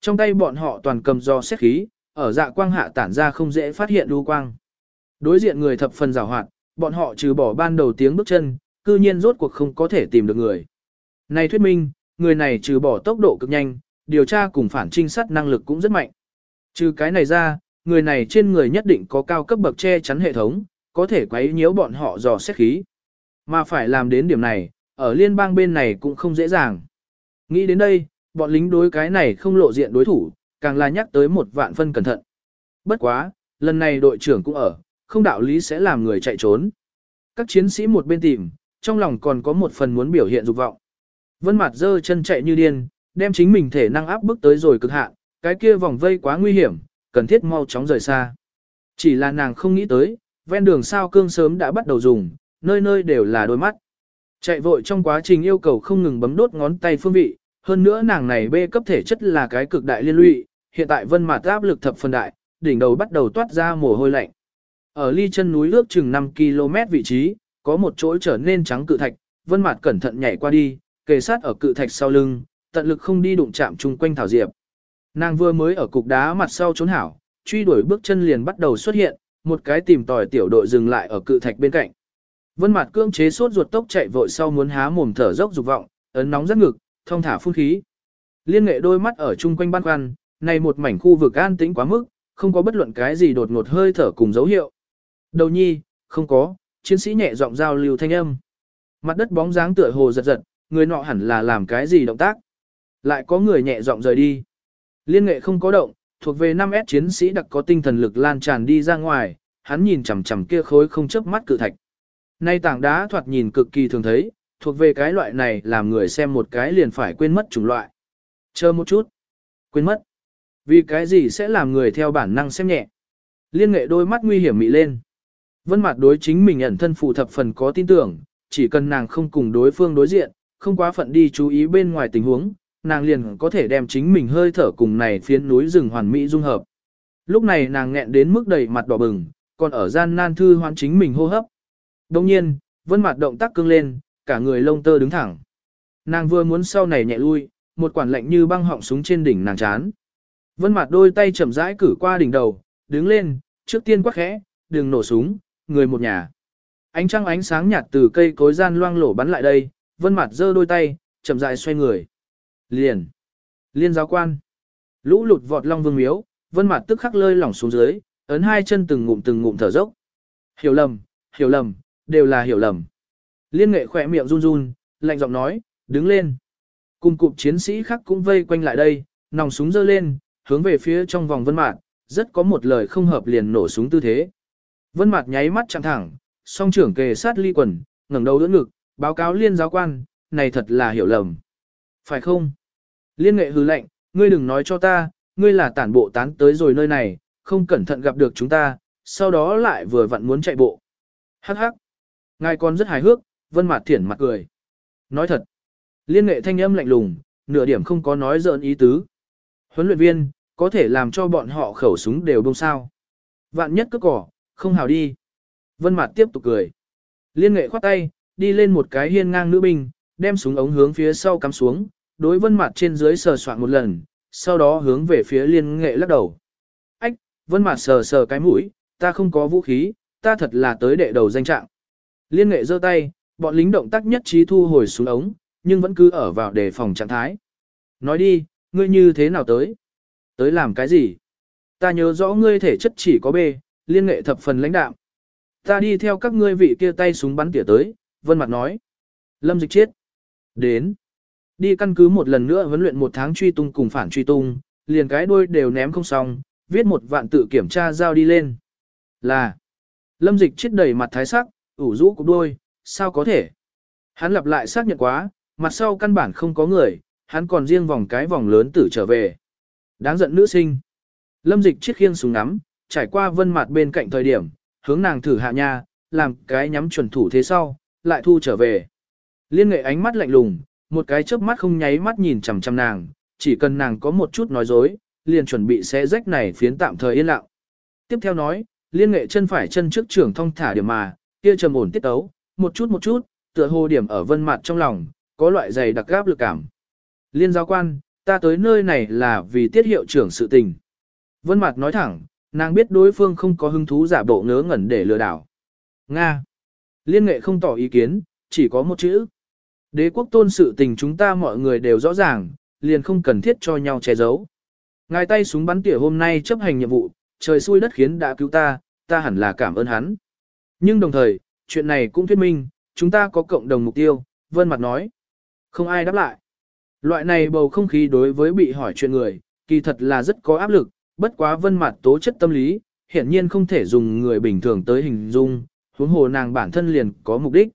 Trong tay bọn họ toàn cầm do xét khí, ở dạ quang hạ tản ra không dễ phát hiện lưu quang. Đối diện người thập phần rào hoạt, bọn họ trừ bỏ ban đầu tiếng bước chân, cư nhiên rốt cuộc không có thể tìm được người. Này thuyết minh, người này trừ bỏ tốc độ cực nhanh, điều tra cùng phản trinh sát năng lực cũng rất mạnh. Trừ cái này ra, người này trên người nhất định có cao cấp bậc che chắn hệ thống, có thể quấy nhiễu bọn họ dò xét khí. Mà phải làm đến điểm này, ở liên bang bên này cũng không dễ dàng. Nghĩ đến đây, bọn lính đối cái này không lộ diện đối thủ, càng là nhắc tới một vạn phân cẩn thận. Bất quá, lần này đội trưởng cũng ở, không đạo lý sẽ làm người chạy trốn. Các chiến sĩ một bên tìm, trong lòng còn có một phần muốn biểu hiện dục vọng. Vân mạt dơ chân chạy như điên, đem chính mình thể năng áp bức tới rồi cực hạn, cái kia vòng vây quá nguy hiểm, cần thiết mau chóng rời xa. Chỉ là nàng không nghĩ tới, ven đường sao cương sớm đã bắt đầu dùng, nơi nơi đều là đôi mắt. Chạy vội trong quá trình yêu cầu không ngừng bấm đốt ngón tay phương vị, hơn nữa nàng này bê cấp thể chất là cái cực đại liên lụy, hiện tại vân mặt áp lực thập phần đại, đỉnh đầu bắt đầu toát ra mồ hôi lạnh. Ở ly chân núi ước chừng 5 km vị trí, có một chỗ trở nên trắng cự thạch, vân mặt cẩn thận nhảy qua đi, kề sát ở cự thạch sau lưng, tận lực không đi đụng chạm chung quanh thảo diệp. Nàng vừa mới ở cục đá mặt sau trốn hảo, truy đuổi bước chân liền bắt đầu xuất hiện, một cái tìm tòi tiểu đội dừng lại ở cự thạch bên cạnh. Vân mặt cương chế sốt ruột tốc chạy vội sau muốn há mồm thở dốc dục vọng, ấn nóng rất ngực, thông thả phun khí. Liên nghệ đôi mắt ở chung quanh ban quan, này một mảnh khu vực an tĩnh quá mức, không có bất luận cái gì đột ngột hơi thở cùng dấu hiệu. Đầu nhi, không có, chiến sĩ nhẹ giọng giao lưu thanh âm. Mặt đất bóng dáng tựa hồ giật giật, người nọ hẳn là làm cái gì động tác. Lại có người nhẹ giọng rời đi. Liên nghệ không có động, thuộc về 5S chiến sĩ đặc có tinh thần lực lan tràn đi ra ngoài, hắn nhìn chằm chằm kia khối không chớp mắt cự thạch. Nay tảng đá thoạt nhìn cực kỳ thường thấy, thuộc về cái loại này làm người xem một cái liền phải quên mất chủng loại. Chờ một chút. Quên mất. Vì cái gì sẽ làm người theo bản năng xem nhẹ. Liên nghệ đôi mắt nguy hiểm mị lên. Vân mặt đối chính mình ẩn thân phụ thập phần có tin tưởng, chỉ cần nàng không cùng đối phương đối diện, không quá phận đi chú ý bên ngoài tình huống, nàng liền có thể đem chính mình hơi thở cùng này phiến núi rừng hoàn mỹ dung hợp. Lúc này nàng nghẹn đến mức đầy mặt đỏ bừng, còn ở gian nan thư hoán chính mình hô hấp. Đồng nhiên, vân mặt động tác cương lên, cả người lông tơ đứng thẳng. Nàng vừa muốn sau này nhẹ lui, một quản lệnh như băng họng súng trên đỉnh nàng chán. Vân mặt đôi tay chậm rãi cử qua đỉnh đầu, đứng lên, trước tiên quắc khẽ, đừng nổ súng, người một nhà. Ánh trăng ánh sáng nhạt từ cây cối gian loang lổ bắn lại đây, vân mặt giơ đôi tay, chậm rãi xoay người. Liền. Liên giáo quan. Lũ lụt vọt long vương miếu, vân mặt tức khắc lơi lỏng xuống dưới, ấn hai chân từng ngụm từng ngụm thở dốc. Hiểu lầm, hiểu lầm, đều là hiểu lầm. Liên nghệ khỏe miệng run run, lạnh giọng nói, đứng lên. Cùng cụp chiến sĩ khác cũng vây quanh lại đây, nòng súng giơ lên, hướng về phía trong vòng vân mạc, rất có một lời không hợp liền nổ súng tư thế. Vân mạc nháy mắt chạm thẳng, song trưởng kề sát ly quần, ngẩng đầu đỡ ngực, báo cáo liên giáo quan, này thật là hiểu lầm. Phải không? Liên nghệ hứ lạnh, ngươi đừng nói cho ta, ngươi là tản bộ tán tới rồi nơi này, không cẩn thận gặp được chúng ta, sau đó lại vừa vặn muốn chạy bộ. Hắc hắc. Ngài còn rất hài hước, vân mặt thiển mặt cười. Nói thật. Liên nghệ thanh âm lạnh lùng, nửa điểm không có nói giỡn ý tứ. Huấn luyện viên, có thể làm cho bọn họ khẩu súng đều đông sao. Vạn nhất cướp cỏ, không hào đi. Vân mặt tiếp tục cười. Liên nghệ khoát tay, đi lên một cái hiên ngang nữ binh, đem súng ống hướng phía sau cắm xuống, đối vân mặt trên dưới sờ soạn một lần, sau đó hướng về phía liên nghệ lắc đầu. Ách, vân mặt sờ sờ cái mũi, ta không có vũ khí, ta thật là tới đệ đầu danh trạng. Liên nghệ giơ tay, bọn lính động tác nhất trí thu hồi xuống ống, nhưng vẫn cứ ở vào đề phòng trạng thái. Nói đi, ngươi như thế nào tới? Tới làm cái gì? Ta nhớ rõ ngươi thể chất chỉ có B, liên nghệ thập phần lãnh đạo. Ta đi theo các ngươi vị kia tay súng bắn tỉa tới, vân mặt nói. Lâm dịch chết. Đến. Đi căn cứ một lần nữa huấn luyện một tháng truy tung cùng phản truy tung, liền cái đuôi đều ném không xong, viết một vạn tự kiểm tra giao đi lên. Là. Lâm dịch chết đầy mặt thái sắc, ủ rũ cục đuôi, sao có thể? Hắn lặp lại xác nhận quá, mặt sau căn bản không có người, hắn còn riêng vòng cái vòng lớn tử trở về. Đáng giận nữ sinh. Lâm dịch chiếc khiêng súng ngắm, trải qua vân mặt bên cạnh thời điểm, hướng nàng thử hạ nha, làm cái nhắm chuẩn thủ thế sau, lại thu trở về. Liên nghệ ánh mắt lạnh lùng, một cái chớp mắt không nháy mắt nhìn chằm chằm nàng, chỉ cần nàng có một chút nói dối, liền chuẩn bị sẽ rách này phiến tạm thời yên lặng. Tiếp theo nói, liên nghệ chân phải chân trước trưởng thông thả điểm mà, kia trầm ổn tiết tấu, một chút một chút, tựa hồ điểm ở vân mặt trong lòng, có loại dày đặc gáp lực cảm. Liên giáo quan, ta tới nơi này là vì tiết hiệu trưởng sự tình. Vân mặt nói thẳng, nàng biết đối phương không có hứng thú giả bộ ngớ ngẩn để lừa đảo. Nga. Liên nghệ không tỏ ý kiến, chỉ có một chữ. Đế quốc tôn sự tình chúng ta mọi người đều rõ ràng, liền không cần thiết cho nhau che giấu. Ngài tay súng bắn tỉa hôm nay chấp hành nhiệm vụ, trời xui đất khiến đã cứu ta, ta hẳn là cảm ơn hắn. Nhưng đồng thời, chuyện này cũng thuyết minh, chúng ta có cộng đồng mục tiêu, Vân Mặt nói. Không ai đáp lại. Loại này bầu không khí đối với bị hỏi chuyện người, kỳ thật là rất có áp lực, bất quá Vân Mặt tố chất tâm lý, hiển nhiên không thể dùng người bình thường tới hình dung, huống hồ nàng bản thân liền có mục đích.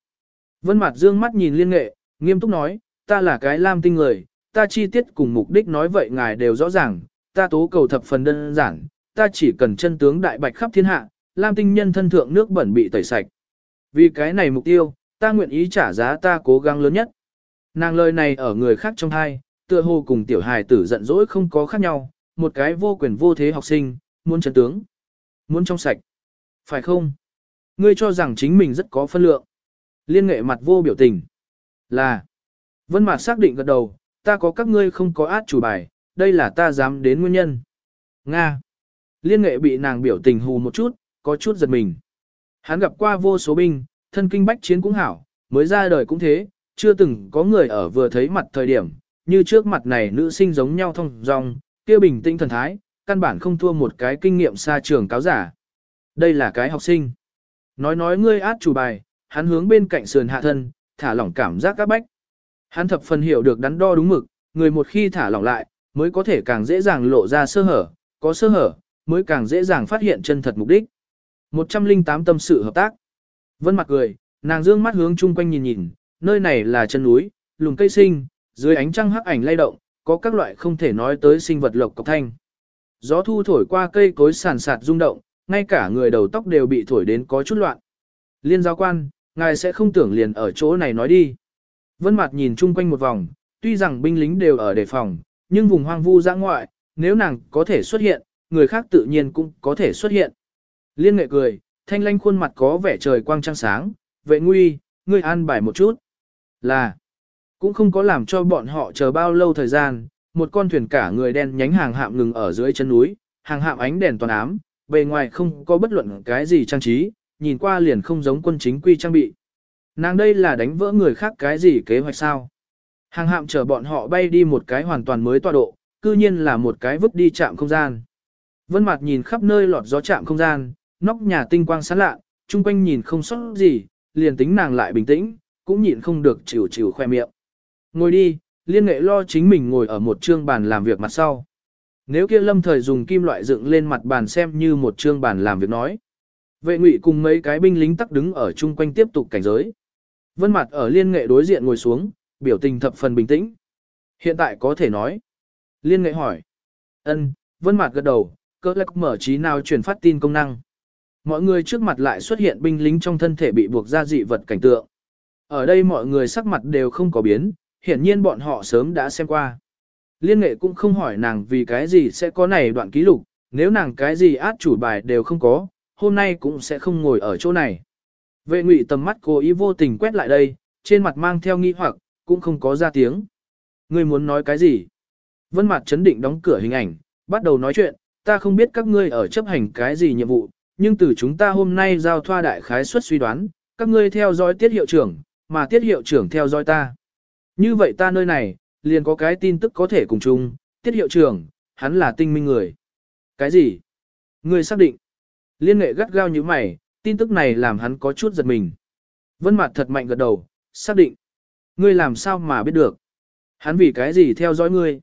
Vân Mặt dương mắt nhìn liên nghệ, nghiêm túc nói, ta là cái lam tinh người, ta chi tiết cùng mục đích nói vậy ngài đều rõ ràng, ta tố cầu thập phần đơn giản, ta chỉ cần chân tướng đại bạch khắp thiên hạ, lam tinh nhân thân thượng nước bẩn bị tẩy sạch. Vì cái này mục tiêu, ta nguyện ý trả giá ta cố gắng lớn nhất. Nàng lời này ở người khác trong hai, tựa hồ cùng tiểu hài tử giận dỗi không có khác nhau, một cái vô quyền vô thế học sinh, muốn chân tướng, muốn trong sạch. Phải không? Ngươi cho rằng chính mình rất có phân lượng. Liên nghệ mặt vô biểu tình. Là. Vân Mạt xác định gật đầu, ta có các ngươi không có át chủ bài, đây là ta dám đến nguyên nhân. Nga. Liên nghệ bị nàng biểu tình hù một chút, có chút giật mình. Hắn gặp qua vô số binh, thân kinh bách chiến cũng hảo, mới ra đời cũng thế, chưa từng có người ở vừa thấy mặt thời điểm, như trước mặt này nữ sinh giống nhau thông dong, kia bình tĩnh thần thái, căn bản không thua một cái kinh nghiệm xa trường cáo giả. Đây là cái học sinh. Nói nói ngươi át chủ bài, hắn hướng bên cạnh sườn hạ thân, thả lỏng cảm giác các bách. Hắn thập phần hiểu được đắn đo đúng mực, người một khi thả lỏng lại, mới có thể càng dễ dàng lộ ra sơ hở, có sơ hở, mới càng dễ dàng phát hiện chân thật mục đích. 108 tâm sự hợp tác. Vân mặt cười, nàng dương mắt hướng chung quanh nhìn nhìn, nơi này là chân núi, lùm cây sinh, dưới ánh trăng hắc ảnh lay động, có các loại không thể nói tới sinh vật lộc cọc thanh. Gió thu thổi qua cây cối sàn sạt rung động, ngay cả người đầu tóc đều bị thổi đến có chút loạn. Liên giáo quan, ngài sẽ không tưởng liền ở chỗ này nói đi. Vân mặt nhìn chung quanh một vòng, tuy rằng binh lính đều ở đề phòng, nhưng vùng hoang vu ra ngoại, nếu nàng có thể xuất hiện, người khác tự nhiên cũng có thể xuất hiện. Liên nghệ cười, thanh lanh khuôn mặt có vẻ trời quang trăng sáng, vệ nguy, ngươi an bài một chút. Là, cũng không có làm cho bọn họ chờ bao lâu thời gian, một con thuyền cả người đen nhánh hàng hạm ngừng ở dưới chân núi, hàng hạm ánh đèn toàn ám, bề ngoài không có bất luận cái gì trang trí, nhìn qua liền không giống quân chính quy trang bị. Nàng đây là đánh vỡ người khác cái gì kế hoạch sao? Hàng hạm chở bọn họ bay đi một cái hoàn toàn mới tọa độ, cư nhiên là một cái vứt đi chạm không gian. Vân Mạt nhìn khắp nơi lọt gió chạm không gian, nóc nhà tinh quang sáng lạ, chung quanh nhìn không sót gì, liền tính nàng lại bình tĩnh, cũng nhịn không được chịu chịu khoe miệng. Ngồi đi, liên nghệ lo chính mình ngồi ở một trương bàn làm việc mặt sau. Nếu kia lâm thời dùng kim loại dựng lên mặt bàn xem như một trương bàn làm việc nói. Vệ ngụy cùng mấy cái binh lính tắc đứng ở chung quanh tiếp tục cảnh giới. Vân mặt ở liên nghệ đối diện ngồi xuống, biểu tình thập phần bình tĩnh. Hiện tại có thể nói. Liên nghệ hỏi. ân vân mặt gật đầu, cơ lạc mở trí nào truyền phát tin công năng. Mọi người trước mặt lại xuất hiện binh lính trong thân thể bị buộc ra dị vật cảnh tượng. Ở đây mọi người sắc mặt đều không có biến, hiển nhiên bọn họ sớm đã xem qua. Liên nghệ cũng không hỏi nàng vì cái gì sẽ có này đoạn ký lục, nếu nàng cái gì át chủ bài đều không có, hôm nay cũng sẽ không ngồi ở chỗ này. Vệ ngụy tầm mắt cố ý vô tình quét lại đây, trên mặt mang theo nghi hoặc, cũng không có ra tiếng. Ngươi muốn nói cái gì? Vân mặt chấn định đóng cửa hình ảnh, bắt đầu nói chuyện, ta không biết các ngươi ở chấp hành cái gì nhiệm vụ, nhưng từ chúng ta hôm nay giao thoa đại khái suất suy đoán, các ngươi theo dõi tiết hiệu trưởng, mà tiết hiệu trưởng theo dõi ta. Như vậy ta nơi này, liền có cái tin tức có thể cùng chung, tiết hiệu trưởng, hắn là tinh minh người. Cái gì? Ngươi xác định. Liên nghệ gắt gao như mày, tin tức này làm hắn có chút giật mình. Vân mặt thật mạnh gật đầu, xác định. Ngươi làm sao mà biết được? Hắn vì cái gì theo dõi ngươi?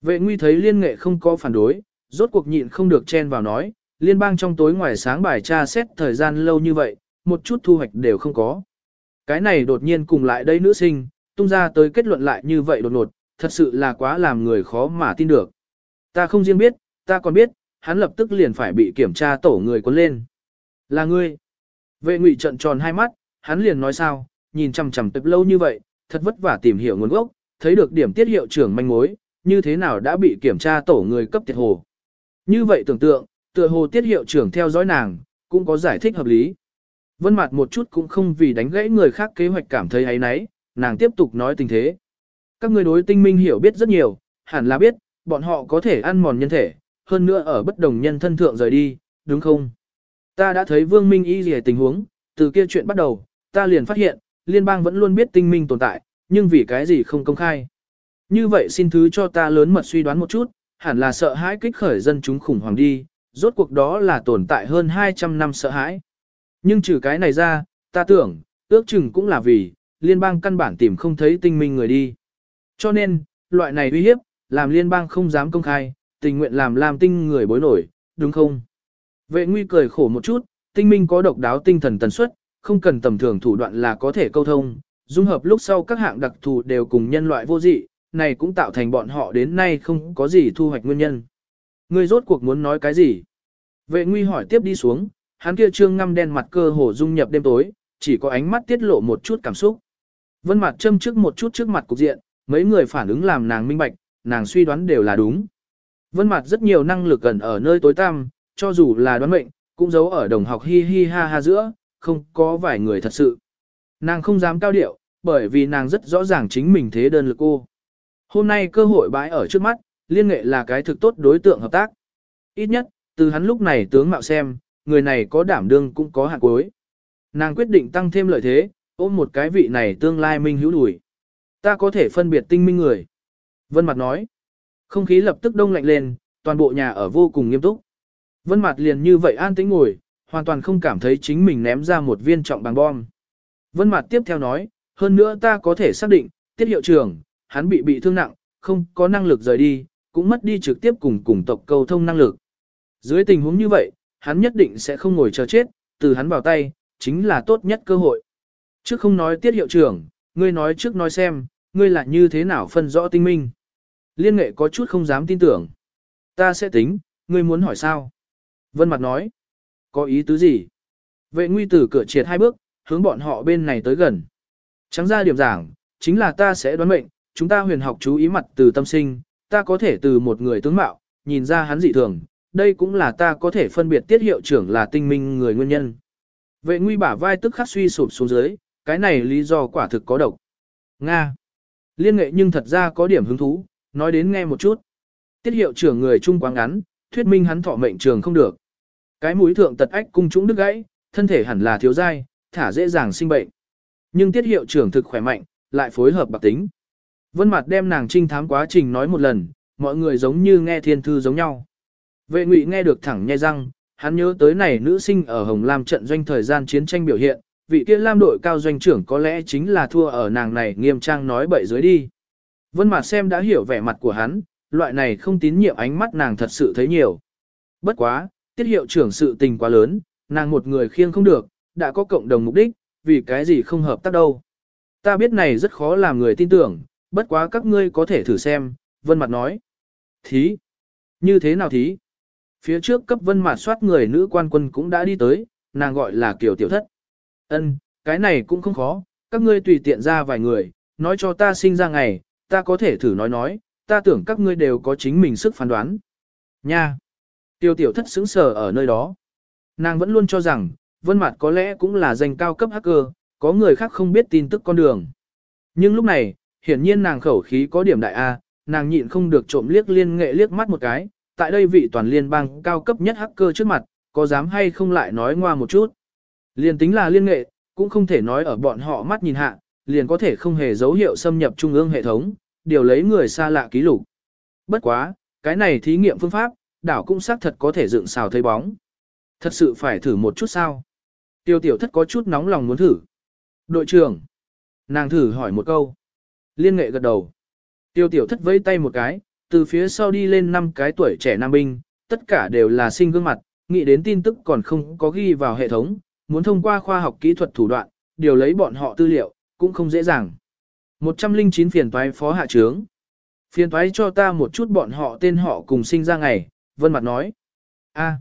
Vệ nguy thấy liên nghệ không có phản đối, rốt cuộc nhịn không được chen vào nói, liên bang trong tối ngoài sáng bài tra xét thời gian lâu như vậy, một chút thu hoạch đều không có. Cái này đột nhiên cùng lại đây nữ sinh, tung ra tới kết luận lại như vậy đột ngột, thật sự là quá làm người khó mà tin được. Ta không riêng biết, ta còn biết, hắn lập tức liền phải bị kiểm tra tổ người cuốn lên. Là ngươi. Vệ ngụy trận tròn hai mắt, hắn liền nói sao, nhìn chằm chằm tập lâu như vậy, thật vất vả tìm hiểu nguồn gốc, thấy được điểm tiết hiệu trưởng manh mối, như thế nào đã bị kiểm tra tổ người cấp tiệt hồ. Như vậy tưởng tượng, tựa hồ tiết hiệu trưởng theo dõi nàng, cũng có giải thích hợp lý. Vân mặt một chút cũng không vì đánh gãy người khác kế hoạch cảm thấy ấy nấy, nàng tiếp tục nói tình thế. Các người đối tinh minh hiểu biết rất nhiều, hẳn là biết, bọn họ có thể ăn mòn nhân thể, hơn nữa ở bất đồng nhân thân thượng rời đi, đúng không? Ta đã thấy Vương Minh y gì tình huống, từ kia chuyện bắt đầu, ta liền phát hiện, liên bang vẫn luôn biết tinh minh tồn tại, nhưng vì cái gì không công khai. Như vậy xin thứ cho ta lớn mật suy đoán một chút, hẳn là sợ hãi kích khởi dân chúng khủng hoảng đi, rốt cuộc đó là tồn tại hơn 200 năm sợ hãi. Nhưng trừ cái này ra, ta tưởng, ước chừng cũng là vì, liên bang căn bản tìm không thấy tinh minh người đi. Cho nên, loại này uy hiếp, làm liên bang không dám công khai, tình nguyện làm làm tinh người bối nổi, đúng không? Vệ nguy cười khổ một chút, tinh minh có độc đáo tinh thần tần suất, không cần tầm thường thủ đoạn là có thể câu thông, dung hợp lúc sau các hạng đặc thù đều cùng nhân loại vô dị, này cũng tạo thành bọn họ đến nay không có gì thu hoạch nguyên nhân. Ngươi rốt cuộc muốn nói cái gì? Vệ nguy hỏi tiếp đi xuống, hắn kia trương ngăm đen mặt cơ hồ dung nhập đêm tối, chỉ có ánh mắt tiết lộ một chút cảm xúc. Vân mặt châm trước một chút trước mặt cục diện, mấy người phản ứng làm nàng minh bạch, nàng suy đoán đều là đúng. Vân mặt rất nhiều năng lực gần ở nơi tối tăm, cho dù là đoán mệnh, cũng giấu ở đồng học hi hi ha ha giữa, không có vài người thật sự. Nàng không dám cao điệu, bởi vì nàng rất rõ ràng chính mình thế đơn lực cô. Hôm nay cơ hội bãi ở trước mắt, liên nghệ là cái thực tốt đối tượng hợp tác. Ít nhất, từ hắn lúc này tướng mạo xem, người này có đảm đương cũng có hạng cuối. Nàng quyết định tăng thêm lợi thế, ôm một cái vị này tương lai minh hữu đuổi. Ta có thể phân biệt tinh minh người. Vân Mặt nói. Không khí lập tức đông lạnh lên, toàn bộ nhà ở vô cùng nghiêm túc. Vân Mặt liền như vậy an tĩnh ngồi, hoàn toàn không cảm thấy chính mình ném ra một viên trọng bằng bom. Vân Mặt tiếp theo nói, hơn nữa ta có thể xác định, tiết hiệu trưởng, hắn bị bị thương nặng, không có năng lực rời đi, cũng mất đi trực tiếp cùng cùng tộc cầu thông năng lực. Dưới tình huống như vậy, hắn nhất định sẽ không ngồi chờ chết, từ hắn vào tay, chính là tốt nhất cơ hội. Trước không nói tiết hiệu trưởng, ngươi nói trước nói xem, ngươi là như thế nào phân rõ tinh minh. Liên nghệ có chút không dám tin tưởng. Ta sẽ tính, ngươi muốn hỏi sao? Vân mặt nói. Có ý tứ gì? Vệ nguy tử cửa triệt hai bước, hướng bọn họ bên này tới gần. Trắng ra điểm giảng, chính là ta sẽ đoán mệnh, chúng ta huyền học chú ý mặt từ tâm sinh, ta có thể từ một người tướng mạo, nhìn ra hắn dị thường, đây cũng là ta có thể phân biệt tiết hiệu trưởng là tinh minh người nguyên nhân. Vệ nguy bả vai tức khắc suy sụp xuống dưới, cái này lý do quả thực có độc. Nga. Liên nghệ nhưng thật ra có điểm hứng thú, nói đến nghe một chút. Tiết hiệu trưởng người trung quá ngắn, thuyết minh hắn thọ mệnh trường không được. Cái mũi thượng tật ách cung trũng đứt gãy, thân thể hẳn là thiếu dai, thả dễ dàng sinh bệnh. Nhưng tiết hiệu trưởng thực khỏe mạnh, lại phối hợp bạc tính. Vân Mạt đem nàng trinh thám quá trình nói một lần, mọi người giống như nghe thiên thư giống nhau. Vệ ngụy nghe được thẳng nhai răng, hắn nhớ tới này nữ sinh ở Hồng Lam trận doanh thời gian chiến tranh biểu hiện, vị kia Lam đội cao doanh trưởng có lẽ chính là thua ở nàng này nghiêm trang nói bậy dưới đi. Vân Mạt xem đã hiểu vẻ mặt của hắn, loại này không tín nhiệm ánh mắt nàng thật sự thấy nhiều. Bất quá, tiết hiệu trưởng sự tình quá lớn, nàng một người khiêng không được, đã có cộng đồng mục đích, vì cái gì không hợp tác đâu. Ta biết này rất khó làm người tin tưởng, bất quá các ngươi có thể thử xem, vân mặt nói. Thí? Như thế nào thí? Phía trước cấp vân mặt soát người nữ quan quân cũng đã đi tới, nàng gọi là kiểu tiểu thất. Ân, cái này cũng không khó, các ngươi tùy tiện ra vài người, nói cho ta sinh ra ngày, ta có thể thử nói nói, ta tưởng các ngươi đều có chính mình sức phán đoán. Nha! Tiêu tiểu thất xứng sờ ở nơi đó. Nàng vẫn luôn cho rằng, vân mặt có lẽ cũng là danh cao cấp hacker, có người khác không biết tin tức con đường. Nhưng lúc này, hiển nhiên nàng khẩu khí có điểm đại A, nàng nhịn không được trộm liếc liên nghệ liếc mắt một cái, tại đây vị toàn liên bang cao cấp nhất hacker trước mặt, có dám hay không lại nói ngoa một chút. Liên tính là liên nghệ, cũng không thể nói ở bọn họ mắt nhìn hạ, liền có thể không hề dấu hiệu xâm nhập trung ương hệ thống, điều lấy người xa lạ ký lục. Bất quá, cái này thí nghiệm phương pháp, đảo cũng xác thật có thể dựng xào thấy bóng. Thật sự phải thử một chút sao? Tiêu tiểu thất có chút nóng lòng muốn thử. Đội trưởng. Nàng thử hỏi một câu. Liên nghệ gật đầu. Tiêu tiểu thất vẫy tay một cái, từ phía sau đi lên năm cái tuổi trẻ nam binh, tất cả đều là sinh gương mặt, nghĩ đến tin tức còn không có ghi vào hệ thống, muốn thông qua khoa học kỹ thuật thủ đoạn, điều lấy bọn họ tư liệu, cũng không dễ dàng. 109 phiền toái phó hạ trướng. Phiền toái cho ta một chút bọn họ tên họ cùng sinh ra ngày, vân mặt nói. a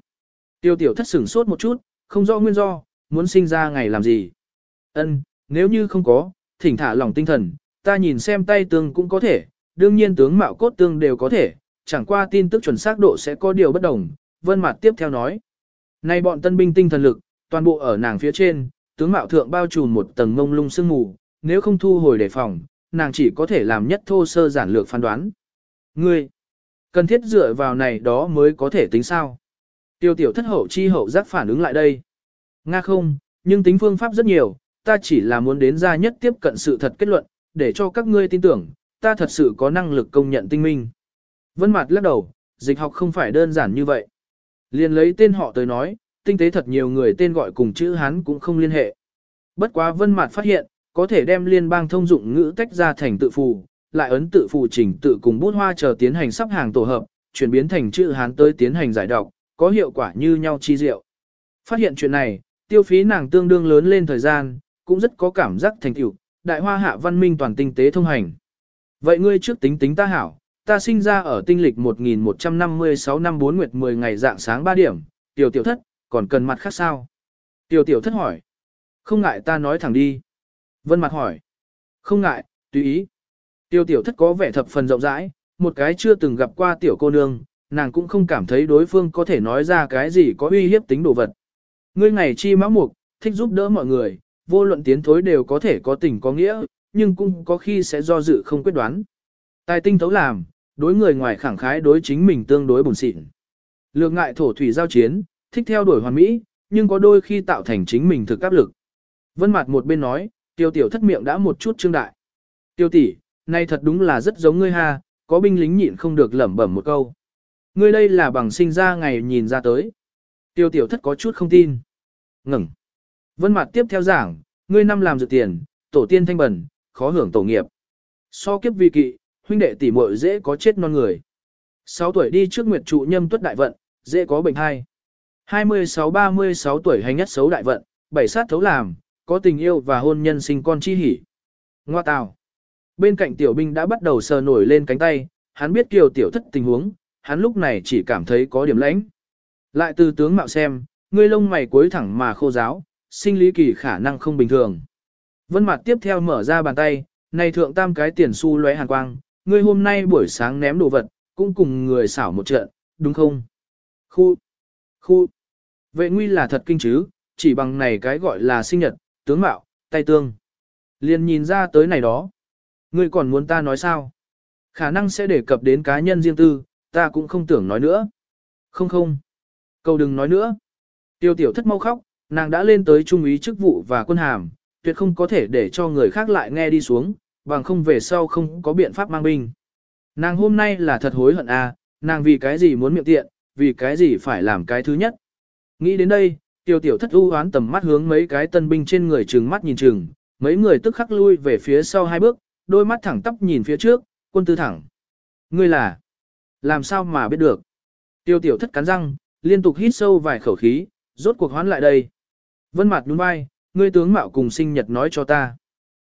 tiêu tiểu thất sửng sốt một chút, không rõ nguyên do, muốn sinh ra ngày làm gì. ân nếu như không có, thỉnh thả lòng tinh thần, ta nhìn xem tay tương cũng có thể, đương nhiên tướng mạo cốt tương đều có thể, chẳng qua tin tức chuẩn xác độ sẽ có điều bất đồng. Vân mặt tiếp theo nói, nay bọn tân binh tinh thần lực, toàn bộ ở nàng phía trên, tướng mạo thượng bao trùm một tầng ngông lung sương mù, nếu không thu hồi đề phòng, nàng chỉ có thể làm nhất thô sơ giản lược phán đoán. Ngươi, cần thiết dựa vào này đó mới có thể tính sao. Tiêu tiểu thất hậu chi hậu giác phản ứng lại đây. Nga không, nhưng tính phương pháp rất nhiều, ta chỉ là muốn đến ra nhất tiếp cận sự thật kết luận, để cho các ngươi tin tưởng, ta thật sự có năng lực công nhận tinh minh. Vân Mạt lắc đầu, dịch học không phải đơn giản như vậy. Liên lấy tên họ tới nói, tinh tế thật nhiều người tên gọi cùng chữ Hán cũng không liên hệ. Bất quá Vân Mạt phát hiện, có thể đem liên bang thông dụng ngữ tách ra thành tự phù, lại ấn tự phù chỉnh tự cùng bút hoa chờ tiến hành sắp hàng tổ hợp, chuyển biến thành chữ Hán tới tiến hành giải đọc, có hiệu quả như nhau chi diệu. Phát hiện chuyện này, tiêu phí nàng tương đương lớn lên thời gian, cũng rất có cảm giác thành tựu, đại hoa hạ văn minh toàn tinh tế thông hành. Vậy ngươi trước tính tính ta hảo, ta sinh ra ở tinh lịch 1156 năm 4 nguyệt 10 ngày dạng sáng 3 điểm, tiểu tiểu thất, còn cần mặt khác sao? Tiểu tiểu thất hỏi. Không ngại ta nói thẳng đi. Vân mặt hỏi. Không ngại, tùy ý. Tiểu tiểu thất có vẻ thập phần rộng rãi, một cái chưa từng gặp qua tiểu cô nương, nàng cũng không cảm thấy đối phương có thể nói ra cái gì có uy hiếp tính đồ vật. Ngươi ngày chi mã mục, thích giúp đỡ mọi người, vô luận tiến thối đều có thể có tình có nghĩa, nhưng cũng có khi sẽ do dự không quyết đoán. Tài tinh thấu làm, đối người ngoài khẳng khái đối chính mình tương đối buồn xịn. Lược ngại thổ thủy giao chiến, thích theo đuổi hoàn mỹ, nhưng có đôi khi tạo thành chính mình thực áp lực. Vân mặt một bên nói, tiêu tiểu thất miệng đã một chút trương đại. Tiêu tỷ, nay thật đúng là rất giống ngươi ha, có binh lính nhịn không được lẩm bẩm một câu. Ngươi đây là bằng sinh ra ngày nhìn ra tới. Tiêu tiểu thất có chút không tin. Ngừng. Vân Mạt tiếp theo giảng, ngươi năm làm dự tiền, tổ tiên thanh bẩn, khó hưởng tổ nghiệp. So kiếp vi kỵ, huynh đệ tỷ muội dễ có chết non người. 6 tuổi đi trước nguyệt trụ nhâm tuất đại vận, dễ có bệnh hai. 26-36 tuổi hành nhất xấu đại vận, bảy sát thấu làm, có tình yêu và hôn nhân sinh con chi hỉ. Ngoa tào. Bên cạnh tiểu binh đã bắt đầu sờ nổi lên cánh tay, hắn biết kiều tiểu thất tình huống, hắn lúc này chỉ cảm thấy có điểm lãnh. Lại từ tướng mạo xem, ngươi lông mày cuối thẳng mà khô giáo, sinh lý kỳ khả năng không bình thường. Vân mặt tiếp theo mở ra bàn tay, này thượng tam cái tiền xu lóe hàn quang, ngươi hôm nay buổi sáng ném đồ vật, cũng cùng người xảo một trận, đúng không? Khu, khu, vệ nguy là thật kinh chứ, chỉ bằng này cái gọi là sinh nhật, tướng mạo, tay tương. Liền nhìn ra tới này đó. Ngươi còn muốn ta nói sao? Khả năng sẽ đề cập đến cá nhân riêng tư, ta cũng không tưởng nói nữa. Không không. Câu đừng nói nữa. Tiêu tiểu thất mau khóc, nàng đã lên tới trung úy chức vụ và quân hàm, tuyệt không có thể để cho người khác lại nghe đi xuống, bằng không về sau không có biện pháp mang binh. Nàng hôm nay là thật hối hận à, nàng vì cái gì muốn miệng tiện, vì cái gì phải làm cái thứ nhất. Nghĩ đến đây, tiêu tiểu thất u hoán tầm mắt hướng mấy cái tân binh trên người trừng mắt nhìn trừng, mấy người tức khắc lui về phía sau hai bước, đôi mắt thẳng tắp nhìn phía trước, quân tư thẳng. Ngươi là, làm sao mà biết được. Tiêu tiểu thất cắn răng, liên tục hít sâu vài khẩu khí, rốt cuộc hoán lại đây. Vân mặt nhún vai, ngươi tướng mạo cùng sinh nhật nói cho ta.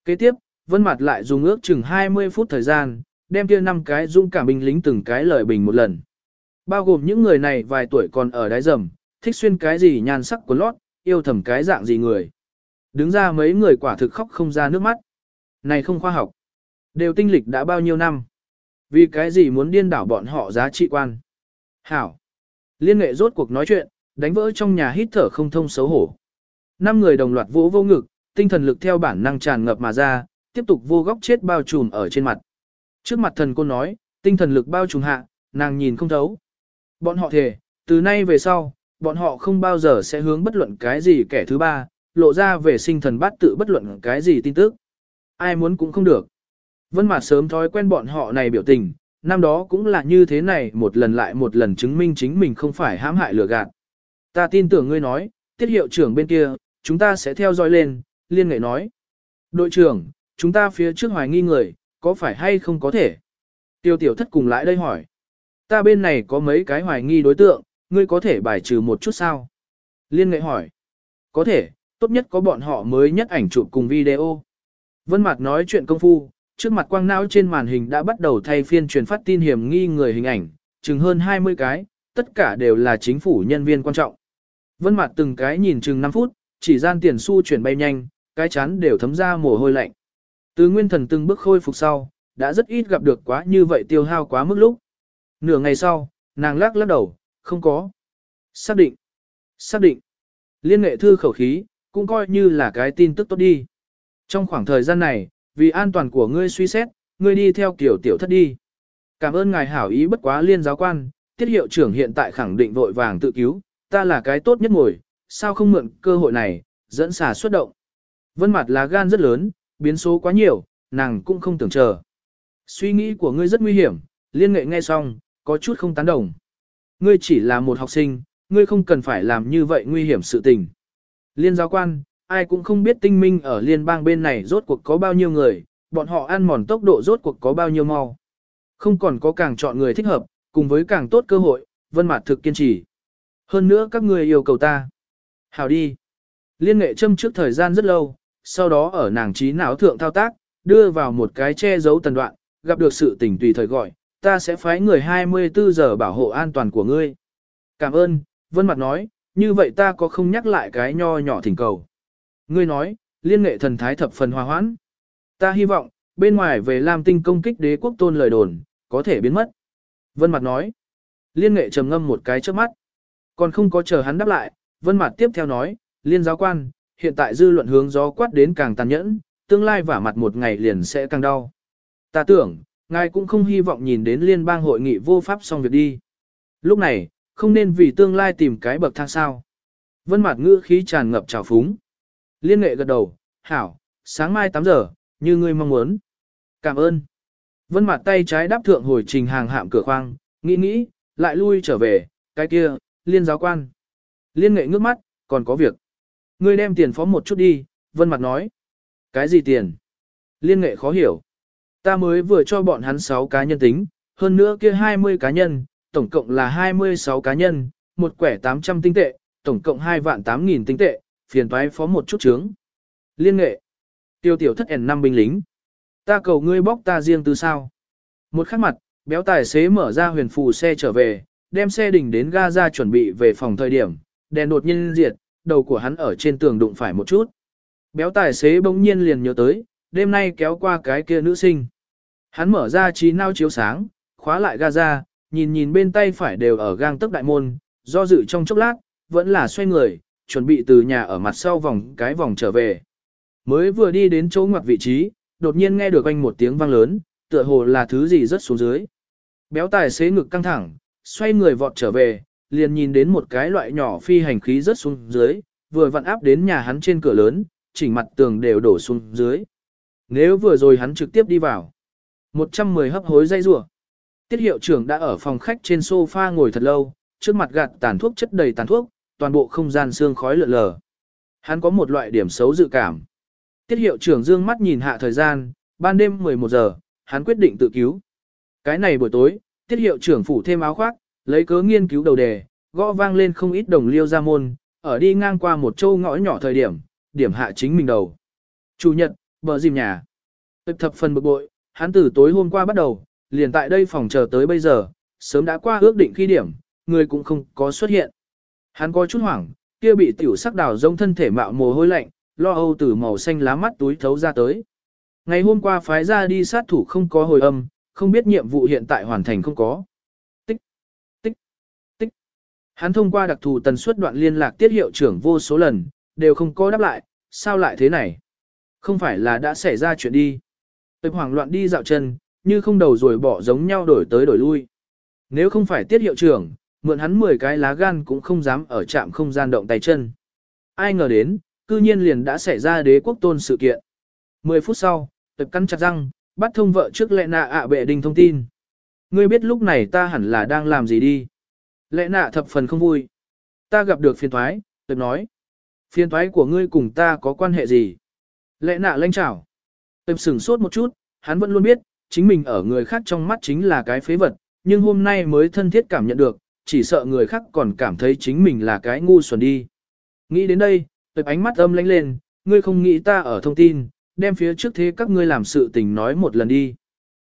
Kế tiếp, Vân mặt lại dùng ước chừng 20 phút thời gian, đem kia năm cái dung cảm binh lính từng cái lời bình một lần. Bao gồm những người này vài tuổi còn ở đáy rầm, thích xuyên cái gì nhan sắc của lót, yêu thầm cái dạng gì người. Đứng ra mấy người quả thực khóc không ra nước mắt. Này không khoa học. Đều tinh lịch đã bao nhiêu năm. Vì cái gì muốn điên đảo bọn họ giá trị quan. Hảo. Liên nghệ rốt cuộc nói chuyện, đánh vỡ trong nhà hít thở không thông xấu hổ. Năm người đồng loạt vỗ vô ngực, tinh thần lực theo bản năng tràn ngập mà ra, tiếp tục vô góc chết bao trùm ở trên mặt. Trước mặt thần cô nói, tinh thần lực bao trùm hạ, nàng nhìn không thấu. Bọn họ thề, từ nay về sau, bọn họ không bao giờ sẽ hướng bất luận cái gì kẻ thứ ba, lộ ra về sinh thần bát tự bất luận cái gì tin tức. Ai muốn cũng không được. Vân Mạt sớm thói quen bọn họ này biểu tình, năm đó cũng là như thế này một lần lại một lần chứng minh chính mình không phải hãm hại lừa gạt. Ta tin tưởng ngươi nói, tiết hiệu trưởng bên kia, chúng ta sẽ theo dõi lên, liên nghệ nói. Đội trưởng, chúng ta phía trước hoài nghi người, có phải hay không có thể? Tiêu tiểu thất cùng lại đây hỏi. Ta bên này có mấy cái hoài nghi đối tượng, ngươi có thể bài trừ một chút sao? Liên nghệ hỏi. Có thể, tốt nhất có bọn họ mới nhất ảnh chụp cùng video. Vân Mạt nói chuyện công phu, trước mặt quang não trên màn hình đã bắt đầu thay phiên truyền phát tin hiểm nghi người hình ảnh, chừng hơn 20 cái, tất cả đều là chính phủ nhân viên quan trọng. Vân Mạt từng cái nhìn chừng 5 phút, chỉ gian tiền xu chuyển bay nhanh, cái chán đều thấm ra mồ hôi lạnh. Từ nguyên thần từng bước khôi phục sau, đã rất ít gặp được quá như vậy tiêu hao quá mức lúc. Nửa ngày sau, nàng lắc lắc đầu, không có. Xác định. Xác định. Liên nghệ thư khẩu khí, cũng coi như là cái tin tức tốt đi. Trong khoảng thời gian này, vì an toàn của ngươi suy xét, ngươi đi theo kiểu tiểu thất đi. Cảm ơn ngài hảo ý bất quá liên giáo quan, tiết hiệu trưởng hiện tại khẳng định vội vàng tự cứu, ta là cái tốt nhất ngồi, sao không mượn cơ hội này, dẫn xà xuất động. Vân mặt là gan rất lớn, biến số quá nhiều, nàng cũng không tưởng chờ. Suy nghĩ của ngươi rất nguy hiểm, liên nghệ nghe xong, có chút không tán đồng. Ngươi chỉ là một học sinh, ngươi không cần phải làm như vậy nguy hiểm sự tình. Liên giáo quan, ai cũng không biết tinh minh ở liên bang bên này rốt cuộc có bao nhiêu người, bọn họ ăn mòn tốc độ rốt cuộc có bao nhiêu mau. Không còn có càng chọn người thích hợp, cùng với càng tốt cơ hội, vân mặt thực kiên trì. Hơn nữa các ngươi yêu cầu ta. Hào đi. Liên nghệ châm trước thời gian rất lâu, sau đó ở nàng trí não thượng thao tác, đưa vào một cái che giấu tần đoạn, gặp được sự tình tùy thời gọi, ta sẽ phái người 24 giờ bảo hộ an toàn của ngươi. Cảm ơn, Vân Mặt nói, như vậy ta có không nhắc lại cái nho nhỏ thỉnh cầu. Ngươi nói, liên nghệ thần thái thập phần hòa hoãn. Ta hy vọng, bên ngoài về Lam Tinh công kích đế quốc tôn lời đồn, có thể biến mất. Vân Mặt nói, liên nghệ trầm ngâm một cái trước mắt. Còn không có chờ hắn đáp lại, Vân Mạt tiếp theo nói, liên giáo quan, hiện tại dư luận hướng gió quát đến càng tàn nhẫn, tương lai vả mặt một ngày liền sẽ càng đau. Ta tưởng, ngài cũng không hy vọng nhìn đến liên bang hội nghị vô pháp xong việc đi. Lúc này, không nên vì tương lai tìm cái bậc thang sao. Vân Mạt ngữ khí tràn ngập trào phúng. Liên nghệ gật đầu, hảo, sáng mai 8 giờ, như ngươi mong muốn. Cảm ơn. Vân Mạt tay trái đáp thượng hồi trình hàng hạm cửa khoang, nghĩ nghĩ, lại lui trở về, cái kia, liên giáo quan. Liên nghệ ngước mắt, còn có việc. Ngươi đem tiền phó một chút đi, Vân mặt nói. Cái gì tiền? Liên nghệ khó hiểu. Ta mới vừa cho bọn hắn 6 cá nhân tính, hơn nữa kia 20 cá nhân, tổng cộng là 26 cá nhân, một quẻ 800 tinh tệ, tổng cộng 2 vạn 8 nghìn tinh tệ, phiền toái phó một chút trướng. Liên nghệ. Tiêu tiểu thất ẻn năm binh lính. Ta cầu ngươi bóc ta riêng từ sao. Một khắc mặt, béo tài xế mở ra huyền phù xe trở về, đem xe đỉnh đến ga ra chuẩn bị về phòng thời điểm, đèn đột nhiên diệt, đầu của hắn ở trên tường đụng phải một chút. Béo tài xế bỗng nhiên liền nhớ tới, đêm nay kéo qua cái kia nữ sinh. Hắn mở ra trí nao chiếu sáng, khóa lại ga ra, nhìn nhìn bên tay phải đều ở gang tấc đại môn, do dự trong chốc lát, vẫn là xoay người, chuẩn bị từ nhà ở mặt sau vòng cái vòng trở về. Mới vừa đi đến chỗ ngoặt vị trí, đột nhiên nghe được anh một tiếng vang lớn, tựa hồ là thứ gì rất xuống dưới. Béo tài xế ngực căng thẳng, xoay người vọt trở về, liền nhìn đến một cái loại nhỏ phi hành khí rất xuống dưới, vừa vặn áp đến nhà hắn trên cửa lớn, chỉnh mặt tường đều đổ xuống dưới. Nếu vừa rồi hắn trực tiếp đi vào, 110 hấp hối dây rủa. Tiết hiệu trưởng đã ở phòng khách trên sofa ngồi thật lâu, trước mặt gạt tàn thuốc chất đầy tàn thuốc, toàn bộ không gian xương khói lượn lờ. Hắn có một loại điểm xấu dự cảm. Tiết hiệu trưởng dương mắt nhìn hạ thời gian, ban đêm 11 giờ, hắn quyết định tự cứu. Cái này buổi tối, tiết hiệu trưởng phủ thêm áo khoác, lấy cớ nghiên cứu đầu đề, gõ vang lên không ít đồng liêu ra môn, ở đi ngang qua một châu ngõ nhỏ thời điểm, điểm hạ chính mình đầu. Chủ nhật, bờ dìm nhà. tập thập phần bực bội, hắn từ tối hôm qua bắt đầu, liền tại đây phòng chờ tới bây giờ, sớm đã qua ước định khi điểm, người cũng không có xuất hiện. Hắn có chút hoảng, kia bị tiểu sắc đào rông thân thể mạo mồ hôi lạnh, lo âu từ màu xanh lá mắt túi thấu ra tới. Ngày hôm qua phái ra đi sát thủ không có hồi âm, không biết nhiệm vụ hiện tại hoàn thành không có. Hắn thông qua đặc thù tần suất đoạn liên lạc tiết hiệu trưởng vô số lần, đều không có đáp lại, sao lại thế này? Không phải là đã xảy ra chuyện đi. Tệp hoảng loạn đi dạo chân, như không đầu rồi bỏ giống nhau đổi tới đổi lui. Nếu không phải tiết hiệu trưởng, mượn hắn 10 cái lá gan cũng không dám ở trạm không gian động tay chân. Ai ngờ đến, cư nhiên liền đã xảy ra đế quốc tôn sự kiện. 10 phút sau, tập cắn chặt răng, bắt thông vợ trước lệ nạ ạ bệ đình thông tin. Ngươi biết lúc này ta hẳn là đang làm gì đi. Lệ nạ thập phần không vui. Ta gặp được phiền thoái, tuyệt nói. Phiền thoái của ngươi cùng ta có quan hệ gì? Lệ nạ lanh chảo. Tuyệt sửng sốt một chút, hắn vẫn luôn biết, chính mình ở người khác trong mắt chính là cái phế vật, nhưng hôm nay mới thân thiết cảm nhận được, chỉ sợ người khác còn cảm thấy chính mình là cái ngu xuẩn đi. Nghĩ đến đây, tuyệt ánh mắt âm lánh lên, ngươi không nghĩ ta ở thông tin, đem phía trước thế các ngươi làm sự tình nói một lần đi.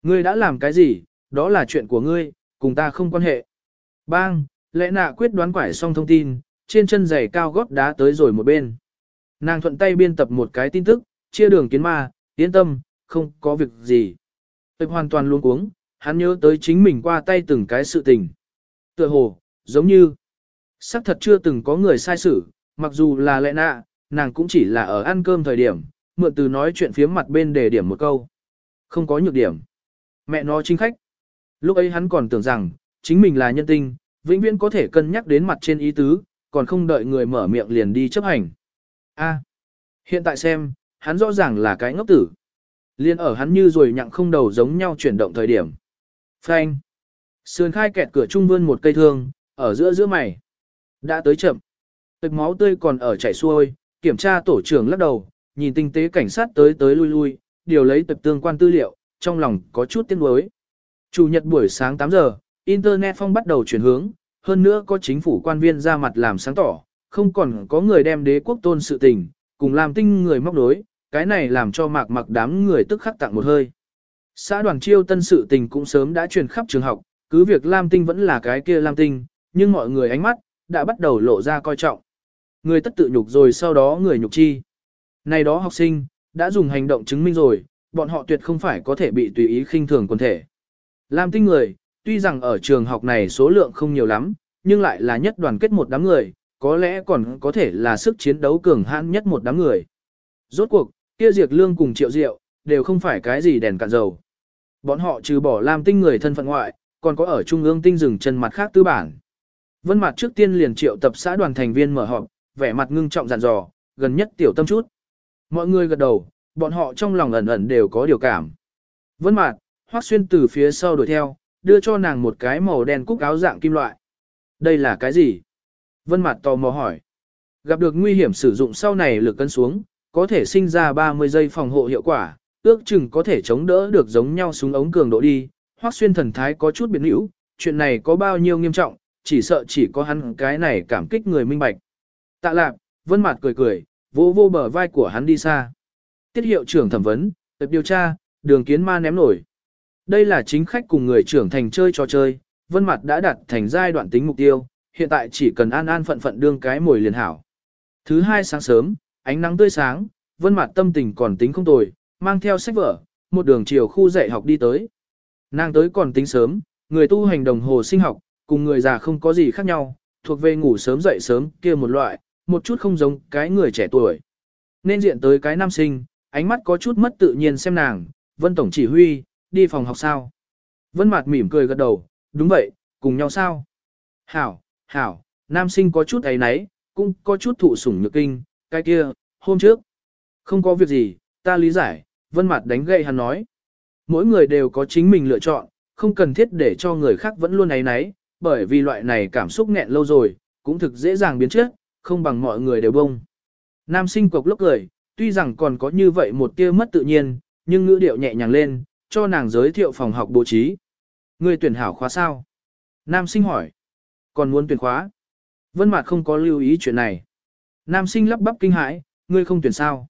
Ngươi đã làm cái gì, đó là chuyện của ngươi, cùng ta không quan hệ. Bang, lẽ nạ quyết đoán quải xong thông tin, trên chân giày cao gót đá tới rồi một bên. Nàng thuận tay biên tập một cái tin tức, chia đường kiến ma, yên tâm, không có việc gì. Tôi hoàn toàn luôn cuống, hắn nhớ tới chính mình qua tay từng cái sự tình. Tựa hồ, giống như, xác thật chưa từng có người sai xử, mặc dù là lệ nạ, nàng cũng chỉ là ở ăn cơm thời điểm, mượn từ nói chuyện phía mặt bên để điểm một câu. Không có nhược điểm. Mẹ nó chính khách. Lúc ấy hắn còn tưởng rằng, chính mình là nhân tinh, vĩnh viễn có thể cân nhắc đến mặt trên ý tứ, còn không đợi người mở miệng liền đi chấp hành. A, hiện tại xem, hắn rõ ràng là cái ngốc tử. Liên ở hắn như rồi nhặng không đầu giống nhau chuyển động thời điểm. Phanh. Sườn khai kẹt cửa trung vươn một cây thương, ở giữa giữa mày. Đã tới chậm. Tịch máu tươi còn ở chảy xuôi, kiểm tra tổ trưởng lắc đầu, nhìn tinh tế cảnh sát tới tới lui lui, điều lấy tập tương quan tư liệu, trong lòng có chút tiếc nuối. Chủ nhật buổi sáng 8 giờ, Internet phong bắt đầu chuyển hướng, hơn nữa có chính phủ quan viên ra mặt làm sáng tỏ, không còn có người đem đế quốc tôn sự tình, cùng làm tinh người móc đối, cái này làm cho mạc mặc đám người tức khắc tặng một hơi. Xã đoàn chiêu tân sự tình cũng sớm đã truyền khắp trường học, cứ việc Lam Tinh vẫn là cái kia Lam Tinh, nhưng mọi người ánh mắt, đã bắt đầu lộ ra coi trọng. Người tất tự nhục rồi sau đó người nhục chi. Này đó học sinh, đã dùng hành động chứng minh rồi, bọn họ tuyệt không phải có thể bị tùy ý khinh thường quần thể. Lam Tinh người, tuy rằng ở trường học này số lượng không nhiều lắm, nhưng lại là nhất đoàn kết một đám người, có lẽ còn có thể là sức chiến đấu cường hãn nhất một đám người. Rốt cuộc, kia diệt lương cùng triệu diệu, đều không phải cái gì đèn cạn dầu. Bọn họ trừ bỏ Lam Tinh người thân phận ngoại, còn có ở trung ương tinh rừng chân mặt khác tư bản. Vân mặt trước tiên liền triệu tập xã đoàn thành viên mở họp, vẻ mặt ngưng trọng dặn dò, gần nhất tiểu tâm chút. Mọi người gật đầu, bọn họ trong lòng ẩn ẩn đều có điều cảm. Vân mặt, Hoắc Xuyên từ phía sau đuổi theo, đưa cho nàng một cái màu đen cúc áo dạng kim loại. Đây là cái gì? Vân mặt tò mò hỏi. Gặp được nguy hiểm sử dụng sau này lực cân xuống, có thể sinh ra 30 giây phòng hộ hiệu quả, ước chừng có thể chống đỡ được giống nhau súng ống cường độ đi. Hoắc Xuyên thần thái có chút biến hữu, chuyện này có bao nhiêu nghiêm trọng, chỉ sợ chỉ có hắn cái này cảm kích người minh bạch. Tạ lạc, vân mặt cười cười, vỗ vỗ bờ vai của hắn đi xa. Tiết hiệu trưởng thẩm vấn, tập điều tra, đường kiến ma ném nổi. Đây là chính khách cùng người trưởng thành chơi trò chơi, vân mặt đã đặt thành giai đoạn tính mục tiêu, hiện tại chỉ cần an an phận phận đương cái mồi liền hảo. Thứ hai sáng sớm, ánh nắng tươi sáng, vân mặt tâm tình còn tính không tồi, mang theo sách vở, một đường chiều khu dạy học đi tới. Nàng tới còn tính sớm, người tu hành đồng hồ sinh học, cùng người già không có gì khác nhau, thuộc về ngủ sớm dậy sớm kia một loại, một chút không giống cái người trẻ tuổi. Nên diện tới cái nam sinh, ánh mắt có chút mất tự nhiên xem nàng, vân tổng chỉ huy, đi phòng học sao. Vân mặt mỉm cười gật đầu, đúng vậy, cùng nhau sao. Hảo, hảo, nam sinh có chút ấy nấy, cũng có chút thụ sủng nhược kinh, cái kia, hôm trước. Không có việc gì, ta lý giải, vân mặt đánh gậy hắn nói. Mỗi người đều có chính mình lựa chọn, không cần thiết để cho người khác vẫn luôn ấy nấy, bởi vì loại này cảm xúc nghẹn lâu rồi, cũng thực dễ dàng biến chất, không bằng mọi người đều bông. Nam sinh cục lốc cười, tuy rằng còn có như vậy một tia mất tự nhiên, nhưng ngữ điệu nhẹ nhàng lên, cho nàng giới thiệu phòng học bố trí. Người tuyển hảo khóa sao? Nam sinh hỏi. Còn muốn tuyển khóa? Vân Mạt không có lưu ý chuyện này. Nam sinh lắp bắp kinh hãi, ngươi không tuyển sao?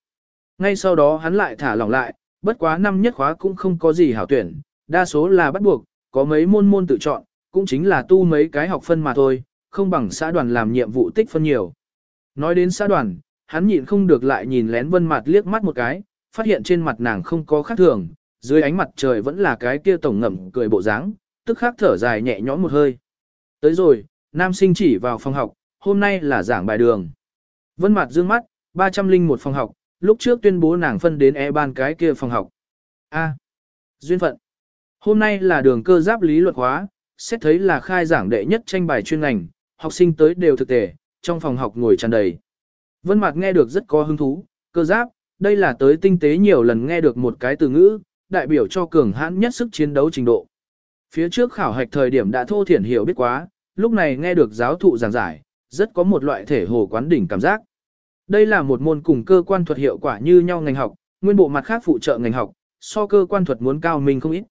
Ngay sau đó hắn lại thả lỏng lại, bất quá năm nhất khóa cũng không có gì hảo tuyển, đa số là bắt buộc, có mấy môn môn tự chọn, cũng chính là tu mấy cái học phân mà thôi, không bằng xã đoàn làm nhiệm vụ tích phân nhiều. Nói đến xã đoàn, hắn nhịn không được lại nhìn lén Vân Mạt liếc mắt một cái, phát hiện trên mặt nàng không có khác thường, dưới ánh mặt trời vẫn là cái kia tổng ngẩm cười bộ dáng, tức khắc thở dài nhẹ nhõm một hơi. Tới rồi, nam sinh chỉ vào phòng học, hôm nay là giảng bài đường. Vân mặt dương mắt, 301 phòng học, lúc trước tuyên bố nàng phân đến e ban cái kia phòng học. A. duyên phận. Hôm nay là đường cơ giáp lý luật hóa, xét thấy là khai giảng đệ nhất tranh bài chuyên ngành, học sinh tới đều thực tế trong phòng học ngồi tràn đầy. Vân Mạc nghe được rất có hứng thú, cơ giáp, đây là tới tinh tế nhiều lần nghe được một cái từ ngữ, đại biểu cho cường hãn nhất sức chiến đấu trình độ. Phía trước khảo hạch thời điểm đã thô thiển hiểu biết quá, lúc này nghe được giáo thụ giảng giải, rất có một loại thể hồ quán đỉnh cảm giác. Đây là một môn cùng cơ quan thuật hiệu quả như nhau ngành học, nguyên bộ mặt khác phụ trợ ngành học, so cơ quan thuật muốn cao mình không ít.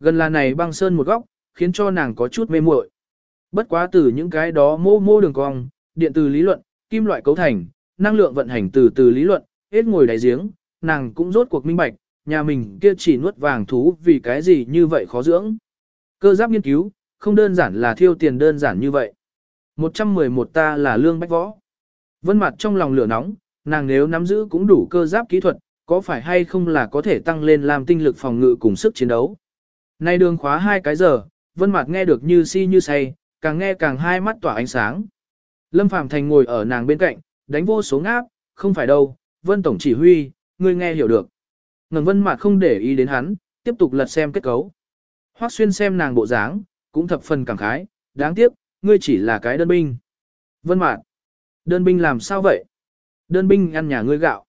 Gần là này băng sơn một góc, khiến cho nàng có chút mê muội. Bất quá từ những cái đó mô mô đường cong, điện từ lý luận, kim loại cấu thành, năng lượng vận hành từ từ lý luận, hết ngồi đáy giếng, nàng cũng rốt cuộc minh bạch, nhà mình kia chỉ nuốt vàng thú vì cái gì như vậy khó dưỡng. Cơ giáp nghiên cứu, không đơn giản là thiêu tiền đơn giản như vậy. 111 ta là lương bách võ. Vân mặt trong lòng lửa nóng, nàng nếu nắm giữ cũng đủ cơ giáp kỹ thuật, có phải hay không là có thể tăng lên làm tinh lực phòng ngự cùng sức chiến đấu. Nay đường khóa hai cái giờ, Vân mặt nghe được như si như say, càng nghe càng hai mắt tỏa ánh sáng. Lâm Phàm Thành ngồi ở nàng bên cạnh, đánh vô số ngáp, không phải đâu, Vân Tổng chỉ huy, ngươi nghe hiểu được. Ngân Vân mặt không để ý đến hắn, tiếp tục lật xem kết cấu. hoác Xuyên xem nàng bộ dáng, cũng thập phần cảm khái, đáng tiếc, ngươi chỉ là cái đơn binh. Vân mạn, đơn binh làm sao vậy? Đơn binh ăn nhà ngươi gạo.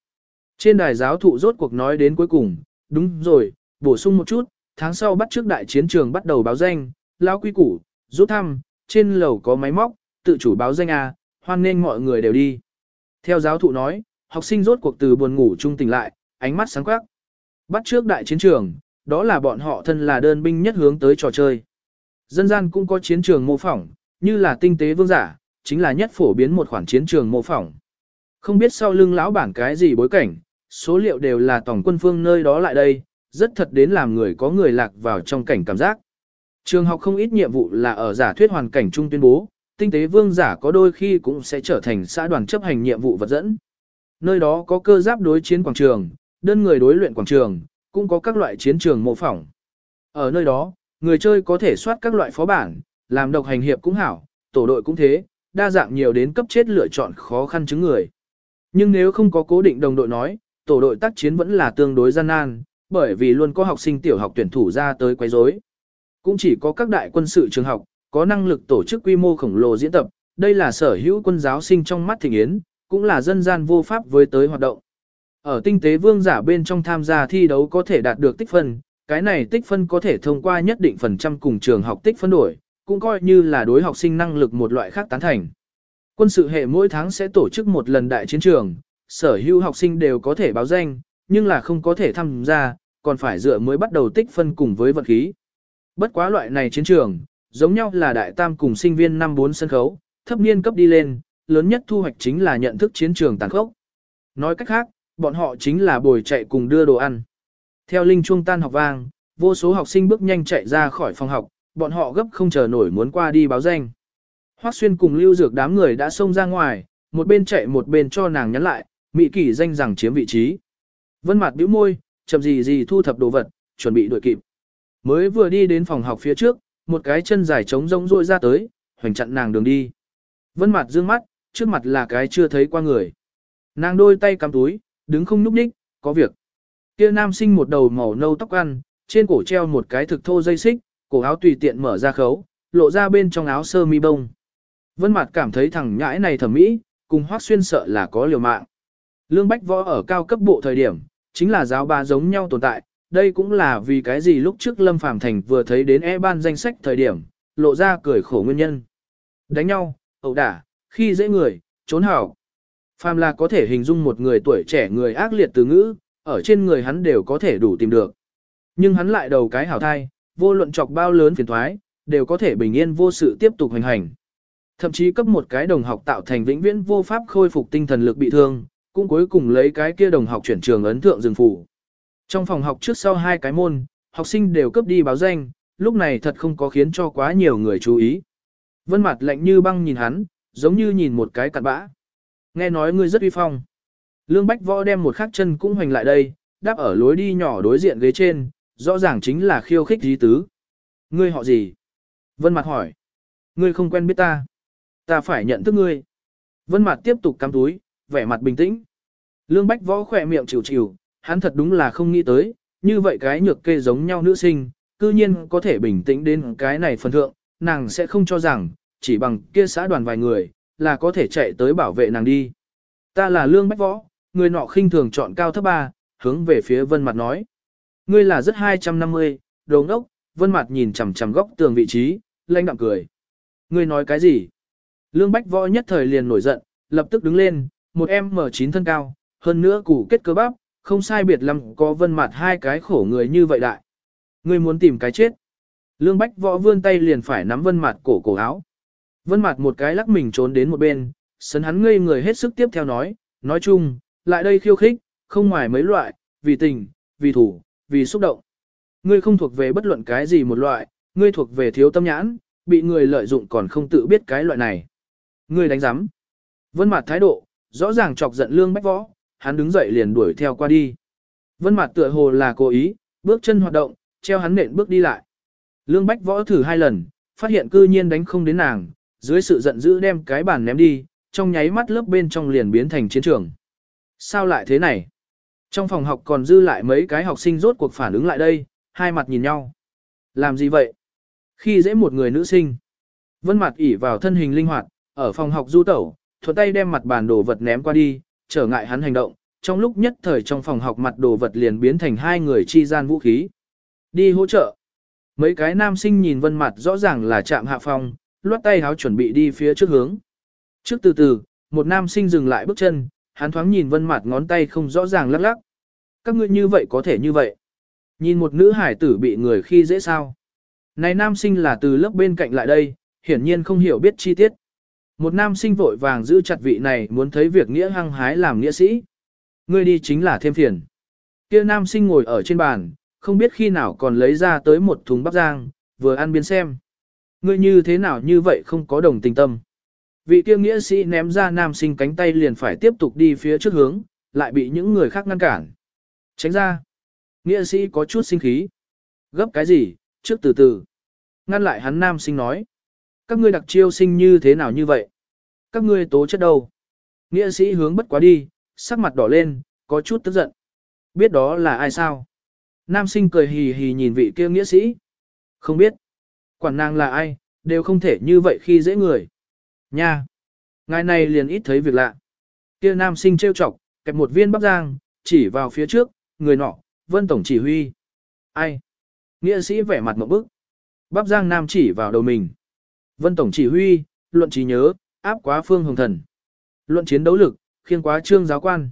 Trên đài giáo thụ rốt cuộc nói đến cuối cùng, đúng rồi, bổ sung một chút, tháng sau bắt trước đại chiến trường bắt đầu báo danh, lão quy củ, rút thăm, trên lầu có máy móc, tự chủ báo danh à, hoan nên mọi người đều đi. Theo giáo thụ nói, học sinh rốt cuộc từ buồn ngủ trung tỉnh lại, ánh mắt sáng quắc. Bắt trước đại chiến trường, đó là bọn họ thân là đơn binh nhất hướng tới trò chơi. Dân gian cũng có chiến trường mô phỏng, như là tinh tế vương giả, chính là nhất phổ biến một khoản chiến trường mô phỏng. Không biết sau lưng lão bản cái gì bối cảnh, số liệu đều là tổng quân phương nơi đó lại đây, rất thật đến làm người có người lạc vào trong cảnh cảm giác. Trường học không ít nhiệm vụ là ở giả thuyết hoàn cảnh trung tuyên bố, tinh tế vương giả có đôi khi cũng sẽ trở thành xã đoàn chấp hành nhiệm vụ vật dẫn. Nơi đó có cơ giáp đối chiến quảng trường, đơn người đối luyện quảng trường, cũng có các loại chiến trường mô phỏng. Ở nơi đó, người chơi có thể soát các loại phó bản, làm độc hành hiệp cũng hảo, tổ đội cũng thế, đa dạng nhiều đến cấp chết lựa chọn khó khăn chứng người. Nhưng nếu không có cố định đồng đội nói, tổ đội tác chiến vẫn là tương đối gian nan, bởi vì luôn có học sinh tiểu học tuyển thủ ra tới quấy rối. Cũng chỉ có các đại quân sự trường học, có năng lực tổ chức quy mô khổng lồ diễn tập, đây là sở hữu quân giáo sinh trong mắt thịnh yến, cũng là dân gian vô pháp với tới hoạt động. Ở tinh tế vương giả bên trong tham gia thi đấu có thể đạt được tích phân, cái này tích phân có thể thông qua nhất định phần trăm cùng trường học tích phân đổi, cũng coi như là đối học sinh năng lực một loại khác tán thành. Quân sự hệ mỗi tháng sẽ tổ chức một lần đại chiến trường, sở hữu học sinh đều có thể báo danh, nhưng là không có thể tham gia, còn phải dựa mới bắt đầu tích phân cùng với vật khí. Bất quá loại này chiến trường, giống nhau là đại tam cùng sinh viên năm 4 sân khấu, thấp niên cấp đi lên, lớn nhất thu hoạch chính là nhận thức chiến trường tàn khốc. Nói cách khác, bọn họ chính là bồi chạy cùng đưa đồ ăn. Theo linh chuông tan học vang, vô số học sinh bước nhanh chạy ra khỏi phòng học, bọn họ gấp không chờ nổi muốn qua đi báo danh. Hoắc Xuyên cùng Lưu Dược đám người đã xông ra ngoài, một bên chạy một bên cho nàng nhắn lại, Mỹ Kỳ danh rằng chiếm vị trí. Vân Mạt bĩu môi, chậm gì gì thu thập đồ vật, chuẩn bị đuổi kịp. Mới vừa đi đến phòng học phía trước, một cái chân dài trống rỗng rũa ra tới, hoành chặn nàng đường đi. Vân Mạt dương mắt, trước mặt là cái chưa thấy qua người. Nàng đôi tay cắm túi, đứng không nhúc nhích, có việc. Kia nam sinh một đầu màu nâu tóc ăn, trên cổ treo một cái thực thô dây xích, cổ áo tùy tiện mở ra khấu, lộ ra bên trong áo sơ mi bông. Vân Mạt cảm thấy thằng nhãi này thẩm mỹ, cùng Hoắc Xuyên sợ là có liều mạng. Lương Bách Võ ở cao cấp bộ thời điểm, chính là giáo ba giống nhau tồn tại, đây cũng là vì cái gì lúc trước Lâm Phàm Thành vừa thấy đến e ban danh sách thời điểm, lộ ra cười khổ nguyên nhân. Đánh nhau, ẩu đả, khi dễ người, trốn hảo. Phàm là có thể hình dung một người tuổi trẻ người ác liệt từ ngữ, ở trên người hắn đều có thể đủ tìm được. Nhưng hắn lại đầu cái hảo thai, vô luận chọc bao lớn phiền thoái, đều có thể bình yên vô sự tiếp tục hành hành. Thậm chí cấp một cái đồng học tạo thành vĩnh viễn vô pháp khôi phục tinh thần lực bị thương, cũng cuối cùng lấy cái kia đồng học chuyển trường ấn thượng rừng phủ. Trong phòng học trước sau hai cái môn, học sinh đều cấp đi báo danh, lúc này thật không có khiến cho quá nhiều người chú ý. Vân mặt lạnh như băng nhìn hắn, giống như nhìn một cái cặn bã. Nghe nói ngươi rất uy phong. Lương Bách Võ đem một khắc chân cũng hoành lại đây, đáp ở lối đi nhỏ đối diện ghế trên, rõ ràng chính là khiêu khích dí tứ. Ngươi họ gì? Vân Mặt hỏi. Ngươi không quen biết ta. Ta phải nhận thức ngươi. Vân Mặt tiếp tục cắm túi, vẻ mặt bình tĩnh. Lương Bách Võ khỏe miệng chịu chịu, hắn thật đúng là không nghĩ tới, như vậy cái nhược kê giống nhau nữ sinh, cư nhiên có thể bình tĩnh đến cái này phần thượng, nàng sẽ không cho rằng, chỉ bằng kia xã đoàn vài người, là có thể chạy tới bảo vệ nàng đi. Ta là Lương Bách Võ, người nọ khinh thường chọn cao thấp ba, hướng về phía Vân Mặt nói. Ngươi là rất 250, đồ ngốc, Vân Mặt nhìn chằm chằm góc tường vị trí, lanh đạm cười. Ngươi nói cái gì? Lương Bách Võ nhất thời liền nổi giận, lập tức đứng lên, một em M9 thân cao, hơn nữa củ kết cơ bắp, không sai biệt lắm có Vân Mặt hai cái khổ người như vậy đại. Ngươi muốn tìm cái chết. Lương Bách Võ vươn tay liền phải nắm Vân Mặt cổ cổ áo. Vân Mạt một cái lắc mình trốn đến một bên, sấn hắn ngây người hết sức tiếp theo nói, nói chung, lại đây khiêu khích, không ngoài mấy loại, vì tình, vì thủ, vì xúc động. Ngươi không thuộc về bất luận cái gì một loại, ngươi thuộc về thiếu tâm nhãn, bị người lợi dụng còn không tự biết cái loại này. Ngươi đánh giám. Vân Mạt thái độ, rõ ràng chọc giận lương bách võ, hắn đứng dậy liền đuổi theo qua đi. Vân Mạt tựa hồ là cố ý, bước chân hoạt động, treo hắn nện bước đi lại. Lương bách võ thử hai lần, phát hiện cư nhiên đánh không đến nàng, dưới sự giận dữ đem cái bàn ném đi, trong nháy mắt lớp bên trong liền biến thành chiến trường. Sao lại thế này? Trong phòng học còn dư lại mấy cái học sinh rốt cuộc phản ứng lại đây, hai mặt nhìn nhau. Làm gì vậy? Khi dễ một người nữ sinh. Vân mặt ỉ vào thân hình linh hoạt, ở phòng học du tẩu, thuận tay đem mặt bàn đồ vật ném qua đi, trở ngại hắn hành động. Trong lúc nhất thời trong phòng học mặt đồ vật liền biến thành hai người chi gian vũ khí. Đi hỗ trợ. Mấy cái nam sinh nhìn vân mặt rõ ràng là chạm hạ phòng, loát tay háo chuẩn bị đi phía trước hướng. Trước từ từ, một nam sinh dừng lại bước chân, hắn thoáng nhìn vân mặt ngón tay không rõ ràng lắc lắc. Các ngươi như vậy có thể như vậy. Nhìn một nữ hải tử bị người khi dễ sao. Này nam sinh là từ lớp bên cạnh lại đây, hiển nhiên không hiểu biết chi tiết. Một nam sinh vội vàng giữ chặt vị này muốn thấy việc nghĩa hăng hái làm nghĩa sĩ. Ngươi đi chính là thêm phiền. Kia nam sinh ngồi ở trên bàn, không biết khi nào còn lấy ra tới một thùng bắp rang, vừa ăn biến xem. Ngươi như thế nào như vậy không có đồng tình tâm. Vị kia nghĩa sĩ ném ra nam sinh cánh tay liền phải tiếp tục đi phía trước hướng, lại bị những người khác ngăn cản. Tránh ra. Nghĩa sĩ có chút sinh khí. Gấp cái gì, trước từ từ. Ngăn lại hắn nam sinh nói. Các ngươi đặc chiêu sinh như thế nào như vậy? Các ngươi tố chất đâu? Nghĩa sĩ hướng bất quá đi, sắc mặt đỏ lên, có chút tức giận. Biết đó là ai sao? Nam sinh cười hì hì nhìn vị kia nghĩa sĩ. Không biết. Quản nàng là ai, đều không thể như vậy khi dễ người. Nha! Ngài này liền ít thấy việc lạ. Kia nam sinh trêu chọc, kẹp một viên bắp giang, chỉ vào phía trước, người nọ, vân tổng chỉ huy. Ai? Nghĩa sĩ vẻ mặt một bức. Bắp giang nam chỉ vào đầu mình. Vân tổng chỉ huy, luận trí nhớ, áp quá phương hồng thần. Luận chiến đấu lực, khiên quá trương giáo quan.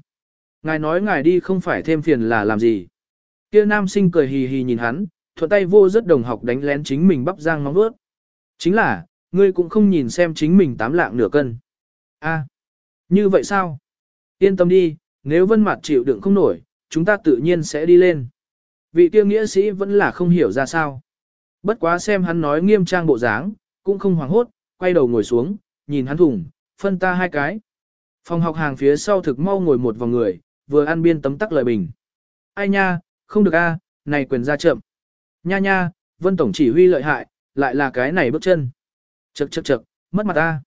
Ngài nói ngài đi không phải thêm phiền là làm gì. Kia nam sinh cười hì hì nhìn hắn, thuận tay vô rất đồng học đánh lén chính mình bắp giang móng vớt. Chính là, ngươi cũng không nhìn xem chính mình tám lạng nửa cân. a à, như vậy sao? Yên tâm đi, nếu vân mặt chịu đựng không nổi, chúng ta tự nhiên sẽ đi lên. Vị tiêu nghĩa sĩ vẫn là không hiểu ra sao. Bất quá xem hắn nói nghiêm trang bộ dáng, cũng không hoảng hốt, quay đầu ngồi xuống, nhìn hắn thủng, phân ta hai cái. Phòng học hàng phía sau thực mau ngồi một vòng người, vừa ăn biên tấm tắc lời bình. Ai nha, không được a, à, này quyền ra chậm. Nha nha, vân tổng chỉ huy lợi hại, lại là cái này bước chân. Chậc chậc chậc, mất mặt ta.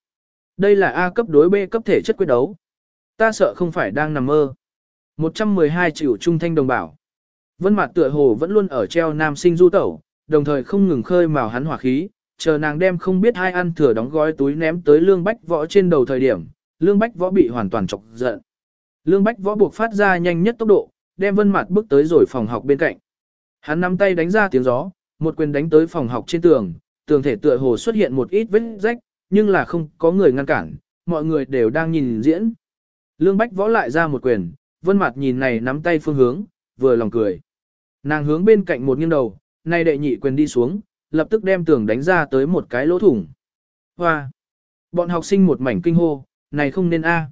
Đây là A cấp đối B cấp thể chất quyết đấu. Ta sợ không phải đang nằm mơ. 112 triệu trung thanh đồng bảo. Vân mặt tựa hồ vẫn luôn ở treo nam sinh du tẩu, đồng thời không ngừng khơi mào hắn hỏa khí, chờ nàng đem không biết hai ăn thừa đóng gói túi ném tới lương bách võ trên đầu thời điểm, lương bách võ bị hoàn toàn chọc giận. Lương bách võ buộc phát ra nhanh nhất tốc độ, đem vân mặt bước tới rồi phòng học bên cạnh. Hắn nắm tay đánh ra tiếng gió, một quyền đánh tới phòng học trên tường, tường thể tựa hồ xuất hiện một ít vết rách, nhưng là không có người ngăn cản, mọi người đều đang nhìn diễn. Lương Bách võ lại ra một quyền, vân mặt nhìn này nắm tay phương hướng, vừa lòng cười. Nàng hướng bên cạnh một nghiêng đầu, nay đệ nhị quyền đi xuống, lập tức đem tường đánh ra tới một cái lỗ thủng. Hoa! Bọn học sinh một mảnh kinh hô, này không nên a.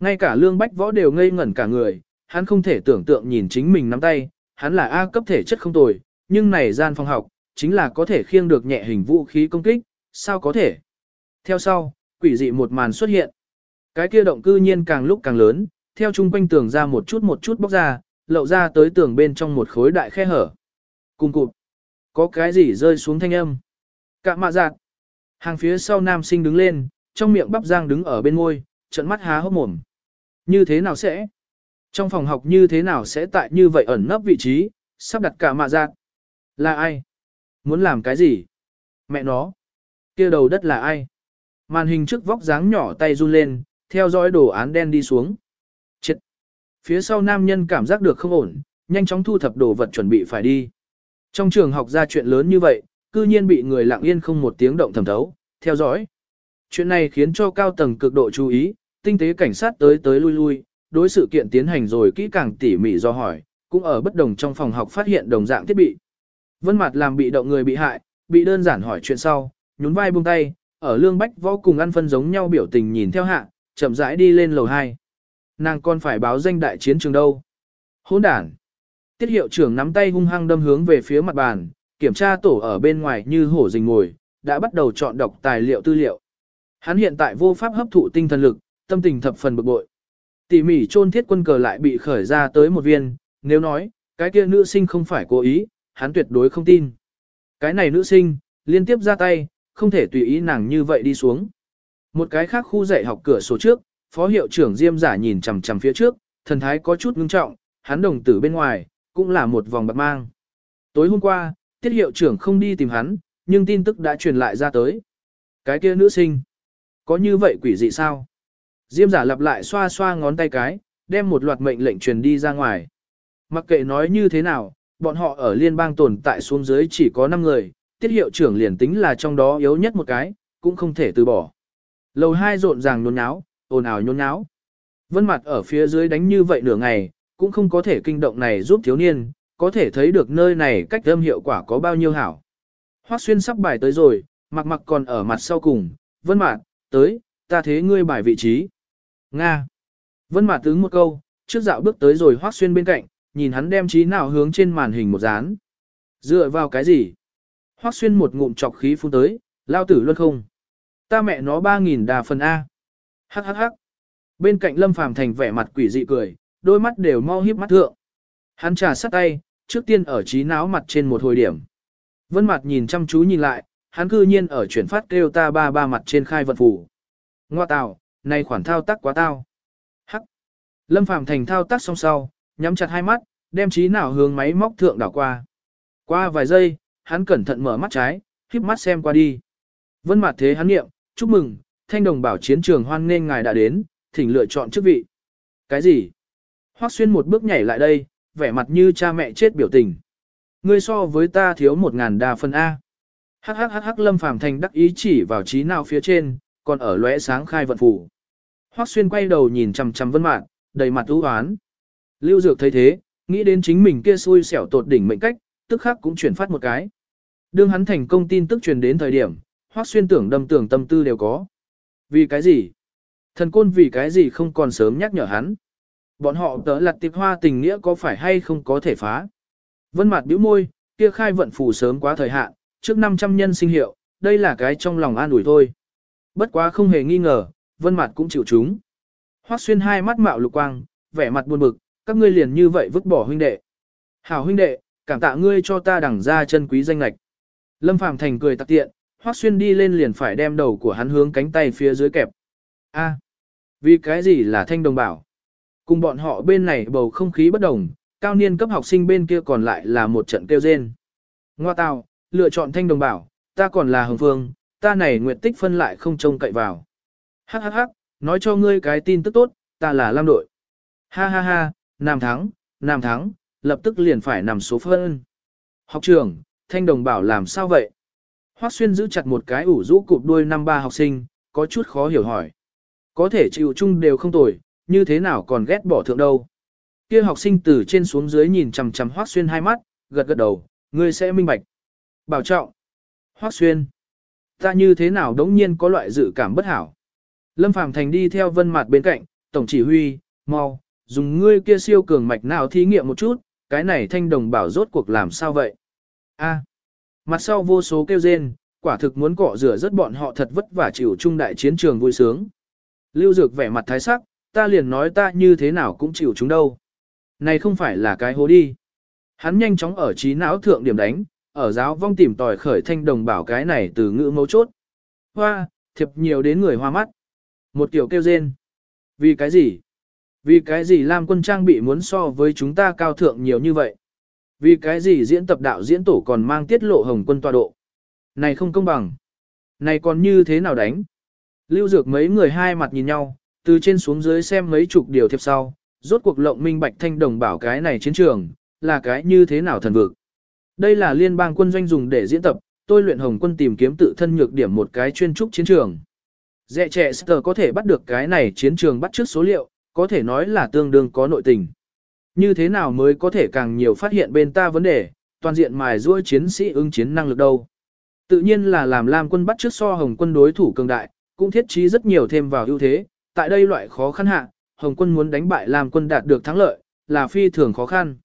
Ngay cả lương bách võ đều ngây ngẩn cả người, hắn không thể tưởng tượng nhìn chính mình nắm tay, hắn là A cấp thể chất không tồi, nhưng này gian phòng học, chính là có thể khiêng được nhẹ hình vũ khí công kích, sao có thể. Theo sau, quỷ dị một màn xuất hiện. Cái kia động cư nhiên càng lúc càng lớn, theo chung quanh tường ra một chút một chút bóc ra, lậu ra tới tường bên trong một khối đại khe hở. Cùng cụt. Có cái gì rơi xuống thanh âm. Cạ mạ giạt. Hàng phía sau nam sinh đứng lên, trong miệng bắp giang đứng ở bên môi, trận mắt há hốc mồm. Như thế nào sẽ? Trong phòng học như thế nào sẽ tại như vậy ẩn nấp vị trí, sắp đặt cả mạ giạt? Là ai? Muốn làm cái gì? Mẹ nó. kia đầu đất là ai? Màn hình trước vóc dáng nhỏ tay run lên, theo dõi đồ án đen đi xuống. Chết. Phía sau nam nhân cảm giác được không ổn, nhanh chóng thu thập đồ vật chuẩn bị phải đi. Trong trường học ra chuyện lớn như vậy, cư nhiên bị người lặng yên không một tiếng động thẩm thấu, theo dõi. Chuyện này khiến cho cao tầng cực độ chú ý, tinh tế cảnh sát tới tới lui lui, đối sự kiện tiến hành rồi kỹ càng tỉ mỉ do hỏi, cũng ở bất đồng trong phòng học phát hiện đồng dạng thiết bị. Vân mặt làm bị động người bị hại, bị đơn giản hỏi chuyện sau, nhún vai buông tay, ở lương bách võ cùng ăn phân giống nhau biểu tình nhìn theo hạ, chậm rãi đi lên lầu 2. Nàng còn phải báo danh đại chiến trường đâu. Hỗn đản. Tiết hiệu trưởng nắm tay hung hăng đâm hướng về phía mặt bàn, kiểm tra tổ ở bên ngoài như hổ rình ngồi, đã bắt đầu chọn đọc tài liệu tư liệu. Hắn hiện tại vô pháp hấp thụ tinh thần lực, tâm tình thập phần bực bội. Tỉ mỉ chôn thiết quân cờ lại bị khởi ra tới một viên, nếu nói, cái kia nữ sinh không phải cố ý, hắn tuyệt đối không tin. Cái này nữ sinh, liên tiếp ra tay, không thể tùy ý nàng như vậy đi xuống. Một cái khác khu dạy học cửa sổ trước, phó hiệu trưởng Diêm giả nhìn chằm chằm phía trước, thần thái có chút ngưng trọng, hắn đồng tử bên ngoài, cũng là một vòng bạc mang. Tối hôm qua, tiết hiệu trưởng không đi tìm hắn, nhưng tin tức đã truyền lại ra tới. Cái kia nữ sinh, có như vậy quỷ dị sao? Diêm giả lặp lại xoa xoa ngón tay cái, đem một loạt mệnh lệnh truyền đi ra ngoài. Mặc kệ nói như thế nào, bọn họ ở liên bang tồn tại xuống dưới chỉ có 5 người, tiết hiệu trưởng liền tính là trong đó yếu nhất một cái, cũng không thể từ bỏ. Lầu hai rộn ràng nhốn nháo, ồn ào nhốn nháo. Vân mặt ở phía dưới đánh như vậy nửa ngày, cũng không có thể kinh động này giúp thiếu niên, có thể thấy được nơi này cách âm hiệu quả có bao nhiêu hảo. Hoắc xuyên sắp bài tới rồi, mặc mặc còn ở mặt sau cùng, vân mặt tới, ta thế ngươi bài vị trí. Nga. Vân mạt tướng một câu, trước dạo bước tới rồi Hoắc xuyên bên cạnh, nhìn hắn đem trí nào hướng trên màn hình một dán. Dựa vào cái gì? Hoắc xuyên một ngụm chọc khí phun tới, lao tử luôn không. Ta mẹ nó ba nghìn đà phần A. Hắc hắc hắc. Bên cạnh Lâm Phàm thành vẻ mặt quỷ dị cười, đôi mắt đều mau hiếp mắt thượng. Hắn trà sắt tay, trước tiên ở trí não mặt trên một hồi điểm. Vân mặt nhìn chăm chú nhìn lại, hắn cư nhiên ở chuyển phát kêu ta ba ba mặt trên khai vận phủ. Ngoa tào, này khoản thao tác quá tao. Hắc. Lâm Phàm thành thao tác xong sau, nhắm chặt hai mắt, đem trí nào hướng máy móc thượng đảo qua. Qua vài giây, hắn cẩn thận mở mắt trái, híp mắt xem qua đi. Vân mặt thế hắn niệm, chúc mừng, thanh đồng bảo chiến trường hoan nên ngài đã đến, thỉnh lựa chọn chức vị. Cái gì? Hoắc xuyên một bước nhảy lại đây, vẻ mặt như cha mẹ chết biểu tình. Ngươi so với ta thiếu một ngàn đa phân A. Hắc hắc hắc hắc lâm phàm thành đắc ý chỉ vào trí nào phía trên, còn ở lóe sáng khai vận phủ. Hoắc xuyên quay đầu nhìn chằm chằm vân mạn, đầy mặt ưu hoán. Lưu Dược thấy thế, nghĩ đến chính mình kia xui xẻo tột đỉnh mệnh cách, tức khắc cũng chuyển phát một cái. Đương hắn thành công tin tức truyền đến thời điểm, Hoắc xuyên tưởng đâm tưởng tâm tư đều có. Vì cái gì? Thần côn vì cái gì không còn sớm nhắc nhở hắn? Bọn họ tớ lặt tiệp hoa tình nghĩa có phải hay không có thể phá? Vân Mạt bĩu môi, kia khai vận phủ sớm quá thời hạn, trước 500 nhân sinh hiệu, đây là cái trong lòng an ủi thôi. Bất quá không hề nghi ngờ, vân mặt cũng chịu chúng. Hoắc xuyên hai mắt mạo lục quang, vẻ mặt buồn bực, các ngươi liền như vậy vứt bỏ huynh đệ. Hảo huynh đệ, cảm tạ ngươi cho ta đẳng ra chân quý danh lạch. Lâm Phàm Thành cười tặc tiện, Hoắc xuyên đi lên liền phải đem đầu của hắn hướng cánh tay phía dưới kẹp. A, vì cái gì là thanh đồng bảo? Cùng bọn họ bên này bầu không khí bất đồng, cao niên cấp học sinh bên kia còn lại là một trận kêu rên. Ngoa tào, lựa chọn thanh đồng bảo, ta còn là hồng phương, ta này nguyệt tích phân lại không trông cậy vào. Hắc hắc hắc, nói cho ngươi cái tin tức tốt, ta là lam đội. Ha ha ha, nam thắng, nam thắng, lập tức liền phải nằm số phân. Học trưởng, thanh đồng bảo làm sao vậy? Hoắc xuyên giữ chặt một cái ủ rũ cụp đuôi năm ba học sinh, có chút khó hiểu hỏi. Có thể chịu chung đều không tồi, như thế nào còn ghét bỏ thượng đâu. Kia học sinh từ trên xuống dưới nhìn chằm chằm Hoắc Xuyên hai mắt, gật gật đầu, ngươi sẽ minh bạch. Bảo trọng. Hoắc Xuyên. Ta như thế nào đống nhiên có loại dự cảm bất hảo. Lâm Phàm Thành đi theo vân mặt bên cạnh, tổng chỉ huy, mau, dùng ngươi kia siêu cường mạch nào thí nghiệm một chút, cái này thanh đồng bảo rốt cuộc làm sao vậy? A. Mặt sau vô số kêu rên, quả thực muốn cọ rửa rất bọn họ thật vất vả chịu chung đại chiến trường vui sướng. Lưu Dược vẻ mặt thái sắc, ta liền nói ta như thế nào cũng chịu chúng đâu. Này không phải là cái hố đi. Hắn nhanh chóng ở trí não thượng điểm đánh, ở giáo vong tìm tòi khởi thanh đồng bảo cái này từ ngữ mấu chốt. Hoa, thiệp nhiều đến người hoa mắt. Một tiểu kêu rên. Vì cái gì? Vì cái gì Lam quân trang bị muốn so với chúng ta cao thượng nhiều như vậy? Vì cái gì diễn tập đạo diễn tổ còn mang tiết lộ hồng quân tọa độ? Này không công bằng. Này còn như thế nào đánh? Lưu Dược mấy người hai mặt nhìn nhau, từ trên xuống dưới xem mấy chục điều thiệp sau, rốt cuộc lộng minh bạch thanh đồng bảo cái này chiến trường, là cái như thế nào thần vực. Đây là liên bang quân doanh dùng để diễn tập, tôi luyện hồng quân tìm kiếm tự thân nhược điểm một cái chuyên trúc chiến trường. Dẹ trẻ Star có thể bắt được cái này chiến trường bắt trước số liệu, có thể nói là tương đương có nội tình. Như thế nào mới có thể càng nhiều phát hiện bên ta vấn đề, toàn diện mài ruôi chiến sĩ ứng chiến năng lực đâu. Tự nhiên là làm Lam quân bắt trước so hồng quân đối thủ cường đại, cũng thiết trí rất nhiều thêm vào ưu thế, tại đây loại khó khăn hạ, Hồng quân muốn đánh bại Lam quân đạt được thắng lợi, là phi thường khó khăn.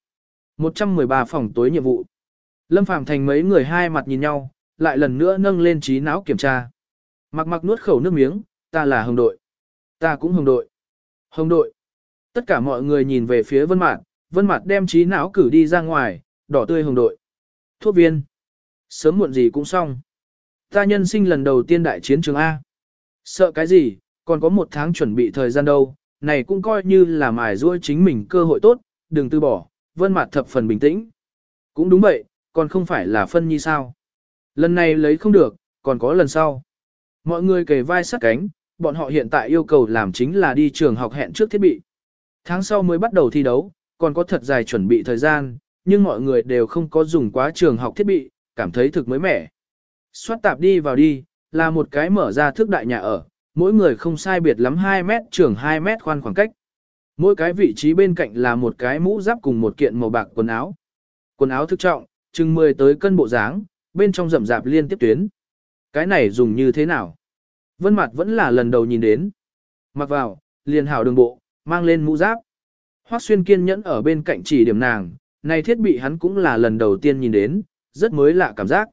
113 phòng tối nhiệm vụ. Lâm Phàm thành mấy người hai mặt nhìn nhau, lại lần nữa nâng lên trí não kiểm tra. Mặc mặc nuốt khẩu nước miếng, ta là hồng đội. Ta cũng hồng đội. Hồng đội. Tất cả mọi người nhìn về phía vân Mạt, vân Mạt đem trí não cử đi ra ngoài, đỏ tươi hồng đội. Thuốc viên. Sớm muộn gì cũng xong. Ta nhân sinh lần đầu tiên đại chiến trường A. Sợ cái gì, còn có một tháng chuẩn bị thời gian đâu, này cũng coi như là mài ruôi chính mình cơ hội tốt, đừng từ bỏ, vân Mạt thập phần bình tĩnh. Cũng đúng vậy, còn không phải là phân nhi sao. Lần này lấy không được, còn có lần sau. Mọi người kề vai sát cánh, bọn họ hiện tại yêu cầu làm chính là đi trường học hẹn trước thiết bị. Tháng sau mới bắt đầu thi đấu, còn có thật dài chuẩn bị thời gian, nhưng mọi người đều không có dùng quá trường học thiết bị, cảm thấy thực mới mẻ. Xoát tạp đi vào đi, là một cái mở ra thước đại nhà ở, mỗi người không sai biệt lắm 2 mét trường 2 mét khoan khoảng cách. Mỗi cái vị trí bên cạnh là một cái mũ giáp cùng một kiện màu bạc quần áo. Quần áo thức trọng, chừng 10 tới cân bộ dáng, bên trong rậm rạp liên tiếp tuyến. Cái này dùng như thế nào? Vân Mạt vẫn là lần đầu nhìn đến. Mặc vào, liền hảo đường bộ, mang lên mũ giáp. Hoắc xuyên kiên nhẫn ở bên cạnh chỉ điểm nàng, này thiết bị hắn cũng là lần đầu tiên nhìn đến, rất mới lạ cảm giác.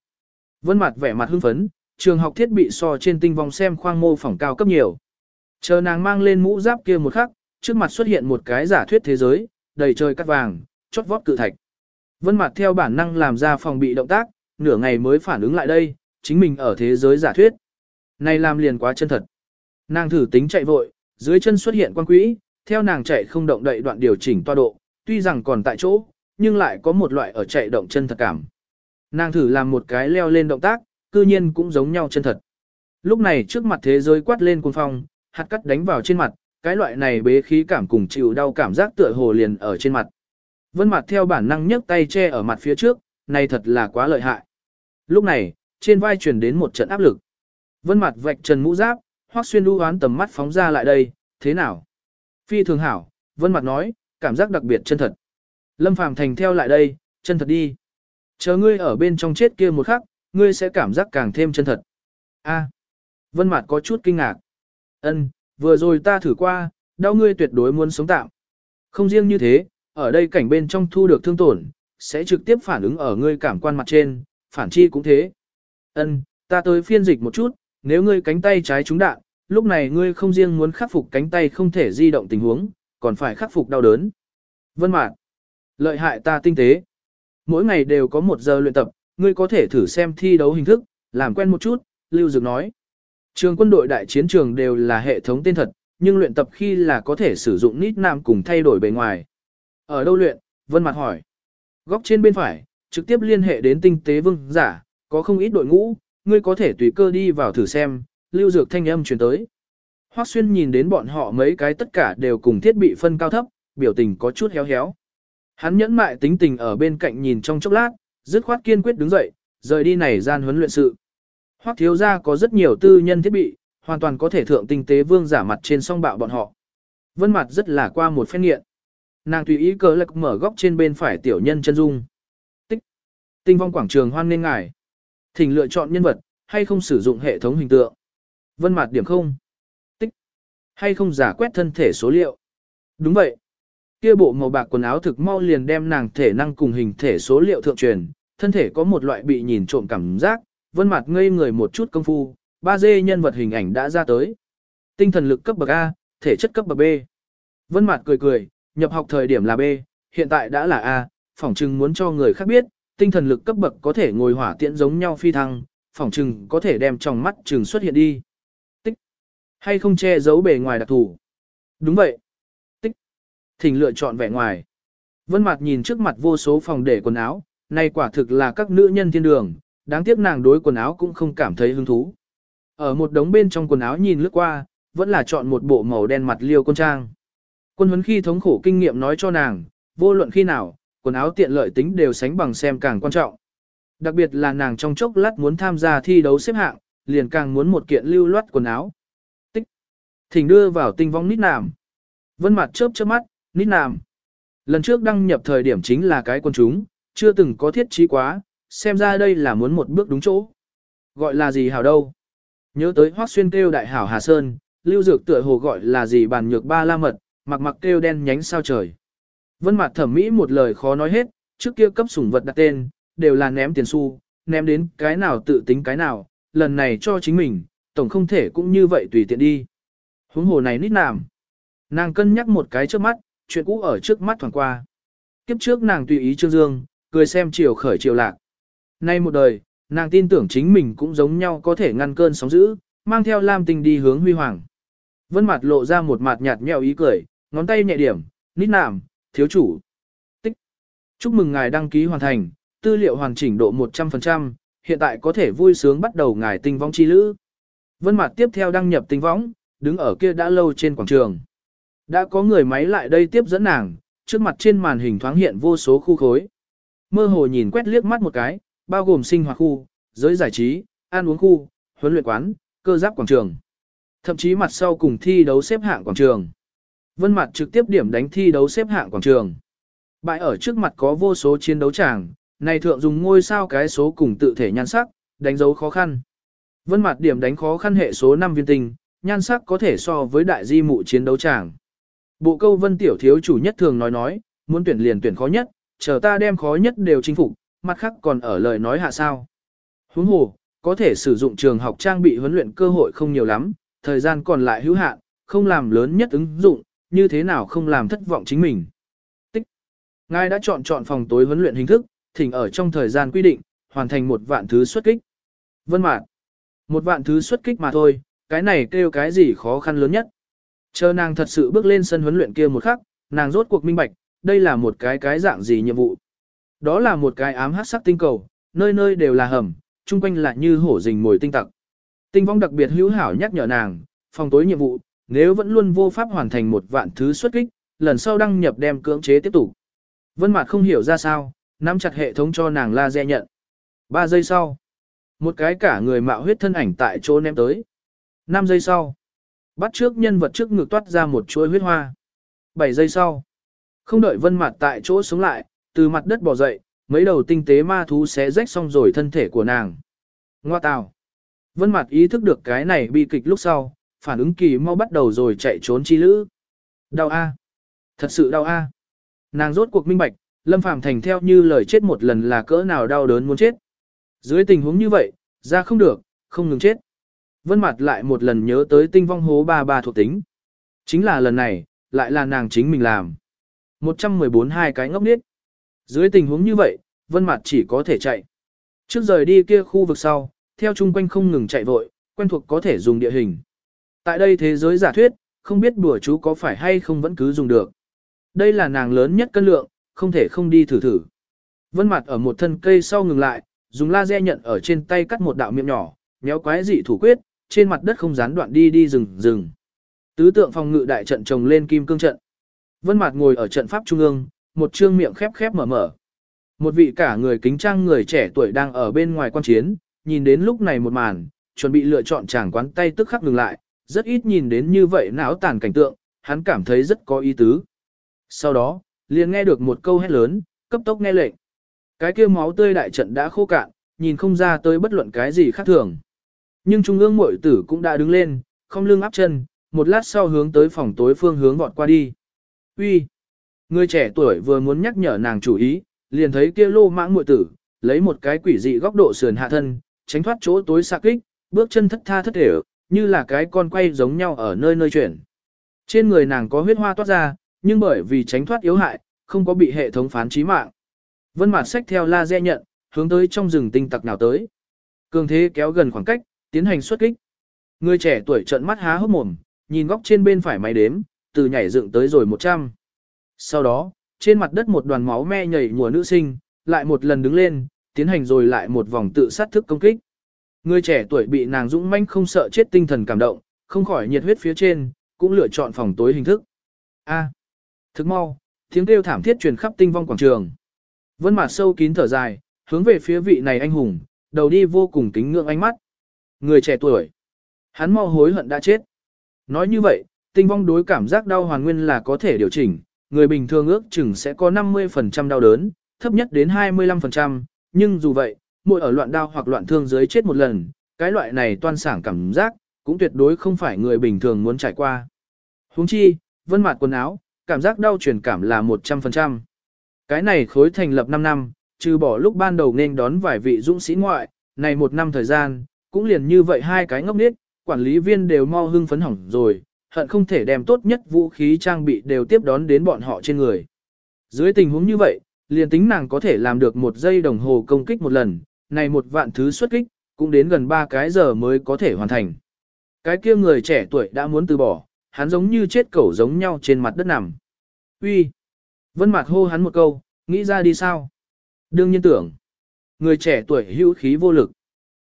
Vân Mạt vẻ mặt hưng phấn, trường học thiết bị so trên tinh vong xem khoang mô phỏng cao cấp nhiều. Chờ nàng mang lên mũ giáp kia một khắc, trước mặt xuất hiện một cái giả thuyết thế giới, đầy trời cắt vàng, chót vót cự thạch. Vân mặt theo bản năng làm ra phòng bị động tác, nửa ngày mới phản ứng lại đây, chính mình ở thế giới giả thuyết. Này làm liền quá chân thật. Nàng thử tính chạy vội, dưới chân xuất hiện quan quỹ, theo nàng chạy không động đậy đoạn điều chỉnh toa độ, tuy rằng còn tại chỗ, nhưng lại có một loại ở chạy động chân thật cảm. Nàng thử làm một cái leo lên động tác, cư nhiên cũng giống nhau chân thật. Lúc này trước mặt thế giới quát lên cuồng phong, hạt cắt đánh vào trên mặt, cái loại này bế khí cảm cùng chịu đau cảm giác tựa hồ liền ở trên mặt. Vân Mạt theo bản năng nhấc tay che ở mặt phía trước, này thật là quá lợi hại. Lúc này, trên vai truyền đến một trận áp lực. Vân Mạt vạch trần mũ giáp, hoắc xuyên lưu hoán tầm mắt phóng ra lại đây, thế nào? Phi thường hảo, vân Mạt nói, cảm giác đặc biệt chân thật. Lâm Phàm Thành theo lại đây, chân thật đi. Chờ ngươi ở bên trong chết kia một khắc, ngươi sẽ cảm giác càng thêm chân thật. A. Vân Mạt có chút kinh ngạc. Ân, vừa rồi ta thử qua, đau ngươi tuyệt đối muốn sống tạm. Không riêng như thế, ở đây cảnh bên trong thu được thương tổn, sẽ trực tiếp phản ứng ở ngươi cảm quan mặt trên, phản chi cũng thế. Ân, ta tới phiên dịch một chút, nếu ngươi cánh tay trái trúng đạn, lúc này ngươi không riêng muốn khắc phục cánh tay không thể di động tình huống, còn phải khắc phục đau đớn. Vân Mạc, lợi hại ta tinh tế. Mỗi ngày đều có một giờ luyện tập, ngươi có thể thử xem thi đấu hình thức, làm quen một chút, Lưu Dược nói. Trường quân đội đại chiến trường đều là hệ thống tên thật, nhưng luyện tập khi là có thể sử dụng nít nam cùng thay đổi bề ngoài. Ở đâu luyện? Vân Mặt hỏi. Góc trên bên phải, trực tiếp liên hệ đến tinh tế vương giả, có không ít đội ngũ, ngươi có thể tùy cơ đi vào thử xem, Lưu Dược thanh âm truyền tới. Hoắc Xuyên nhìn đến bọn họ mấy cái tất cả đều cùng thiết bị phân cao thấp, biểu tình có chút héo héo. Hắn nhẫn mại tính tình ở bên cạnh nhìn trong chốc lát, dứt khoát kiên quyết đứng dậy, rời đi này gian huấn luyện sự. Hoắc thiếu gia có rất nhiều tư nhân thiết bị, hoàn toàn có thể thượng tinh tế vương giả mặt trên song bạo bọn họ. Vân mặt rất là qua một phen nghiện. Nàng tùy ý cờ lạc mở góc trên bên phải tiểu nhân chân dung. Tích. Tinh vong quảng trường hoan nên ngài. Thỉnh lựa chọn nhân vật, hay không sử dụng hệ thống hình tượng. Vân mặt điểm không. Tích. Hay không giả quét thân thể số liệu. Đúng vậy. Kia bộ màu bạc quần áo thực mau liền đem nàng thể năng cùng hình thể số liệu thượng truyền, thân thể có một loại bị nhìn trộm cảm giác, vân mặt ngây người một chút công phu, ba d nhân vật hình ảnh đã ra tới. Tinh thần lực cấp bậc A, thể chất cấp bậc B. Vân mặt cười cười, nhập học thời điểm là B, hiện tại đã là A, phỏng chừng muốn cho người khác biết, tinh thần lực cấp bậc có thể ngồi hỏa tiễn giống nhau phi thăng, phỏng chừng có thể đem trong mắt chừng xuất hiện đi. Tích. Hay không che giấu bề ngoài đặc thù. Đúng vậy. Tích, Thỉnh lựa chọn vẻ ngoài. Vân Mạt nhìn trước mặt vô số phòng để quần áo, này quả thực là các nữ nhân thiên đường, đáng tiếc nàng đối quần áo cũng không cảm thấy hứng thú. Ở một đống bên trong quần áo nhìn lướt qua, vẫn là chọn một bộ màu đen mặt liêu con trang. Quân huấn khi thống khổ kinh nghiệm nói cho nàng, vô luận khi nào, quần áo tiện lợi tính đều sánh bằng xem càng quan trọng. Đặc biệt là nàng trong chốc lát muốn tham gia thi đấu xếp hạng, liền càng muốn một kiện lưu loát quần áo. Tích. Thỉnh đưa vào tinh vong nít nàm. Vân mặt chớp chớp mắt, Nít nàm. Lần trước đăng nhập thời điểm chính là cái quân chúng, chưa từng có thiết trí quá, xem ra đây là muốn một bước đúng chỗ. Gọi là gì hảo đâu? Nhớ tới Hoắc Xuyên kêu đại hảo Hà Sơn, Lưu Dược tựa hồ gọi là gì bàn nhược ba la mật, mặc mặc kêu đen nhánh sao trời. Vân mặt thẩm mỹ một lời khó nói hết, trước kia cấp sủng vật đặt tên, đều là ném tiền xu, ném đến cái nào tự tính cái nào, lần này cho chính mình, tổng không thể cũng như vậy tùy tiện đi. Huống hồ này nít nàm. Nàng cân nhắc một cái trước mắt, chuyện cũ ở trước mắt thoảng qua. Kiếp trước nàng tùy ý Trương Dương, cười xem chiều khởi chiều lạc. Nay một đời, nàng tin tưởng chính mình cũng giống nhau có thể ngăn cơn sóng dữ, mang theo Lam Tinh đi hướng huy hoàng. Vân mặt lộ ra một mặt nhạt nhẽo ý cười, ngón tay nhẹ điểm, nít nạm, thiếu chủ. Tích. Chúc mừng ngài đăng ký hoàn thành, tư liệu hoàn chỉnh độ 100%, hiện tại có thể vui sướng bắt đầu ngài tinh vong chi lữ. Vân Mạt tiếp theo đăng nhập tinh võng, đứng ở kia đã lâu trên quảng trường. Đã có người máy lại đây tiếp dẫn nàng, trước mặt trên màn hình thoáng hiện vô số khu khối. Mơ hồ nhìn quét liếc mắt một cái, bao gồm sinh hoạt khu, giới giải trí, ăn uống khu, huấn luyện quán, cơ giáp quảng trường. Thậm chí mặt sau cùng thi đấu xếp hạng quảng trường. Vân mặt trực tiếp điểm đánh thi đấu xếp hạng quảng trường. Bại ở trước mặt có vô số chiến đấu tràng, này thượng dùng ngôi sao cái số cùng tự thể nhan sắc, đánh dấu khó khăn. Vân mặt điểm đánh khó khăn hệ số 5 viên tinh, nhan sắc có thể so với đại di mụ chiến đấu tràng. Bộ câu vân tiểu thiếu chủ nhất thường nói nói, muốn tuyển liền tuyển khó nhất, chờ ta đem khó nhất đều chinh phục, mặt khác còn ở lời nói hạ sao. Huống hồ, có thể sử dụng trường học trang bị huấn luyện cơ hội không nhiều lắm, thời gian còn lại hữu hạn, không làm lớn nhất ứng dụng, như thế nào không làm thất vọng chính mình. Tích. Ngài đã chọn chọn phòng tối huấn luyện hình thức, thỉnh ở trong thời gian quy định, hoàn thành một vạn thứ xuất kích. Vân Mạt. Một vạn thứ xuất kích mà thôi, cái này kêu cái gì khó khăn lớn nhất. Chờ nàng thật sự bước lên sân huấn luyện kia một khắc, nàng rốt cuộc minh bạch, đây là một cái cái dạng gì nhiệm vụ. Đó là một cái ám hắc sắc tinh cầu, nơi nơi đều là hầm, chung quanh là như hổ rình mồi tinh tặc. Tinh vong đặc biệt hữu hảo nhắc nhở nàng, phòng tối nhiệm vụ, nếu vẫn luôn vô pháp hoàn thành một vạn thứ xuất kích, lần sau đăng nhập đem cưỡng chế tiếp tục. Vân Mạt không hiểu ra sao, nắm chặt hệ thống cho nàng la laser nhận. 3 giây sau, một cái cả người mạo huyết thân ảnh tại chỗ ném tới. 5 giây sau, bắt trước nhân vật trước ngực toát ra một chuỗi huyết hoa. 7 giây sau, không đợi Vân Mạt tại chỗ sống lại, từ mặt đất bò dậy, mấy đầu tinh tế ma thú xé rách xong rồi thân thể của nàng. Ngoa tào. Vân Mạt ý thức được cái này bi kịch lúc sau, phản ứng kỳ mau bắt đầu rồi chạy trốn chi lữ. Đau a. Thật sự đau a. Nàng rốt cuộc minh bạch, Lâm Phàm Thành theo như lời chết một lần là cỡ nào đau đớn muốn chết. Dưới tình huống như vậy, ra không được, không ngừng chết. Vân Mạt lại một lần nhớ tới tinh vong hố ba ba thuộc tính. Chính là lần này, lại là nàng chính mình làm. 114 hai cái ngốc điếc. Dưới tình huống như vậy, Vân Mạt chỉ có thể chạy. Trước rời đi kia khu vực sau, theo chung quanh không ngừng chạy vội, quen thuộc có thể dùng địa hình. Tại đây thế giới giả thuyết, không biết bùa chú có phải hay không vẫn cứ dùng được. Đây là nàng lớn nhất cân lượng, không thể không đi thử thử. Vân mặt ở một thân cây sau ngừng lại, dùng laser nhận ở trên tay cắt một đạo miệng nhỏ, méo quái dị thủ quyết, trên mặt đất không gián đoạn đi đi rừng rừng. Tứ tượng phòng ngự đại trận trồng lên kim cương trận. Vân mặt ngồi ở trận pháp trung ương, một trương miệng khép khép mở mở. Một vị cả người kính trang người trẻ tuổi đang ở bên ngoài quan chiến, nhìn đến lúc này một màn, chuẩn bị lựa chọn chàng quán tay tức khắc ngừng lại, rất ít nhìn đến như vậy não tàn cảnh tượng, hắn cảm thấy rất có ý tứ. Sau đó, liền nghe được một câu hét lớn, cấp tốc nghe lệnh. Cái kia máu tươi đại trận đã khô cạn, nhìn không ra tới bất luận cái gì khác thường. Nhưng trung ương muội tử cũng đã đứng lên, không lưng áp chân, một lát sau hướng tới phòng tối phương hướng vọt qua đi. Uy, Người trẻ tuổi vừa muốn nhắc nhở nàng chủ ý, liền thấy kia lô mãng muội tử, lấy một cái quỷ dị góc độ sườn hạ thân, tránh thoát chỗ tối xạ kích, bước chân thất tha thất thể, như là cái con quay giống nhau ở nơi nơi chuyển. Trên người nàng có huyết hoa toát ra, nhưng bởi vì tránh thoát yếu hại, không có bị hệ thống phán trí mạng. Vân Mạt xách theo la laser nhận, hướng tới trong rừng tinh tặc nào tới. Cường thế kéo gần khoảng cách, tiến hành xuất kích. Người trẻ tuổi trợn mắt há hốc mồm, nhìn góc trên bên phải máy đếm, từ nhảy dựng tới rồi 100. Sau đó, trên mặt đất một đoàn máu me nhảy mùa nữ sinh, lại một lần đứng lên, tiến hành rồi lại một vòng tự sát thức công kích. Người trẻ tuổi bị nàng dũng manh không sợ chết tinh thần cảm động, không khỏi nhiệt huyết phía trên, cũng lựa chọn phòng tối hình thức. A. thức mau, tiếng kêu thảm thiết truyền khắp tinh vong quảng trường. Vân mặt sâu kín thở dài, hướng về phía vị này anh hùng, đầu đi vô cùng kính ngưỡng ánh mắt. Người trẻ tuổi. Hắn mau hối hận đã chết. Nói như vậy, tinh vong đối cảm giác đau hoàn nguyên là có thể điều chỉnh, người bình thường ước chừng sẽ có 50% đau đớn, thấp nhất đến 25%, nhưng dù vậy, mỗi ở loạn đau hoặc loạn thương dưới chết một lần, cái loại này toan sảng cảm giác, cũng tuyệt đối không phải người bình thường muốn trải qua. Huống chi, vân mặt quần áo, cảm giác đau truyền cảm là 100%. Cái này khối thành lập 5 năm, trừ bỏ lúc ban đầu nên đón vài vị dũng sĩ ngoại, này một năm thời gian, cũng liền như vậy hai cái ngốc nít, quản lý viên đều mau hưng phấn hỏng rồi, hận không thể đem tốt nhất vũ khí trang bị đều tiếp đón đến bọn họ trên người. Dưới tình huống như vậy, liền tính nàng có thể làm được một giây đồng hồ công kích một lần, này một vạn thứ xuất kích, cũng đến gần ba cái giờ mới có thể hoàn thành. Cái kia người trẻ tuổi đã muốn từ bỏ, hắn giống như chết cẩu giống nhau trên mặt đất nằm. Uy, Vân Mạc hô hắn một câu, nghĩ ra đi sao? Đương nhiên tưởng. Người trẻ tuổi hữu khí vô lực.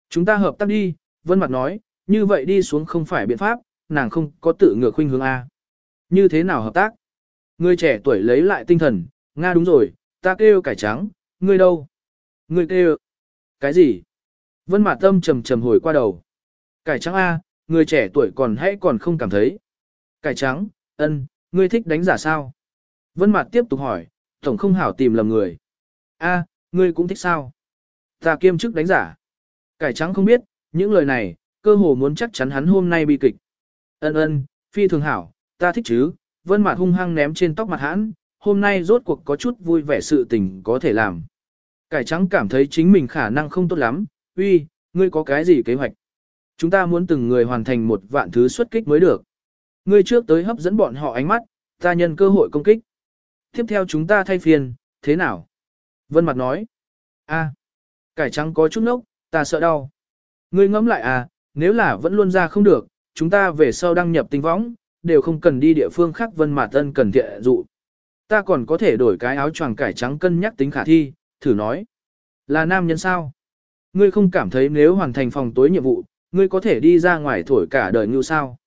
Chúng ta hợp tác đi, Vân Mặt nói, như vậy đi xuống không phải biện pháp, nàng không có tự ngược khuynh hướng A. Như thế nào hợp tác? Người trẻ tuổi lấy lại tinh thần, Nga đúng rồi, ta kêu cải trắng, ngươi đâu? Ngươi kêu... Cái gì? Vân Mạt Tâm trầm trầm hồi qua đầu. Cải trắng A, người trẻ tuổi còn hãy còn không cảm thấy. Cải trắng, ân, ngươi thích đánh giả sao? Vân Mạt tiếp tục hỏi, tổng không hảo tìm lầm người. A, ngươi cũng thích sao? Ta kiêm chức đánh giả. Cải trắng không biết, những lời này, cơ hồ muốn chắc chắn hắn hôm nay bi kịch. Ân ân, phi thường hảo, ta thích chứ, vân Mạt hung hăng ném trên tóc mặt hắn, hôm nay rốt cuộc có chút vui vẻ sự tình có thể làm. Cải trắng cảm thấy chính mình khả năng không tốt lắm, uy, ngươi có cái gì kế hoạch? Chúng ta muốn từng người hoàn thành một vạn thứ xuất kích mới được. Ngươi trước tới hấp dẫn bọn họ ánh mắt, ta nhân cơ hội công kích. Tiếp theo chúng ta thay phiên, thế nào? Vân mặt nói. a, cải trắng có chút nốc, ta sợ đau. Ngươi ngẫm lại à, nếu là vẫn luôn ra không được, chúng ta về sau đăng nhập tinh võng, đều không cần đi địa phương khác vân mạt tân cần thiện dụ. Ta còn có thể đổi cái áo choàng cải trắng cân nhắc tính khả thi, thử nói. Là nam nhân sao? Ngươi không cảm thấy nếu hoàn thành phòng tối nhiệm vụ, ngươi có thể đi ra ngoài thổi cả đời như sao?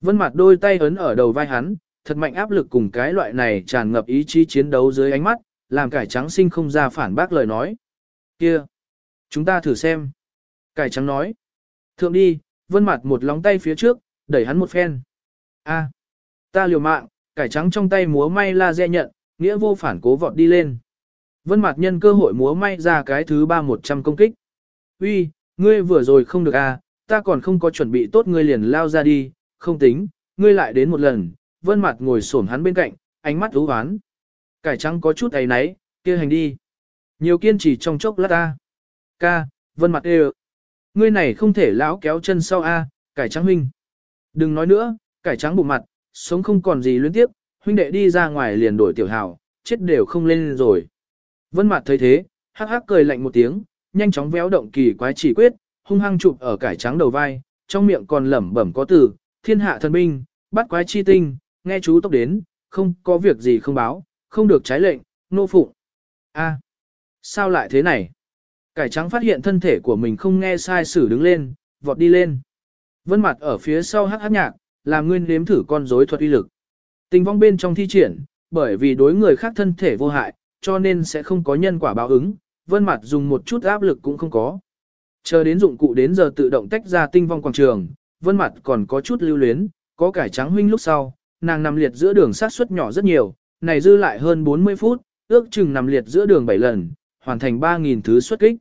Vân mặt đôi tay ấn ở đầu vai hắn, thật mạnh áp lực cùng cái loại này tràn ngập ý chí chiến đấu dưới ánh mắt, làm cải trắng sinh không ra phản bác lời nói. Kia! Chúng ta thử xem. Cải trắng nói. Thượng đi, vân mặt một lóng tay phía trước, đẩy hắn một phen. A, ta liều mạng, cải trắng trong tay múa may la dè nhận, nghĩa vô phản cố vọt đi lên. Vân Mạt nhân cơ hội múa may ra cái thứ ba một trăm công kích. Uy, ngươi vừa rồi không được à, ta còn không có chuẩn bị tốt ngươi liền lao ra đi, không tính, ngươi lại đến một lần. Vân Mạt ngồi xổm hắn bên cạnh, ánh mắt u hoán. Cải trắng có chút ấy náy, kia hành đi. Nhiều kiên trì trong chốc lát ta. Ca, vân Mạt ê Ngươi này không thể lão kéo chân sau a, cải trắng huynh. Đừng nói nữa, cải trắng bụng mặt, sống không còn gì luyến tiếp, huynh đệ đi ra ngoài liền đổi tiểu hào, chết đều không lên rồi. Vân mặt thấy thế, hắc hắc cười lạnh một tiếng, nhanh chóng véo động kỳ quái chỉ quyết, hung hăng chụp ở cải trắng đầu vai, trong miệng còn lẩm bẩm có từ, thiên hạ thần binh, bắt quái chi tinh, nghe chú tốc đến, không có việc gì không báo, không được trái lệnh, nô phụ. A, sao lại thế này? Cải trắng phát hiện thân thể của mình không nghe sai sử đứng lên, vọt đi lên. Vân mặt ở phía sau hắc hắc nhạc, làm nguyên nếm thử con rối thuật uy lực. Tình vong bên trong thi triển, bởi vì đối người khác thân thể vô hại, cho nên sẽ không có nhân quả báo ứng, vân mặt dùng một chút áp lực cũng không có. Chờ đến dụng cụ đến giờ tự động tách ra tinh vong quảng trường, vân mặt còn có chút lưu luyến, có cải trắng huynh lúc sau, nàng nằm liệt giữa đường sát suất nhỏ rất nhiều, này dư lại hơn 40 phút, ước chừng nằm liệt giữa đường 7 lần, hoàn thành 3.000 thứ xuất kích.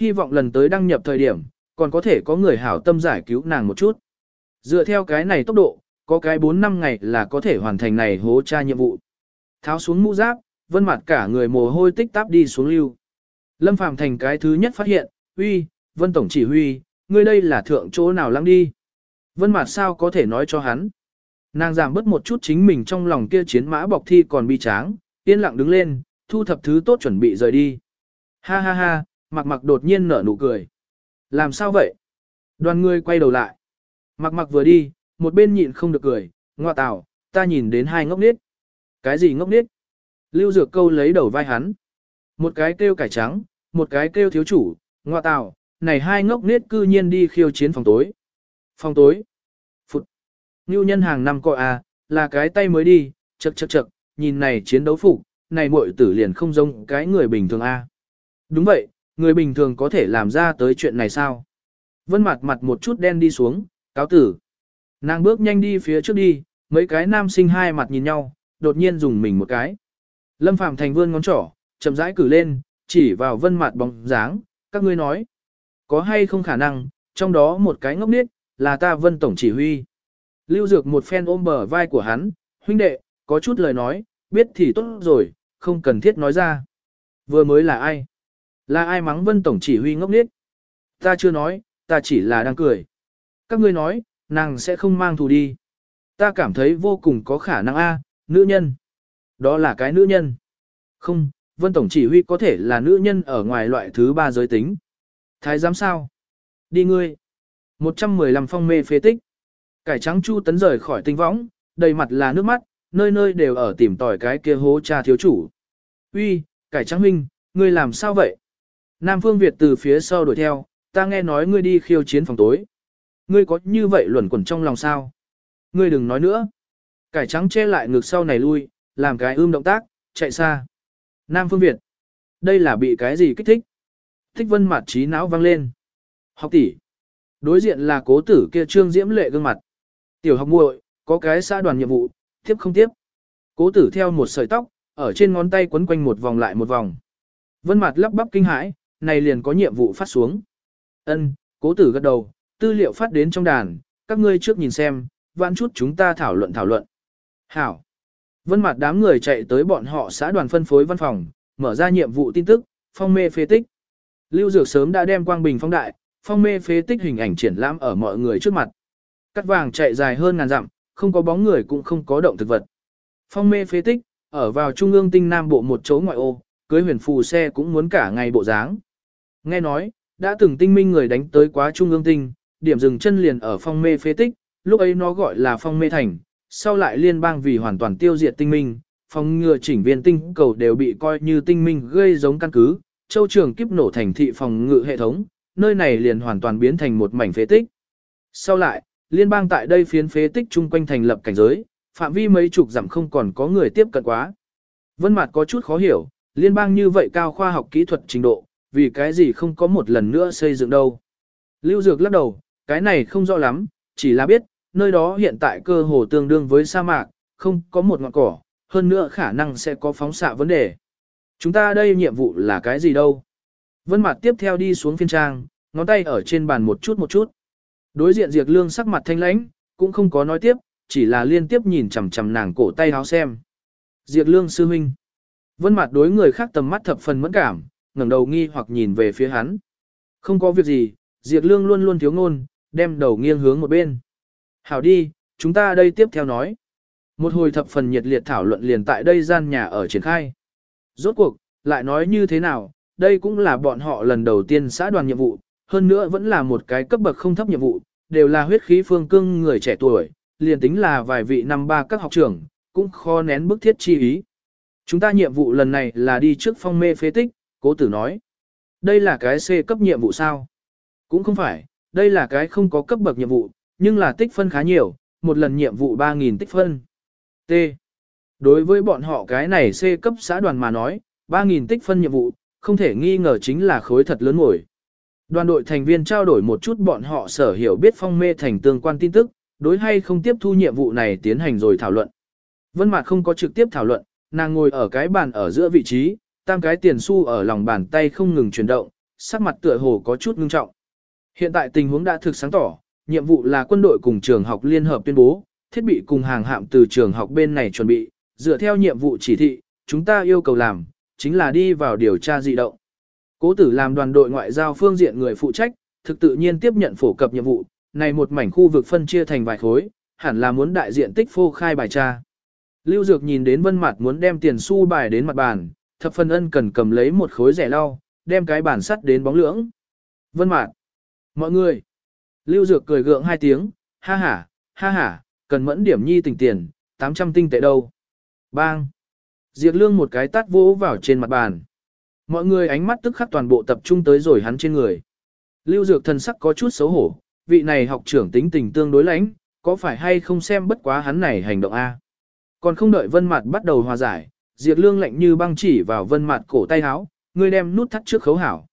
Hy vọng lần tới đăng nhập thời điểm, còn có thể có người hảo tâm giải cứu nàng một chút. Dựa theo cái này tốc độ, có cái 4 năm ngày là có thể hoàn thành này hố tra nhiệm vụ. Tháo xuống mũ giáp, vân mặt cả người mồ hôi tích táp đi xuống lưu. Lâm Phàm thành cái thứ nhất phát hiện, uy, vân tổng chỉ huy, ngươi đây là thượng chỗ nào lăng đi. Vân mặt sao có thể nói cho hắn. Nàng giảm bớt một chút chính mình trong lòng kia chiến mã bọc thi còn bi tráng, yên lặng đứng lên, thu thập thứ tốt chuẩn bị rời đi. Ha ha ha, mặc mặc đột nhiên nở nụ cười. Làm sao vậy? Đoàn người quay đầu lại. Mặc mặc vừa đi, một bên nhịn không được cười, ngoa tào, ta nhìn đến hai ngốc nít. Cái gì ngốc nít? Lưu Dược câu lấy đầu vai hắn. Một cái kêu cải trắng, một cái kêu thiếu chủ, ngoa tào, này hai ngốc nết cư nhiên đi khiêu chiến phòng tối. Phòng tối. Phụt. Ngưu nhân hàng năm coi à, là cái tay mới đi, chật chật chật, nhìn này chiến đấu phục, này muội tử liền không giống cái người bình thường a. À. Đúng vậy, người bình thường có thể làm ra tới chuyện này sao? Vân mặt mặt một chút đen đi xuống, cáo tử. Nàng bước nhanh đi phía trước đi, mấy cái nam sinh hai mặt nhìn nhau, đột nhiên dùng mình một cái. Lâm Phạm Thành vươn ngón trỏ, chậm rãi cử lên, chỉ vào vân mặt bóng dáng, các ngươi nói. Có hay không khả năng, trong đó một cái ngốc niết, là ta vân tổng chỉ huy. Lưu Dược một phen ôm bờ vai của hắn, huynh đệ, có chút lời nói, biết thì tốt rồi, không cần thiết nói ra. Vừa mới là ai? Là ai mắng vân tổng chỉ huy ngốc niết? Ta chưa nói, ta chỉ là đang cười. Các ngươi nói, nàng sẽ không mang thù đi. Ta cảm thấy vô cùng có khả năng a, nữ nhân. Đó là cái nữ nhân. Không, vân tổng chỉ huy có thể là nữ nhân ở ngoài loại thứ ba giới tính. Thái giám sao? Đi ngươi. 115 phong mê phế tích. Cải trắng chu tấn rời khỏi tinh võng, đầy mặt là nước mắt, nơi nơi đều ở tìm tỏi cái kia hố cha thiếu chủ. Uy, cải trắng huynh, ngươi làm sao vậy? Nam Phương Việt từ phía sau đuổi theo, ta nghe nói ngươi đi khiêu chiến phòng tối. Ngươi có như vậy luẩn quẩn trong lòng sao? Ngươi đừng nói nữa. Cải trắng che lại ngực sau này lui, làm cái ưm động tác, chạy xa. Nam Phương Việt. Đây là bị cái gì kích thích? Thích vân mặt trí não vang lên. Học tỷ. Đối diện là cố tử kia trương diễm lệ gương mặt. Tiểu học muội, có cái xã đoàn nhiệm vụ, tiếp không tiếp. Cố tử theo một sợi tóc, ở trên ngón tay quấn quanh một vòng lại một vòng. Vân mặt lắp bắp kinh hãi, này liền có nhiệm vụ phát xuống. Ân, cố tử gật đầu, tư liệu phát đến trong đàn, các ngươi trước nhìn xem, vãn chút chúng ta thảo luận thảo luận. Hảo. Vân mặt đám người chạy tới bọn họ xã đoàn phân phối văn phòng, mở ra nhiệm vụ tin tức, phong mê phê tích. Lưu Dược sớm đã đem quang bình phong đại, phong mê phế tích hình ảnh triển lãm ở mọi người trước mặt. Cắt vàng chạy dài hơn ngàn dặm, không có bóng người cũng không có động thực vật. Phong mê phế tích, ở vào trung ương tinh nam bộ một chỗ ngoại ô, cưới huyền phù xe cũng muốn cả ngày bộ dáng. Nghe nói, đã từng tinh minh người đánh tới quá trung ương tinh, điểm dừng chân liền ở phong mê phế tích, lúc ấy nó gọi là phong mê thành, sau lại liên bang vì hoàn toàn tiêu diệt tinh minh, phòng ngừa chỉnh viên tinh cầu đều bị coi như tinh minh gây giống căn cứ, châu trường kiếp nổ thành thị phòng ngự hệ thống, nơi này liền hoàn toàn biến thành một mảnh phế tích. Sau lại, liên bang tại đây phiến phế tích chung quanh thành lập cảnh giới, phạm vi mấy chục dặm không còn có người tiếp cận quá. Vân Mạt có chút khó hiểu, liên bang như vậy cao khoa học kỹ thuật trình độ, vì cái gì không có một lần nữa xây dựng đâu. Lưu Dược lắc đầu, cái này không rõ lắm, chỉ là biết, nơi đó hiện tại cơ hồ tương đương với sa mạc, không có một ngọn cỏ, hơn nữa khả năng sẽ có phóng xạ vấn đề. Chúng ta đây nhiệm vụ là cái gì đâu? Vân Mạt tiếp theo đi xuống phiên trang, ngón tay ở trên bàn một chút một chút. Đối diện Diệp Lương sắc mặt thanh lãnh, cũng không có nói tiếp, chỉ là liên tiếp nhìn chằm chằm nàng cổ tay áo xem. Diệp Lương sư huynh. Vân Mạt đối người khác tầm mắt thập phần mẫn cảm, ngẩng đầu nghi hoặc nhìn về phía hắn. Không có việc gì, Diệp Lương luôn luôn thiếu ngôn, đem đầu nghiêng hướng một bên. "Hảo đi, chúng ta đây tiếp theo nói." Một hồi thập phần nhiệt liệt thảo luận liền tại đây gian nhà ở triển khai. Rốt cuộc, lại nói như thế nào, đây cũng là bọn họ lần đầu tiên xã đoàn nhiệm vụ, hơn nữa vẫn là một cái cấp bậc không thấp nhiệm vụ, đều là huyết khí phương cương người trẻ tuổi, liền tính là vài vị năm ba các học trưởng, cũng khó nén bức thiết chi ý. Chúng ta nhiệm vụ lần này là đi trước phong mê phế tích, cố tử nói. Đây là cái C cấp nhiệm vụ sao? Cũng không phải, đây là cái không có cấp bậc nhiệm vụ, nhưng là tích phân khá nhiều, một lần nhiệm vụ 3.000 tích phân. T. Đối với bọn họ cái này C cấp xã đoàn mà nói, 3.000 tích phân nhiệm vụ, không thể nghi ngờ chính là khối thật lớn ngồi. Đoàn đội thành viên trao đổi một chút bọn họ sở hiểu biết phong mê thành tương quan tin tức, đối hay không tiếp thu nhiệm vụ này tiến hành rồi thảo luận. Vân Mạc không có trực tiếp thảo luận, nàng ngồi ở cái bàn ở giữa vị trí, tam cái tiền xu ở lòng bàn tay không ngừng chuyển động, sắc mặt tựa hồ có chút ngưng trọng. Hiện tại tình huống đã thực sáng tỏ, nhiệm vụ là quân đội cùng trường học liên hợp tuyên bố, thiết bị cùng hàng hạm từ trường học bên này chuẩn bị, dựa theo nhiệm vụ chỉ thị, chúng ta yêu cầu làm, chính là đi vào điều tra dị động. Cố tử làm đoàn đội ngoại giao phương diện người phụ trách, thực tự nhiên tiếp nhận phổ cập nhiệm vụ, này một mảnh khu vực phân chia thành vài khối, hẳn là muốn đại diện tích phô khai bài tra. Lưu Dược nhìn đến vân mặt muốn đem tiền xu bài đến mặt bàn, thập phần ân cần cầm lấy một khối rẻ lau, đem cái bản sắt đến bóng lưỡng. Vân mặt, mọi người. Lưu Dược cười gượng hai tiếng, ha ha, ha ha, cần mẫn điểm nhi tình tiền, 800 tinh tệ đâu. Bang. Diệp Lương một cái tát vỗ vào trên mặt bàn. Mọi người ánh mắt tức khắc toàn bộ tập trung tới rồi hắn trên người. Lưu Dược thần sắc có chút xấu hổ, vị này học trưởng tính tình tương đối lãnh, có phải hay không xem bất quá hắn này hành động a? Còn không đợi Vân Mạt bắt đầu hòa giải, Diệp Lương lạnh như băng chỉ vào Vân Mạt cổ tay áo, người đem nút thắt trước khấu hảo.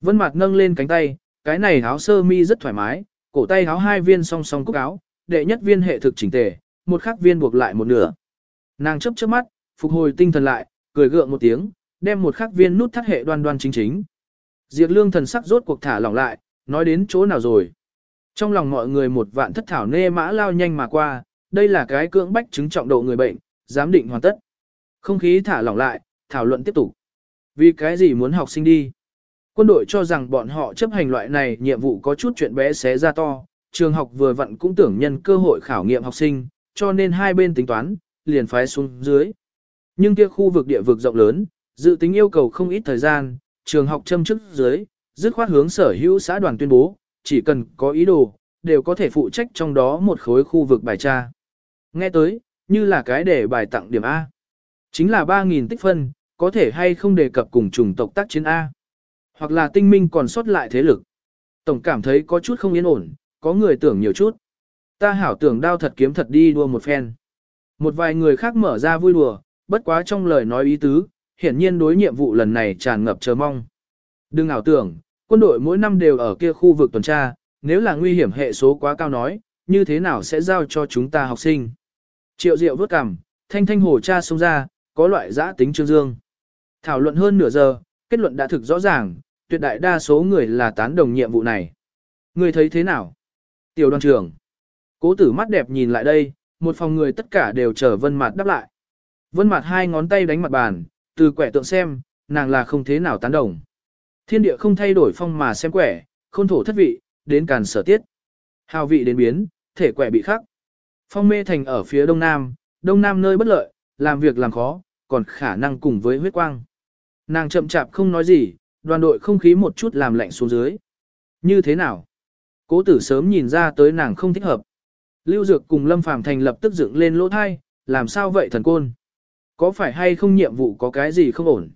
Vân Mạt nâng lên cánh tay, cái này áo sơ mi rất thoải mái, cổ tay áo hai viên song song cúc áo, đệ nhất viên hệ thực chỉnh tề, một khác viên buộc lại một nửa. Nàng chớp chớp mắt, phục hồi tinh thần lại, cười gượng một tiếng, đem một khắc viên nút thắt hệ đoan đoan chính chính. Diệp lương thần sắc rốt cuộc thả lỏng lại, nói đến chỗ nào rồi. Trong lòng mọi người một vạn thất thảo nê mã lao nhanh mà qua, đây là cái cưỡng bách chứng trọng độ người bệnh, giám định hoàn tất. Không khí thả lỏng lại, thảo luận tiếp tục. Vì cái gì muốn học sinh đi? Quân đội cho rằng bọn họ chấp hành loại này nhiệm vụ có chút chuyện bé xé ra to, trường học vừa vặn cũng tưởng nhân cơ hội khảo nghiệm học sinh, cho nên hai bên tính toán, liền phái xuống dưới. Nhưng kia khu vực địa vực rộng lớn, dự tính yêu cầu không ít thời gian, trường học châm chức dưới, dứt khoát hướng sở hữu xã đoàn tuyên bố, chỉ cần có ý đồ, đều có thể phụ trách trong đó một khối khu vực bài tra. Nghe tới, như là cái để bài tặng điểm A. Chính là 3.000 tích phân, có thể hay không đề cập cùng chủng tộc tác chiến A. Hoặc là tinh minh còn sót lại thế lực. Tổng cảm thấy có chút không yên ổn, có người tưởng nhiều chút. Ta hảo tưởng đao thật kiếm thật đi đua một phen. Một vài người khác mở ra vui đùa, bất quá trong lời nói ý tứ, hiển nhiên đối nhiệm vụ lần này tràn ngập chờ mong. Đừng ảo tưởng, quân đội mỗi năm đều ở kia khu vực tuần tra, nếu là nguy hiểm hệ số quá cao nói, như thế nào sẽ giao cho chúng ta học sinh. Triệu Diệu vớt cằm, thanh thanh hồ cha xông ra, có loại giã tính trương dương. Thảo luận hơn nửa giờ, kết luận đã thực rõ ràng, tuyệt đại đa số người là tán đồng nhiệm vụ này. Người thấy thế nào? Tiểu đoàn trưởng. Cố tử mắt đẹp nhìn lại đây, một phòng người tất cả đều chờ vân mặt đáp lại. Vân mặt hai ngón tay đánh mặt bàn, từ quẻ tượng xem, nàng là không thế nào tán đồng. Thiên địa không thay đổi phong mà xem quẻ, khôn thổ thất vị, đến càn sở tiết. Hào vị đến biến, thể quẻ bị khắc. Phong mê thành ở phía đông nam, đông nam nơi bất lợi, làm việc làm khó, còn khả năng cùng với huyết quang. Nàng chậm chạp không nói gì, đoàn đội không khí một chút làm lạnh xuống dưới. Như thế nào? Cố tử sớm nhìn ra tới nàng không thích hợp. Lưu Dược cùng Lâm Phàm Thành lập tức dựng lên lỗ thai, làm sao vậy thần côn? Có phải hay không nhiệm vụ có cái gì không ổn?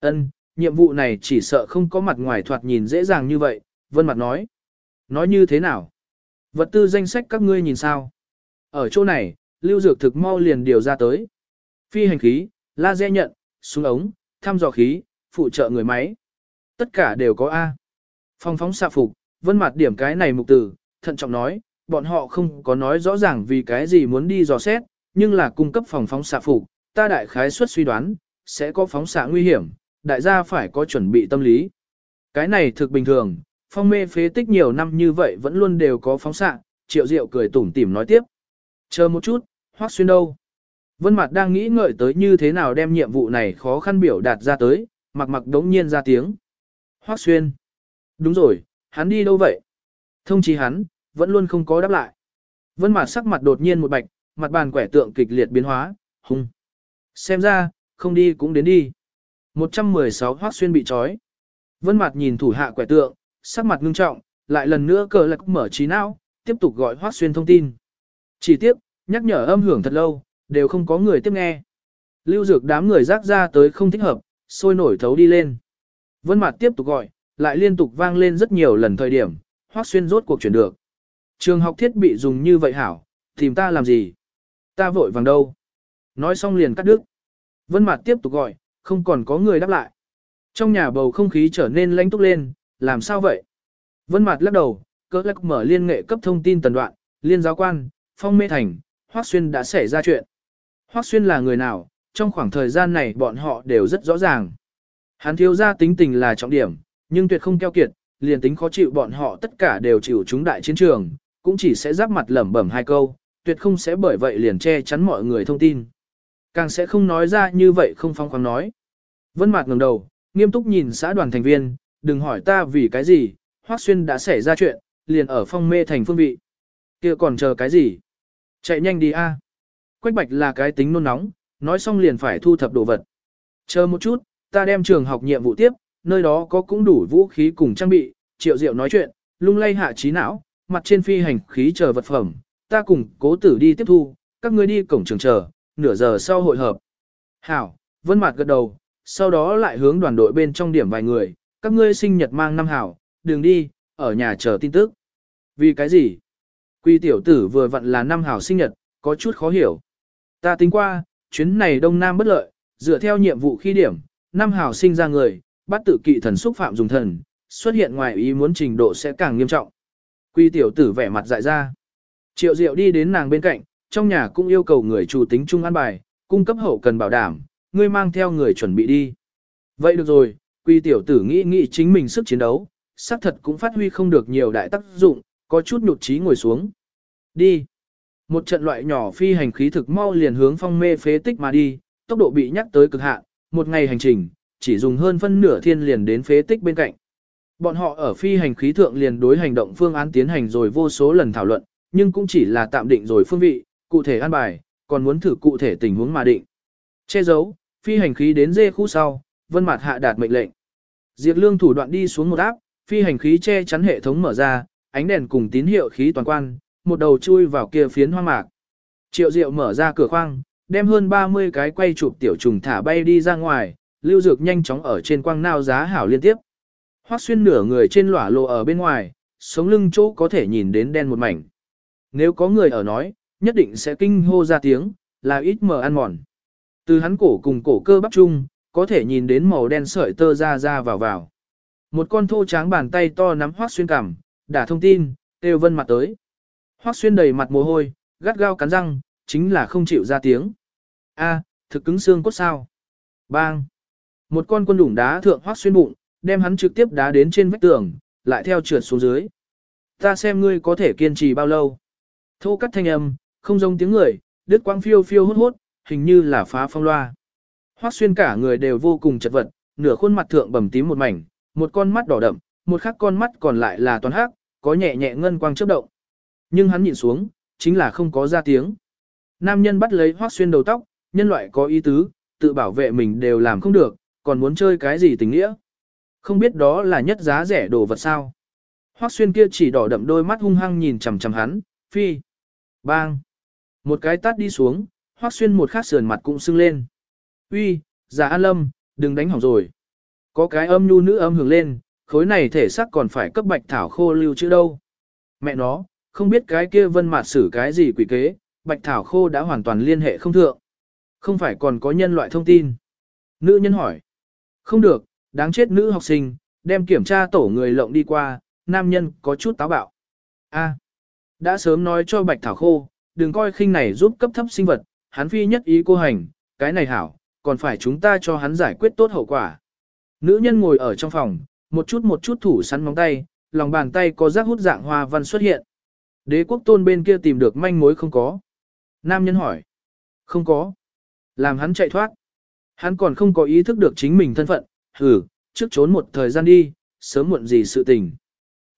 Ân, nhiệm vụ này chỉ sợ không có mặt ngoài thoạt nhìn dễ dàng như vậy, Vân Mặt nói. Nói như thế nào? Vật tư danh sách các ngươi nhìn sao? Ở chỗ này, Lưu Dược thực mau liền điều ra tới. Phi hành khí, laser nhận, súng ống, thăm dò khí, phụ trợ người máy. Tất cả đều có A. Phong phóng xạ phục, Vân Mặt điểm cái này mục tử, thận trọng nói, bọn họ không có nói rõ ràng vì cái gì muốn đi dò xét, nhưng là cung cấp phòng phóng xạ phục, ta đại khái suất suy đoán, sẽ có phóng xạ nguy hiểm, đại gia phải có chuẩn bị tâm lý. Cái này thực bình thường, phong mê phế tích nhiều năm như vậy vẫn luôn đều có phóng xạ, triệu diệu cười tủm tỉm nói tiếp. Chờ một chút, hoác xuyên đâu? Vân Mạt đang nghĩ ngợi tới như thế nào đem nhiệm vụ này khó khăn biểu đạt ra tới, mặc mặc đống nhiên ra tiếng. Hoắc xuyên. Đúng rồi, hắn đi đâu vậy? Thông chí hắn, vẫn luôn không có đáp lại. Vân Mạt sắc mặt đột nhiên một bạch, mặt bàn quẻ tượng kịch liệt biến hóa, hung. Xem ra, không đi cũng đến đi. 116 Hoắc Xuyên bị trói. Vân Mạt nhìn thủ hạ quẻ tượng, sắc mặt ngưng trọng, lại lần nữa cờ lạc mở trí não, tiếp tục gọi Hoắc Xuyên thông tin. Chỉ tiếc, nhắc nhở âm hưởng thật lâu, đều không có người tiếp nghe. Lưu Dược đám người rác ra tới không thích hợp, sôi nổi thấu đi lên. Vân Mạt tiếp tục gọi, lại liên tục vang lên rất nhiều lần thời điểm, Hoắc Xuyên rốt cuộc chuyển được. Trường học thiết bị dùng như vậy hảo, tìm ta làm gì? Ta vội vàng đâu? Nói xong liền cắt đứt. Vân Mạt tiếp tục gọi, không còn có người đáp lại. Trong nhà bầu không khí trở nên lãnh túc lên, làm sao vậy? Vân Mạt lắc đầu, cỡ lắc mở liên nghệ cấp thông tin tần đoạn, liên giáo quan, phong mê thành, Hoắc Xuyên đã xảy ra chuyện. Hoắc Xuyên là người nào? Trong khoảng thời gian này bọn họ đều rất rõ ràng. Hắn thiếu gia tính tình là trọng điểm, nhưng tuyệt không keo kiệt, liền tính khó chịu bọn họ tất cả đều chịu chúng đại chiến trường, cũng chỉ sẽ giáp mặt lẩm bẩm hai câu, tuyệt không sẽ bởi vậy liền che chắn mọi người thông tin. Càng sẽ không nói ra như vậy không phong khoáng nói. Vân Mạc ngẩng đầu, nghiêm túc nhìn xã đoàn thành viên, đừng hỏi ta vì cái gì, Hoắc Xuyên đã xảy ra chuyện, liền ở phong mê thành phương vị. Kia còn chờ cái gì? Chạy nhanh đi a. Quách Bạch là cái tính nôn nóng, nói xong liền phải thu thập đồ vật. Chờ một chút, ta đem trường học nhiệm vụ tiếp, nơi đó có cũng đủ vũ khí cùng trang bị, Triệu Diệu nói chuyện, lung lay hạ trí não, mặt trên phi hành khí chờ vật phẩm, ta cùng cố tử đi tiếp thu, các ngươi đi cổng trường chờ, nửa giờ sau hội hợp. Hảo, vân mặt gật đầu, sau đó lại hướng đoàn đội bên trong điểm vài người, các ngươi sinh nhật mang năm hảo, đừng đi, ở nhà chờ tin tức. Vì cái gì? Quy tiểu tử vừa vặn là năm hảo sinh nhật, có chút khó hiểu. Ta tính qua, chuyến này đông nam bất lợi, dựa theo nhiệm vụ khi điểm, năm hảo sinh ra người, bắt tự kỵ thần xúc phạm dùng thần, xuất hiện ngoài ý muốn trình độ sẽ càng nghiêm trọng. Quy tiểu tử vẻ mặt dại ra. Triệu Diệu đi đến nàng bên cạnh, trong nhà cũng yêu cầu người chủ tính chung an bài, cung cấp hậu cần bảo đảm, ngươi mang theo người chuẩn bị đi. Vậy được rồi, quy tiểu tử nghĩ nghĩ chính mình sức chiến đấu, xác thật cũng phát huy không được nhiều đại tác dụng, có chút nhụt chí ngồi xuống. Đi. Một trận loại nhỏ phi hành khí thực mau liền hướng phong mê phế tích mà đi, tốc độ bị nhắc tới cực hạn, một ngày hành trình, chỉ dùng hơn phân nửa thiên liền đến phế tích bên cạnh. Bọn họ ở phi hành khí thượng liền đối hành động phương án tiến hành rồi vô số lần thảo luận, nhưng cũng chỉ là tạm định rồi phương vị, cụ thể an bài, còn muốn thử cụ thể tình huống mà định. Che giấu, phi hành khí đến dê khu sau, vân mặt hạ đạt mệnh lệnh. Diệt lương thủ đoạn đi xuống một áp, phi hành khí che chắn hệ thống mở ra, ánh đèn cùng tín hiệu khí toàn quan, một đầu chui vào kia phiến hoang mạc. Triệu Diệu mở ra cửa khoang, đem hơn 30 cái quay chụp tiểu trùng thả bay đi ra ngoài, lưu dược nhanh chóng ở trên quang nao giá hảo liên tiếp. Hoắc xuyên nửa người trên lỏa lộ ở bên ngoài, sống lưng chỗ có thể nhìn đến đen một mảnh. Nếu có người ở nói, nhất định sẽ kinh hô ra tiếng, là ít mờ ăn mòn. Từ hắn cổ cùng cổ cơ bắp chung, có thể nhìn đến màu đen sợi tơ ra ra vào vào. Một con thô tráng bàn tay to nắm hoác xuyên cằm, đã thông tin, Têu Vân mặt tới. Hoắc xuyên đầy mặt mồ hôi, gắt gao cắn răng, chính là không chịu ra tiếng. A, thực cứng xương cốt sao? Bang! Một con quân đủng đá thượng Hoắc xuyên bụng, đem hắn trực tiếp đá đến trên vách tường, lại theo trượt xuống dưới. Ta xem ngươi có thể kiên trì bao lâu. Thô cắt thanh âm, không giống tiếng người, đứt quang phiêu phiêu hốt hốt, hình như là phá phong loa. Hoắc xuyên cả người đều vô cùng chật vật, nửa khuôn mặt thượng bầm tím một mảnh, một con mắt đỏ đậm, một khắc con mắt còn lại là toàn hắc, có nhẹ nhẹ ngân quang chớp động. Nhưng hắn nhìn xuống, chính là không có ra tiếng. Nam nhân bắt lấy Hoắc xuyên đầu tóc, nhân loại có ý tứ, tự bảo vệ mình đều làm không được, còn muốn chơi cái gì tình nghĩa. Không biết đó là nhất giá rẻ đồ vật sao. Hoắc xuyên kia chỉ đỏ đậm đôi mắt hung hăng nhìn chằm chằm hắn, phi. Bang. Một cái tát đi xuống, Hoắc xuyên một khát sườn mặt cũng sưng lên. Uy, giả an lâm, đừng đánh hỏng rồi. Có cái âm nhu nữ âm hưởng lên, khối này thể xác còn phải cấp bạch thảo khô lưu chữ đâu. Mẹ nó, không biết cái kia vân mạt xử cái gì quỷ kế, bạch thảo khô đã hoàn toàn liên hệ không thượng. Không phải còn có nhân loại thông tin. Nữ nhân hỏi. Không được, đáng chết nữ học sinh, đem kiểm tra tổ người lộng đi qua, nam nhân có chút táo bạo. A, đã sớm nói cho bạch thảo khô, đừng coi khinh này giúp cấp thấp sinh vật, hắn phi nhất ý cô hành, cái này hảo, còn phải chúng ta cho hắn giải quyết tốt hậu quả. Nữ nhân ngồi ở trong phòng, một chút một chút thủ sắn móng tay, lòng bàn tay có rác hút dạng hoa văn xuất hiện. Đế quốc tôn bên kia tìm được manh mối không có. Nam nhân hỏi. Không có. Làm hắn chạy thoát. Hắn còn không có ý thức được chính mình thân phận, hử, trước trốn một thời gian đi, sớm muộn gì sự tình.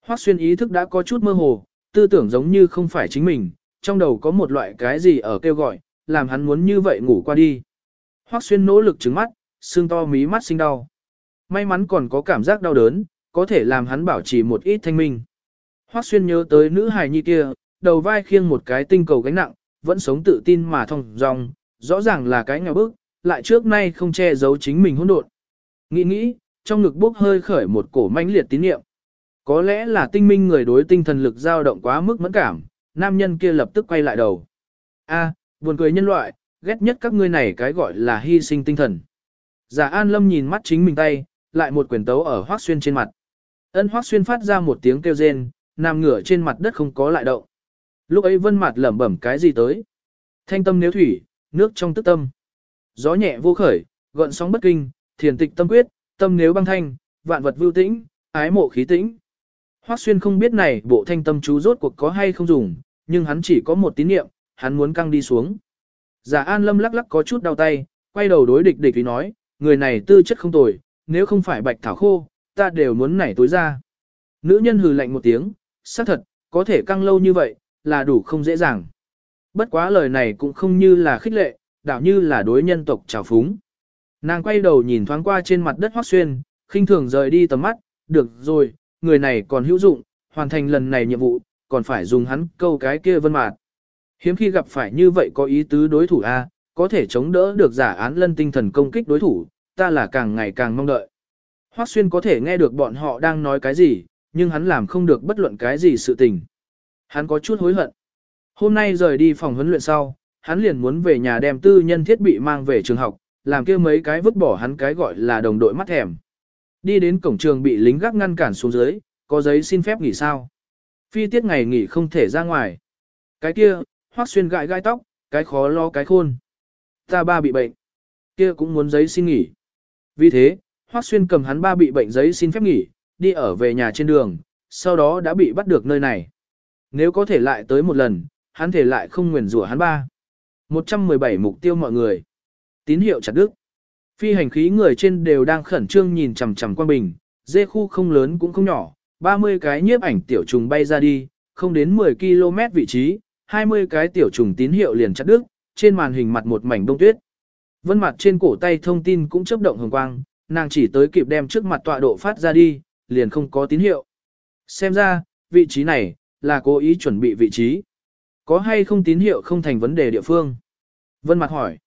Hoắc xuyên ý thức đã có chút mơ hồ, tư tưởng giống như không phải chính mình, trong đầu có một loại cái gì ở kêu gọi, làm hắn muốn như vậy ngủ qua đi. Hoắc xuyên nỗ lực trứng mắt, xương to mí mắt sinh đau. May mắn còn có cảm giác đau đớn, có thể làm hắn bảo trì một ít thanh minh. Hoắc xuyên nhớ tới nữ hài nhi kia, đầu vai khiêng một cái tinh cầu gánh nặng, vẫn sống tự tin mà thông dong, rõ ràng là cái nghèo bức, lại trước nay không che giấu chính mình hỗn độn. Nghĩ nghĩ, trong ngực bốc hơi khởi một cổ mãnh liệt tín niệm. Có lẽ là tinh minh người đối tinh thần lực dao động quá mức mẫn cảm, nam nhân kia lập tức quay lại đầu. A, buồn cười nhân loại, ghét nhất các ngươi này cái gọi là hy sinh tinh thần. Giả An Lâm nhìn mắt chính mình tay, lại một quyền tấu ở Hoắc Xuyên trên mặt. Ân Hoắc Xuyên phát ra một tiếng kêu rên, nằm ngửa trên mặt đất không có lại động. Lúc ấy Vân mặt lẩm bẩm cái gì tới? Thanh tâm nếu thủy, nước trong tức tâm. Gió nhẹ vô khởi, gợn sóng bất kinh, thiền tịch tâm quyết, tâm nếu băng thanh, vạn vật vưu tĩnh, ái mộ khí tĩnh. Hoắc Xuyên không biết này bộ thanh tâm chú rốt cuộc có hay không dùng, nhưng hắn chỉ có một tín niệm, hắn muốn căng đi xuống. Giả An Lâm lắc lắc có chút đau tay, quay đầu đối địch địch ý nói, người này tư chất không tồi, nếu không phải bạch thảo khô, ta đều muốn nảy tối ra. Nữ nhân hừ lạnh một tiếng, xác thật, có thể căng lâu như vậy, là đủ không dễ dàng. Bất quá lời này cũng không như là khích lệ, đảo như là đối nhân tộc trào phúng. Nàng quay đầu nhìn thoáng qua trên mặt đất hoác xuyên, khinh thường rời đi tầm mắt, được rồi, người này còn hữu dụng, hoàn thành lần này nhiệm vụ, còn phải dùng hắn câu cái kia vân mạt. Hiếm khi gặp phải như vậy có ý tứ đối thủ A, có thể chống đỡ được giả án lân tinh thần công kích đối thủ, ta là càng ngày càng mong đợi. Hoắc Xuyên có thể nghe được bọn họ đang nói cái gì, nhưng hắn làm không được bất luận cái gì sự tình. Hắn có chút hối hận. Hôm nay rời đi phòng huấn luyện sau, hắn liền muốn về nhà đem tư nhân thiết bị mang về trường học, làm kia mấy cái vứt bỏ hắn cái gọi là đồng đội mắt thèm. Đi đến cổng trường bị lính gác ngăn cản xuống dưới, có giấy xin phép nghỉ sao. Phi tiết ngày nghỉ không thể ra ngoài. Cái kia, Hoắc Xuyên gãi gai tóc, cái khó lo cái khôn. Ta ba bị bệnh. Kia cũng muốn giấy xin nghỉ. Vì thế, Hoắc Xuyên cầm hắn ba bị bệnh giấy xin phép nghỉ, đi ở về nhà trên đường, sau đó đã bị bắt được nơi này. Nếu có thể lại tới một lần, hắn thể lại không nguyền rủa hắn ba. 117 mục tiêu mọi người. Tín hiệu chặt đứt. Phi hành khí người trên đều đang khẩn trương nhìn chằm chằm quang bình, dê khu không lớn cũng không nhỏ, 30 cái nhiếp ảnh tiểu trùng bay ra đi, không đến 10 km vị trí, 20 cái tiểu trùng tín hiệu liền chặt đứt, trên màn hình mặt một mảnh đông tuyết. Vân mặt trên cổ tay thông tin cũng chớp động hồng quang, nàng chỉ tới kịp đem trước mặt tọa độ phát ra đi, liền không có tín hiệu. Xem ra, vị trí này, là cố ý chuẩn bị vị trí. Có hay không tín hiệu không thành vấn đề địa phương? Vân mặt hỏi.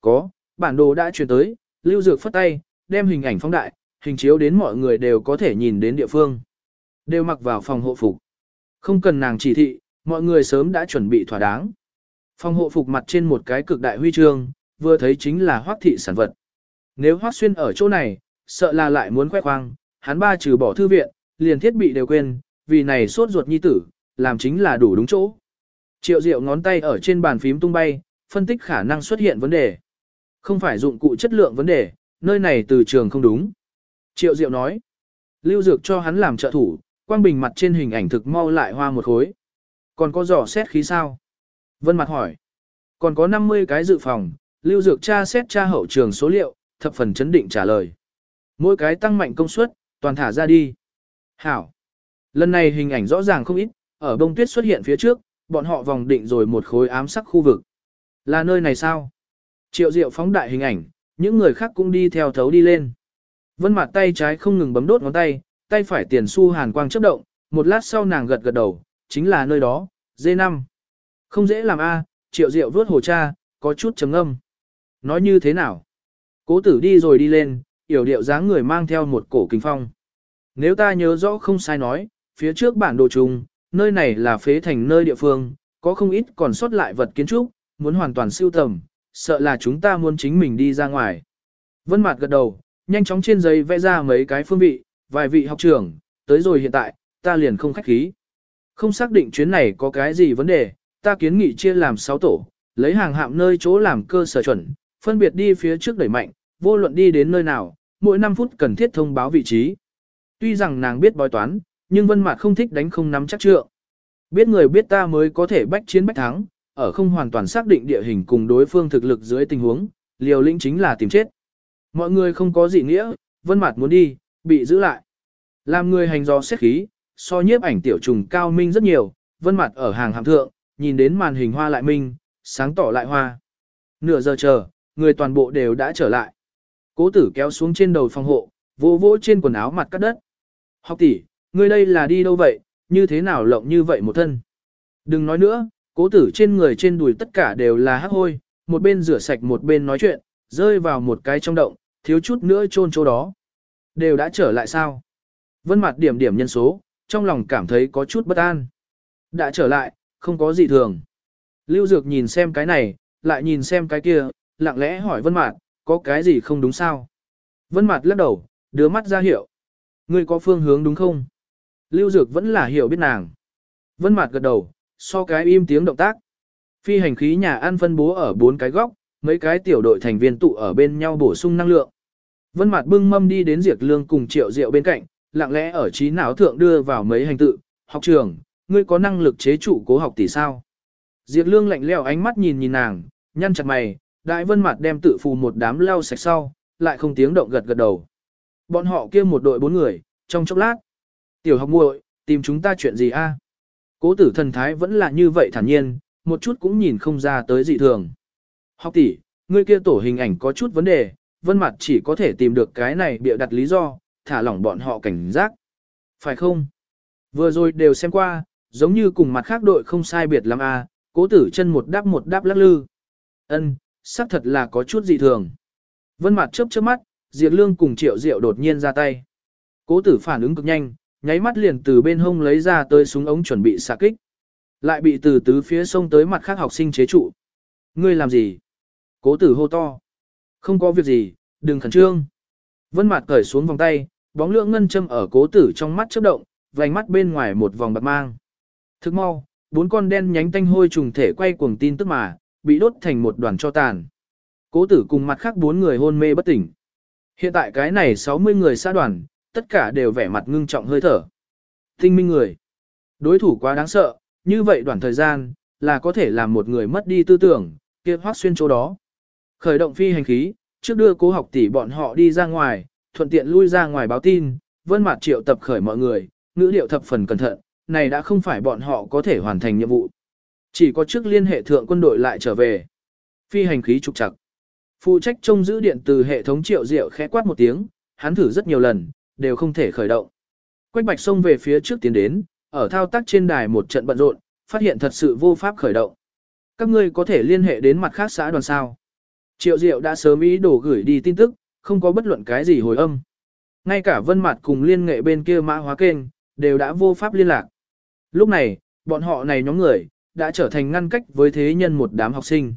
Có, bản đồ đã truyền tới, lưu dược phất tay, đem hình ảnh phóng đại, hình chiếu đến mọi người đều có thể nhìn đến địa phương. Đều mặc vào phòng hộ phục. Không cần nàng chỉ thị, mọi người sớm đã chuẩn bị thỏa đáng. Phòng hộ phục mặt trên một cái cực đại huy chương, vừa thấy chính là hoác thị sản vật. Nếu hoác xuyên ở chỗ này, sợ là lại muốn khoe khoang, hắn ba trừ bỏ thư viện, liền thiết bị đều quên, vì này sốt ruột nhi tử, làm chính là đủ đúng chỗ. Triệu Diệu ngón tay ở trên bàn phím tung bay, phân tích khả năng xuất hiện vấn đề. Không phải dụng cụ chất lượng vấn đề, nơi này từ trường không đúng. Triệu Diệu nói, lưu dược cho hắn làm trợ thủ, quang bình mặt trên hình ảnh thực mau lại hoa một khối. Còn có dò xét khí sao? Vân mặt hỏi, còn có 50 cái dự phòng, lưu dược tra xét tra hậu trường số liệu, thập phần chấn định trả lời. Mỗi cái tăng mạnh công suất, toàn thả ra đi. Hảo. Lần này hình ảnh rõ ràng không ít, ở bông tuyết xuất hiện phía trước, bọn họ vòng định rồi một khối ám sắc khu vực. Là nơi này sao? Triệu Diệu phóng đại hình ảnh, những người khác cũng đi theo thấu đi lên. Vân mặt tay trái không ngừng bấm đốt ngón tay, tay phải tiền su hàn quang chấp động, một lát sau nàng gật gật đầu, chính là nơi đó, D5. Không dễ làm a, Triệu Diệu vớt hồ cha, có chút chấm âm. Nói như thế nào? Cố tử đi rồi đi lên, yểu điệu dáng người mang theo một cổ kinh phong. Nếu ta nhớ rõ không sai nói, phía trước bản đồ trùng, nơi này là phế thành nơi địa phương, có không ít còn sót lại vật kiến trúc, muốn hoàn toàn siêu tầm, sợ là chúng ta muốn chính mình đi ra ngoài. Vân Mạt gật đầu, nhanh chóng trên giấy vẽ ra mấy cái phương vị, vài vị học trưởng, tới rồi hiện tại, ta liền không khách khí. Không xác định chuyến này có cái gì vấn đề, ta kiến nghị chia làm 6 tổ, lấy hàng hạm nơi chỗ làm cơ sở chuẩn, phân biệt đi phía trước đẩy mạnh, vô luận đi đến nơi nào, mỗi 5 phút cần thiết thông báo vị trí. Tuy rằng nàng biết bói toán, nhưng Vân Mạt không thích đánh không nắm chắc trượng. Biết người biết ta mới có thể bách chiến bách thắng, ở không hoàn toàn xác định địa hình cùng đối phương thực lực dưới tình huống, liều lĩnh chính là tìm chết. Mọi người không có gì nghĩa, Vân Mạt muốn đi, bị giữ lại. Làm người hành do xét khí, so nhiếp ảnh tiểu trùng cao minh rất nhiều, Vân Mạt ở hàng hàm thượng, nhìn đến màn hình hoa lại minh, sáng tỏ lại hoa. Nửa giờ chờ, người toàn bộ đều đã trở lại. Cố tử kéo xuống trên đầu phòng hộ, vỗ vỗ trên quần áo mặt cắt đất. Học tỷ, ngươi đây là đi đâu vậy, như thế nào lộng như vậy một thân. Đừng nói nữa, cố tử trên người trên đùi tất cả đều là hắc hôi, một bên rửa sạch một bên nói chuyện, rơi vào một cái trong động, thiếu chút nữa chôn chỗ đó. Đều đã trở lại sao? Vân mặt điểm điểm nhân số, trong lòng cảm thấy có chút bất an. Đã trở lại, không có gì thường. Lưu Dược nhìn xem cái này, lại nhìn xem cái kia, lặng lẽ hỏi Vân Mạt, có cái gì không đúng sao? Vân Mạt lắc đầu, đưa mắt ra hiệu. Ngươi có phương hướng đúng không? Lưu Dược vẫn là hiểu biết nàng. Vân Mạt gật đầu, so cái im tiếng động tác. Phi hành khí nhà ăn phân bố ở bốn cái góc, mấy cái tiểu đội thành viên tụ ở bên nhau bổ sung năng lượng. Vân Mạt bưng mâm đi đến Diệp Lương cùng Triệu Diệu bên cạnh, lặng lẽ ở trí não thượng đưa vào mấy hành tự, "Học trưởng, ngươi có năng lực chế trụ cố học tỷ sao?" Diệp Lương lạnh lẽo ánh mắt nhìn nhìn nàng, nhăn chặt mày, Đại Vân mặt đem tự phù một đám lau sạch sau, lại không tiếng động gật gật đầu. Bọn họ kia một đội bốn người, trong chốc lát. Tiểu học muội, tìm chúng ta chuyện gì a? Cố tử thần thái vẫn là như vậy thản nhiên, một chút cũng nhìn không ra tới dị thường. Học tỷ, ngươi kia tổ hình ảnh có chút vấn đề, vân mặt chỉ có thể tìm được cái này bịa đặt lý do, thả lỏng bọn họ cảnh giác. Phải không? Vừa rồi đều xem qua, giống như cùng mặt khác đội không sai biệt lắm a. cố tử chân một đáp một đáp lắc lư. Ân, xác thật là có chút dị thường. Vân mạt chớp chớp mắt, Diệp Lương cùng Triệu Diệu đột nhiên ra tay. Cố tử phản ứng cực nhanh, nháy mắt liền từ bên hông lấy ra tới súng ống chuẩn bị xạ kích. Lại bị từ tứ phía sông tới mặt khác học sinh chế trụ. Ngươi làm gì? Cố tử hô to. Không có việc gì, đừng khẩn trương. Vân mạt cởi xuống vòng tay, bóng lượng ngân châm ở cố tử trong mắt chớp động, vành mắt bên ngoài một vòng bạc mang. Thức mau, bốn con đen nhánh tanh hôi trùng thể quay cuồng tin tức mà, bị đốt thành một đoàn cho tàn. Cố tử cùng mặt khác bốn người hôn mê bất tỉnh. Hiện tại cái này 60 người xã đoàn, tất cả đều vẻ mặt ngưng trọng hơi thở. Tinh minh người. Đối thủ quá đáng sợ, như vậy đoạn thời gian, là có thể làm một người mất đi tư tưởng, kia hoác xuyên chỗ đó. Khởi động phi hành khí, trước đưa cố học tỷ bọn họ đi ra ngoài, thuận tiện lui ra ngoài báo tin, vân mặt triệu tập khởi mọi người, ngữ điệu thập phần cẩn thận, này đã không phải bọn họ có thể hoàn thành nhiệm vụ. Chỉ có trước liên hệ thượng quân đội lại trở về. Phi hành khí trục chặt. Phụ trách trông giữ điện từ hệ thống triệu diệu khẽ quát một tiếng, hắn thử rất nhiều lần, đều không thể khởi động. Quách bạch xông về phía trước tiến đến, ở thao tác trên đài một trận bận rộn, phát hiện thật sự vô pháp khởi động. Các ngươi có thể liên hệ đến mặt khác xã đoàn sao. Triệu diệu đã sớm ý đồ gửi đi tin tức, không có bất luận cái gì hồi âm. Ngay cả vân mặt cùng liên nghệ bên kia mã hóa kênh, đều đã vô pháp liên lạc. Lúc này, bọn họ này nhóm người, đã trở thành ngăn cách với thế nhân một đám học sinh.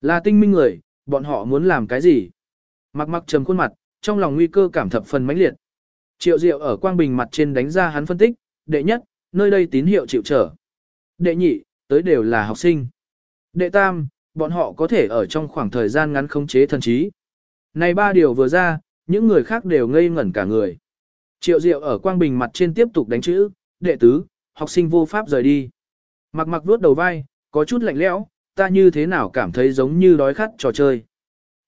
Là tinh minh người, bọn họ muốn làm cái gì? Mặc mặc trầm khuôn mặt, trong lòng nguy cơ cảm thập phần mãnh liệt. Triệu Diệu ở quang bình mặt trên đánh ra hắn phân tích, đệ nhất, nơi đây tín hiệu chịu trở. Đệ nhị, tới đều là học sinh. Đệ tam, bọn họ có thể ở trong khoảng thời gian ngắn khống chế thần trí. Này ba điều vừa ra, những người khác đều ngây ngẩn cả người. Triệu Diệu ở quang bình mặt trên tiếp tục đánh chữ, đệ tứ, học sinh vô pháp rời đi. Mặc mặc vuốt đầu vai, có chút lạnh lẽo, ta như thế nào cảm thấy giống như đói khát trò chơi.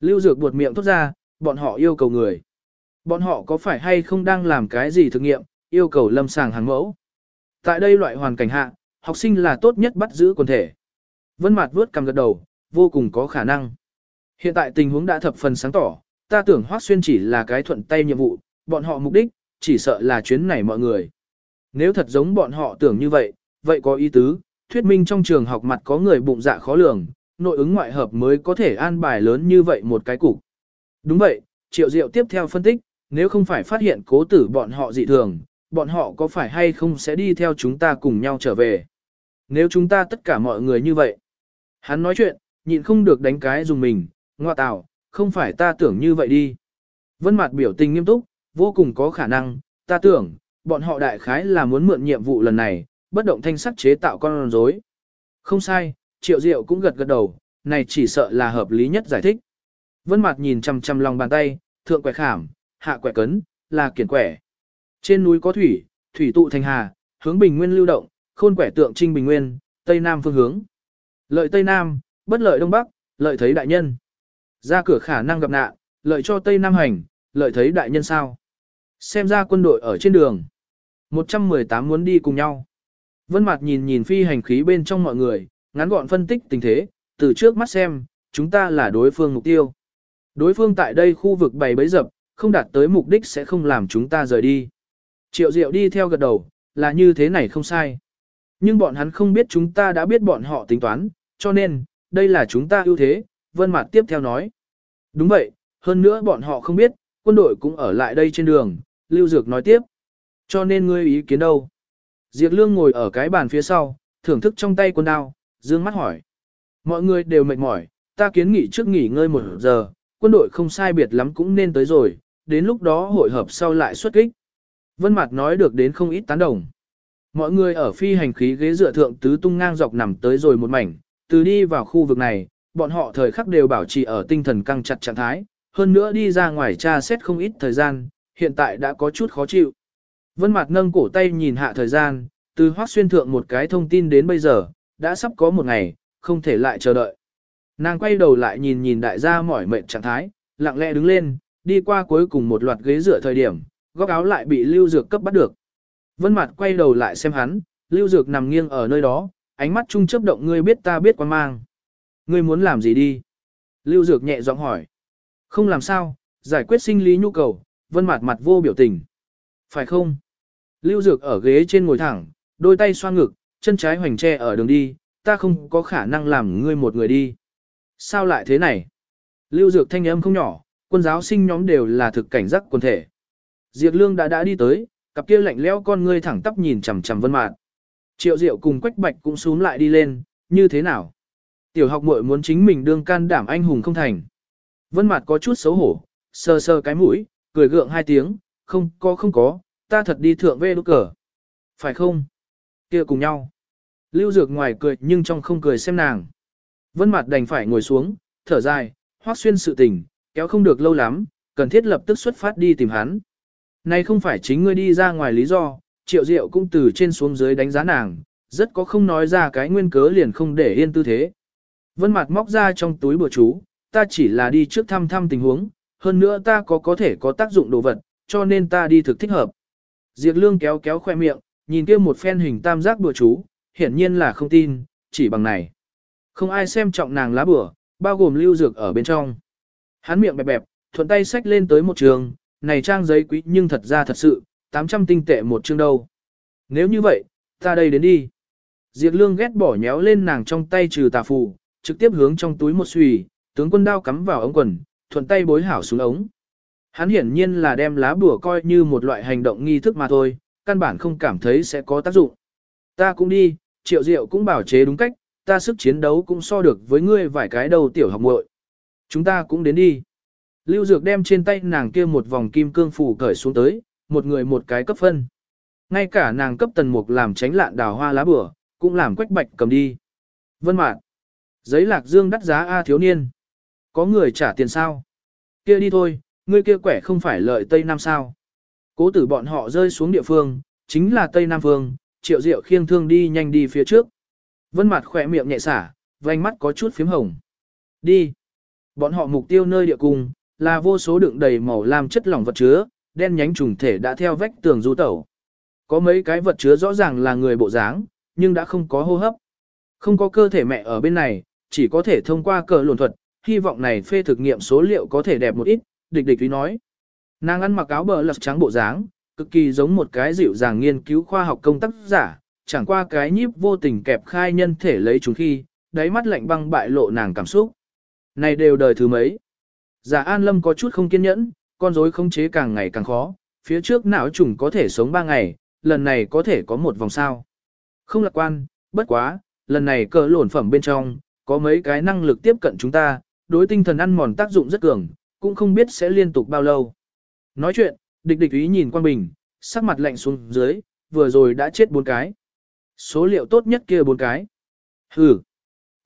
Lưu Dược buột miệng thốt ra, bọn họ yêu cầu người. Bọn họ có phải hay không đang làm cái gì thực nghiệm, yêu cầu lâm sàng hàng mẫu. Tại đây loại hoàn cảnh hạ, học sinh là tốt nhất bắt giữ quần thể. Vân Mạt vuốt cầm gật đầu, vô cùng có khả năng. Hiện tại tình huống đã thập phần sáng tỏ, ta tưởng Hoắc Xuyên chỉ là cái thuận tay nhiệm vụ, bọn họ mục đích, chỉ sợ là chuyến này mọi người. Nếu thật giống bọn họ tưởng như vậy, vậy có ý tứ, thuyết minh trong trường học mặt có người bụng dạ khó lường, nội ứng ngoại hợp mới có thể an bài lớn như vậy một cái cục. Đúng vậy, Triệu Diệu tiếp theo phân tích, nếu không phải phát hiện cố tử bọn họ dị thường, bọn họ có phải hay không sẽ đi theo chúng ta cùng nhau trở về. Nếu chúng ta tất cả mọi người như vậy. Hắn nói chuyện, nhịn không được đánh cái dùng mình, ngoa tạo, không phải ta tưởng như vậy đi. Vân Mạt biểu tình nghiêm túc, vô cùng có khả năng, ta tưởng, bọn họ đại khái là muốn mượn nhiệm vụ lần này, bất động thanh sắc chế tạo con rối. Không sai, Triệu Diệu cũng gật gật đầu, này chỉ sợ là hợp lý nhất giải thích. Vân Mạt nhìn chằm chằm lòng bàn tay, thượng quẻ khảm, hạ quẻ cấn, là kiển quẻ. Trên núi có thủy, thủy tụ thành hà, hướng bình nguyên lưu động, khôn quẻ tượng trinh bình nguyên, tây nam phương hướng. Lợi tây nam, bất lợi đông bắc, lợi thấy đại nhân. Ra cửa khả năng gặp nạn, lợi cho tây nam hành, lợi thấy đại nhân sao. Xem ra quân đội ở trên đường. 118 muốn đi cùng nhau. Vân Mạt nhìn nhìn phi hành khí bên trong mọi người, ngắn gọn phân tích tình thế, từ trước mắt xem, chúng ta là đối phương mục tiêu. Đối phương tại đây khu vực bày bẫy dập, không đạt tới mục đích sẽ không làm chúng ta rời đi. Triệu Diệu đi theo gật đầu, là như thế này không sai. Nhưng bọn hắn không biết chúng ta đã biết bọn họ tính toán, cho nên, đây là chúng ta ưu thế, Vân Mạt tiếp theo nói. Đúng vậy, hơn nữa bọn họ không biết, quân đội cũng ở lại đây trên đường, Lưu Dược nói tiếp. Cho nên ngươi ý kiến đâu? Diệp Lương ngồi ở cái bàn phía sau, thưởng thức trong tay quân đao, dương mắt hỏi. Mọi người đều mệt mỏi, ta kiến nghị trước nghỉ ngơi một giờ, quân đội không sai biệt lắm cũng nên tới rồi, đến lúc đó hội hợp sau lại xuất kích. Vân Mạt nói được đến không ít tán đồng. Mọi người ở phi hành khí ghế dựa thượng tứ tung ngang dọc nằm tới rồi một mảnh, từ đi vào khu vực này, bọn họ thời khắc đều bảo trì ở tinh thần căng chặt trạng thái, hơn nữa đi ra ngoài tra xét không ít thời gian, hiện tại đã có chút khó chịu. Vân Mạt nâng cổ tay nhìn hạ thời gian, từ Hoắc xuyên thượng một cái thông tin đến bây giờ, đã sắp có một ngày, không thể lại chờ đợi. Nàng quay đầu lại nhìn nhìn đại gia mỏi mệt trạng thái, lặng lẽ đứng lên, đi qua cuối cùng một loạt ghế dựa thời điểm, góc áo lại bị Lưu Dược cấp bắt được. Vân Mạt quay đầu lại xem hắn, Lưu Dược nằm nghiêng ở nơi đó, ánh mắt trung chớp động ngươi biết ta biết quan mang. Ngươi muốn làm gì đi? Lưu Dược nhẹ giọng hỏi. Không làm sao, giải quyết sinh lý nhu cầu, Vân Mạt mặt vô biểu tình. Phải không? Lưu Dược ở ghế trên ngồi thẳng, đôi tay xoa ngực, chân trái hoành tre ở đường đi, ta không có khả năng làm ngươi một người đi. Sao lại thế này? Lưu Dược thanh âm không nhỏ, quân giáo sinh nhóm đều là thực cảnh giác quân thể. Diệp Lương đã đã đi tới, cặp kia lạnh lẽo con ngươi thẳng tắp nhìn chằm chằm Vân Mạt. Triệu Diệu cùng Quách Bạch cũng xuống lại đi lên, như thế nào? Tiểu học muội muốn chính mình đương can đảm anh hùng không thành. Vân Mạt có chút xấu hổ, sờ sờ cái mũi, cười gượng hai tiếng, không có không có, ta thật đi thượng về đốt cờ. Phải không? Kia cùng nhau. Lưu Dược ngoài cười nhưng trong không cười xem nàng. Vân Mạt đành phải ngồi xuống, thở dài, hoắc xuyên sự tình, kéo không được lâu lắm, cần thiết lập tức xuất phát đi tìm hắn. Này không phải chính ngươi đi ra ngoài lý do, triệu diệu cũng từ trên xuống dưới đánh giá nàng, rất có không nói ra cái nguyên cớ liền không để yên tư thế. Vân Mạt móc ra trong túi bừa chú, ta chỉ là đi trước thăm thăm tình huống, hơn nữa ta có có thể có tác dụng đồ vật, cho nên ta đi thực thích hợp. Diệp Lương kéo kéo khoe miệng, nhìn kia một phen hình tam giác bừa chú, hiển nhiên là không tin, chỉ bằng này. Không ai xem trọng nàng lá bừa, bao gồm lưu dược ở bên trong. Hắn miệng bẹp bẹp, thuận tay xách lên tới một trường, này trang giấy quý nhưng thật ra thật sự, 800 tinh tệ một chương đâu. Nếu như vậy, ta đây đến đi. Diệp Lương ghét bỏ nhéo lên nàng trong tay trừ tà phù, trực tiếp hướng trong túi một xùy, tướng quân đao cắm vào ống quần, thuận tay bối hảo xuống ống. Hắn hiển nhiên là đem lá bùa coi như một loại hành động nghi thức mà thôi, căn bản không cảm thấy sẽ có tác dụng. Ta cũng đi, triệu diệu cũng bảo chế đúng cách, ta sức chiến đấu cũng so được với ngươi vài cái đầu tiểu học muội. Chúng ta cũng đến đi. Lưu Dược đem trên tay nàng kia một vòng kim cương phủ cởi xuống tới, một người một cái cấp phân. Ngay cả nàng cấp tần mục làm tránh lạn đào hoa lá bửa, cũng làm quách bạch cầm đi. Vân mạn. Giấy lạc dương đắt giá A thiếu niên. Có người trả tiền sao? Kia đi thôi, ngươi kia quẻ không phải lợi Tây Nam sao? Cố tử bọn họ rơi xuống địa phương, chính là Tây Nam Phương, triệu diệu khiêng thương đi nhanh đi phía trước. Vân mặt khỏe miệng nhẹ xả, vành mắt có chút phím hồng. Đi. Bọn họ mục tiêu nơi địa cung, là vô số đựng đầy màu lam chất lỏng vật chứa, đen nhánh trùng thể đã theo vách tường du tẩu. Có mấy cái vật chứa rõ ràng là người bộ dáng, nhưng đã không có hô hấp. Không có cơ thể mẹ ở bên này, chỉ có thể thông qua cờ luồn thuật, hy vọng này phê thực nghiệm số liệu có thể đẹp một ít, địch địch ý nói. Nàng ăn mặc áo bờ lật trắng bộ dáng, cực kỳ giống một cái dịu dàng nghiên cứu khoa học công tác giả, chẳng qua cái nhíp vô tình kẹp khai nhân thể lấy chúng khi, đáy mắt lạnh băng bại lộ nàng cảm xúc. Này đều đời thứ mấy. Giả An Lâm có chút không kiên nhẫn, con rối không chế càng ngày càng khó, phía trước não trùng có thể sống 3 ngày, lần này có thể có một vòng sao. Không lạc quan, bất quá, lần này cờ lổn phẩm bên trong, có mấy cái năng lực tiếp cận chúng ta, đối tinh thần ăn mòn tác dụng rất cường, cũng không biết sẽ liên tục bao lâu. Nói chuyện, địch địch ý nhìn Quan Bình, sắc mặt lạnh xuống dưới, vừa rồi đã chết bốn cái. Số liệu tốt nhất kia bốn cái. Hừ.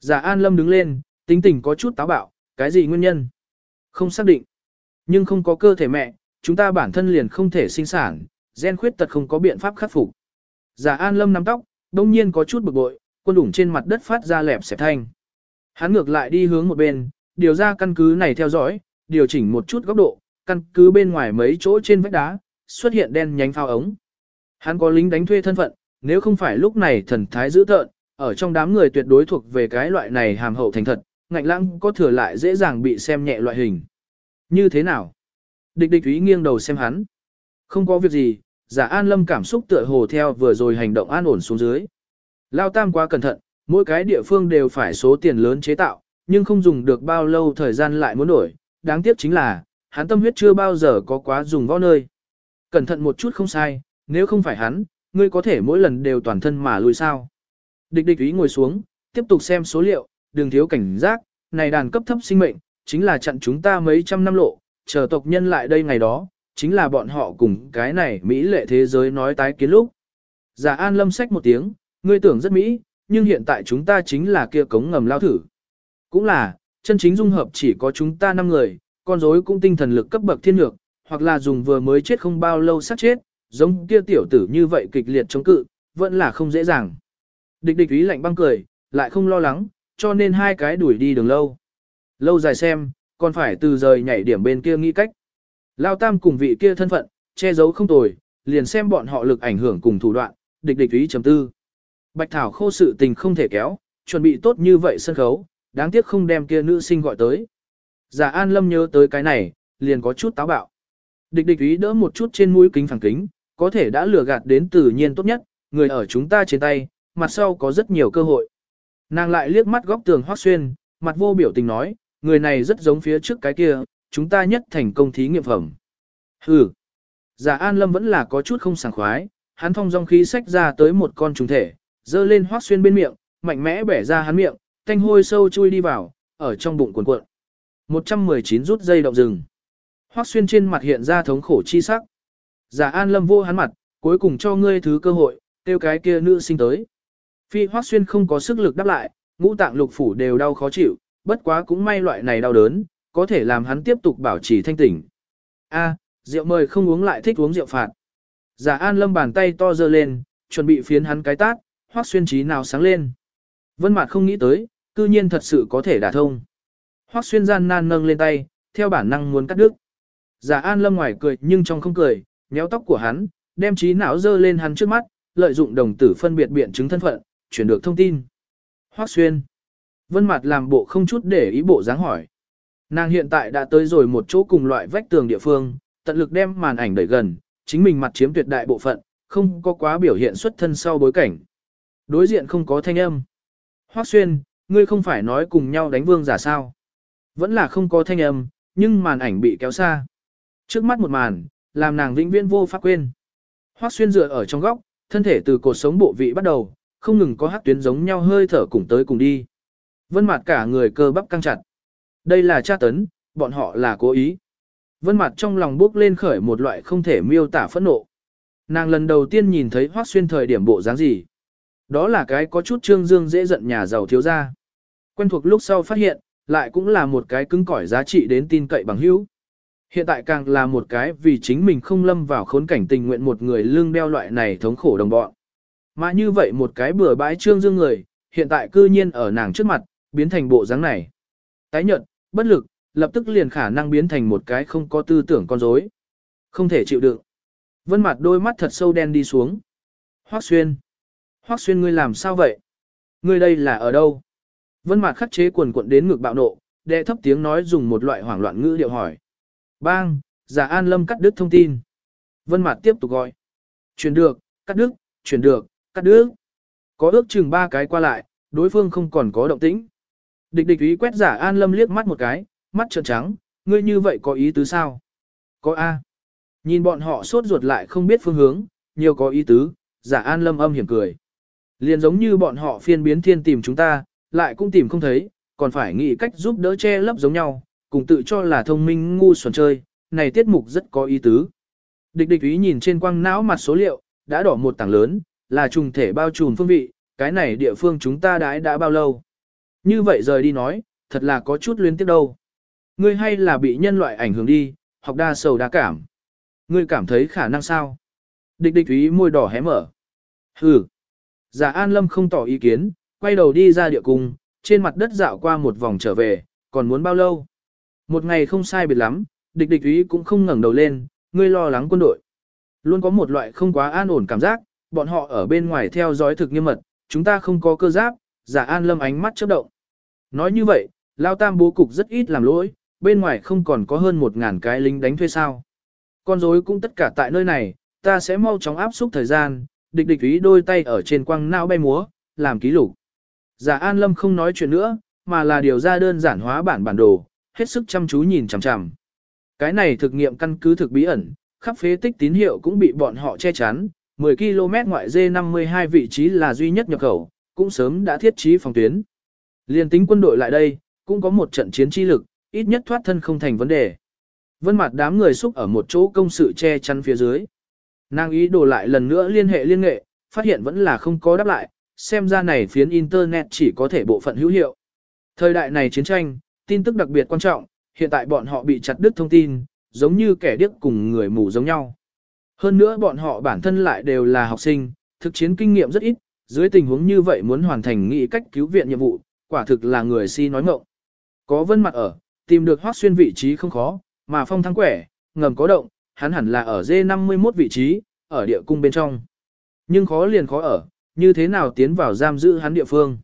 Giả An Lâm đứng lên, tính tình có chút táo bạo, cái gì nguyên nhân? Không xác định. Nhưng không có cơ thể mẹ, chúng ta bản thân liền không thể sinh sản, gen khuyết tật không có biện pháp khắc phục. Giả An Lâm nắm tóc, đông nhiên có chút bực bội, quân đủng trên mặt đất phát ra lẹp xẹp thanh. Hắn ngược lại đi hướng một bên, điều ra căn cứ này theo dõi, điều chỉnh một chút góc độ, căn cứ bên ngoài mấy chỗ trên vách đá, xuất hiện đen nhánh phao ống. Hắn có lính đánh thuê thân phận, nếu không phải lúc này thần thái dữ tợn, ở trong đám người tuyệt đối thuộc về cái loại này hàm hậu thành thật, ngạnh lãng có thừa lại dễ dàng bị xem nhẹ loại hình. Như thế nào? Địch địch ý nghiêng đầu xem hắn. Không có việc gì, giả an lâm cảm xúc tựa hồ theo vừa rồi hành động an ổn xuống dưới. Lao tam quá cẩn thận, mỗi cái địa phương đều phải số tiền lớn chế tạo, nhưng không dùng được bao lâu thời gian lại muốn đổi. Đáng tiếc chính là, hắn tâm huyết chưa bao giờ có quá dùng võ nơi. Cẩn thận một chút không sai, nếu không phải hắn, ngươi có thể mỗi lần đều toàn thân mà lùi sao. Địch địch ý ngồi xuống, tiếp tục xem số liệu, đừng thiếu cảnh giác, này đàn cấp thấp sinh mệnh, chính là chặn chúng ta mấy trăm năm lộ, chờ tộc nhân lại đây ngày đó, chính là bọn họ cùng cái này Mỹ lệ thế giới nói tái kiến lúc. Giả An Lâm sách một tiếng, ngươi tưởng rất Mỹ, nhưng hiện tại chúng ta chính là kia cống ngầm lao thử. Cũng là, chân chính dung hợp chỉ có chúng ta năm người, con rối cũng tinh thần lực cấp bậc thiên lược, hoặc là dùng vừa mới chết không bao lâu sát chết, giống kia tiểu tử như vậy kịch liệt chống cự, vẫn là không dễ dàng. Địch địch ý lạnh băng cười, lại không lo lắng, cho nên hai cái đuổi đi đường lâu. Lâu dài xem, còn phải từ rời nhảy điểm bên kia nghĩ cách. Lao tam cùng vị kia thân phận, che giấu không tồi, liền xem bọn họ lực ảnh hưởng cùng thủ đoạn, địch địch ý chấm tư. Bạch Thảo khô sự tình không thể kéo, chuẩn bị tốt như vậy sân khấu, đáng tiếc không đem kia nữ sinh gọi tới. Giả An Lâm nhớ tới cái này, liền có chút táo bạo. Địch địch ý đỡ một chút trên mũi kính phẳng kính, có thể đã lừa gạt đến tự nhiên tốt nhất, người ở chúng ta trên tay, mặt sau có rất nhiều cơ hội. Nàng lại liếc mắt góc tường hoác xuyên, mặt vô biểu tình nói, người này rất giống phía trước cái kia, chúng ta nhất thành công thí nghiệm phẩm. Hừ. Giả An Lâm vẫn là có chút không sảng khoái, hắn thông dong khí sách ra tới một con trùng thể, dơ lên hoác xuyên bên miệng, mạnh mẽ bẻ ra hắn miệng, thanh hôi sâu chui đi vào, ở trong bụng cuộn cuộn. 119 rút dây động rừng. Hoác xuyên trên mặt hiện ra thống khổ chi sắc. Giả An Lâm vô hắn mặt, cuối cùng cho ngươi thứ cơ hội, tiêu cái kia nữ sinh tới. Phi Hoắc Xuyên không có sức lực đáp lại, ngũ tạng lục phủ đều đau khó chịu, bất quá cũng may loại này đau đớn, có thể làm hắn tiếp tục bảo trì thanh tỉnh. A, rượu mời không uống lại thích uống rượu phạt. Giả An Lâm bàn tay to giơ lên, chuẩn bị phiến hắn cái tát, Hoắc Xuyên trí nào sáng lên. Vân Mạt không nghĩ tới, cư nhiên thật sự có thể đả thông. Hoắc Xuyên gian nan nâng lên tay, theo bản năng muốn cắt đứt. Giả An Lâm ngoài cười nhưng trong không cười, nhéo tóc của hắn, đem trí não dơ lên hắn trước mắt, lợi dụng đồng tử phân biệt biện chứng thân phận, chuyển được thông tin. Hoắc Xuyên. Vân Mạt làm bộ không chút để ý bộ dáng hỏi. Nàng hiện tại đã tới rồi một chỗ cùng loại vách tường địa phương, tận lực đem màn ảnh đẩy gần, chính mình mặt chiếm tuyệt đại bộ phận, không có quá biểu hiện xuất thân sau bối cảnh. Đối diện không có thanh âm. Hoắc Xuyên, ngươi không phải nói cùng nhau đánh vương giả sao? Vẫn là không có thanh âm, nhưng màn ảnh bị kéo xa. Trước mắt một màn, làm nàng vĩnh viễn vô pháp quên. Hoắc xuyên dựa ở trong góc, thân thể từ cột sống bộ vị bắt đầu, không ngừng có hắc tuyến giống nhau hơi thở cùng tới cùng đi. Vân mặt cả người cơ bắp căng chặt. Đây là tra tấn, bọn họ là cố ý. Vân mặt trong lòng bước lên khởi một loại không thể miêu tả phẫn nộ. Nàng lần đầu tiên nhìn thấy Hoắc xuyên thời điểm bộ dáng gì. Đó là cái có chút trương dương dễ giận nhà giàu thiếu gia. Quen thuộc lúc sau phát hiện, lại cũng là một cái cứng cỏi giá trị đến tin cậy bằng hữu. Hiện tại càng là một cái vì chính mình không lâm vào khốn cảnh tình nguyện một người lương đeo loại này thống khổ đồng bọn. Mà như vậy một cái bừa bãi trương dương người, hiện tại cư nhiên ở nàng trước mặt, biến thành bộ dáng này. Tái nhận, bất lực, lập tức liền khả năng biến thành một cái không có tư tưởng con rối, Không thể chịu đựng. Vân mặt đôi mắt thật sâu đen đi xuống. Hoác xuyên. Hoắc xuyên ngươi làm sao vậy? Ngươi đây là ở đâu? Vân Mạc khắc chế quần cuộn đến ngực bạo nộ, đệ thấp tiếng nói dùng một loại hoảng loạn ngữ điệu hỏi. Bang, giả an lâm cắt đứt thông tin. Vân Mạc tiếp tục gọi. Chuyển được, cắt đứt, chuyển được, cắt đứt. Có ước chừng ba cái qua lại, đối phương không còn có động tĩnh. Địch địch ý quét giả an lâm liếc mắt một cái, mắt trợn trắng, ngươi như vậy có ý tứ sao? Có A. Nhìn bọn họ sốt ruột lại không biết phương hướng, nhiều có ý tứ, giả an lâm âm hiểm cười. Liền giống như bọn họ phiên biến thiên tìm chúng ta, lại cũng tìm không thấy, còn phải nghĩ cách giúp đỡ che lấp giống nhau, cùng tự cho là thông minh ngu xuẩn chơi, này tiết mục rất có ý tứ. Địch địch ý nhìn trên quang não mặt số liệu, đã đỏ một tảng lớn, là trùng thể bao trùm phương vị, cái này địa phương chúng ta đãi đã bao lâu. Như vậy rời đi nói, thật là có chút luyến tiếc đâu. Ngươi hay là bị nhân loại ảnh hưởng đi, học đa sầu đa cảm. Ngươi cảm thấy khả năng sao? Địch địch ý môi đỏ hé mở. Hừ. Giả An Lâm không tỏ ý kiến, quay đầu đi ra địa cung, trên mặt đất dạo qua một vòng trở về, còn muốn bao lâu? Một ngày không sai biệt lắm, địch địch ý cũng không ngẩng đầu lên, ngươi lo lắng quân đội. Luôn có một loại không quá an ổn cảm giác, bọn họ ở bên ngoài theo dõi thực nghiêm mật, chúng ta không có cơ giáp, giả an lâm ánh mắt chớp động. Nói như vậy, Lao Tam bố cục rất ít làm lỗi, bên ngoài không còn có hơn một ngàn cái lính đánh thuê sao. Con rối cũng tất cả tại nơi này, ta sẽ mau chóng áp xúc thời gian, địch địch ý đôi tay ở trên quăng não bay múa, làm ký lục. Giả An Lâm không nói chuyện nữa, mà là điều ra đơn giản hóa bản bản đồ, hết sức chăm chú nhìn chằm chằm. Cái này thực nghiệm căn cứ thực bí ẩn, khắp phế tích tín hiệu cũng bị bọn họ che chắn, 10 km ngoại D52 vị trí là duy nhất nhập khẩu, cũng sớm đã thiết trí phòng tuyến. Liên tính quân đội lại đây, cũng có một trận chiến chi lực, ít nhất thoát thân không thành vấn đề. Vân mặt đám người xúc ở một chỗ công sự che chắn phía dưới. Nàng ý đồ lại lần nữa liên hệ liên nghệ, phát hiện vẫn là không có đáp lại, xem ra này phiến Internet chỉ có thể bộ phận hữu hiệu. Thời đại này chiến tranh, tin tức đặc biệt quan trọng, hiện tại bọn họ bị chặt đứt thông tin, giống như kẻ điếc cùng người mù giống nhau. Hơn nữa bọn họ bản thân lại đều là học sinh, thực chiến kinh nghiệm rất ít, dưới tình huống như vậy muốn hoàn thành nghị cách cứu viện nhiệm vụ, quả thực là người si nói ngọng. Có vân mặt ở, tìm được hoác xuyên vị trí không khó, mà phong thắng quẻ, ngầm có động, hắn hẳn là ở D51 vị trí, ở địa cung bên trong. Nhưng khó liền khó ở, như thế nào tiến vào giam giữ hắn địa phương.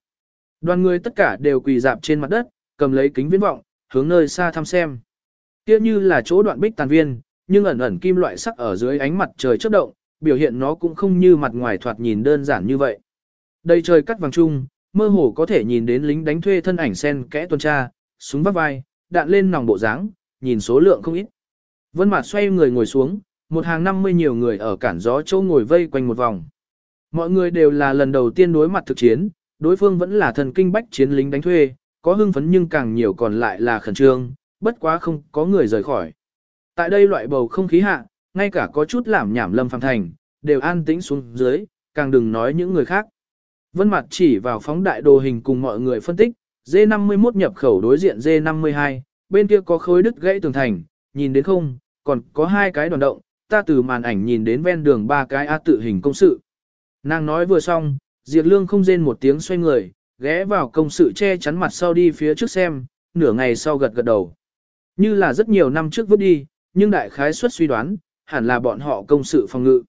Đoàn người tất cả đều quỳ dạp trên mặt đất, cầm lấy kính viễn vọng, hướng nơi xa thăm xem. Kia như là chỗ đoạn bích tàn viên, nhưng ẩn ẩn kim loại sắc ở dưới ánh mặt trời chớp động, biểu hiện nó cũng không như mặt ngoài thoạt nhìn đơn giản như vậy. Đây trời cắt vàng trung, mơ hồ có thể nhìn đến lính đánh thuê thân ảnh sen kẽ tuần tra, súng vắt vai, đạn lên nòng bộ dáng, nhìn số lượng không ít. Vân Mạt xoay người ngồi xuống, một hàng 50 nhiều người ở cản gió châu ngồi vây quanh một vòng. Mọi người đều là lần đầu tiên đối mặt thực chiến, đối phương vẫn là thần kinh bách chiến lính đánh thuê, có hưng phấn nhưng càng nhiều còn lại là khẩn trương, bất quá không có người rời khỏi. Tại đây loại bầu không khí hạ, ngay cả có chút làm nhảm lâm phàm thành, đều an tĩnh xuống dưới, càng đừng nói những người khác. Vân Mạt chỉ vào phóng đại đồ hình cùng mọi người phân tích, D51 nhập khẩu đối diện D52, bên kia có khối đứt gãy tường thành, nhìn đến không, còn có hai cái đoàn động, ta từ màn ảnh nhìn đến ven đường ba cái A tự hình công sự. Nàng nói vừa xong, Diệp Lương không rên một tiếng xoay người, ghé vào công sự che chắn mặt sau đi phía trước xem, nửa ngày sau gật gật đầu. Như là rất nhiều năm trước vứt đi, nhưng đại khái suất suy đoán, hẳn là bọn họ công sự phòng ngự.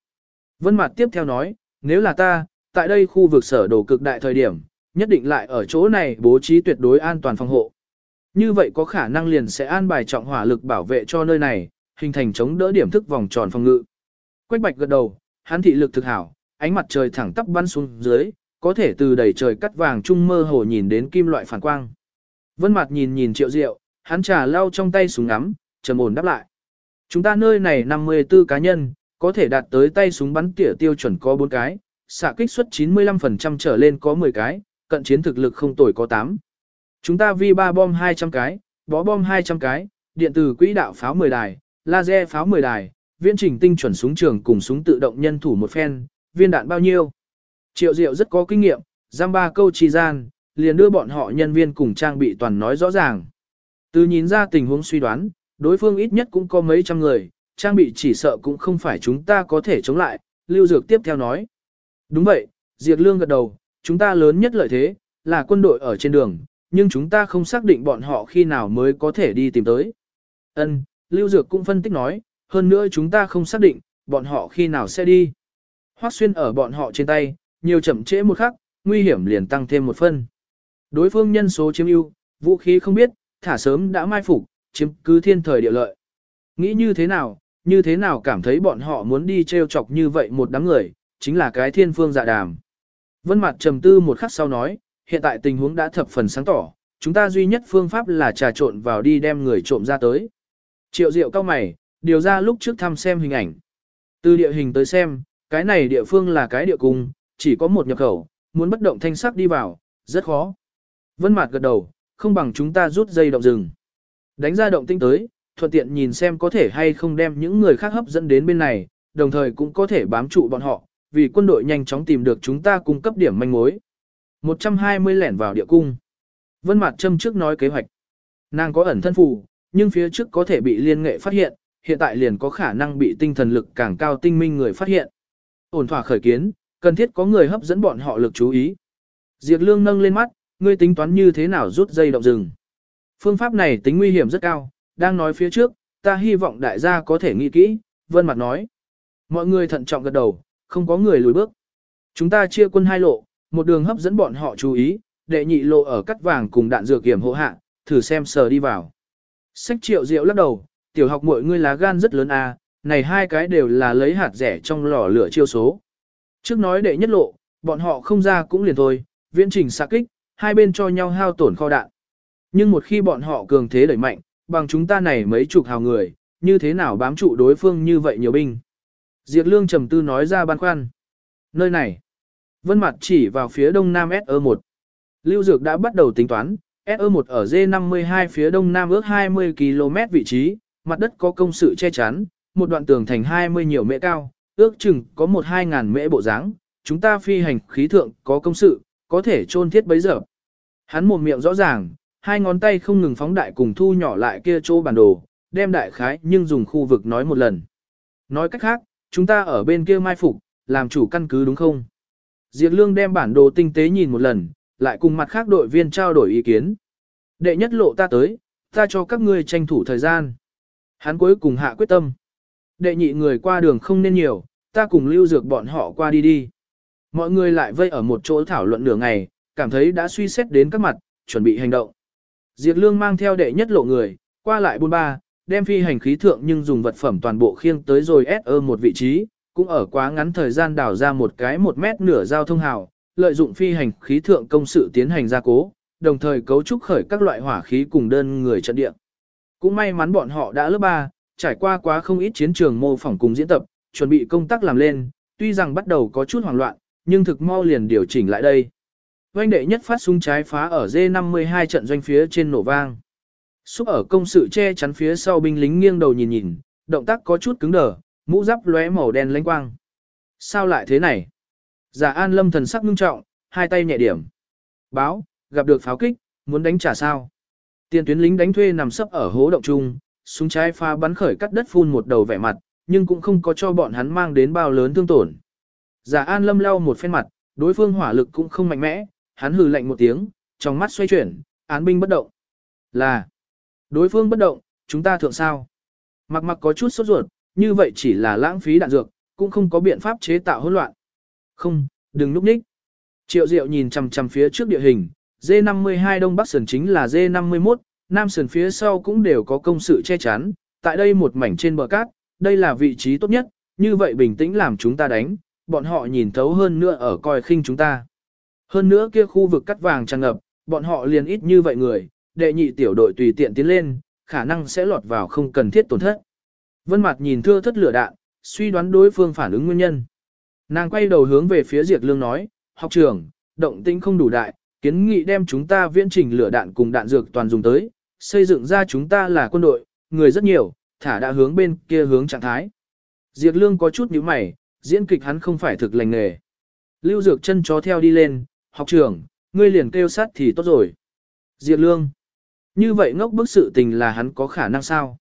Vân Mạt tiếp theo nói, nếu là ta, tại đây khu vực sở đồ cực đại thời điểm, nhất định lại ở chỗ này bố trí tuyệt đối an toàn phòng hộ. Như vậy có khả năng liền sẽ an bài trọng hỏa lực bảo vệ cho nơi này, hình thành chống đỡ điểm thức vòng tròn phòng ngự. Quách Bạch gật đầu, hắn thị lực thực hảo, ánh mặt trời thẳng tắp bắn xuống dưới, có thể từ đầy trời cắt vàng trung mơ hồ nhìn đến kim loại phản quang. Vân Mạt nhìn nhìn Triệu Diệu, hắn trà lau trong tay súng ngắm, trầm ổn đáp lại. Chúng ta nơi này 54 cá nhân, có thể đạt tới tay súng bắn tỉa tiêu chuẩn có 4 cái, xạ kích suất 95% trở lên có 10 cái, cận chiến thực lực không tồi có 8. Chúng ta vi 3 bom 200 cái, bó bom 200 cái, điện tử quỹ đạo pháo 10 đài, laser pháo 10 đài, viên trình tinh chuẩn súng trường cùng súng tự động nhân thủ một phen, viên đạn bao nhiêu. Triệu Diệu rất có kinh nghiệm, giam ba câu trì gian, liền đưa bọn họ nhân viên cùng trang bị toàn nói rõ ràng. Từ nhìn ra tình huống suy đoán, đối phương ít nhất cũng có mấy trăm người, trang bị chỉ sợ cũng không phải chúng ta có thể chống lại, Lưu Dược tiếp theo nói. Đúng vậy, Diệp Lương gật đầu, chúng ta lớn nhất lợi thế, là quân đội ở trên đường, nhưng chúng ta không xác định bọn họ khi nào mới có thể đi tìm tới. Ân, Lưu Dược cũng phân tích nói, hơn nữa chúng ta không xác định, bọn họ khi nào sẽ đi. hoác xuyên ở bọn họ trên tay, nhiều chậm trễ một khắc, nguy hiểm liền tăng thêm một phân. Đối phương nhân số chiếm ưu, vũ khí không biết, thả sớm đã mai phục, chiếm cứ thiên thời địa lợi. Nghĩ như thế nào, như thế nào cảm thấy bọn họ muốn đi treo chọc như vậy một đám người, chính là cái thiên phương dạ đàm. Vân mặt trầm tư một khắc sau nói, hiện tại tình huống đã thập phần sáng tỏ, chúng ta duy nhất phương pháp là trà trộn vào đi đem người trộm ra tới. Triệu diệu cao mày, điều ra lúc trước thăm xem hình ảnh. Từ địa hình tới xem, cái này địa phương là cái địa cung, chỉ có một nhập khẩu, muốn bất động thanh sắc đi vào, rất khó. Vân Mạt gật đầu, không bằng chúng ta rút dây động rừng. Đánh ra động tinh tới, thuận tiện nhìn xem có thể hay không đem những người khác hấp dẫn đến bên này, đồng thời cũng có thể bám trụ bọn họ, vì quân đội nhanh chóng tìm được chúng ta cung cấp điểm manh mối. 120 lẻn vào địa cung. Vân Mạt châm trước nói kế hoạch. Nàng có ẩn thân phù, nhưng phía trước có thể bị liên nghệ phát hiện, hiện tại liền có khả năng bị tinh thần lực càng cao tinh minh người phát hiện. Ổn thỏa khởi kiến, cần thiết có người hấp dẫn bọn họ lực chú ý. Diệp Lương nâng lên mắt, ngươi tính toán như thế nào rút dây động rừng. Phương pháp này tính nguy hiểm rất cao, đang nói phía trước, ta hy vọng đại gia có thể nghĩ kỹ, vân mặt nói. Mọi người thận trọng gật đầu, không có người lùi bước. Chúng ta chia quân hai lộ, một đường hấp dẫn bọn họ chú ý, đệ nhị lộ ở cắt vàng cùng đạn dược kiểm hộ hạ, thử xem sờ đi vào. Sách triệu rượu lắc đầu, tiểu học mọi người lá gan rất lớn à, này hai cái đều là lấy hạt rẻ trong lò lửa chiêu số. Trước nói đệ nhất lộ, bọn họ không ra cũng liền thôi, viễn trình xạ kích, hai bên cho nhau hao tổn kho đạn. Nhưng một khi bọn họ cường thế đẩy mạnh, bằng chúng ta này mấy chục hào người, như thế nào bám trụ đối phương như vậy nhiều binh. Diệt Lương trầm tư nói ra băn khoăn. Nơi này, Vân Mặt chỉ vào phía đông nam SE1. Lưu Dược đã bắt đầu tính toán, SE1 ở D52 phía đông nam ước 20 km vị trí, mặt đất có công sự che chắn, một đoạn tường thành 20 nhiều mễ cao, ước chừng có một hai ngàn mễ bộ dáng. chúng ta phi hành khí thượng có công sự, có thể chôn thiết bấy giờ. Hắn một miệng rõ ràng, hai ngón tay không ngừng phóng đại cùng thu nhỏ lại kia chỗ bản đồ, đem đại khái nhưng dùng khu vực nói một lần. Nói cách khác, chúng ta ở bên kia mai phục, làm chủ căn cứ đúng không? Diệp Lương đem bản đồ tinh tế nhìn một lần, lại cùng mặt khác đội viên trao đổi ý kiến. Đệ nhất lộ ta tới, ta cho các ngươi tranh thủ thời gian. Hắn cuối cùng hạ quyết tâm. Đệ nhị người qua đường không nên nhiều, ta cùng lưu dược bọn họ qua đi đi. Mọi người lại vây ở một chỗ thảo luận nửa ngày, cảm thấy đã suy xét đến các mặt, chuẩn bị hành động. Diệt Lương mang theo đệ nhất lộ người, qua lại buôn ba, đem phi hành khí thượng nhưng dùng vật phẩm toàn bộ khiêng tới rồi SE một vị trí, cũng ở quá ngắn thời gian đào ra một cái một mét nửa giao thông hào, lợi dụng phi hành khí thượng công sự tiến hành gia cố, đồng thời cấu trúc khởi các loại hỏa khí cùng đơn người trận địa. Cũng may mắn bọn họ đã lớp 3, trải qua quá không ít chiến trường mô phỏng cùng diễn tập, chuẩn bị công tác làm lên, tuy rằng bắt đầu có chút hoảng loạn, nhưng thực mau liền điều chỉnh lại đây. Doanh đệ nhất phát súng trái phá ở D52 trận doanh phía trên nổ vang. Xúc ở công sự che chắn phía sau binh lính nghiêng đầu nhìn nhìn, động tác có chút cứng đờ, mũ giáp lóe màu đen lánh quang. Sao lại thế này? Giả An Lâm thần sắc ngưng trọng, hai tay nhẹ điểm. Báo, gặp được pháo kích, muốn đánh trả sao? Tiền tuyến lính đánh thuê nằm sấp ở hố động trung, súng trái phá bắn khởi cắt đất phun một đầu vẻ mặt, nhưng cũng không có cho bọn hắn mang đến bao lớn thương tổn. Giả An Lâm lau một phen mặt, đối phương hỏa lực cũng không mạnh mẽ, hắn hừ lạnh một tiếng, trong mắt xoay chuyển, án binh bất động. Là, đối phương bất động, chúng ta thượng sao? Mặc mặc có chút sốt ruột, như vậy chỉ là lãng phí đạn dược, cũng không có biện pháp chế tạo hỗn loạn. Không, đừng núp ních. Triệu Diệu nhìn chằm chằm phía trước địa hình, D52 Đông Bắc Sườn chính là D51, Nam Sườn phía sau cũng đều có công sự che chắn, tại đây một mảnh trên bờ cát, đây là vị trí tốt nhất, như vậy bình tĩnh làm chúng ta đánh, bọn họ nhìn thấu hơn nữa ở coi khinh chúng ta. Hơn nữa kia khu vực cắt vàng tràn ngập, bọn họ liền ít như vậy người, đệ nhị tiểu đội tùy tiện tiến lên, khả năng sẽ lọt vào không cần thiết tổn thất. Vân Mạt nhìn thưa thất lửa đạn, suy đoán đối phương phản ứng nguyên nhân. Nàng quay đầu hướng về phía Diệp Lương nói, học trưởng, động tĩnh không đủ đại, kiến nghị đem chúng ta viễn trình lửa đạn cùng đạn dược toàn dùng tới, xây dựng ra chúng ta là quân đội, người rất nhiều, thả đã hướng bên kia hướng trạng thái. Diệp Lương có chút nhíu mày, diễn kịch hắn không phải thực lành nghề. Lưu Dược chân chó theo đi lên, học trưởng, ngươi liền kêu sát thì tốt rồi. Diệp Lương, như vậy ngốc bức sự tình là hắn có khả năng sao?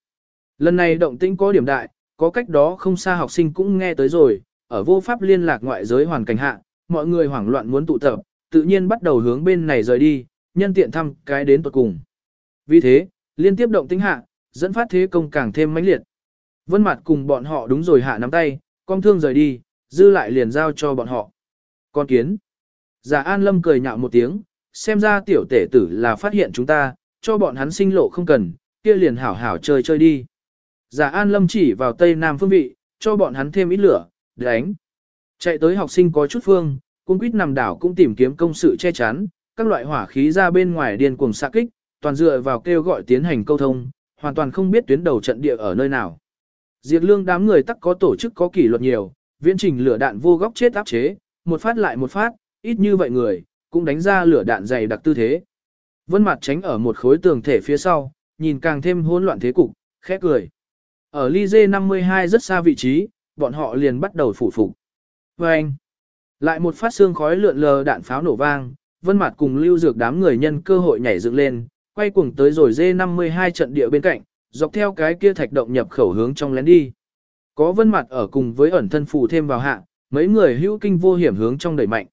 Lần này động tĩnh có điểm đại, có cách đó không xa học sinh cũng nghe tới rồi, ở vô pháp liên lạc ngoại giới hoàn cảnh hạ, mọi người hoảng loạn muốn tụ tập, tự nhiên bắt đầu hướng bên này rời đi, nhân tiện thăm cái đến tuột cùng. Vì thế, liên tiếp động tĩnh hạ, dẫn phát thế công càng thêm mãnh liệt. Vân mặt cùng bọn họ đúng rồi hạ nắm tay, con thương rời đi, dư lại liền giao cho bọn họ. Con kiến. Giả An Lâm cười nhạo một tiếng, xem ra tiểu tể tử là phát hiện chúng ta, cho bọn hắn sinh lộ không cần, kia liền hảo hảo chơi chơi đi. Giả An Lâm chỉ vào tây nam phương vị, cho bọn hắn thêm ít lửa, đánh. Chạy tới học sinh có chút phương, cung quýt nằm đảo cũng tìm kiếm công sự che chắn, các loại hỏa khí ra bên ngoài điên cuồng xạ kích, toàn dựa vào kêu gọi tiến hành câu thông, hoàn toàn không biết tuyến đầu trận địa ở nơi nào. Diệt lương đám người tắc có tổ chức có kỷ luật nhiều, viễn trình lửa đạn vô góc chết áp chế, một phát lại một phát, ít như vậy người, cũng đánh ra lửa đạn dày đặc tư thế. Vân mặt tránh ở một khối tường thể phía sau, nhìn càng thêm hỗn loạn thế cục, khẽ cười. Ở ly dê 52 rất xa vị trí, bọn họ liền bắt đầu phủ phục. Và anh, lại một phát xương khói lượn lờ đạn pháo nổ vang, vân mặt cùng lưu dược đám người nhân cơ hội nhảy dựng lên, quay cuồng tới rồi dê 52 trận địa bên cạnh, dọc theo cái kia thạch động nhập khẩu hướng trong lén đi. Có vân mặt ở cùng với ẩn thân phù thêm vào hạ, mấy người hữu kinh vô hiểm hướng trong đẩy mạnh.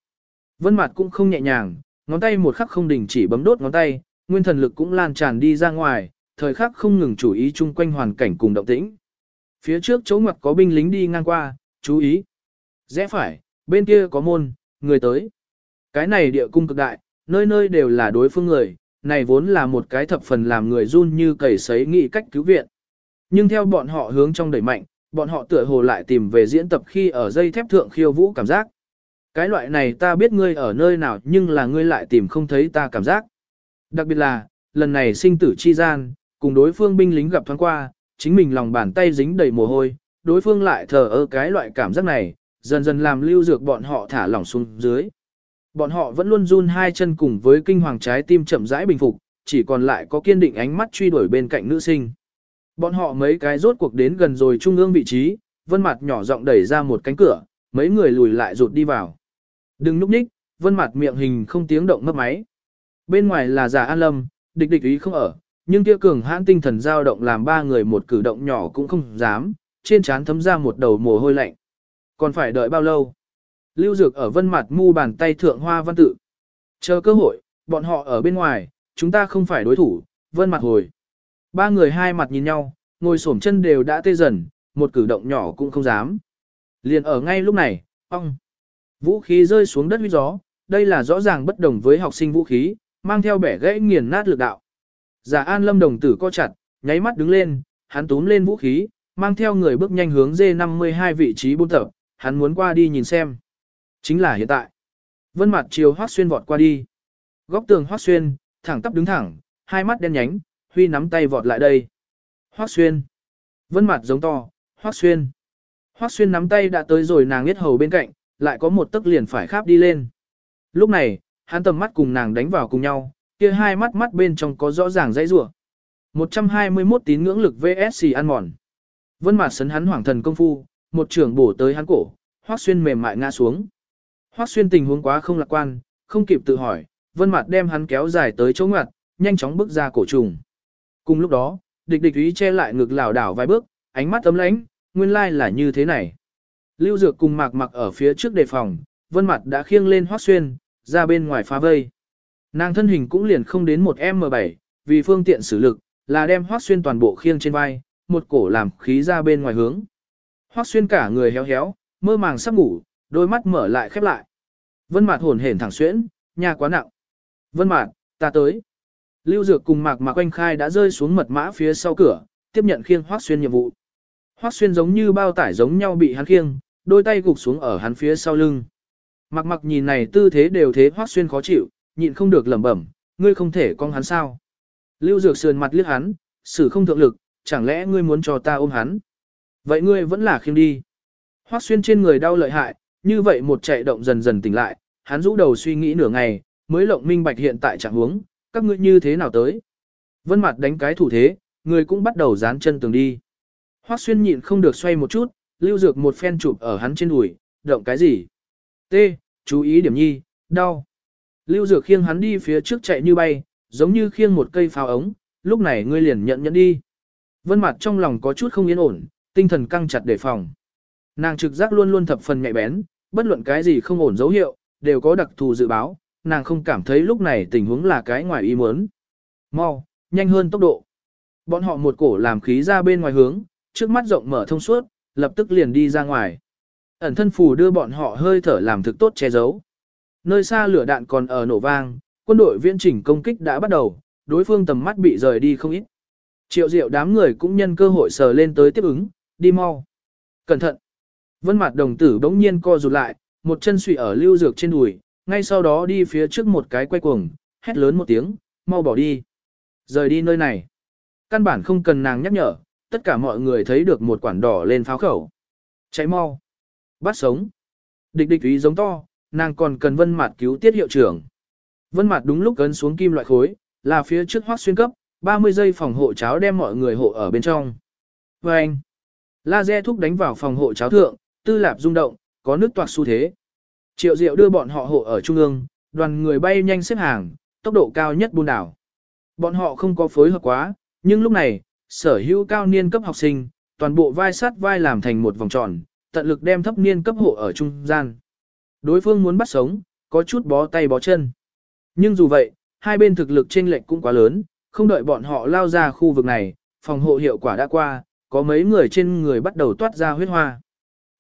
Vân mặt cũng không nhẹ nhàng, ngón tay một khắc không đình chỉ bấm đốt ngón tay, nguyên thần lực cũng lan tràn đi ra ngoài, thời khắc không ngừng chú ý chung quanh hoàn cảnh cùng động tĩnh. Phía trước chỗ ngoặt có binh lính đi ngang qua, chú ý. Rẽ phải, bên kia có môn, người tới. Cái này địa cung cực đại, nơi nơi đều là đối phương người, này vốn là một cái thập phần làm người run như cầy sấy nghĩ cách cứu viện. Nhưng theo bọn họ hướng trong đẩy mạnh, bọn họ tựa hồ lại tìm về diễn tập khi ở dây thép thượng khiêu vũ cảm giác. Cái loại này ta biết ngươi ở nơi nào nhưng là ngươi lại tìm không thấy ta cảm giác. Đặc biệt là, lần này sinh tử chi gian, cùng đối phương binh lính gặp thoáng qua, chính mình lòng bàn tay dính đầy mồ hôi, đối phương lại thờ ơ cái loại cảm giác này, dần dần làm lưu dược bọn họ thả lỏng xuống dưới. Bọn họ vẫn luôn run hai chân cùng với kinh hoàng trái tim chậm rãi bình phục, chỉ còn lại có kiên định ánh mắt truy đuổi bên cạnh nữ sinh. Bọn họ mấy cái rốt cuộc đến gần rồi trung ương vị trí, vân mặt nhỏ giọng đẩy ra một cánh cửa, mấy người lùi lại rụt đi vào. Đừng núp ních, vân mặt miệng hình không tiếng động mấp máy. Bên ngoài là giả an lâm, địch địch ý không ở, nhưng kia cường hãn tinh thần dao động làm ba người một cử động nhỏ cũng không dám, trên trán thấm ra một đầu mồ hôi lạnh. Còn phải đợi bao lâu? Lưu Dược ở vân mặt mu bàn tay thượng hoa văn tự. Chờ cơ hội, bọn họ ở bên ngoài, chúng ta không phải đối thủ, vân mặt hồi. Ba người hai mặt nhìn nhau, ngồi xổm chân đều đã tê dần, một cử động nhỏ cũng không dám. Liền ở ngay lúc này, ong. Vũ khí rơi xuống đất huy gió, đây là rõ ràng bất đồng với học sinh vũ khí, mang theo bẻ gãy nghiền nát lực đạo. Giả An Lâm đồng tử co chặt, nháy mắt đứng lên, hắn túm lên vũ khí, mang theo người bước nhanh hướng D52 vị trí buôn tập, hắn muốn qua đi nhìn xem. Chính là hiện tại. Vân mặt chiều Hoắc Xuyên vọt qua đi. Góc tường Hoắc Xuyên, thẳng tắp đứng thẳng, hai mắt đen nhánh, huy nắm tay vọt lại đây. Hoắc Xuyên. Vân mặt giống to, Hoắc Xuyên. Hoắc Xuyên nắm tay đã tới rồi nàng biết hầu bên cạnh, lại có một tấc liền phải kháp đi lên. Lúc này, hắn tầm mắt cùng nàng đánh vào cùng nhau, kia hai mắt mắt bên trong có rõ ràng dãy rủa. 121 tín ngưỡng lực VSC ăn mòn. Vân mặt sấn hắn hoàng thần công phu, một trường bổ tới hắn cổ, Hoắc Xuyên mềm mại ngã xuống. Hoắc Xuyên tình huống quá không lạc quan, không kịp tự hỏi, Vân mặt đem hắn kéo dài tới chỗ ngoặt, nhanh chóng bước ra cổ trùng. Cùng lúc đó, địch địch ý che lại ngực lảo đảo vài bước, ánh mắt ấm lãnh, nguyên lai là như thế này. Lưu Dược cùng Mạc Mặc ở phía trước đề phòng, Vân mặt đã khiêng lên Hoắc Xuyên, ra bên ngoài phá vây. Nàng thân hình cũng liền không đến một M7, vì phương tiện xử lực, là đem hoác Xuyên toàn bộ khiêng trên vai, một cổ làm khí ra bên ngoài hướng. Hoác Xuyên cả người héo héo, mơ màng sắp ngủ, đôi mắt mở lại khép lại. Vân Mạt hồn hển thẳng xuyễn, nhà quá nặng. Vân Mạt, ta tới. Lưu Dược cùng Mạc Mạc Oanh Khai đã rơi xuống mật mã phía sau cửa, tiếp nhận khiêng Hoắc Xuyên nhiệm vụ. Hoắc Xuyên giống như bao tải giống nhau bị hắn khiêng, đôi tay gục xuống ở hắn phía sau lưng. Mạc Mạc nhìn này tư thế đều thế Hoắc Xuyên khó chịu, nhịn không được lẩm bẩm, ngươi không thể con hắn sao? Lưu Dược sườn mặt liếc hắn, xử không thượng lực, chẳng lẽ ngươi muốn cho ta ôm hắn? Vậy ngươi vẫn là khiêm đi. Hoắc xuyên trên người đau lợi hại, như vậy một chạy động dần dần tỉnh lại, hắn rũ đầu suy nghĩ nửa ngày, mới lộng minh bạch hiện tại trạng huống, các ngươi như thế nào tới. Vân mặt đánh cái thủ thế, người cũng bắt đầu dán chân tường đi. Hoắc xuyên nhịn không được xoay một chút, lưu dược một phen chụp ở hắn trên đùi, động cái gì? T, chú ý điểm nhi, đau. Lưu dược khiêng hắn đi phía trước chạy như bay, giống như khiêng một cây pháo ống, lúc này ngươi liền nhận nhận đi. Vân mặt trong lòng có chút không yên ổn, tinh thần căng chặt đề phòng. Nàng trực giác luôn luôn thập phần nhạy bén, bất luận cái gì không ổn dấu hiệu, đều có đặc thù dự báo, nàng không cảm thấy lúc này tình huống là cái ngoài ý muốn. Mau, nhanh hơn tốc độ. Bọn họ một cổ làm khí ra bên ngoài hướng, trước mắt rộng mở thông suốt, lập tức liền đi ra ngoài. Ẩn thân phù đưa bọn họ hơi thở làm thực tốt che giấu. Nơi xa lửa đạn còn ở nổ vang, quân đội viễn chỉnh công kích đã bắt đầu, đối phương tầm mắt bị rời đi không ít. Triệu diệu đám người cũng nhân cơ hội sờ lên tới tiếp ứng, đi mau. Cẩn thận. Vân mặt đồng tử bỗng nhiên co rụt lại, một chân suy ở lưu dược trên đùi, ngay sau đó đi phía trước một cái quay cuồng, hét lớn một tiếng, mau bỏ đi. Rời đi nơi này. Căn bản không cần nàng nhắc nhở, tất cả mọi người thấy được một quản đỏ lên pháo khẩu. Cháy mau. Bắt sống. Địch địch ý giống to, nàng còn cần vân mặt cứu tiết hiệu trưởng. Vân mặt đúng lúc cấn xuống kim loại khối, là phía trước hoác xuyên cấp, 30 giây phòng hộ cháo đem mọi người hộ ở bên trong. Và anh, laser thúc đánh vào phòng hộ cháo thượng, tư lạp rung động, có nước toạc xu thế. Triệu Diệu đưa bọn họ hộ ở trung ương, đoàn người bay nhanh xếp hàng, tốc độ cao nhất buôn đảo. Bọn họ không có phối hợp quá, nhưng lúc này, sở hữu cao niên cấp học sinh, toàn bộ vai sát vai làm thành một vòng tròn, tận lực đem thấp niên cấp hộ ở trung gian. Đối phương muốn bắt sống, có chút bó tay bó chân. Nhưng dù vậy, hai bên thực lực chênh lệch cũng quá lớn, không đợi bọn họ lao ra khu vực này, phòng hộ hiệu quả đã qua, có mấy người trên người bắt đầu toát ra huyết hoa.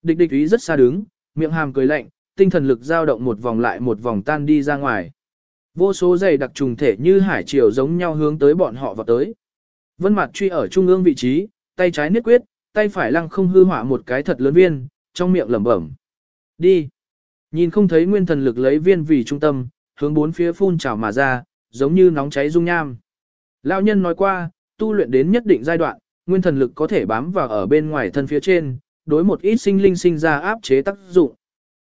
Địch địch ý rất xa đứng, miệng hàm cười lạnh, tinh thần lực dao động một vòng lại một vòng tan đi ra ngoài. Vô số dày đặc trùng thể như hải triều giống nhau hướng tới bọn họ vào tới. Vân mặt truy ở trung ương vị trí, tay trái niết quyết, tay phải lăng không hư hỏa một cái thật lớn viên, trong miệng lẩm bẩm. Đi. Nhìn không thấy nguyên thần lực lấy viên vì trung tâm, hướng bốn phía phun trào mà ra, giống như nóng cháy dung nham. Lão nhân nói qua, tu luyện đến nhất định giai đoạn, nguyên thần lực có thể bám vào ở bên ngoài thân phía trên, đối một ít sinh linh sinh ra áp chế tác dụng.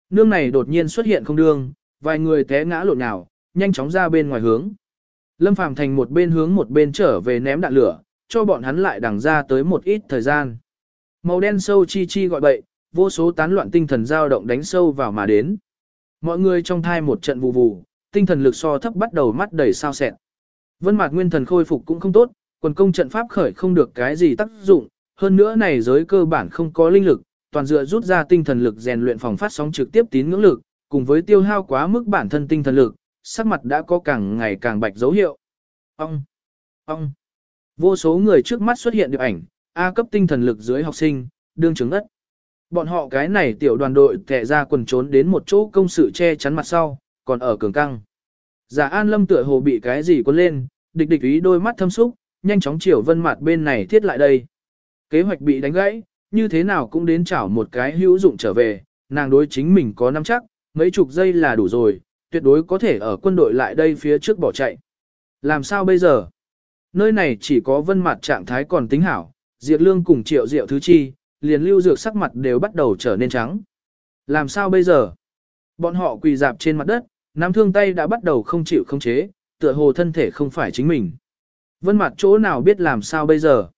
Nương này đột nhiên xuất hiện không đương, vài người té ngã lộn nhào, nhanh chóng ra bên ngoài hướng. Lâm Phàm thành một bên hướng một bên trở về ném đạn lửa, cho bọn hắn lại đằng ra tới một ít thời gian. Màu đen sâu chi chi gọi bậy, vô số tán loạn tinh thần dao động đánh sâu vào mà đến. Mọi người trong thai một trận vụ vụ, tinh thần lực so thấp bắt đầu mắt đầy sao sẹn. Vân Mạc Nguyên thần khôi phục cũng không tốt, quần công trận pháp khởi không được cái gì tác dụng, hơn nữa này giới cơ bản không có linh lực, toàn dựa rút ra tinh thần lực rèn luyện phòng phát sóng trực tiếp tín ngưỡng lực, cùng với tiêu hao quá mức bản thân tinh thần lực, sắc mặt đã có càng ngày càng bạch dấu hiệu. Ông, ông, vô số người trước mắt xuất hiện được ảnh, A cấp tinh thần lực dưới học sinh, đương chứng ất. Bọn họ cái này tiểu đoàn đội tệ ra quần trốn đến một chỗ công sự che chắn mặt sau, còn ở cường căng. Giả An Lâm tựa hồ bị cái gì quấn lên, địch địch ý đôi mắt thâm xúc, nhanh chóng chiều vân mặt bên này thiết lại đây. Kế hoạch bị đánh gãy, như thế nào cũng đến chảo một cái hữu dụng trở về, nàng đối chính mình có nắm chắc, mấy chục giây là đủ rồi, tuyệt đối có thể ở quân đội lại đây phía trước bỏ chạy. Làm sao bây giờ? Nơi này chỉ có vân mặt trạng thái còn tính hảo, diệt lương cùng triệu diệu thứ chi, liền lưu dược sắc mặt đều bắt đầu trở nên trắng. Làm sao bây giờ? Bọn họ quỳ dạp trên mặt đất, nắm thương tay đã bắt đầu không chịu không chế, tựa hồ thân thể không phải chính mình. Vân mặt chỗ nào biết làm sao bây giờ?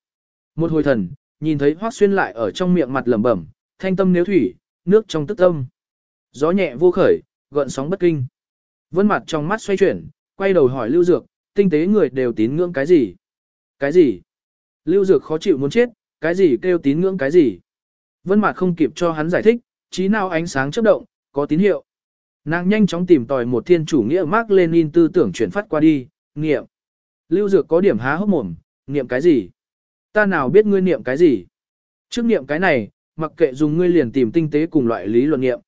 Một hồi thần, nhìn thấy hoác Xuyên lại ở trong miệng mặt lẩm bẩm, thanh tâm nếu thủy, nước trong tức tâm. Gió nhẹ vô khởi, gợn sóng bất kinh. Vân mặt trong mắt xoay chuyển, quay đầu hỏi Lưu Dược, tinh tế người đều tín ngưỡng cái gì? Cái gì? Lưu Dược khó chịu muốn chết, cái gì kêu tín ngưỡng cái gì? Vân mạc không kịp cho hắn giải thích, trí nào ánh sáng chớp động, có tín hiệu. Nàng nhanh chóng tìm tòi một thiên chủ nghĩa Mark Lenin tư tưởng chuyển phát qua đi, niệm. Lưu Dược có điểm há hốc mồm, niệm cái gì? Ta nào biết ngươi niệm cái gì? Trước niệm cái này, mặc kệ dùng ngươi liền tìm tinh tế cùng loại lý luận niệm.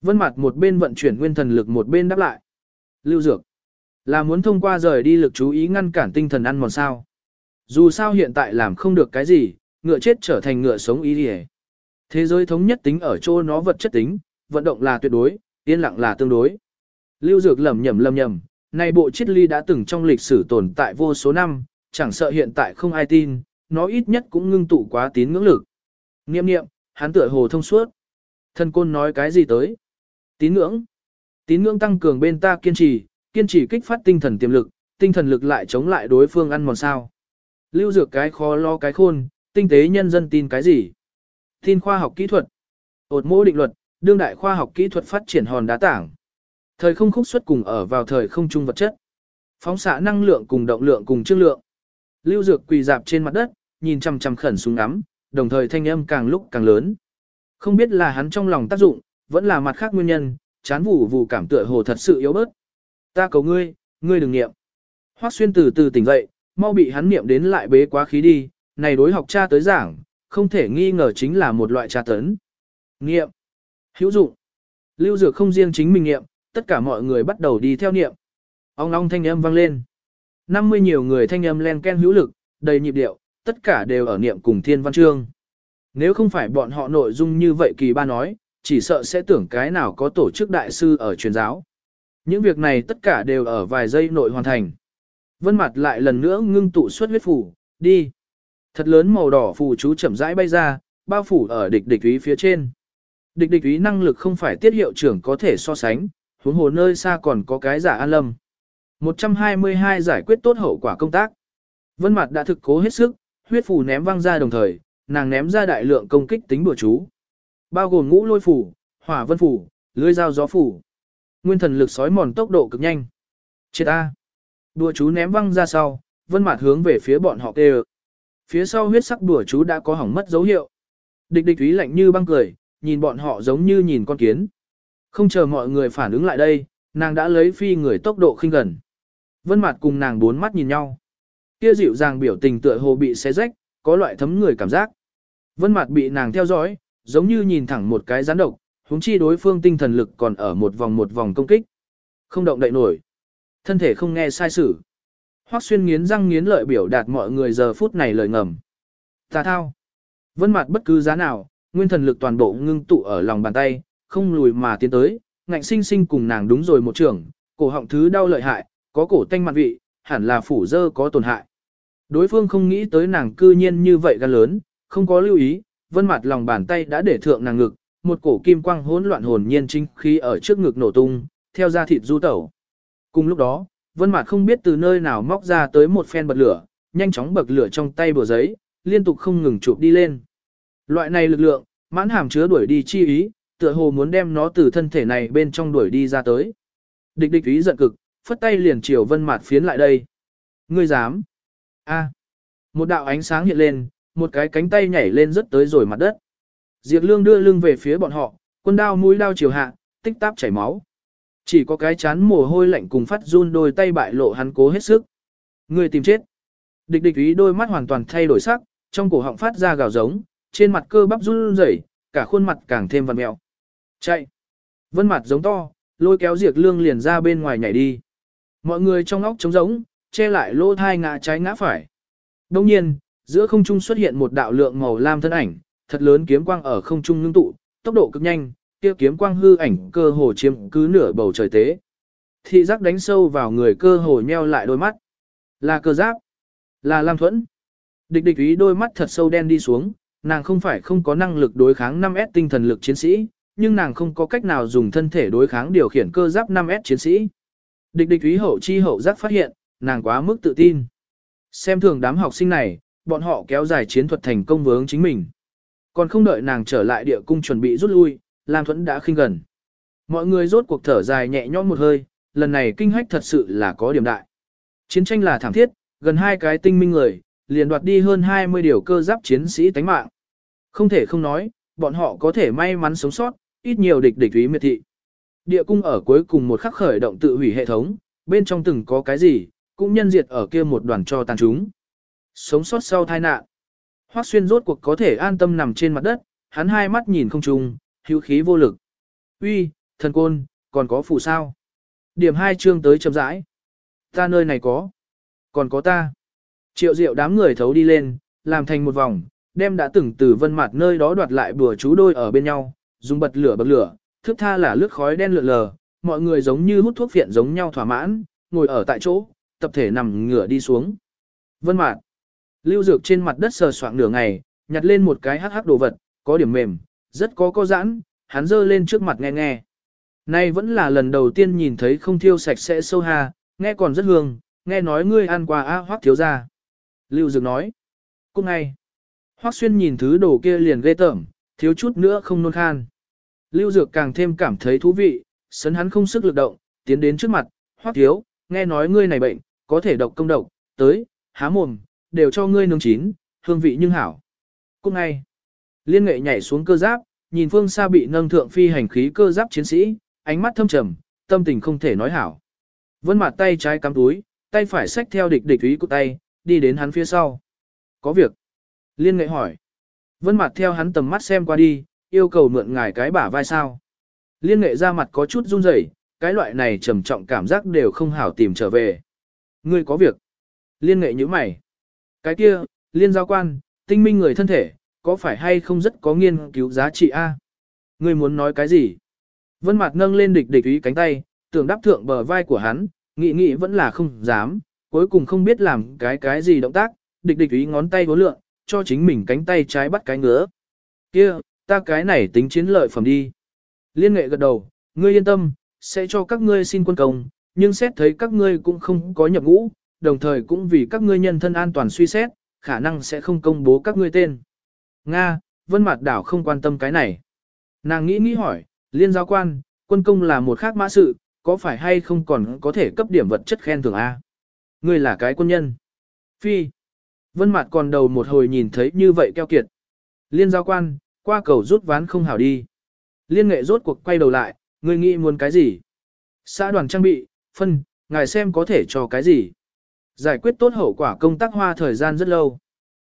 Vân mạc một bên vận chuyển nguyên thần lực một bên đáp lại. Lưu Dược là muốn thông qua rời đi lực chú ý ngăn cản tinh thần ăn mòn sao. Dù sao hiện tại làm không được cái gì, ngựa chết trở thành ngựa sống ý đi Thế giới thống nhất tính ở chỗ nó vật chất tính, vận động là tuyệt đối, yên lặng là tương đối. Lưu Dược lầm nhầm lầm nhầm, này bộ triết ly đã từng trong lịch sử tồn tại vô số năm, chẳng sợ hiện tại không ai tin, nó ít nhất cũng ngưng tụ quá tín ngưỡng lực. Niệm niệm, hắn tựa hồ thông suốt. Thần côn nói cái gì tới? Tín ngưỡng. Tín ngưỡng tăng cường bên ta kiên trì, kiên trì kích phát tinh thần tiềm lực, tinh thần lực lại chống lại đối phương ăn mòn sao. Lưu dược cái khó lo cái khôn, tinh tế nhân dân tin cái gì? Tin khoa học kỹ thuật. ột mô định luật, đương đại khoa học kỹ thuật phát triển hòn đá tảng. Thời không khúc xuất cùng ở vào thời không trung vật chất. Phóng xạ năng lượng cùng động lượng cùng chương lượng. Lưu dược quỳ dạp trên mặt đất, nhìn chằm chằm khẩn súng ngắm, đồng thời thanh âm càng lúc càng lớn. Không biết là hắn trong lòng tác dụng, vẫn là mặt khác nguyên nhân, chán vụ vụ cảm tựa hồ thật sự yếu bớt. Ta cầu ngươi, ngươi đừng niệm. Hoắc xuyên từ từ tỉnh dậy, mau bị hắn niệm đến lại bế quá khí đi, này đối học cha tới giảng, không thể nghi ngờ chính là một loại tra tấn. Niệm. Hữu dụng. Lưu dược không riêng chính mình niệm, tất cả mọi người bắt đầu đi theo niệm. Ông long thanh âm vang lên. 50 nhiều người thanh âm len ken hữu lực, đầy nhịp điệu, tất cả đều ở niệm cùng thiên văn chương. Nếu không phải bọn họ nội dung như vậy kỳ ba nói, chỉ sợ sẽ tưởng cái nào có tổ chức đại sư ở truyền giáo. Những việc này tất cả đều ở vài giây nội hoàn thành. Vân mặt lại lần nữa ngưng tụ xuất huyết phủ, đi. Thật lớn màu đỏ phù chú chậm rãi bay ra, bao phủ ở địch địch ý phía trên. Địch địch ý năng lực không phải tiết hiệu trưởng có thể so sánh, huống hồ nơi xa còn có cái giả an lâm. 122 giải quyết tốt hậu quả công tác. Vân mặt đã thực cố hết sức, huyết phù ném văng ra đồng thời, nàng ném ra đại lượng công kích tính bừa chú. Bao gồm ngũ lôi phủ, hỏa vân phủ, lưới dao gió phủ. Nguyên thần lực sói mòn tốc độ cực nhanh. Chết A. Đùa chú ném văng ra sau, vân mặt hướng về phía bọn họ kêu. Phía sau huyết sắc đùa chú đã có hỏng mất dấu hiệu. Địch địch thúy lạnh như băng cười, nhìn bọn họ giống như nhìn con kiến. Không chờ mọi người phản ứng lại đây, nàng đã lấy phi người tốc độ khinh gần. Vân mặt cùng nàng bốn mắt nhìn nhau. Kia dịu dàng biểu tình tựa hồ bị xé rách, có loại thấm người cảm giác. Vân mặt bị nàng theo dõi, giống như nhìn thẳng một cái rắn độc, huống chi đối phương tinh thần lực còn ở một vòng một vòng công kích. Không động đậy nổi. Thân thể không nghe sai sử. Hoắc xuyên nghiến răng nghiến lợi biểu đạt mọi người giờ phút này lời ngầm. Tà thao. Vân mặt bất cứ giá nào, nguyên thần lực toàn bộ ngưng tụ ở lòng bàn tay, không lùi mà tiến tới, ngạnh sinh sinh cùng nàng đúng rồi một trường, cổ họng thứ đau lợi hại, có cổ tanh mặt vị, hẳn là phủ dơ có tổn hại. Đối phương không nghĩ tới nàng cư nhiên như vậy gan lớn, không có lưu ý, vân mặt lòng bàn tay đã để thượng nàng ngực, một cổ kim quang hỗn loạn hồn nhiên chính khí ở trước ngực nổ tung, theo ra thịt du tẩu. Cùng lúc đó, vân Mạt không biết từ nơi nào móc ra tới một phen bật lửa, nhanh chóng bật lửa trong tay bừa giấy, liên tục không ngừng chụp đi lên. Loại này lực lượng, mãn hàm chứa đuổi đi chi ý, tựa hồ muốn đem nó từ thân thể này bên trong đuổi đi ra tới. Địch địch ý giận cực, phất tay liền chiều vân Mạt phiến lại đây. Ngươi dám? A. Một đạo ánh sáng hiện lên, một cái cánh tay nhảy lên rất tới rồi mặt đất. Diệp Lương đưa lưng về phía bọn họ, quân đao mũi đao chiều hạ, tích táp chảy máu. Chỉ có cái chán mồ hôi lạnh cùng phát run đôi tay bại lộ hắn cố hết sức. Người tìm chết. Địch địch ý đôi mắt hoàn toàn thay đổi sắc, trong cổ họng phát ra gào giống, trên mặt cơ bắp run rẩy, cả khuôn mặt càng thêm vằn mẹo. Chạy. Vân mặt giống to, lôi kéo diệt Lương liền ra bên ngoài nhảy đi. Mọi người trong óc trống giống, che lại lô thai ngã trái ngã phải. Đồng nhiên, giữa không trung xuất hiện một đạo lượng màu lam thân ảnh, thật lớn kiếm quang ở không trung ngưng tụ, tốc độ cực nhanh, kia kiếm quang hư ảnh cơ hồ chiếm cứ nửa bầu trời tế. Thị giác đánh sâu vào người cơ hồ nheo lại đôi mắt. Là cơ giáp, là lam thuẫn. Địch địch ý đôi mắt thật sâu đen đi xuống, nàng không phải không có năng lực đối kháng 5S tinh thần lực chiến sĩ, nhưng nàng không có cách nào dùng thân thể đối kháng điều khiển cơ giáp 5S chiến sĩ. Địch địch ý hậu chi hậu giác phát hiện, nàng quá mức tự tin. Xem thường đám học sinh này, bọn họ kéo dài chiến thuật thành công vướng chính mình. Còn không đợi nàng trở lại địa cung chuẩn bị rút lui, Lam Thuẫn đã khinh gần. Mọi người rốt cuộc thở dài nhẹ nhõm một hơi, lần này kinh hách thật sự là có điểm đại. Chiến tranh là thảm thiết, gần hai cái tinh minh người, liền đoạt đi hơn 20 điều cơ giáp chiến sĩ tánh mạng. Không thể không nói, bọn họ có thể may mắn sống sót, ít nhiều địch địch ý miệt thị. Địa cung ở cuối cùng một khắc khởi động tự hủy hệ thống, bên trong từng có cái gì, cũng nhân diệt ở kia một đoàn cho tàn chúng. Sống sót sau tai nạn. Hoắc xuyên rốt cuộc có thể an tâm nằm trên mặt đất, hắn hai mắt nhìn không trùng, hữu khí vô lực. Uy, thần côn, còn có phụ sao? Điểm hai chương tới chậm rãi. Ta nơi này có. Còn có ta. Triệu diệu đám người thấu đi lên, làm thành một vòng, đem đã từng từ vân mặt nơi đó đoạt lại bùa chú đôi ở bên nhau, dùng bật lửa bật lửa, thức tha là lướt khói đen lượn lờ, mọi người giống như hút thuốc phiện giống nhau thỏa mãn, ngồi ở tại chỗ, tập thể nằm ngửa đi xuống. Vân mạt. Lưu Dược trên mặt đất sờ soạng nửa ngày, nhặt lên một cái hắc hắc đồ vật, có điểm mềm, rất có có giãn, hắn dơ lên trước mặt nghe nghe. Nay vẫn là lần đầu tiên nhìn thấy không thiêu sạch sẽ sâu hà, nghe còn rất hương, nghe nói ngươi ăn qua á hoác thiếu ra. Lưu Dược nói, cũng ngay. Hoác xuyên nhìn thứ đồ kia liền ghê tởm, thiếu chút nữa không nôn khan. Lưu Dược càng thêm cảm thấy thú vị, sấn hắn không sức lực động, tiến đến trước mặt, hoác thiếu, nghe nói ngươi này bệnh, có thể độc công độc, tới, há mồm, đều cho ngươi nướng chín, hương vị nhưng hảo. Cũng ngay, liên nghệ nhảy xuống cơ giáp, nhìn phương xa bị nâng thượng phi hành khí cơ giáp chiến sĩ, ánh mắt thâm trầm, tâm tình không thể nói hảo. Vân mặt tay trái cắm túi, tay phải xách theo địch địch ý của tay, đi đến hắn phía sau. Có việc. Liên nghệ hỏi. Vân mặt theo hắn tầm mắt xem qua đi, yêu cầu mượn ngài cái bả vai sao. Liên nghệ ra mặt có chút run rẩy, cái loại này trầm trọng cảm giác đều không hảo tìm trở về. Ngươi có việc. Liên nghệ như mày. Cái kia, liên giao quan, tinh minh người thân thể, có phải hay không rất có nghiên cứu giá trị a? Ngươi muốn nói cái gì? Vân Mạt nâng lên địch địch ý cánh tay, tưởng đáp thượng bờ vai của hắn, nghĩ nghĩ vẫn là không dám, cuối cùng không biết làm cái cái gì động tác, địch địch ý ngón tay vỗ lượng, cho chính mình cánh tay trái bắt cái ngứa. Kia, ta cái này tính chiến lợi phẩm đi. Liên nghệ gật đầu, ngươi yên tâm, sẽ cho các ngươi xin quân công, nhưng xét thấy các ngươi cũng không có nhập ngũ, đồng thời cũng vì các ngươi nhân thân an toàn suy xét, khả năng sẽ không công bố các ngươi tên. Nga, Vân Mạt Đảo không quan tâm cái này. Nàng nghĩ nghĩ hỏi, liên giáo quan, quân công là một khác mã sự, có phải hay không còn có thể cấp điểm vật chất khen thưởng A? Ngươi là cái quân nhân. Phi. Vân Mạt còn đầu một hồi nhìn thấy như vậy keo kiệt. Liên giáo quan, qua cầu rút ván không hảo đi. Liên nghệ rốt cuộc quay đầu lại, ngươi nghĩ muốn cái gì? Xã đoàn trang bị, phân, ngài xem có thể cho cái gì? Giải quyết tốt hậu quả công tác hoa thời gian rất lâu.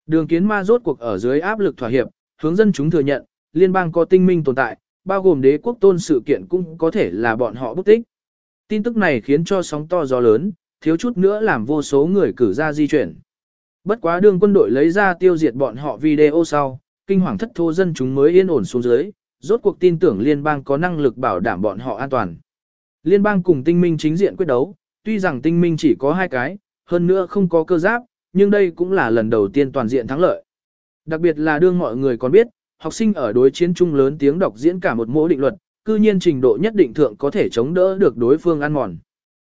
Đường kiến ma rốt cuộc ở dưới áp lực thỏa hiệp, hướng dân chúng thừa nhận, liên bang có tinh minh tồn tại, bao gồm đế quốc tôn sự kiện cũng có thể là bọn họ bức tích. Tin tức này khiến cho sóng to gió lớn, thiếu chút nữa làm vô số người cử ra di chuyển. Bất quá đường quân đội lấy ra tiêu diệt bọn họ video sau, kinh hoàng thất thô dân chúng mới yên ổn xuống dưới, rốt cuộc tin tưởng liên bang có năng lực bảo đảm bọn họ an toàn. Liên bang cùng tinh minh chính diện quyết đấu, tuy rằng tinh minh chỉ có hai cái, hơn nữa không có cơ giáp, nhưng đây cũng là lần đầu tiên toàn diện thắng lợi. Đặc biệt là đương mọi người còn biết, học sinh ở đối chiến chung lớn tiếng đọc diễn cả một mẫu định luật, cư nhiên trình độ nhất định thượng có thể chống đỡ được đối phương ăn mòn.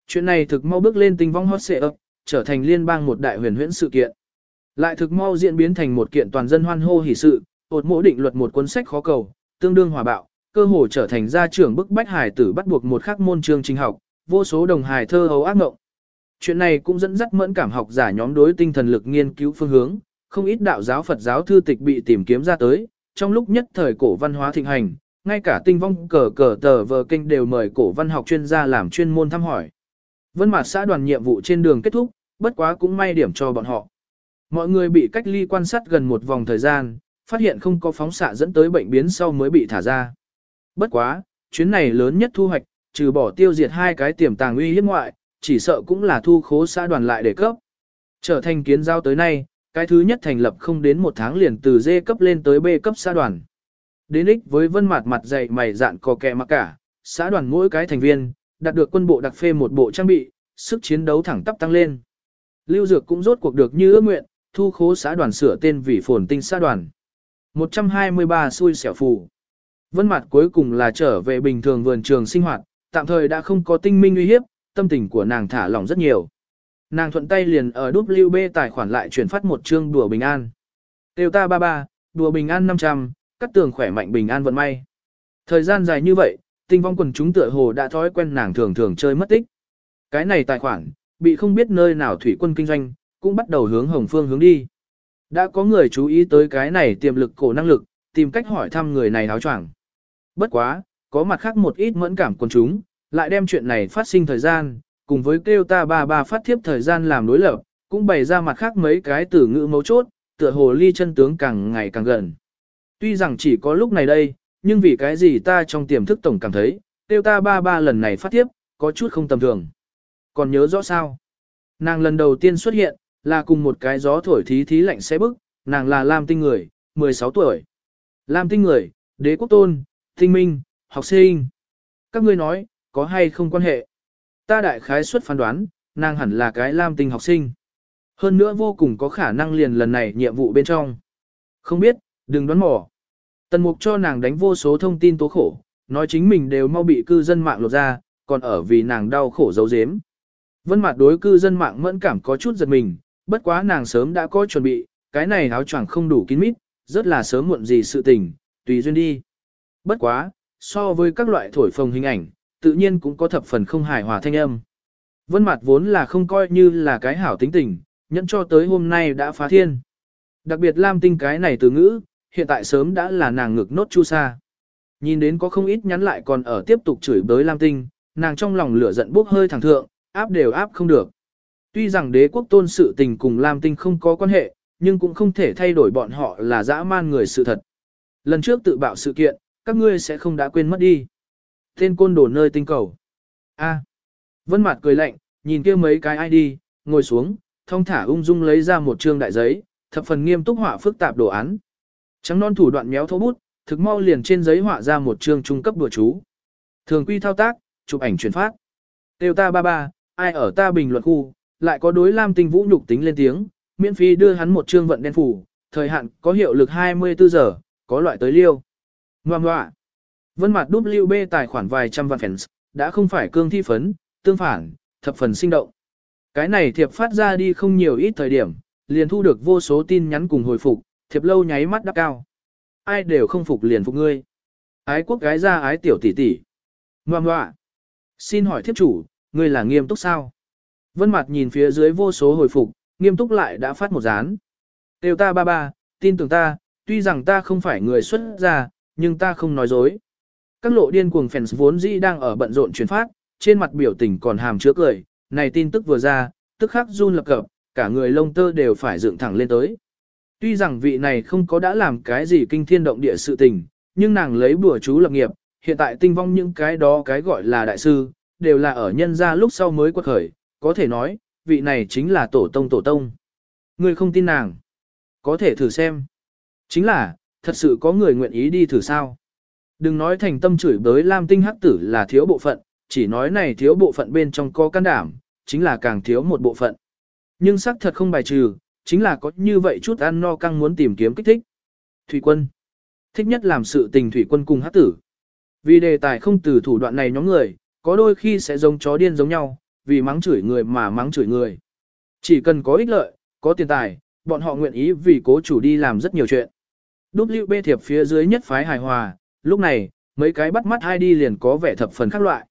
Chuyện này thực mau bước lên tinh vong hot xệ ấp, trở thành liên bang một đại huyền huyễn sự kiện. Lại thực mau diễn biến thành một kiện toàn dân hoan hô hỉ sự, một mẫu định luật một cuốn sách khó cầu, tương đương hòa bạo, cơ hồ trở thành gia trưởng bức bách hải tử bắt buộc một khắc môn chương trình học, vô số đồng hài thơ hấu ác ngộng. Chuyện này cũng dẫn dắt mẫn cảm học giả nhóm đối tinh thần lực nghiên cứu phương hướng, không ít đạo giáo Phật giáo thư tịch bị tìm kiếm ra tới, trong lúc nhất thời cổ văn hóa thịnh hành, ngay cả tinh vong cờ cờ tờ vờ kinh đều mời cổ văn học chuyên gia làm chuyên môn thăm hỏi. Vân mặt xã đoàn nhiệm vụ trên đường kết thúc, bất quá cũng may điểm cho bọn họ. Mọi người bị cách ly quan sát gần một vòng thời gian, phát hiện không có phóng xạ dẫn tới bệnh biến sau mới bị thả ra. Bất quá, chuyến này lớn nhất thu hoạch, trừ bỏ tiêu diệt hai cái tiềm tàng uy hiếp ngoại, chỉ sợ cũng là thu khố xã đoàn lại để cấp. Trở thành kiến giao tới nay, cái thứ nhất thành lập không đến một tháng liền từ D cấp lên tới B cấp xã đoàn. Đến ích với vân mặt mặt dày mày dạn có kẹ mặc cả, xã đoàn mỗi cái thành viên, đạt được quân bộ đặc phê một bộ trang bị, sức chiến đấu thẳng tắp tăng lên. Lưu Dược cũng rốt cuộc được như ước nguyện, thu khố xã đoàn sửa tên vì phồn tinh xã đoàn. 123 xui xẻo phù. Vân mặt cuối cùng là trở về bình thường vườn trường sinh hoạt, tạm thời đã không có tinh minh uy hiếp, tâm tình của nàng thả lỏng rất nhiều. Nàng thuận tay liền ở WB tài khoản lại chuyển phát một chương đùa bình an. Tiêu ta ba ba, đùa bình an 500, cắt tường khỏe mạnh bình an vận may. Thời gian dài như vậy, tinh vong quần chúng tựa hồ đã thói quen nàng thường thường chơi mất tích. Cái này tài khoản, bị không biết nơi nào thủy quân kinh doanh, cũng bắt đầu hướng hồng phương hướng đi. Đã có người chú ý tới cái này tiềm lực cổ năng lực, tìm cách hỏi thăm người này áo choàng. Bất quá, có mặt khác một ít mẫn cảm quần chúng, lại đem chuyện này phát sinh thời gian, cùng với kêu ta ba ba phát thiếp thời gian làm đối lập, cũng bày ra mặt khác mấy cái từ ngữ mấu chốt, tựa hồ ly chân tướng càng ngày càng gần. Tuy rằng chỉ có lúc này đây, nhưng vì cái gì ta trong tiềm thức tổng cảm thấy, kêu ta ba ba lần này phát thiếp, có chút không tầm thường. Còn nhớ rõ sao? Nàng lần đầu tiên xuất hiện, là cùng một cái gió thổi thí thí lạnh xe bức, nàng là Lam Tinh người, 16 tuổi. Lam Tinh người, đế quốc tôn, tinh minh, học sinh. Các ngươi nói, có hay không quan hệ? Ta đại khái suất phán đoán, nàng hẳn là cái Lam Tinh học sinh. Hơn nữa vô cùng có khả năng liền lần này nhiệm vụ bên trong. Không biết, đừng đoán mò. Tần mục cho nàng đánh vô số thông tin tố khổ, nói chính mình đều mau bị cư dân mạng lột ra, còn ở vì nàng đau khổ giấu giếm. Vân mặt đối cư dân mạng mẫn cảm có chút giật mình, bất quá nàng sớm đã có chuẩn bị, cái này áo choàng không đủ kín mít, rất là sớm muộn gì sự tình, tùy duyên đi. Bất quá, so với các loại thổi phồng hình ảnh, tự nhiên cũng có thập phần không hài hòa thanh âm. Vân Mạt vốn là không coi như là cái hảo tính tình, nhẫn cho tới hôm nay đã phá thiên. Đặc biệt Lam Tinh cái này từ ngữ, hiện tại sớm đã là nàng ngực nốt chu sa. Nhìn đến có không ít nhắn lại còn ở tiếp tục chửi bới Lam Tinh, nàng trong lòng lửa giận bốc hơi thẳng thượng, áp đều áp không được. Tuy rằng đế quốc tôn sự tình cùng Lam Tinh không có quan hệ, nhưng cũng không thể thay đổi bọn họ là dã man người sự thật. Lần trước tự bạo sự kiện, các ngươi sẽ không đã quên mất đi. Tên côn đồ nơi tinh cầu. A. À. Vân Mạt cười lạnh, nhìn kia mấy cái ai đi, ngồi xuống, thông thả ung dung lấy ra một trương đại giấy, thập phần nghiêm túc họa phức tạp đồ án. Trắng non thủ đoạn méo thô bút, thực mau liền trên giấy họa ra một chương trung cấp đùa chú. Thường quy thao tác, chụp ảnh truyền phát. Tiêu ta ba ba, ai ở ta bình luận khu, lại có đối Lam Tinh Vũ nhục tính lên tiếng, miễn phí đưa hắn một chương vận đen phủ, thời hạn có hiệu lực 24 giờ, có loại tới liêu. ngoan ngoạ. Vân mặt WB tài khoản vài trăm vạn fans, đã không phải cương thi phấn, tương phản, thập phần sinh động. Cái này thiệp phát ra đi không nhiều ít thời điểm, liền thu được vô số tin nhắn cùng hồi phục, thiệp lâu nháy mắt đắp cao. Ai đều không phục liền phục ngươi. Ái quốc gái ra ái tiểu tỷ tỷ. Ngoà ngoạ. Xin hỏi thiếp chủ, ngươi là nghiêm túc sao? Vân mặt nhìn phía dưới vô số hồi phục, nghiêm túc lại đã phát một dán. Tiêu ta ba ba, tin tưởng ta, tuy rằng ta không phải người xuất gia, nhưng ta không nói dối. Các lộ điên cuồng fans vốn dĩ đang ở bận rộn truyền phát, trên mặt biểu tình còn hàm chứa cười, này tin tức vừa ra, tức khắc run lập cập, cả người lông tơ đều phải dựng thẳng lên tới. Tuy rằng vị này không có đã làm cái gì kinh thiên động địa sự tình, nhưng nàng lấy bùa chú lập nghiệp, hiện tại tinh vong những cái đó cái gọi là đại sư, đều là ở nhân gia lúc sau mới quật khởi, có thể nói, vị này chính là tổ tông tổ tông. Người không tin nàng, có thể thử xem. Chính là, thật sự có người nguyện ý đi thử sao. Đừng nói thành tâm chửi bới Lam Tinh Hắc Tử là thiếu bộ phận, chỉ nói này thiếu bộ phận bên trong có can đảm, chính là càng thiếu một bộ phận. Nhưng xác thật không bài trừ, chính là có như vậy chút ăn no căng muốn tìm kiếm kích thích. Thủy quân. Thích nhất làm sự tình thủy quân cùng Hắc Tử. Vì đề tài không từ thủ đoạn này nhóm người, có đôi khi sẽ giống chó điên giống nhau, vì mắng chửi người mà mắng chửi người. Chỉ cần có ích lợi, có tiền tài, bọn họ nguyện ý vì cố chủ đi làm rất nhiều chuyện. WB thiệp phía dưới nhất phái hài hòa, lúc này, mấy cái bắt mắt hai đi liền có vẻ thập phần khác loại.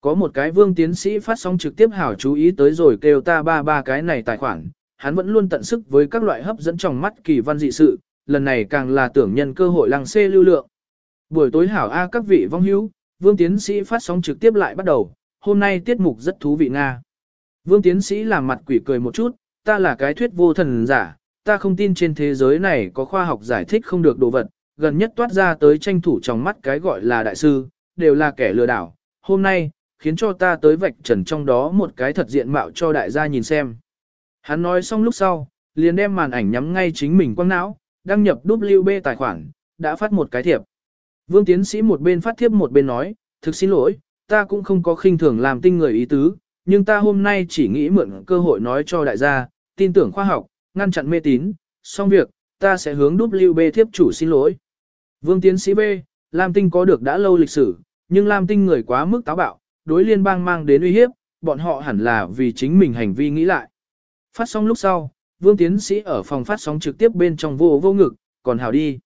Có một cái vương tiến sĩ phát sóng trực tiếp hảo chú ý tới rồi kêu ta ba ba cái này tài khoản, hắn vẫn luôn tận sức với các loại hấp dẫn trong mắt kỳ văn dị sự, lần này càng là tưởng nhân cơ hội lăng xê lưu lượng. Buổi tối hảo A các vị vong hữu, vương tiến sĩ phát sóng trực tiếp lại bắt đầu, hôm nay tiết mục rất thú vị Nga. Vương tiến sĩ làm mặt quỷ cười một chút, ta là cái thuyết vô thần giả, ta không tin trên thế giới này có khoa học giải thích không được đồ vật, gần nhất toát ra tới tranh thủ trong mắt cái gọi là đại sư, đều là kẻ lừa đảo. Hôm nay, khiến cho ta tới vạch trần trong đó một cái thật diện mạo cho đại gia nhìn xem. Hắn nói xong lúc sau, liền đem màn ảnh nhắm ngay chính mình quăng não, đăng nhập WB tài khoản, đã phát một cái thiệp. Vương tiến sĩ một bên phát thiệp một bên nói, thực xin lỗi, ta cũng không có khinh thường làm tinh người ý tứ, nhưng ta hôm nay chỉ nghĩ mượn cơ hội nói cho đại gia, tin tưởng khoa học, ngăn chặn mê tín, xong việc, ta sẽ hướng WB thiếp chủ xin lỗi. Vương tiến sĩ B, Lam Tinh có được đã lâu lịch sử, nhưng Lam Tinh người quá mức táo bạo, đối liên bang mang đến uy hiếp, bọn họ hẳn là vì chính mình hành vi nghĩ lại. Phát sóng lúc sau, Vương tiến sĩ ở phòng phát sóng trực tiếp bên trong vô vô ngực, còn hào đi.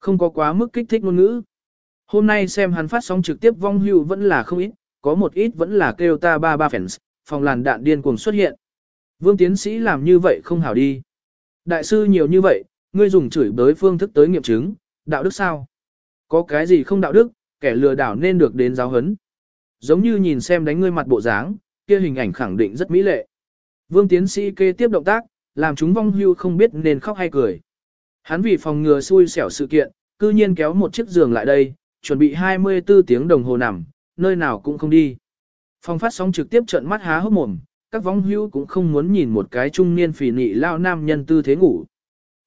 Không có quá mức kích thích ngôn ngữ. Hôm nay xem hắn phát sóng trực tiếp vong hưu vẫn là không ít, có một ít vẫn là kêu ta ba ba fans, phòng làn đạn điên cuồng xuất hiện. Vương tiến sĩ làm như vậy không hảo đi. Đại sư nhiều như vậy, ngươi dùng chửi bới phương thức tới nghiệm chứng, đạo đức sao? Có cái gì không đạo đức, kẻ lừa đảo nên được đến giáo hấn. Giống như nhìn xem đánh ngươi mặt bộ dáng, kia hình ảnh khẳng định rất mỹ lệ. Vương tiến sĩ kê tiếp động tác, làm chúng vong hưu không biết nên khóc hay cười. Hắn vì phòng ngừa xui xẻo sự kiện, cư nhiên kéo một chiếc giường lại đây, chuẩn bị 24 tiếng đồng hồ nằm, nơi nào cũng không đi. Phòng phát sóng trực tiếp trận mắt há hốc mồm, các vong hưu cũng không muốn nhìn một cái trung niên phì nị lao nam nhân tư thế ngủ.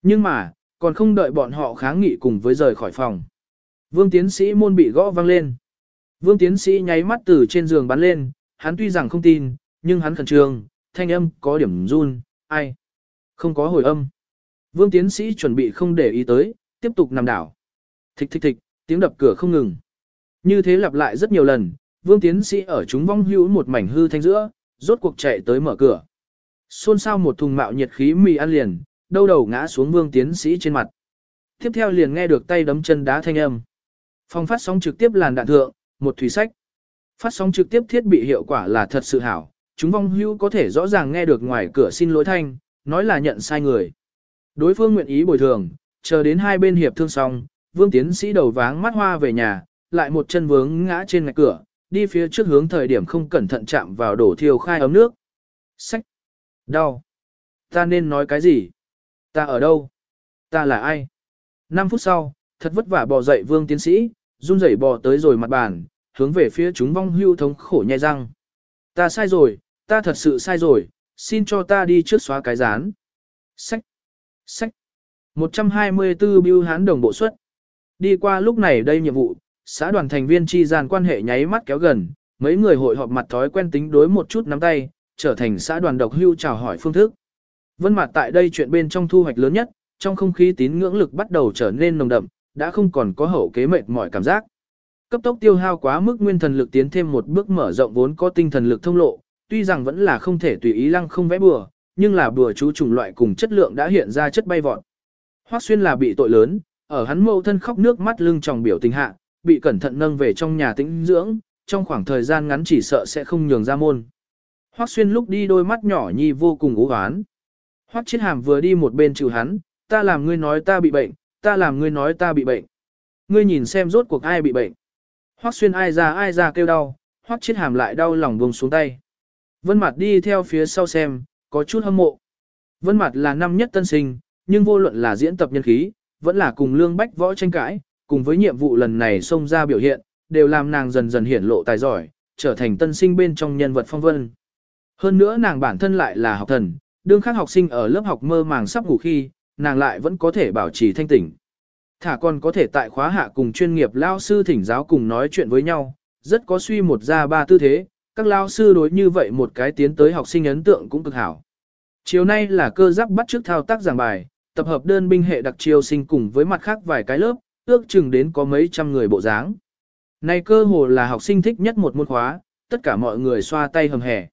Nhưng mà, còn không đợi bọn họ kháng nghị cùng với rời khỏi phòng. Vương tiến sĩ môn bị gõ vang lên. Vương tiến sĩ nháy mắt từ trên giường bắn lên, hắn tuy rằng không tin, nhưng hắn khẩn trương, thanh âm có điểm run, ai? Không có hồi âm. Vương tiến sĩ chuẩn bị không để ý tới, tiếp tục nằm đảo. Thịch thịch thịch, tiếng đập cửa không ngừng. Như thế lặp lại rất nhiều lần, vương tiến sĩ ở chúng vong hữu một mảnh hư thanh giữa, rốt cuộc chạy tới mở cửa. Xôn xao một thùng mạo nhiệt khí mì ăn liền, đâu đầu ngã xuống vương tiến sĩ trên mặt. Tiếp theo liền nghe được tay đấm chân đá thanh âm. Phòng phát sóng trực tiếp làn đạn thượng, một thủy sách. Phát sóng trực tiếp thiết bị hiệu quả là thật sự hảo, chúng vong hưu có thể rõ ràng nghe được ngoài cửa xin lỗi thanh, nói là nhận sai người. Đối phương nguyện ý bồi thường, chờ đến hai bên hiệp thương xong, vương tiến sĩ đầu váng mắt hoa về nhà, lại một chân vướng ngã trên ngạch cửa, đi phía trước hướng thời điểm không cẩn thận chạm vào đổ thiêu khai ấm nước. Sách! Đau! Ta nên nói cái gì? Ta ở đâu? Ta là ai? 5 phút sau, thật vất vả bò dậy vương tiến sĩ, run rẩy bò tới rồi mặt bàn, hướng về phía chúng vong hưu thống khổ nhai răng. Ta sai rồi, ta thật sự sai rồi, xin cho ta đi trước xóa cái rán. Sách! Sách! 124 bưu hán đồng bộ suất. Đi qua lúc này đây nhiệm vụ, xã đoàn thành viên chi gian quan hệ nháy mắt kéo gần, mấy người hội họp mặt thói quen tính đối một chút nắm tay, trở thành xã đoàn độc hưu chào hỏi phương thức. Vân Mạt tại đây chuyện bên trong thu hoạch lớn nhất, trong không khí tín ngưỡng lực bắt đầu trở nên nồng đậm, đã không còn có hậu kế mệt mỏi cảm giác. Cấp tốc tiêu hao quá mức nguyên thần lực tiến thêm một bước mở rộng vốn có tinh thần lực thông lộ, tuy rằng vẫn là không thể tùy ý lăng không vẽ bừa, nhưng là bừa chú chủng loại cùng chất lượng đã hiện ra chất bay vọt. Hoắc Xuyên là bị tội lớn, ở hắn mâu thân khóc nước mắt lưng tròng biểu tình hạ, bị cẩn thận nâng về trong nhà tĩnh dưỡng, trong khoảng thời gian ngắn chỉ sợ sẽ không nhường ra môn. Hoắc Xuyên lúc đi đôi mắt nhỏ nhi vô cùng u hoán. Hoắc Chiến Hàm vừa đi một bên trừ hắn, ta làm ngươi nói ta bị bệnh, ta làm ngươi nói ta bị bệnh. Ngươi nhìn xem rốt cuộc ai bị bệnh. Hoắc Xuyên ai ra ai ra kêu đau, Hoắc Chiến Hàm lại đau lòng buông xuống tay. Vân Mạt đi theo phía sau xem, có chút hâm mộ. Vân Mạt là năm nhất tân sinh, nhưng vô luận là diễn tập nhân khí, vẫn là cùng Lương Bách võ tranh cãi, cùng với nhiệm vụ lần này xông ra biểu hiện, đều làm nàng dần dần hiển lộ tài giỏi, trở thành tân sinh bên trong nhân vật phong vân. Hơn nữa nàng bản thân lại là học thần, đương khác học sinh ở lớp học mơ màng sắp ngủ khi, nàng lại vẫn có thể bảo trì thanh tỉnh. Thả còn có thể tại khóa hạ cùng chuyên nghiệp lao sư thỉnh giáo cùng nói chuyện với nhau, rất có suy một ra ba tư thế, các lao sư đối như vậy một cái tiến tới học sinh ấn tượng cũng cực hảo. Chiều nay là cơ giáp bắt trước thao tác giảng bài, tập hợp đơn binh hệ đặc chiêu sinh cùng với mặt khác vài cái lớp, ước chừng đến có mấy trăm người bộ dáng. Này cơ hồ là học sinh thích nhất một môn khóa, tất cả mọi người xoa tay hầm hẻ.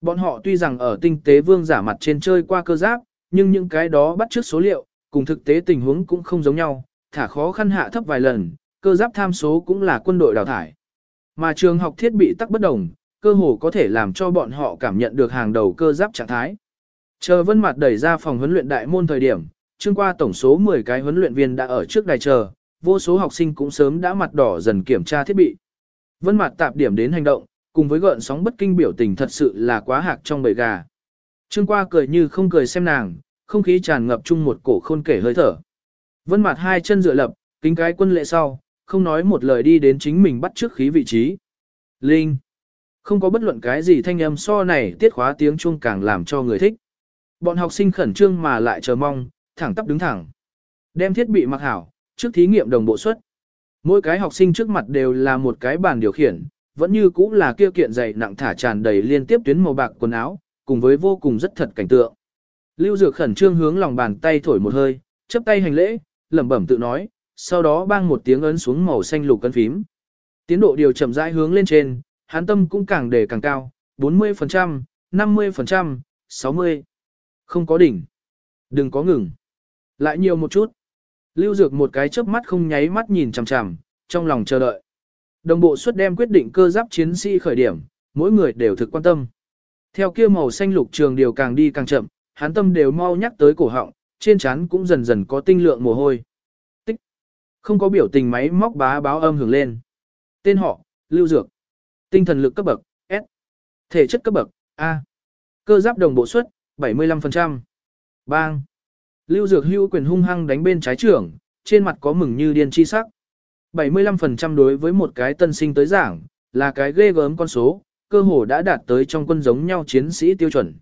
Bọn họ tuy rằng ở tinh tế vương giả mặt trên chơi qua cơ giáp, nhưng những cái đó bắt trước số liệu, cùng thực tế tình huống cũng không giống nhau, thả khó khăn hạ thấp vài lần, cơ giáp tham số cũng là quân đội đào thải. Mà trường học thiết bị tắc bất đồng, cơ hồ có thể làm cho bọn họ cảm nhận được hàng đầu cơ giáp trạng thái. Chờ vân mặt đẩy ra phòng huấn luyện đại môn thời điểm, chương qua tổng số 10 cái huấn luyện viên đã ở trước đài chờ, vô số học sinh cũng sớm đã mặt đỏ dần kiểm tra thiết bị. Vân mặt tạp điểm đến hành động, cùng với gợn sóng bất kinh biểu tình thật sự là quá hạc trong bầy gà. Trương qua cười như không cười xem nàng, không khí tràn ngập chung một cổ khôn kể hơi thở. Vân mặt hai chân dựa lập, kính cái quân lệ sau, không nói một lời đi đến chính mình bắt trước khí vị trí. Linh. Không có bất luận cái gì thanh âm so này tiết khóa tiếng chuông càng làm cho người thích. Bọn học sinh khẩn trương mà lại chờ mong, thẳng tắp đứng thẳng. Đem thiết bị mặc hảo, trước thí nghiệm đồng bộ suất. Mỗi cái học sinh trước mặt đều là một cái bàn điều khiển, vẫn như cũ là kia kiện dày nặng thả tràn đầy liên tiếp tuyến màu bạc quần áo, cùng với vô cùng rất thật cảnh tượng. Lưu Dược khẩn trương hướng lòng bàn tay thổi một hơi, chấp tay hành lễ, lẩm bẩm tự nói, sau đó bang một tiếng ấn xuống màu xanh lục cân phím. Tiến độ điều chậm rãi hướng lên trên, hán tâm cũng càng để càng cao, 40%, 50%, 60%. Không có đỉnh. Đừng có ngừng. Lại nhiều một chút. Lưu Dược một cái chớp mắt không nháy mắt nhìn chằm chằm, trong lòng chờ đợi. Đồng bộ suất đem quyết định cơ giáp chiến sĩ khởi điểm, mỗi người đều thực quan tâm. Theo kia màu xanh lục trường điều càng đi càng chậm, hắn tâm đều mau nhắc tới cổ họng, trên trán cũng dần dần có tinh lượng mồ hôi. Tích. Không có biểu tình máy móc bá báo âm hưởng lên. Tên họ, Lưu Dược. Tinh thần lực cấp bậc, S. Thể chất cấp bậc, A. Cơ giáp đồng bộ suất, 75%. Bang. Lưu Dược hưu quyền hung hăng đánh bên trái trưởng, trên mặt có mừng như điên chi sắc. 75% đối với một cái tân sinh tới giảng, là cái ghê gớm con số, cơ hồ đã đạt tới trong quân giống nhau chiến sĩ tiêu chuẩn.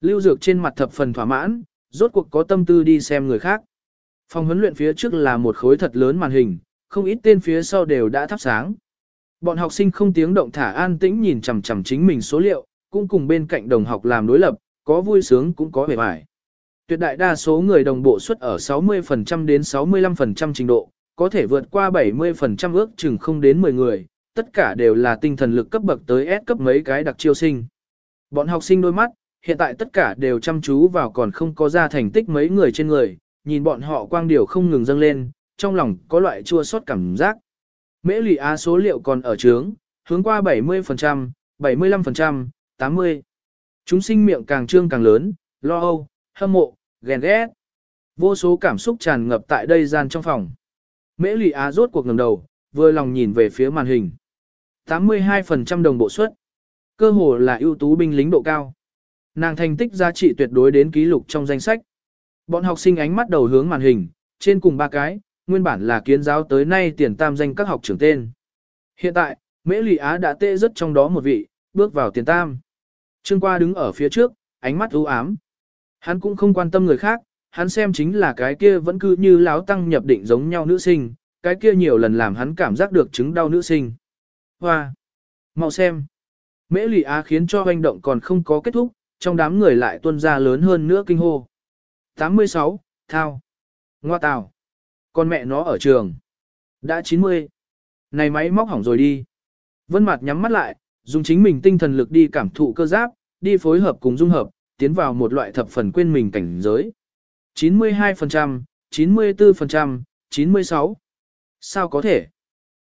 Lưu Dược trên mặt thập phần thỏa mãn, rốt cuộc có tâm tư đi xem người khác. Phòng huấn luyện phía trước là một khối thật lớn màn hình, không ít tên phía sau đều đã thắp sáng. Bọn học sinh không tiếng động thả an tĩnh nhìn chằm chằm chính mình số liệu, cũng cùng bên cạnh đồng học làm đối lập, có vui sướng cũng có vẻ vải. Tuyệt đại đa số người đồng bộ suất ở 60% đến 65% trình độ, có thể vượt qua 70% ước chừng không đến 10 người, tất cả đều là tinh thần lực cấp bậc tới S cấp mấy cái đặc chiêu sinh. Bọn học sinh đôi mắt, hiện tại tất cả đều chăm chú vào còn không có ra thành tích mấy người trên người, nhìn bọn họ quang điều không ngừng dâng lên, trong lòng có loại chua xót cảm giác. Mễ lụy á số liệu còn ở trướng, hướng qua 70%, 75%, 80%. Chúng sinh miệng càng trương càng lớn, lo âu, hâm mộ, ghen ghét. Vô số cảm xúc tràn ngập tại đây gian trong phòng. Mễ lụy á rốt cuộc ngẩng đầu, vừa lòng nhìn về phía màn hình. 82% đồng bộ suất. Cơ hồ là ưu tú binh lính độ cao. Nàng thành tích giá trị tuyệt đối đến ký lục trong danh sách. Bọn học sinh ánh mắt đầu hướng màn hình, trên cùng ba cái, nguyên bản là kiến giáo tới nay tiền tam danh các học trưởng tên. Hiện tại, Mễ Lụy Á đã tê rất trong đó một vị, bước vào tiền tam. Trương Qua đứng ở phía trước, ánh mắt u ám. Hắn cũng không quan tâm người khác, hắn xem chính là cái kia vẫn cứ như láo tăng nhập định giống nhau nữ sinh, cái kia nhiều lần làm hắn cảm giác được chứng đau nữ sinh. Hoa! Mau xem! Mễ Lụy Á khiến cho hoành động còn không có kết thúc, trong đám người lại tuân ra lớn hơn nữa kinh hô. 86, Thao! Ngoa tào! Con mẹ nó ở trường! Đã 90! Này máy móc hỏng rồi đi! Vân Mạt nhắm mắt lại, dùng chính mình tinh thần lực đi cảm thụ cơ giáp, đi phối hợp cùng dung hợp, tiến vào một loại thập phần quên mình cảnh giới. 92%, 94%, 96. Sao có thể?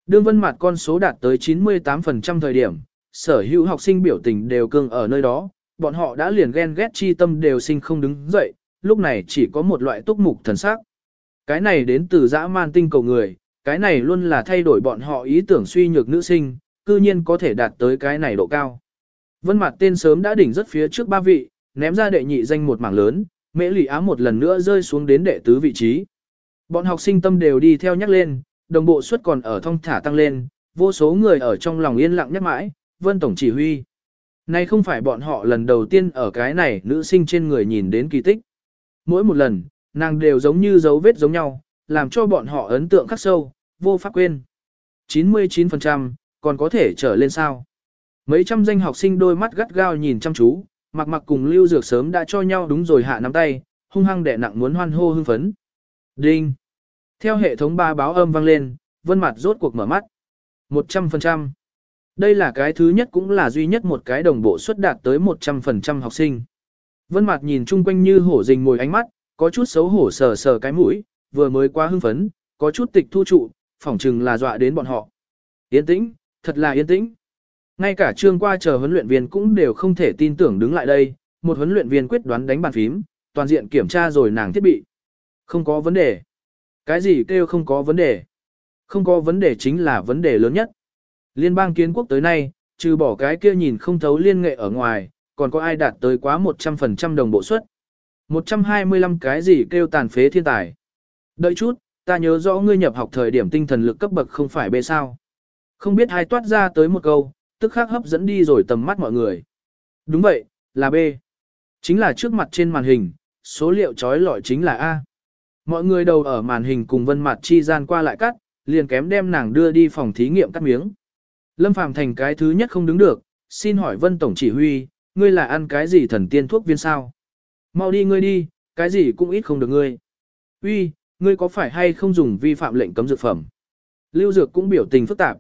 Đương vân mặt con số đạt tới 98% thời điểm, sở hữu học sinh biểu tình đều cương ở nơi đó, bọn họ đã liền ghen ghét chi tâm đều sinh không đứng dậy, lúc này chỉ có một loại túc mục thần sắc. Cái này đến từ dã man tinh cầu người, cái này luôn là thay đổi bọn họ ý tưởng suy nhược nữ sinh, cư nhiên có thể đạt tới cái này độ cao. Vân mặt tên sớm đã đỉnh rất phía trước ba vị, ném ra đệ nhị danh một mảng lớn, mễ lụy á một lần nữa rơi xuống đến đệ tứ vị trí. Bọn học sinh tâm đều đi theo nhắc lên, đồng bộ suất còn ở thông thả tăng lên, vô số người ở trong lòng yên lặng nhắc mãi, vân tổng chỉ huy. nay không phải bọn họ lần đầu tiên ở cái này nữ sinh trên người nhìn đến kỳ tích. Mỗi một lần, nàng đều giống như dấu vết giống nhau, làm cho bọn họ ấn tượng khắc sâu, vô pháp quên. 99%, còn có thể trở lên sao. Mấy trăm danh học sinh đôi mắt gắt gao nhìn chăm chú, mặc mặc cùng lưu dược sớm đã cho nhau đúng rồi hạ nắm tay, hung hăng đẻ nặng muốn hoan hô hưng phấn. Đinh! Theo hệ thống ba báo âm vang lên, vân mặt rốt cuộc mở mắt. 100%. Đây là cái thứ nhất cũng là duy nhất một cái đồng bộ suất đạt tới 100% học sinh. Vân mặt nhìn chung quanh như hổ rình ngồi ánh mắt, có chút xấu hổ sờ sờ cái mũi, vừa mới quá hưng phấn, có chút tịch thu trụ, phỏng chừng là dọa đến bọn họ. Yên tĩnh, thật là yên tĩnh. Ngay cả trương qua chờ huấn luyện viên cũng đều không thể tin tưởng đứng lại đây, một huấn luyện viên quyết đoán đánh bàn phím, toàn diện kiểm tra rồi nàng thiết bị. Không có vấn đề. Cái gì kêu không có vấn đề? Không có vấn đề chính là vấn đề lớn nhất. Liên bang kiến quốc tới nay, trừ bỏ cái kia nhìn không thấu liên nghệ ở ngoài, còn có ai đạt tới quá 100% đồng bộ suất. 125 cái gì kêu tàn phế thiên tài. Đợi chút, ta nhớ rõ ngươi nhập học thời điểm tinh thần lực cấp bậc không phải bê sao. Không biết ai toát ra tới một câu, tức khắc hấp dẫn đi rồi tầm mắt mọi người. Đúng vậy, là B. Chính là trước mặt trên màn hình, số liệu trói lọi chính là A. Mọi người đầu ở màn hình cùng vân mặt chi gian qua lại cắt, liền kém đem nàng đưa đi phòng thí nghiệm cắt miếng. Lâm Phàm thành cái thứ nhất không đứng được, xin hỏi vân tổng chỉ huy, ngươi là ăn cái gì thần tiên thuốc viên sao? Mau đi ngươi đi, cái gì cũng ít không được ngươi. Uy, ngươi có phải hay không dùng vi phạm lệnh cấm dược phẩm? Lưu Dược cũng biểu tình phức tạp.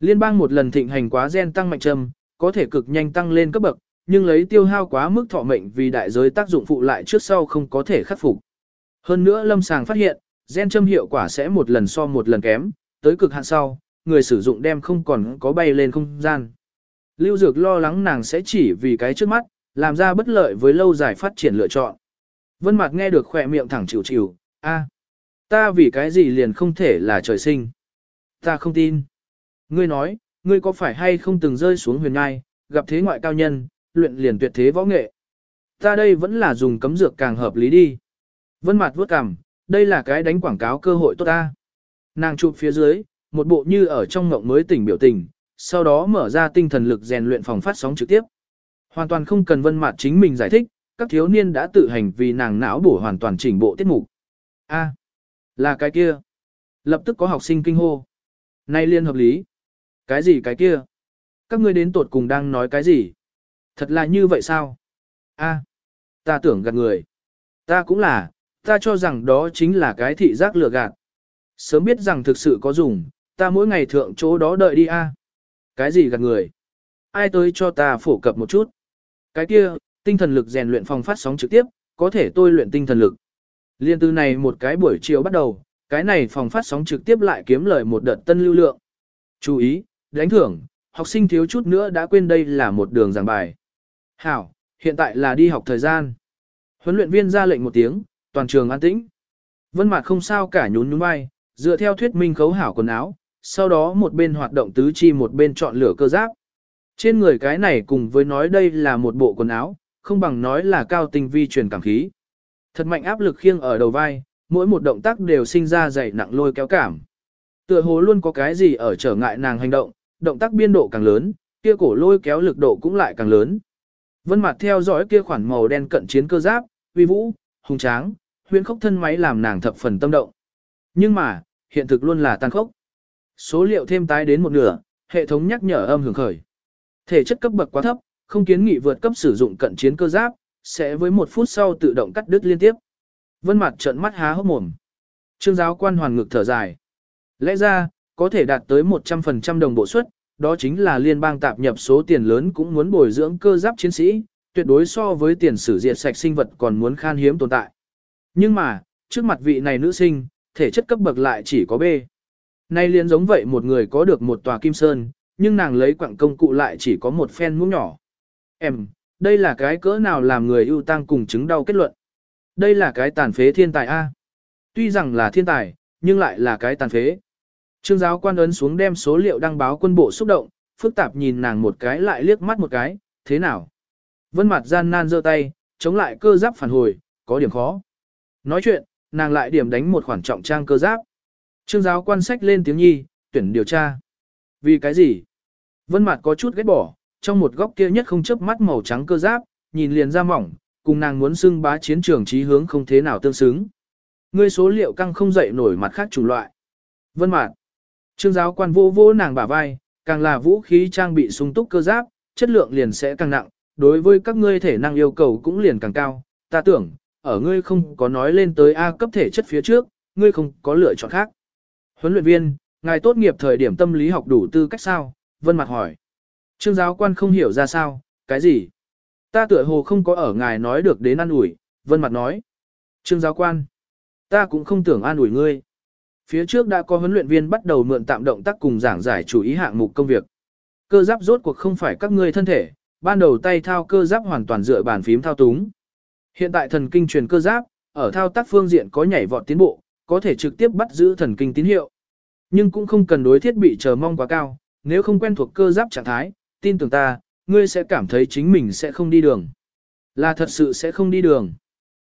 Liên bang một lần thịnh hành quá gen tăng mạnh trầm, có thể cực nhanh tăng lên cấp bậc, nhưng lấy tiêu hao quá mức thọ mệnh vì đại giới tác dụng phụ lại trước sau không có thể khắc phục. Hơn nữa lâm sàng phát hiện, gen châm hiệu quả sẽ một lần so một lần kém, tới cực hạn sau, người sử dụng đem không còn có bay lên không gian. Lưu Dược lo lắng nàng sẽ chỉ vì cái trước mắt, làm ra bất lợi với lâu dài phát triển lựa chọn. Vân Mạc nghe được khỏe miệng thẳng chịu chịu, a, ta vì cái gì liền không thể là trời sinh. Ta không tin. Ngươi nói, ngươi có phải hay không từng rơi xuống huyền ngai, gặp thế ngoại cao nhân, luyện liền tuyệt thế võ nghệ. Ta đây vẫn là dùng cấm dược càng hợp lý đi. Vân mặt vuốt cằm, đây là cái đánh quảng cáo cơ hội tốt ta. Nàng chụp phía dưới, một bộ như ở trong ngộng mới tỉnh biểu tình, sau đó mở ra tinh thần lực rèn luyện phòng phát sóng trực tiếp. Hoàn toàn không cần vân mặt chính mình giải thích, các thiếu niên đã tự hành vì nàng não bổ hoàn toàn chỉnh bộ tiết mục. A, là cái kia. Lập tức có học sinh kinh hô. Nay liên hợp lý. Cái gì cái kia? Các ngươi đến tột cùng đang nói cái gì? Thật là như vậy sao? A, ta tưởng gạt người. Ta cũng là, ta cho rằng đó chính là cái thị giác lừa gạt. Sớm biết rằng thực sự có dùng, ta mỗi ngày thượng chỗ đó đợi đi a. Cái gì gạt người? Ai tới cho ta phổ cập một chút? Cái kia, tinh thần lực rèn luyện phòng phát sóng trực tiếp, có thể tôi luyện tinh thần lực. Liên từ này một cái buổi chiều bắt đầu, cái này phòng phát sóng trực tiếp lại kiếm lời một đợt tân lưu lượng. Chú ý, đánh thưởng, học sinh thiếu chút nữa đã quên đây là một đường giảng bài. Hảo, hiện tại là đi học thời gian. Huấn luyện viên ra lệnh một tiếng, toàn trường an tĩnh. Vân Mạt không sao cả nhún nhún vai, dựa theo thuyết minh khấu hảo quần áo, sau đó một bên hoạt động tứ chi một bên chọn lửa cơ giáp. Trên người cái này cùng với nói đây là một bộ quần áo, không bằng nói là cao tinh vi truyền cảm khí. Thật mạnh áp lực khiêng ở đầu vai, mỗi một động tác đều sinh ra dày nặng lôi kéo cảm. Tựa hồ luôn có cái gì ở trở ngại nàng hành động, động tác biên độ càng lớn, kia cổ lôi kéo lực độ cũng lại càng lớn. Vân Mạt theo dõi kia khoản màu đen cận chiến cơ giáp, uy vũ, hùng tráng, huyền khốc thân máy làm nàng thập phần tâm động. Nhưng mà, hiện thực luôn là tàn khốc. Số liệu thêm tái đến một nửa, hệ thống nhắc nhở âm hưởng khởi. Thể chất cấp bậc quá thấp, không kiến nghị vượt cấp sử dụng cận chiến cơ giáp, sẽ với một phút sau tự động cắt đứt liên tiếp. Vân Mạt trợn mắt há hốc mồm. Trương giáo quan hoàn ngực thở dài. Lẽ ra, có thể đạt tới 100% đồng bộ suất, đó chính là liên bang tạp nhập số tiền lớn cũng muốn bồi dưỡng cơ giáp chiến sĩ, tuyệt đối so với tiền sử diệt sạch sinh vật còn muốn khan hiếm tồn tại. Nhưng mà, trước mặt vị này nữ sinh, thể chất cấp bậc lại chỉ có B. Nay liên giống vậy một người có được một tòa kim sơn, nhưng nàng lấy quặng công cụ lại chỉ có một phen muỗng nhỏ. Em, đây là cái cỡ nào làm người ưu tăng cùng chứng đau kết luận. Đây là cái tàn phế thiên tài A. Tuy rằng là thiên tài, nhưng lại là cái tàn phế. Trương giáo quan ấn xuống đem số liệu đăng báo quân bộ xúc động, phức tạp nhìn nàng một cái lại liếc mắt một cái, thế nào? Vân mặt gian nan giơ tay, chống lại cơ giáp phản hồi, có điểm khó. Nói chuyện, nàng lại điểm đánh một khoản trọng trang cơ giáp. Trương giáo quan sách lên tiếng nhi, tuyển điều tra. Vì cái gì? Vân mặt có chút ghét bỏ, trong một góc kia nhất không chớp mắt màu trắng cơ giáp, nhìn liền ra mỏng, cùng nàng muốn xưng bá chiến trường trí hướng không thế nào tương xứng. Ngươi số liệu căng không dậy nổi mặt khác chủng loại. Vân mặt. Trương giáo quan vô vô nàng bả vai, càng là vũ khí trang bị sung túc cơ giáp, chất lượng liền sẽ càng nặng, đối với các ngươi thể năng yêu cầu cũng liền càng cao. Ta tưởng, ở ngươi không có nói lên tới A cấp thể chất phía trước, ngươi không có lựa chọn khác. Huấn luyện viên, ngài tốt nghiệp thời điểm tâm lý học đủ tư cách sao? Vân mặt hỏi. Trương giáo quan không hiểu ra sao, cái gì? Ta tựa hồ không có ở ngài nói được đến an ủi, Vân mặt nói. Trương giáo quan, ta cũng không tưởng an ủi ngươi. Phía trước đã có huấn luyện viên bắt đầu mượn tạm động tác cùng giảng giải chủ ý hạng mục công việc. Cơ giáp rốt cuộc không phải các ngươi thân thể, ban đầu tay thao cơ giáp hoàn toàn dựa bàn phím thao túng. Hiện tại thần kinh truyền cơ giáp, ở thao tác phương diện có nhảy vọt tiến bộ, có thể trực tiếp bắt giữ thần kinh tín hiệu. Nhưng cũng không cần đối thiết bị chờ mong quá cao, nếu không quen thuộc cơ giáp trạng thái, tin tưởng ta, ngươi sẽ cảm thấy chính mình sẽ không đi đường. Là thật sự sẽ không đi đường.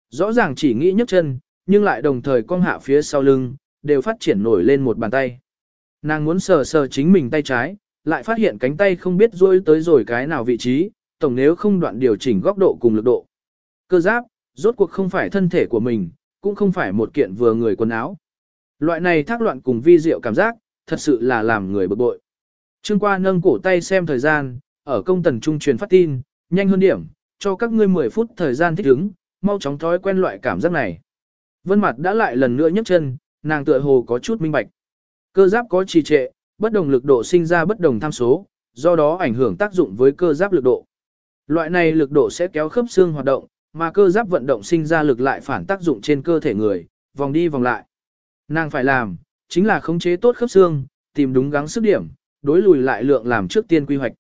Rõ ràng chỉ nghĩ nhấc chân, nhưng lại đồng thời cong hạ phía sau lưng, đều phát triển nổi lên một bàn tay. Nàng muốn sờ sờ chính mình tay trái, lại phát hiện cánh tay không biết rôi tới rồi cái nào vị trí, tổng nếu không đoạn điều chỉnh góc độ cùng lực độ. Cơ giáp, rốt cuộc không phải thân thể của mình, cũng không phải một kiện vừa người quần áo. Loại này thác loạn cùng vi diệu cảm giác, thật sự là làm người bực bội. Trương qua nâng cổ tay xem thời gian, ở công tần trung truyền phát tin, nhanh hơn điểm, cho các ngươi 10 phút thời gian thích ứng, mau chóng thói quen loại cảm giác này. Vân mặt đã lại lần nữa nhấc chân, nàng tựa hồ có chút minh bạch. Cơ giáp có trì trệ, bất đồng lực độ sinh ra bất đồng tham số, do đó ảnh hưởng tác dụng với cơ giáp lực độ. Loại này lực độ sẽ kéo khớp xương hoạt động, mà cơ giáp vận động sinh ra lực lại phản tác dụng trên cơ thể người, vòng đi vòng lại. Nàng phải làm, chính là khống chế tốt khớp xương, tìm đúng gắng sức điểm, đối lùi lại lượng làm trước tiên quy hoạch.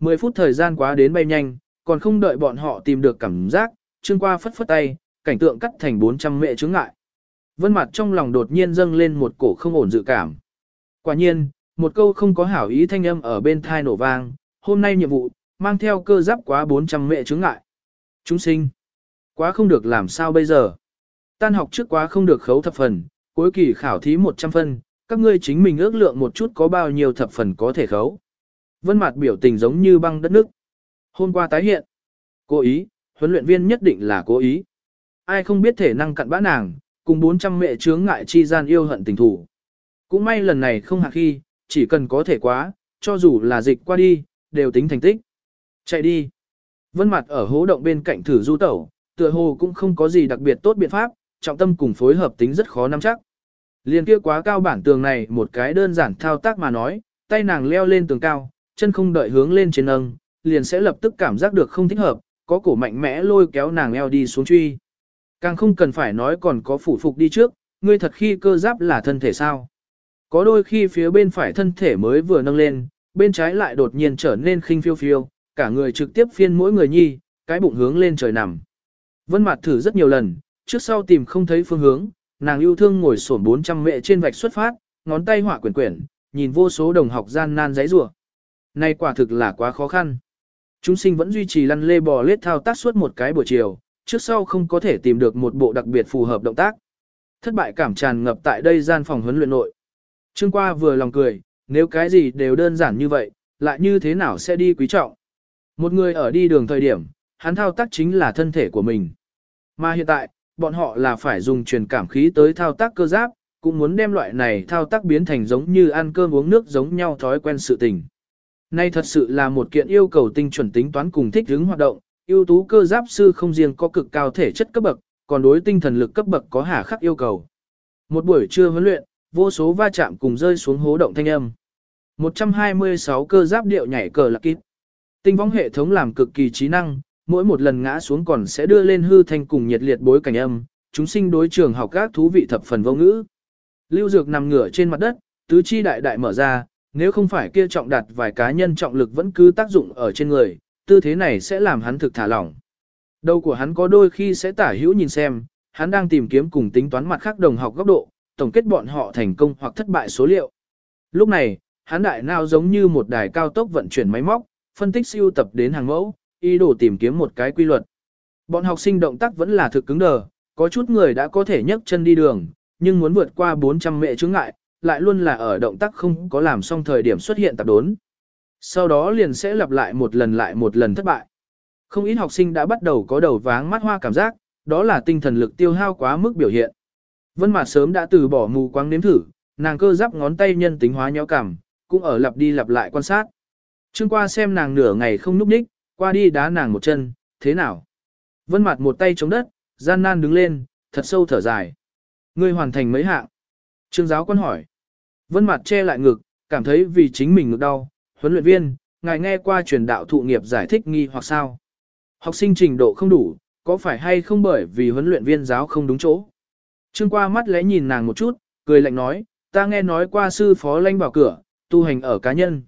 10 phút thời gian quá đến bay nhanh, còn không đợi bọn họ tìm được cảm giác, Trương Qua phất phất tay, cảnh tượng cắt thành 400 mệ chướng ngại. Vân mặt trong lòng đột nhiên dâng lên một cổ không ổn dự cảm. Quả nhiên, một câu không có hảo ý thanh âm ở bên thai nổ vang, hôm nay nhiệm vụ, mang theo cơ giáp quá 400 mệ chứng ngại. Chúng sinh, quá không được làm sao bây giờ. Tan học trước quá không được khấu thập phần, cuối kỳ khảo thí 100 phân, các ngươi chính mình ước lượng một chút có bao nhiêu thập phần có thể khấu. Vân mặt biểu tình giống như băng đất nước. Hôm qua tái hiện. Cố ý, huấn luyện viên nhất định là cố ý. Ai không biết thể năng cặn bã nàng, cùng 400 mẹ chướng ngại chi gian yêu hận tình thủ. Cũng may lần này không hạ khi, chỉ cần có thể quá, cho dù là dịch qua đi, đều tính thành tích. Chạy đi. Vân mặt ở hố động bên cạnh thử du tẩu, tựa hồ cũng không có gì đặc biệt tốt biện pháp, trọng tâm cùng phối hợp tính rất khó nắm chắc. Liên kia quá cao bản tường này một cái đơn giản thao tác mà nói, tay nàng leo lên tường cao, chân không đợi hướng lên trên nâng, liền sẽ lập tức cảm giác được không thích hợp, có cổ mạnh mẽ lôi kéo nàng eo đi xuống truy. Càng không cần phải nói còn có phủ phục đi trước, ngươi thật khi cơ giáp là thân thể sao. Có đôi khi phía bên phải thân thể mới vừa nâng lên, bên trái lại đột nhiên trở nên khinh phiêu phiêu, cả người trực tiếp phiên mỗi người nhi, cái bụng hướng lên trời nằm. Vân Mạt thử rất nhiều lần, trước sau tìm không thấy phương hướng, nàng yêu thương ngồi xổm 400 mẹ trên vạch xuất phát, ngón tay hỏa quyển quyển, nhìn vô số đồng học gian nan giãy giụa. Này quả thực là quá khó khăn. Chúng sinh vẫn duy trì lăn lê bò lết thao tác suốt một cái buổi chiều, trước sau không có thể tìm được một bộ đặc biệt phù hợp động tác. Thất bại cảm tràn ngập tại đây gian phòng huấn luyện nội. Trương qua vừa lòng cười, nếu cái gì đều đơn giản như vậy, lại như thế nào sẽ đi quý trọng. Một người ở đi đường thời điểm, hắn thao tác chính là thân thể của mình. Mà hiện tại, bọn họ là phải dùng truyền cảm khí tới thao tác cơ giáp, cũng muốn đem loại này thao tác biến thành giống như ăn cơm uống nước giống nhau thói quen sự tình. Nay thật sự là một kiện yêu cầu tinh chuẩn tính toán cùng thích ứng hoạt động, ưu tú cơ giáp sư không riêng có cực cao thể chất cấp bậc, còn đối tinh thần lực cấp bậc có hà khắc yêu cầu. Một buổi trưa huấn luyện, vô số va chạm cùng rơi xuống hố động thanh âm. 126 cơ giáp điệu nhảy cờ lạc kít. Tinh võng hệ thống làm cực kỳ trí năng, mỗi một lần ngã xuống còn sẽ đưa lên hư thanh cùng nhiệt liệt bối cảnh âm, chúng sinh đối trường học các thú vị thập phần vô ngữ. Lưu Dược nằm ngửa trên mặt đất, tứ chi đại đại mở ra, nếu không phải kia trọng đặt vài cá nhân trọng lực vẫn cứ tác dụng ở trên người, tư thế này sẽ làm hắn thực thả lỏng. Đầu của hắn có đôi khi sẽ tả hữu nhìn xem, hắn đang tìm kiếm cùng tính toán mặt khác đồng học góc độ, tổng kết bọn họ thành công hoặc thất bại số liệu. Lúc này, hắn đại nào giống như một đài cao tốc vận chuyển máy móc, phân tích siêu tập đến hàng mẫu, ý đồ tìm kiếm một cái quy luật. Bọn học sinh động tác vẫn là thực cứng đờ, có chút người đã có thể nhấc chân đi đường, nhưng muốn vượt qua 400 mệ chướng ngại, lại luôn là ở động tác không có làm xong thời điểm xuất hiện tạp đốn. Sau đó liền sẽ lặp lại một lần lại một lần thất bại. Không ít học sinh đã bắt đầu có đầu váng mắt hoa cảm giác, đó là tinh thần lực tiêu hao quá mức biểu hiện. Vân Mạt sớm đã từ bỏ mù quáng nếm thử, nàng cơ giáp ngón tay nhân tính hóa nhéo cảm, cũng ở lặp đi lặp lại quan sát. Trương qua xem nàng nửa ngày không núp đích, qua đi đá nàng một chân, thế nào? Vân Mạt một tay chống đất, gian nan đứng lên, thật sâu thở dài. Ngươi hoàn thành mấy hạng? Trương giáo quan hỏi. Vân Mạt che lại ngực, cảm thấy vì chính mình ngực đau. Huấn luyện viên, ngài nghe qua truyền đạo thụ nghiệp giải thích nghi hoặc sao? Học sinh trình độ không đủ, có phải hay không bởi vì huấn luyện viên giáo không đúng chỗ? Trương qua mắt lẽ nhìn nàng một chút, cười lạnh nói, ta nghe nói qua sư phó lanh vào cửa, tu hành ở cá nhân.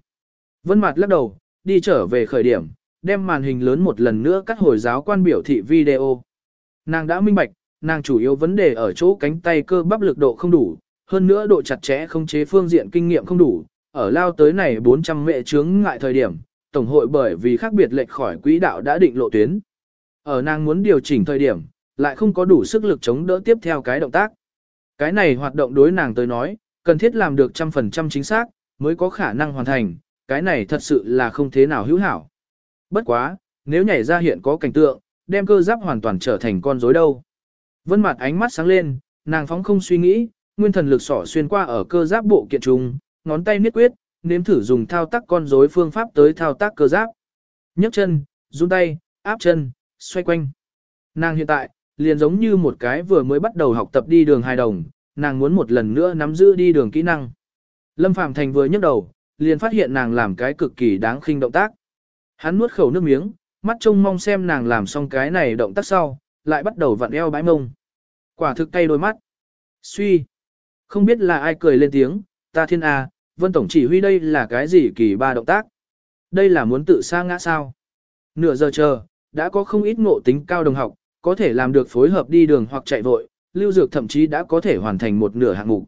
Vân Mạt lắc đầu, đi trở về khởi điểm, đem màn hình lớn một lần nữa cắt hồi giáo quan biểu thị video. Nàng đã minh bạch, nàng chủ yếu vấn đề ở chỗ cánh tay cơ bắp lực độ không đủ, hơn nữa độ chặt chẽ không chế phương diện kinh nghiệm không đủ, ở lao tới này 400 mệ chướng ngại thời điểm, tổng hội bởi vì khác biệt lệch khỏi quỹ đạo đã định lộ tuyến. Ở nàng muốn điều chỉnh thời điểm, lại không có đủ sức lực chống đỡ tiếp theo cái động tác. Cái này hoạt động đối nàng tới nói, cần thiết làm được trăm phần trăm chính xác, mới có khả năng hoàn thành, cái này thật sự là không thế nào hữu hảo. Bất quá, nếu nhảy ra hiện có cảnh tượng, đem cơ giáp hoàn toàn trở thành con rối đâu. Vân mặt ánh mắt sáng lên, nàng phóng không suy nghĩ, nguyên thần lực sỏ xuyên qua ở cơ giáp bộ kiện trùng, ngón tay niết quyết, nếm thử dùng thao tác con rối phương pháp tới thao tác cơ giáp. nhấc chân, run tay, áp chân, xoay quanh. Nàng hiện tại, liền giống như một cái vừa mới bắt đầu học tập đi đường hài đồng, nàng muốn một lần nữa nắm giữ đi đường kỹ năng. Lâm Phàm Thành vừa nhấc đầu, liền phát hiện nàng làm cái cực kỳ đáng khinh động tác. Hắn nuốt khẩu nước miếng, mắt trông mong xem nàng làm xong cái này động tác sau, lại bắt đầu vặn eo bãi mông. Quả thực cay đôi mắt. Suy. Không biết là ai cười lên tiếng, ta thiên A, Vân Tổng chỉ huy đây là cái gì kỳ ba động tác. Đây là muốn tự sa ngã sao. Nửa giờ chờ, đã có không ít ngộ tính cao đồng học, có thể làm được phối hợp đi đường hoặc chạy vội, lưu dược thậm chí đã có thể hoàn thành một nửa hạng mục.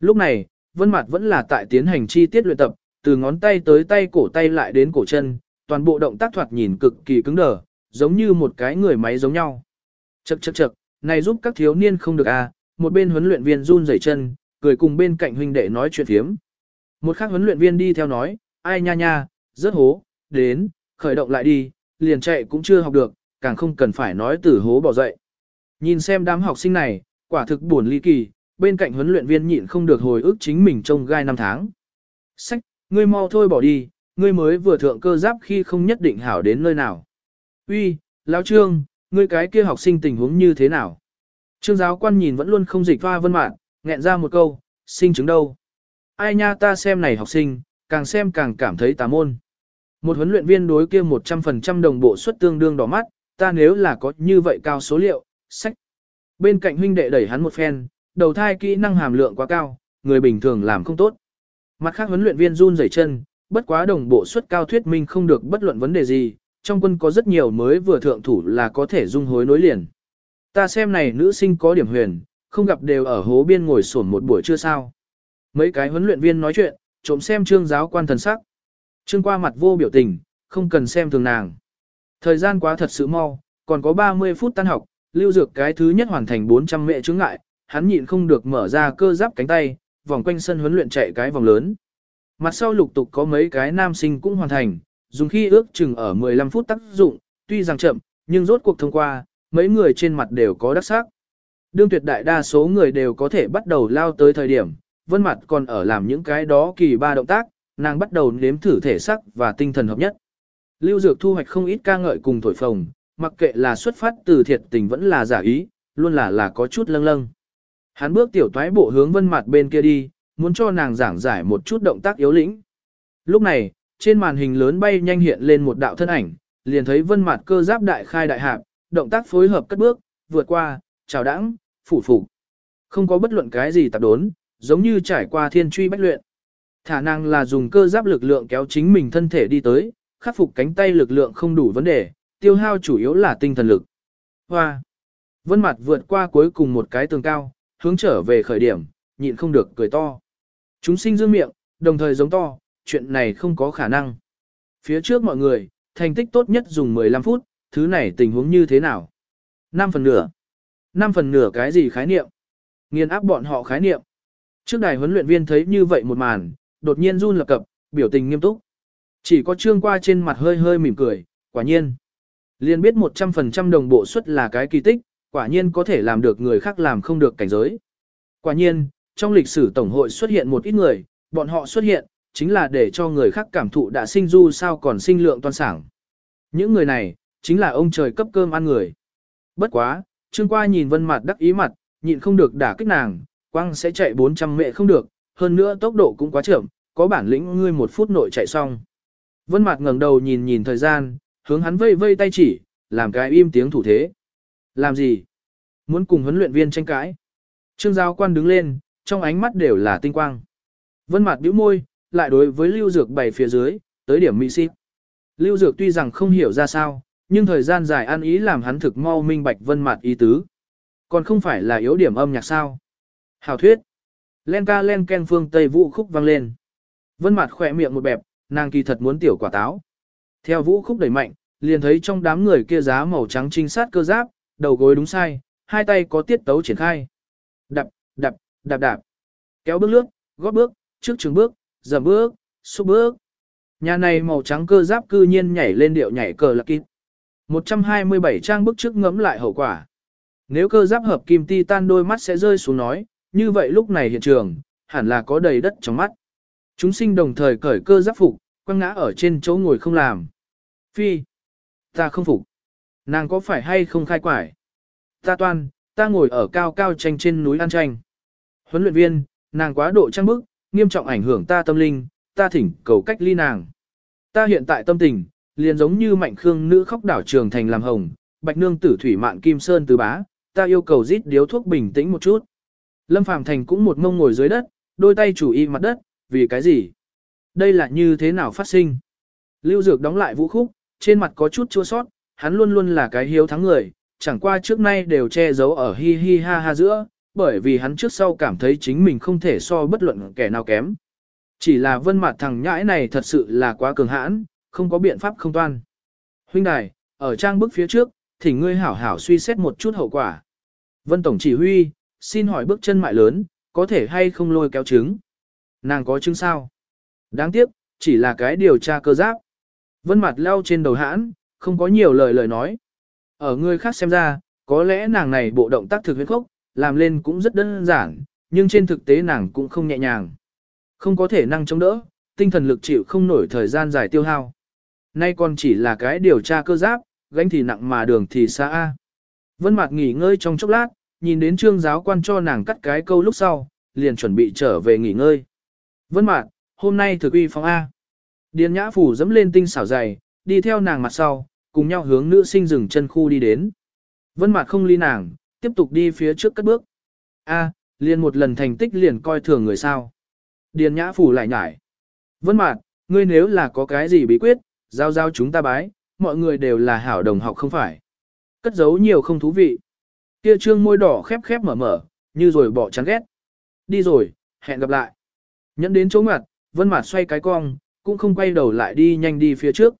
Lúc này, Vân mặt vẫn là tại tiến hành chi tiết luyện tập, từ ngón tay tới tay cổ tay lại đến cổ chân, toàn bộ động tác thoạt nhìn cực kỳ cứng đờ, giống như một cái người máy giống nhau. Chậc chậc chậc, này giúp các thiếu niên không được à, một bên huấn luyện viên run rẩy chân, cười cùng bên cạnh huynh đệ nói chuyện phiếm. Một khác huấn luyện viên đi theo nói, ai nha nha, rất hố, đến, khởi động lại đi, liền chạy cũng chưa học được, càng không cần phải nói từ hố bỏ dậy. Nhìn xem đám học sinh này, quả thực buồn ly kỳ, bên cạnh huấn luyện viên nhịn không được hồi ức chính mình trông gai năm tháng. Sách, ngươi mau thôi bỏ đi, ngươi mới vừa thượng cơ giáp khi không nhất định hảo đến nơi nào. Uy, lão trương, ngươi cái kia học sinh tình huống như thế nào? Trương giáo quan nhìn vẫn luôn không dịch hoa vân mạn, Nghẹn ra một câu, sinh chứng đâu? Ai nha ta xem này học sinh, càng xem càng cảm thấy tà môn. Một huấn luyện viên đối kia 100% đồng bộ suất tương đương đỏ mắt, ta nếu là có như vậy cao số liệu, sách. Bên cạnh huynh đệ đẩy hắn một phen, đầu thai kỹ năng hàm lượng quá cao, người bình thường làm không tốt. Mặt khác huấn luyện viên run rẩy chân, bất quá đồng bộ suất cao thuyết minh không được bất luận vấn đề gì, trong quân có rất nhiều mới vừa thượng thủ là có thể dung hối nối liền. Ta xem này nữ sinh có điểm huyền, không gặp đều ở hố biên ngồi sổn một buổi chưa sao. Mấy cái huấn luyện viên nói chuyện, trộm xem trương giáo quan thần sắc. Trương qua mặt vô biểu tình, không cần xem thường nàng. Thời gian quá thật sự mau, còn có 30 phút tan học, lưu dược cái thứ nhất hoàn thành 400 mẹ chứng ngại, hắn nhịn không được mở ra cơ giáp cánh tay, vòng quanh sân huấn luyện chạy cái vòng lớn. Mặt sau lục tục có mấy cái nam sinh cũng hoàn thành, dùng khi ước chừng ở 15 phút tác dụng, tuy rằng chậm, nhưng rốt cuộc thông qua, mấy người trên mặt đều có đắc sắc. Đương tuyệt đại đa số người đều có thể bắt đầu lao tới thời điểm, vân mặt còn ở làm những cái đó kỳ ba động tác, nàng bắt đầu nếm thử thể sắc và tinh thần hợp nhất. Lưu Dược thu hoạch không ít ca ngợi cùng thổi phồng, mặc kệ là xuất phát từ thiệt tình vẫn là giả ý, luôn là là có chút lâng lâng. Hắn bước tiểu toái bộ hướng vân mặt bên kia đi, muốn cho nàng giảng giải một chút động tác yếu lĩnh. Lúc này, trên màn hình lớn bay nhanh hiện lên một đạo thân ảnh, liền thấy vân mặt cơ giáp đại khai đại hạp, động tác phối hợp cất bước, vượt qua, chào đãng, phủ phục. Không có bất luận cái gì tạp đốn, giống như trải qua thiên truy bách luyện. Thả năng là dùng cơ giáp lực lượng kéo chính mình thân thể đi tới, khắc phục cánh tay lực lượng không đủ vấn đề, tiêu hao chủ yếu là tinh thần lực. Hoa! Vân mặt vượt qua cuối cùng một cái tường cao, hướng trở về khởi điểm, nhịn không được cười to. Chúng sinh dương miệng, đồng thời giống to, chuyện này không có khả năng. Phía trước mọi người, thành tích tốt nhất dùng 15 phút, thứ này tình huống như thế nào? 5 phần nửa năm phần nửa cái gì khái niệm? Nghiên áp bọn họ khái niệm. Trước đài huấn luyện viên thấy như vậy một màn, đột nhiên run lập cập, biểu tình nghiêm túc. Chỉ có trương qua trên mặt hơi hơi mỉm cười, quả nhiên. Liên biết 100% đồng bộ suất là cái kỳ tích, quả nhiên có thể làm được người khác làm không được cảnh giới. Quả nhiên, trong lịch sử Tổng hội xuất hiện một ít người, bọn họ xuất hiện, chính là để cho người khác cảm thụ đã sinh du sao còn sinh lượng toàn sảng. Những người này, chính là ông trời cấp cơm ăn người. Bất quá, Trương qua nhìn vân mặt đắc ý mặt, nhịn không được đả kích nàng, quăng sẽ chạy 400 mẹ không được, hơn nữa tốc độ cũng quá chậm, có bản lĩnh ngươi một phút nội chạy xong. Vân mặt ngẩng đầu nhìn nhìn thời gian, hướng hắn vây vây tay chỉ, làm cái im tiếng thủ thế. Làm gì? Muốn cùng huấn luyện viên tranh cãi. Trương giáo quan đứng lên, trong ánh mắt đều là tinh quang. Vân mặt bĩu môi, lại đối với Lưu Dược bày phía dưới, tới điểm mỹ xịp. Lưu Dược tuy rằng không hiểu ra sao, nhưng thời gian dài ăn ý làm hắn thực mau minh bạch vân mặt ý tứ. Còn không phải là yếu điểm âm nhạc sao. Hảo thuyết. Len ca len ken phương Tây vũ khúc vang lên. Vân mặt khỏe miệng một bẹp, nàng kỳ thật muốn tiểu quả táo. Theo vũ khúc đẩy mạnh, liền thấy trong đám người kia giá màu trắng trinh sát cơ giáp, đầu gối đúng sai, hai tay có tiết tấu triển khai. đập đập đạp đạp. Kéo bước lướt, gót bước, trước trường bước, dầm bước, xúc bước. Nhà này màu trắng cơ giáp cư nhiên nhảy lên điệu nhảy cờ lạc kịp. 127 trang bức trước ngẫm lại hậu quả. Nếu cơ giáp hợp kim titan đôi mắt sẽ rơi xuống nói, như vậy lúc này hiện trường, hẳn là có đầy đất trong mắt. Chúng sinh đồng thời cởi cơ giáp phục, quăng ngã ở trên chỗ ngồi không làm. Phi, ta không phục. Nàng có phải hay không khai quải? Ta toan, ta ngồi ở cao cao tranh trên núi ăn tranh. Huấn luyện viên, nàng quá độ trang bức, nghiêm trọng ảnh hưởng ta tâm linh, ta thỉnh cầu cách ly nàng. Ta hiện tại tâm tình, liền giống như mạnh khương nữ khóc đảo trường thành làm hồng, bạch nương tử thủy mạn kim sơn từ bá, ta yêu cầu rít điếu thuốc bình tĩnh một chút. Lâm Phàm Thành cũng một mông ngồi dưới đất, đôi tay chủ y mặt đất, vì cái gì? Đây là như thế nào phát sinh? Lưu Dược đóng lại vũ khúc, trên mặt có chút chua sót, hắn luôn luôn là cái hiếu thắng người, chẳng qua trước nay đều che giấu ở hi hi ha ha giữa, bởi vì hắn trước sau cảm thấy chính mình không thể so bất luận kẻ nào kém. Chỉ là vân mặt thằng nhãi này thật sự là quá cường hãn, không có biện pháp không toan. Huynh đài, ở trang bức phía trước, thì ngươi hảo hảo suy xét một chút hậu quả. Vân Tổng chỉ huy, xin hỏi bước chân mại lớn, có thể hay không lôi kéo trứng? Nàng có trứng sao? Đáng tiếc, chỉ là cái điều tra cơ giáp. Vân mặt leo trên đầu hãn, không có nhiều lời lời nói. Ở người khác xem ra, có lẽ nàng này bộ động tác thực huyết khốc, làm lên cũng rất đơn giản, nhưng trên thực tế nàng cũng không nhẹ nhàng. Không có thể năng chống đỡ, tinh thần lực chịu không nổi thời gian dài tiêu hao. Nay còn chỉ là cái điều tra cơ giáp, gánh thì nặng mà đường thì xa A. Vân Mạc nghỉ ngơi trong chốc lát, nhìn đến trương giáo quan cho nàng cắt cái câu lúc sau, liền chuẩn bị trở về nghỉ ngơi. Vân mạc hôm nay thực uy phong A. Điền Nhã Phủ dẫm lên tinh xảo dày, đi theo nàng mặt sau, cùng nhau hướng nữ sinh rừng chân khu đi đến. Vân mạc không ly nàng, tiếp tục đi phía trước cất bước. A, liền một lần thành tích liền coi thường người sao. Điền Nhã Phủ lại nhải. Vân mạc ngươi nếu là có cái gì bí quyết, giao giao chúng ta bái, mọi người đều là hảo đồng học không phải. Cất giấu nhiều không thú vị. Kia trương môi đỏ khép khép mở mở, như rồi bỏ chán ghét. Đi rồi, hẹn gặp lại. Nhẫn đến chỗ ngặt, Vân Mạt xoay cái cong, cũng không quay đầu lại đi nhanh đi phía trước.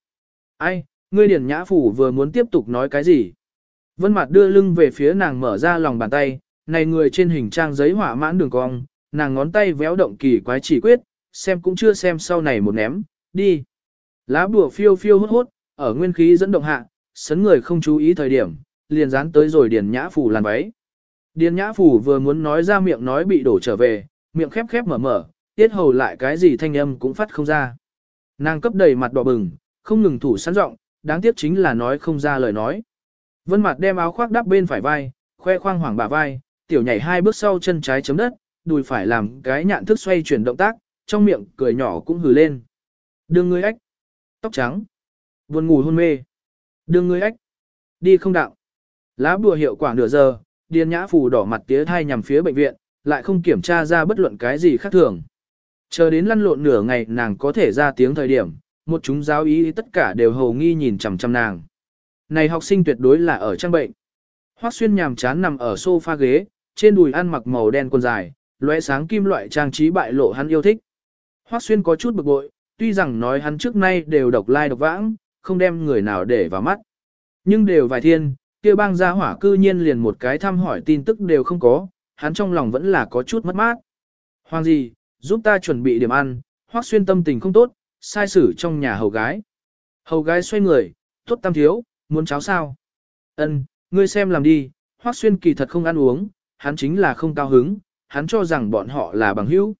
Ai, ngươi điển Nhã Phủ vừa muốn tiếp tục nói cái gì? Vân Mạt đưa lưng về phía nàng mở ra lòng bàn tay, này người trên hình trang giấy hỏa mãn đường cong, nàng ngón tay véo động kỳ quái chỉ quyết, xem cũng chưa xem sau này một ném, đi. Lá bùa phiêu phiêu hốt hốt, ở nguyên khí dẫn động hạ, sấn người không chú ý thời điểm, liền dán tới rồi Điền Nhã Phủ làn váy. Điền Nhã Phủ vừa muốn nói ra miệng nói bị đổ trở về, miệng khép khép mở mở, tiết hầu lại cái gì thanh âm cũng phát không ra. Nàng cấp đầy mặt đỏ bừng, không ngừng thủ sẵn giọng, đáng tiếc chính là nói không ra lời nói. Vân mặt đem áo khoác đắp bên phải vai, khoe khoang hoảng bả vai, tiểu nhảy hai bước sau chân trái chấm đất, đùi phải làm cái nhạn thức xoay chuyển động tác, trong miệng cười nhỏ cũng hừ lên. Đường ngươi ách tóc trắng, buồn ngủ hôn mê. Đường ngươi ếch, đi không đạo. Lá bùa hiệu quả nửa giờ, điên nhã phù đỏ mặt tía thai nhằm phía bệnh viện, lại không kiểm tra ra bất luận cái gì khác thường. Chờ đến lăn lộn nửa ngày nàng có thể ra tiếng thời điểm, một chúng giáo ý tất cả đều hầu nghi nhìn chằm chằm nàng. Này học sinh tuyệt đối là ở trang bệnh. Hoắc xuyên nhàm chán nằm ở sofa ghế, trên đùi ăn mặc màu đen quần dài, lóe sáng kim loại trang trí bại lộ hắn yêu thích. Hoắc xuyên có chút bực bội, tuy rằng nói hắn trước nay đều độc lai độc vãng, không đem người nào để vào mắt. Nhưng đều vài thiên, kia bang gia hỏa cư nhiên liền một cái thăm hỏi tin tức đều không có, hắn trong lòng vẫn là có chút mất mát. Hoàng gì, giúp ta chuẩn bị điểm ăn, Hoắc xuyên tâm tình không tốt, sai sử trong nhà hầu gái. Hầu gái xoay người, tốt tam thiếu, muốn cháo sao? Ân, ngươi xem làm đi, Hoắc xuyên kỳ thật không ăn uống, hắn chính là không cao hứng, hắn cho rằng bọn họ là bằng hữu.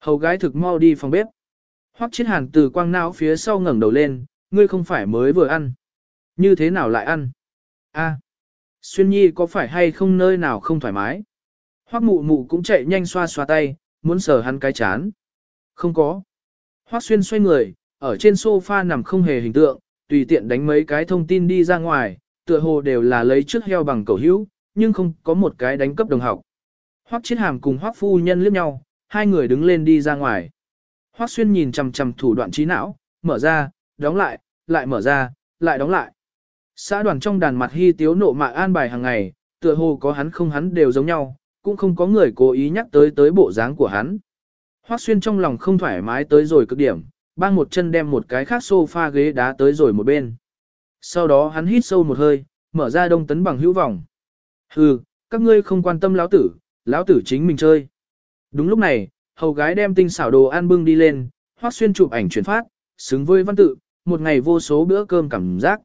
Hầu gái thực mau đi phòng bếp. Hoắc Chiến hàn từ quang não phía sau ngẩng đầu lên, ngươi không phải mới vừa ăn. Như thế nào lại ăn? A, xuyên nhi có phải hay không nơi nào không thoải mái? Hoắc mụ mụ cũng chạy nhanh xoa xoa tay, muốn sờ hắn cái chán. Không có. Hoắc xuyên xoay người, ở trên sofa nằm không hề hình tượng, tùy tiện đánh mấy cái thông tin đi ra ngoài, tựa hồ đều là lấy trước heo bằng cầu hữu, nhưng không có một cái đánh cấp đồng học. Hoắc Chiến Hàm cùng Hoắc phu nhân liếc nhau, hai người đứng lên đi ra ngoài. Hoắc Xuyên nhìn chằm chằm thủ đoạn trí não, mở ra, đóng lại, lại mở ra, lại đóng lại. Xã đoàn trong đàn mặt hy tiếu nộ mạ an bài hàng ngày, tựa hồ có hắn không hắn đều giống nhau, cũng không có người cố ý nhắc tới tới bộ dáng của hắn. Hoắc Xuyên trong lòng không thoải mái tới rồi cực điểm, bang một chân đem một cái khác sofa ghế đá tới rồi một bên. Sau đó hắn hít sâu một hơi, mở ra đông tấn bằng hữu vọng. Hừ, các ngươi không quan tâm lão tử, lão tử chính mình chơi. Đúng lúc này, hầu gái đem tinh xảo đồ ăn bưng đi lên, Hoắc Xuyên chụp ảnh chuyển phát, xứng với văn tự, một ngày vô số bữa cơm cảm giác.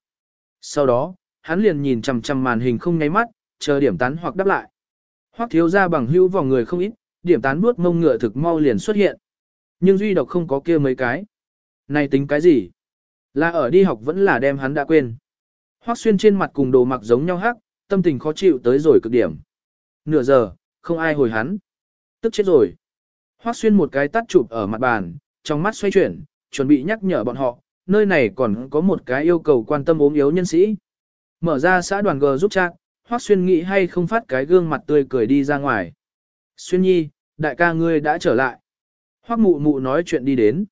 Sau đó, hắn liền nhìn chằm chằm màn hình không nháy mắt, chờ điểm tán hoặc đáp lại. Hoắc thiếu ra bằng hữu vòng người không ít, điểm tán nuốt mông ngựa thực mau liền xuất hiện. Nhưng duy độc không có kia mấy cái. Này tính cái gì? Là ở đi học vẫn là đem hắn đã quên. Hoắc xuyên trên mặt cùng đồ mặc giống nhau hắc, tâm tình khó chịu tới rồi cực điểm. Nửa giờ, không ai hồi hắn. Tức chết rồi. Hoắc xuyên một cái tắt chụp ở mặt bàn, trong mắt xoay chuyển, chuẩn bị nhắc nhở bọn họ, nơi này còn có một cái yêu cầu quan tâm ốm yếu nhân sĩ. Mở ra xã đoàn G giúp chat, Hoắc xuyên nghĩ hay không phát cái gương mặt tươi cười đi ra ngoài. Xuyên nhi, đại ca ngươi đã trở lại. Hoắc mụ mụ nói chuyện đi đến.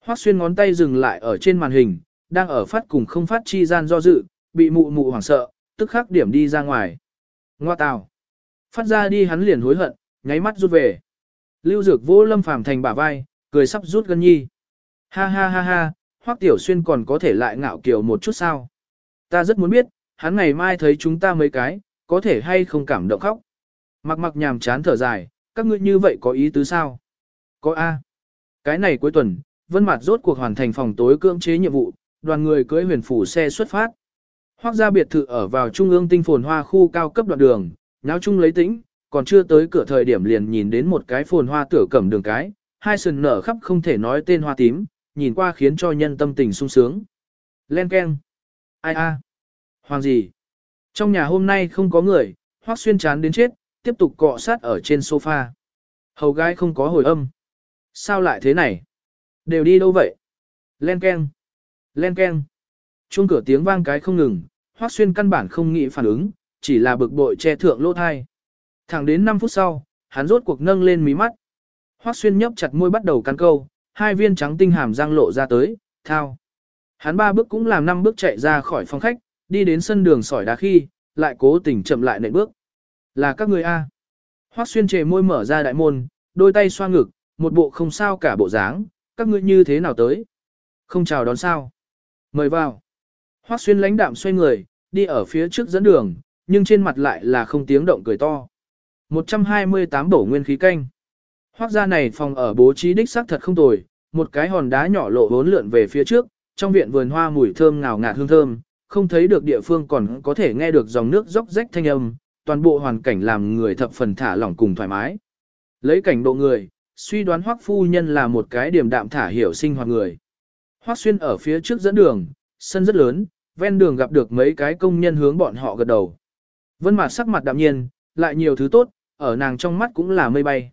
Hoắc xuyên ngón tay dừng lại ở trên màn hình, đang ở phát cùng không phát chi gian do dự, bị mụ mụ hoảng sợ, tức khắc điểm đi ra ngoài. Ngoa tào. Phát ra đi hắn liền hối hận, nháy mắt rút về. Lưu Dược vô Lâm Phàm thành bả vai, cười sắp rút gân nhi. Ha ha ha ha, Hoắc Tiểu Xuyên còn có thể lại ngạo kiều một chút sao? Ta rất muốn biết, hắn ngày mai thấy chúng ta mấy cái, có thể hay không cảm động khóc. Mặc mặc nhàm chán thở dài, các ngươi như vậy có ý tứ sao? Có A. Cái này cuối tuần, Vân Mạt rốt cuộc hoàn thành phòng tối cưỡng chế nhiệm vụ, đoàn người cưỡi huyền phủ xe xuất phát. Hoắc gia biệt thự ở vào trung ương tinh phồn hoa khu cao cấp đoạn đường, náo chung lấy tĩnh, còn chưa tới cửa thời điểm liền nhìn đến một cái phồn hoa tửa cẩm đường cái, hai sừng nở khắp không thể nói tên hoa tím, nhìn qua khiến cho nhân tâm tình sung sướng. Len keng. Ai a? Hoàng gì? Trong nhà hôm nay không có người, Hoắc xuyên chán đến chết, tiếp tục cọ sát ở trên sofa. Hầu gái không có hồi âm. Sao lại thế này? Đều đi đâu vậy? Len keng. Len keng. Chuông cửa tiếng vang cái không ngừng, Hoắc Xuyên căn bản không nghĩ phản ứng, chỉ là bực bội che thượng lỗ thai. Thẳng đến 5 phút sau, hắn rốt cuộc nâng lên mí mắt. Hoắc Xuyên nhấp chặt môi bắt đầu cắn câu, hai viên trắng tinh hàm răng lộ ra tới, thao. Hắn ba bước cũng làm năm bước chạy ra khỏi phòng khách, đi đến sân đường sỏi đá khi, lại cố tình chậm lại nệm bước. Là các người A. Hoắc Xuyên trề môi mở ra đại môn, đôi tay xoa ngực, một bộ không sao cả bộ dáng, các ngươi như thế nào tới? Không chào đón sao? Mời vào. Hoắc Xuyên lãnh đạm xoay người, đi ở phía trước dẫn đường, nhưng trên mặt lại là không tiếng động cười to. 128 bổ nguyên khí canh. Hoắc gia này phòng ở bố trí đích xác thật không tồi, một cái hòn đá nhỏ lộ vốn lượn về phía trước, trong viện vườn hoa mùi thơm ngào ngạt hương thơm, không thấy được địa phương còn có thể nghe được dòng nước róc rách thanh âm, toàn bộ hoàn cảnh làm người thập phần thả lỏng cùng thoải mái. Lấy cảnh độ người, suy đoán Hoắc phu nhân là một cái điểm đạm thả hiểu sinh hoạt người. Hoắc xuyên ở phía trước dẫn đường, sân rất lớn, ven đường gặp được mấy cái công nhân hướng bọn họ gật đầu. Vân mặt sắc mặt đạm nhiên, lại nhiều thứ tốt, ở nàng trong mắt cũng là mây bay.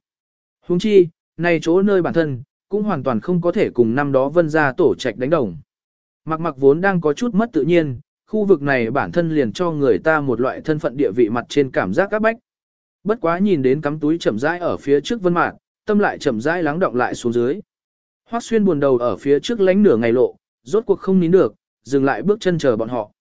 Huống chi, này chỗ nơi bản thân, cũng hoàn toàn không có thể cùng năm đó Vân ra tổ trạch đánh đồng. Mặc mặc vốn đang có chút mất tự nhiên, khu vực này bản thân liền cho người ta một loại thân phận địa vị mặt trên cảm giác các bách. Bất quá nhìn đến cắm túi chậm rãi ở phía trước Vân mạc, tâm lại chậm rãi lắng động lại xuống dưới. Hoắc Xuyên buồn đầu ở phía trước lánh nửa ngày lộ, rốt cuộc không nín được, dừng lại bước chân chờ bọn họ.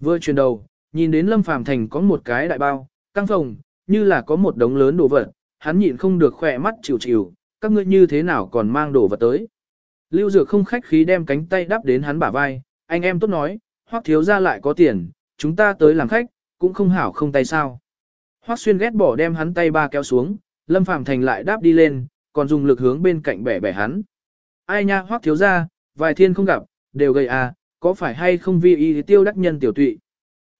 Vừa chuyển đầu, nhìn đến Lâm Phàm Thành có một cái đại bao, căng phòng, như là có một đống lớn đồ vật, hắn nhịn không được khỏe mắt chịu chịu, các ngươi như thế nào còn mang đồ vật tới. Lưu Dược không khách khí đem cánh tay đắp đến hắn bả vai, anh em tốt nói, Hoắc thiếu gia lại có tiền, chúng ta tới làm khách, cũng không hảo không tay sao. Hoắc Xuyên ghét bỏ đem hắn tay ba kéo xuống, Lâm Phàm Thành lại đáp đi lên, còn dùng lực hướng bên cạnh bẻ bẻ hắn. Ai nha Hoắc thiếu gia, vài thiên không gặp, đều gầy à, có phải hay không vì y tiêu đắc nhân tiểu tụy.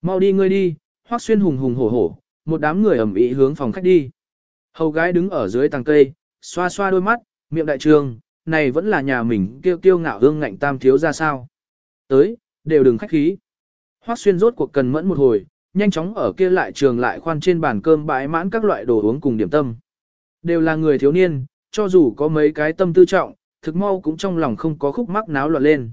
Mau đi ngươi đi, Hoắc Xuyên hùng hùng hổ hổ, một đám người ẩm ĩ hướng phòng khách đi. Hầu gái đứng ở dưới tàng cây, xoa xoa đôi mắt, miệng đại trường, này vẫn là nhà mình kêu kêu ngạo hương ngạnh tam thiếu ra sao. Tới, đều đừng khách khí. Hoắc xuyên rốt cuộc cần mẫn một hồi, nhanh chóng ở kia lại trường lại khoan trên bàn cơm bãi mãn các loại đồ uống cùng điểm tâm. Đều là người thiếu niên, cho dù có mấy cái tâm tư trọng, thực mau cũng trong lòng không có khúc mắc náo loạn lên.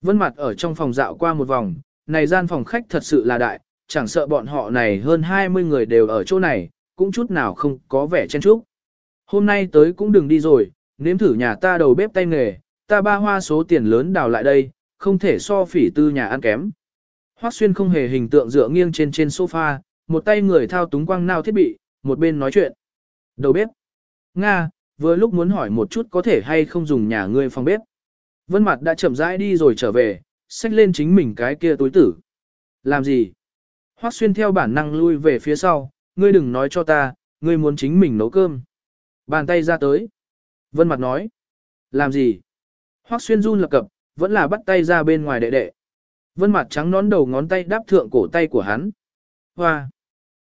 Vân mặt ở trong phòng dạo qua một vòng, này gian phòng khách thật sự là đại, chẳng sợ bọn họ này hơn 20 người đều ở chỗ này, cũng chút nào không có vẻ chen chúc. Hôm nay tới cũng đừng đi rồi, nếm thử nhà ta đầu bếp tay nghề, ta ba hoa số tiền lớn đào lại đây, không thể so phỉ tư nhà ăn kém. Hoắc Xuyên không hề hình tượng dựa nghiêng trên trên sofa, một tay người thao túng quang nao thiết bị, một bên nói chuyện. Đầu bếp. Nga, vừa lúc muốn hỏi một chút có thể hay không dùng nhà ngươi phòng bếp. Vân Mặt đã chậm rãi đi rồi trở về, xách lên chính mình cái kia túi tử. Làm gì? Hoắc Xuyên theo bản năng lui về phía sau, ngươi đừng nói cho ta, ngươi muốn chính mình nấu cơm. Bàn tay ra tới. Vân Mặt nói. Làm gì? Hoắc Xuyên run lập cập, vẫn là bắt tay ra bên ngoài đệ đệ. Vân Mặt trắng nón đầu ngón tay đáp thượng cổ tay của hắn. Hoa!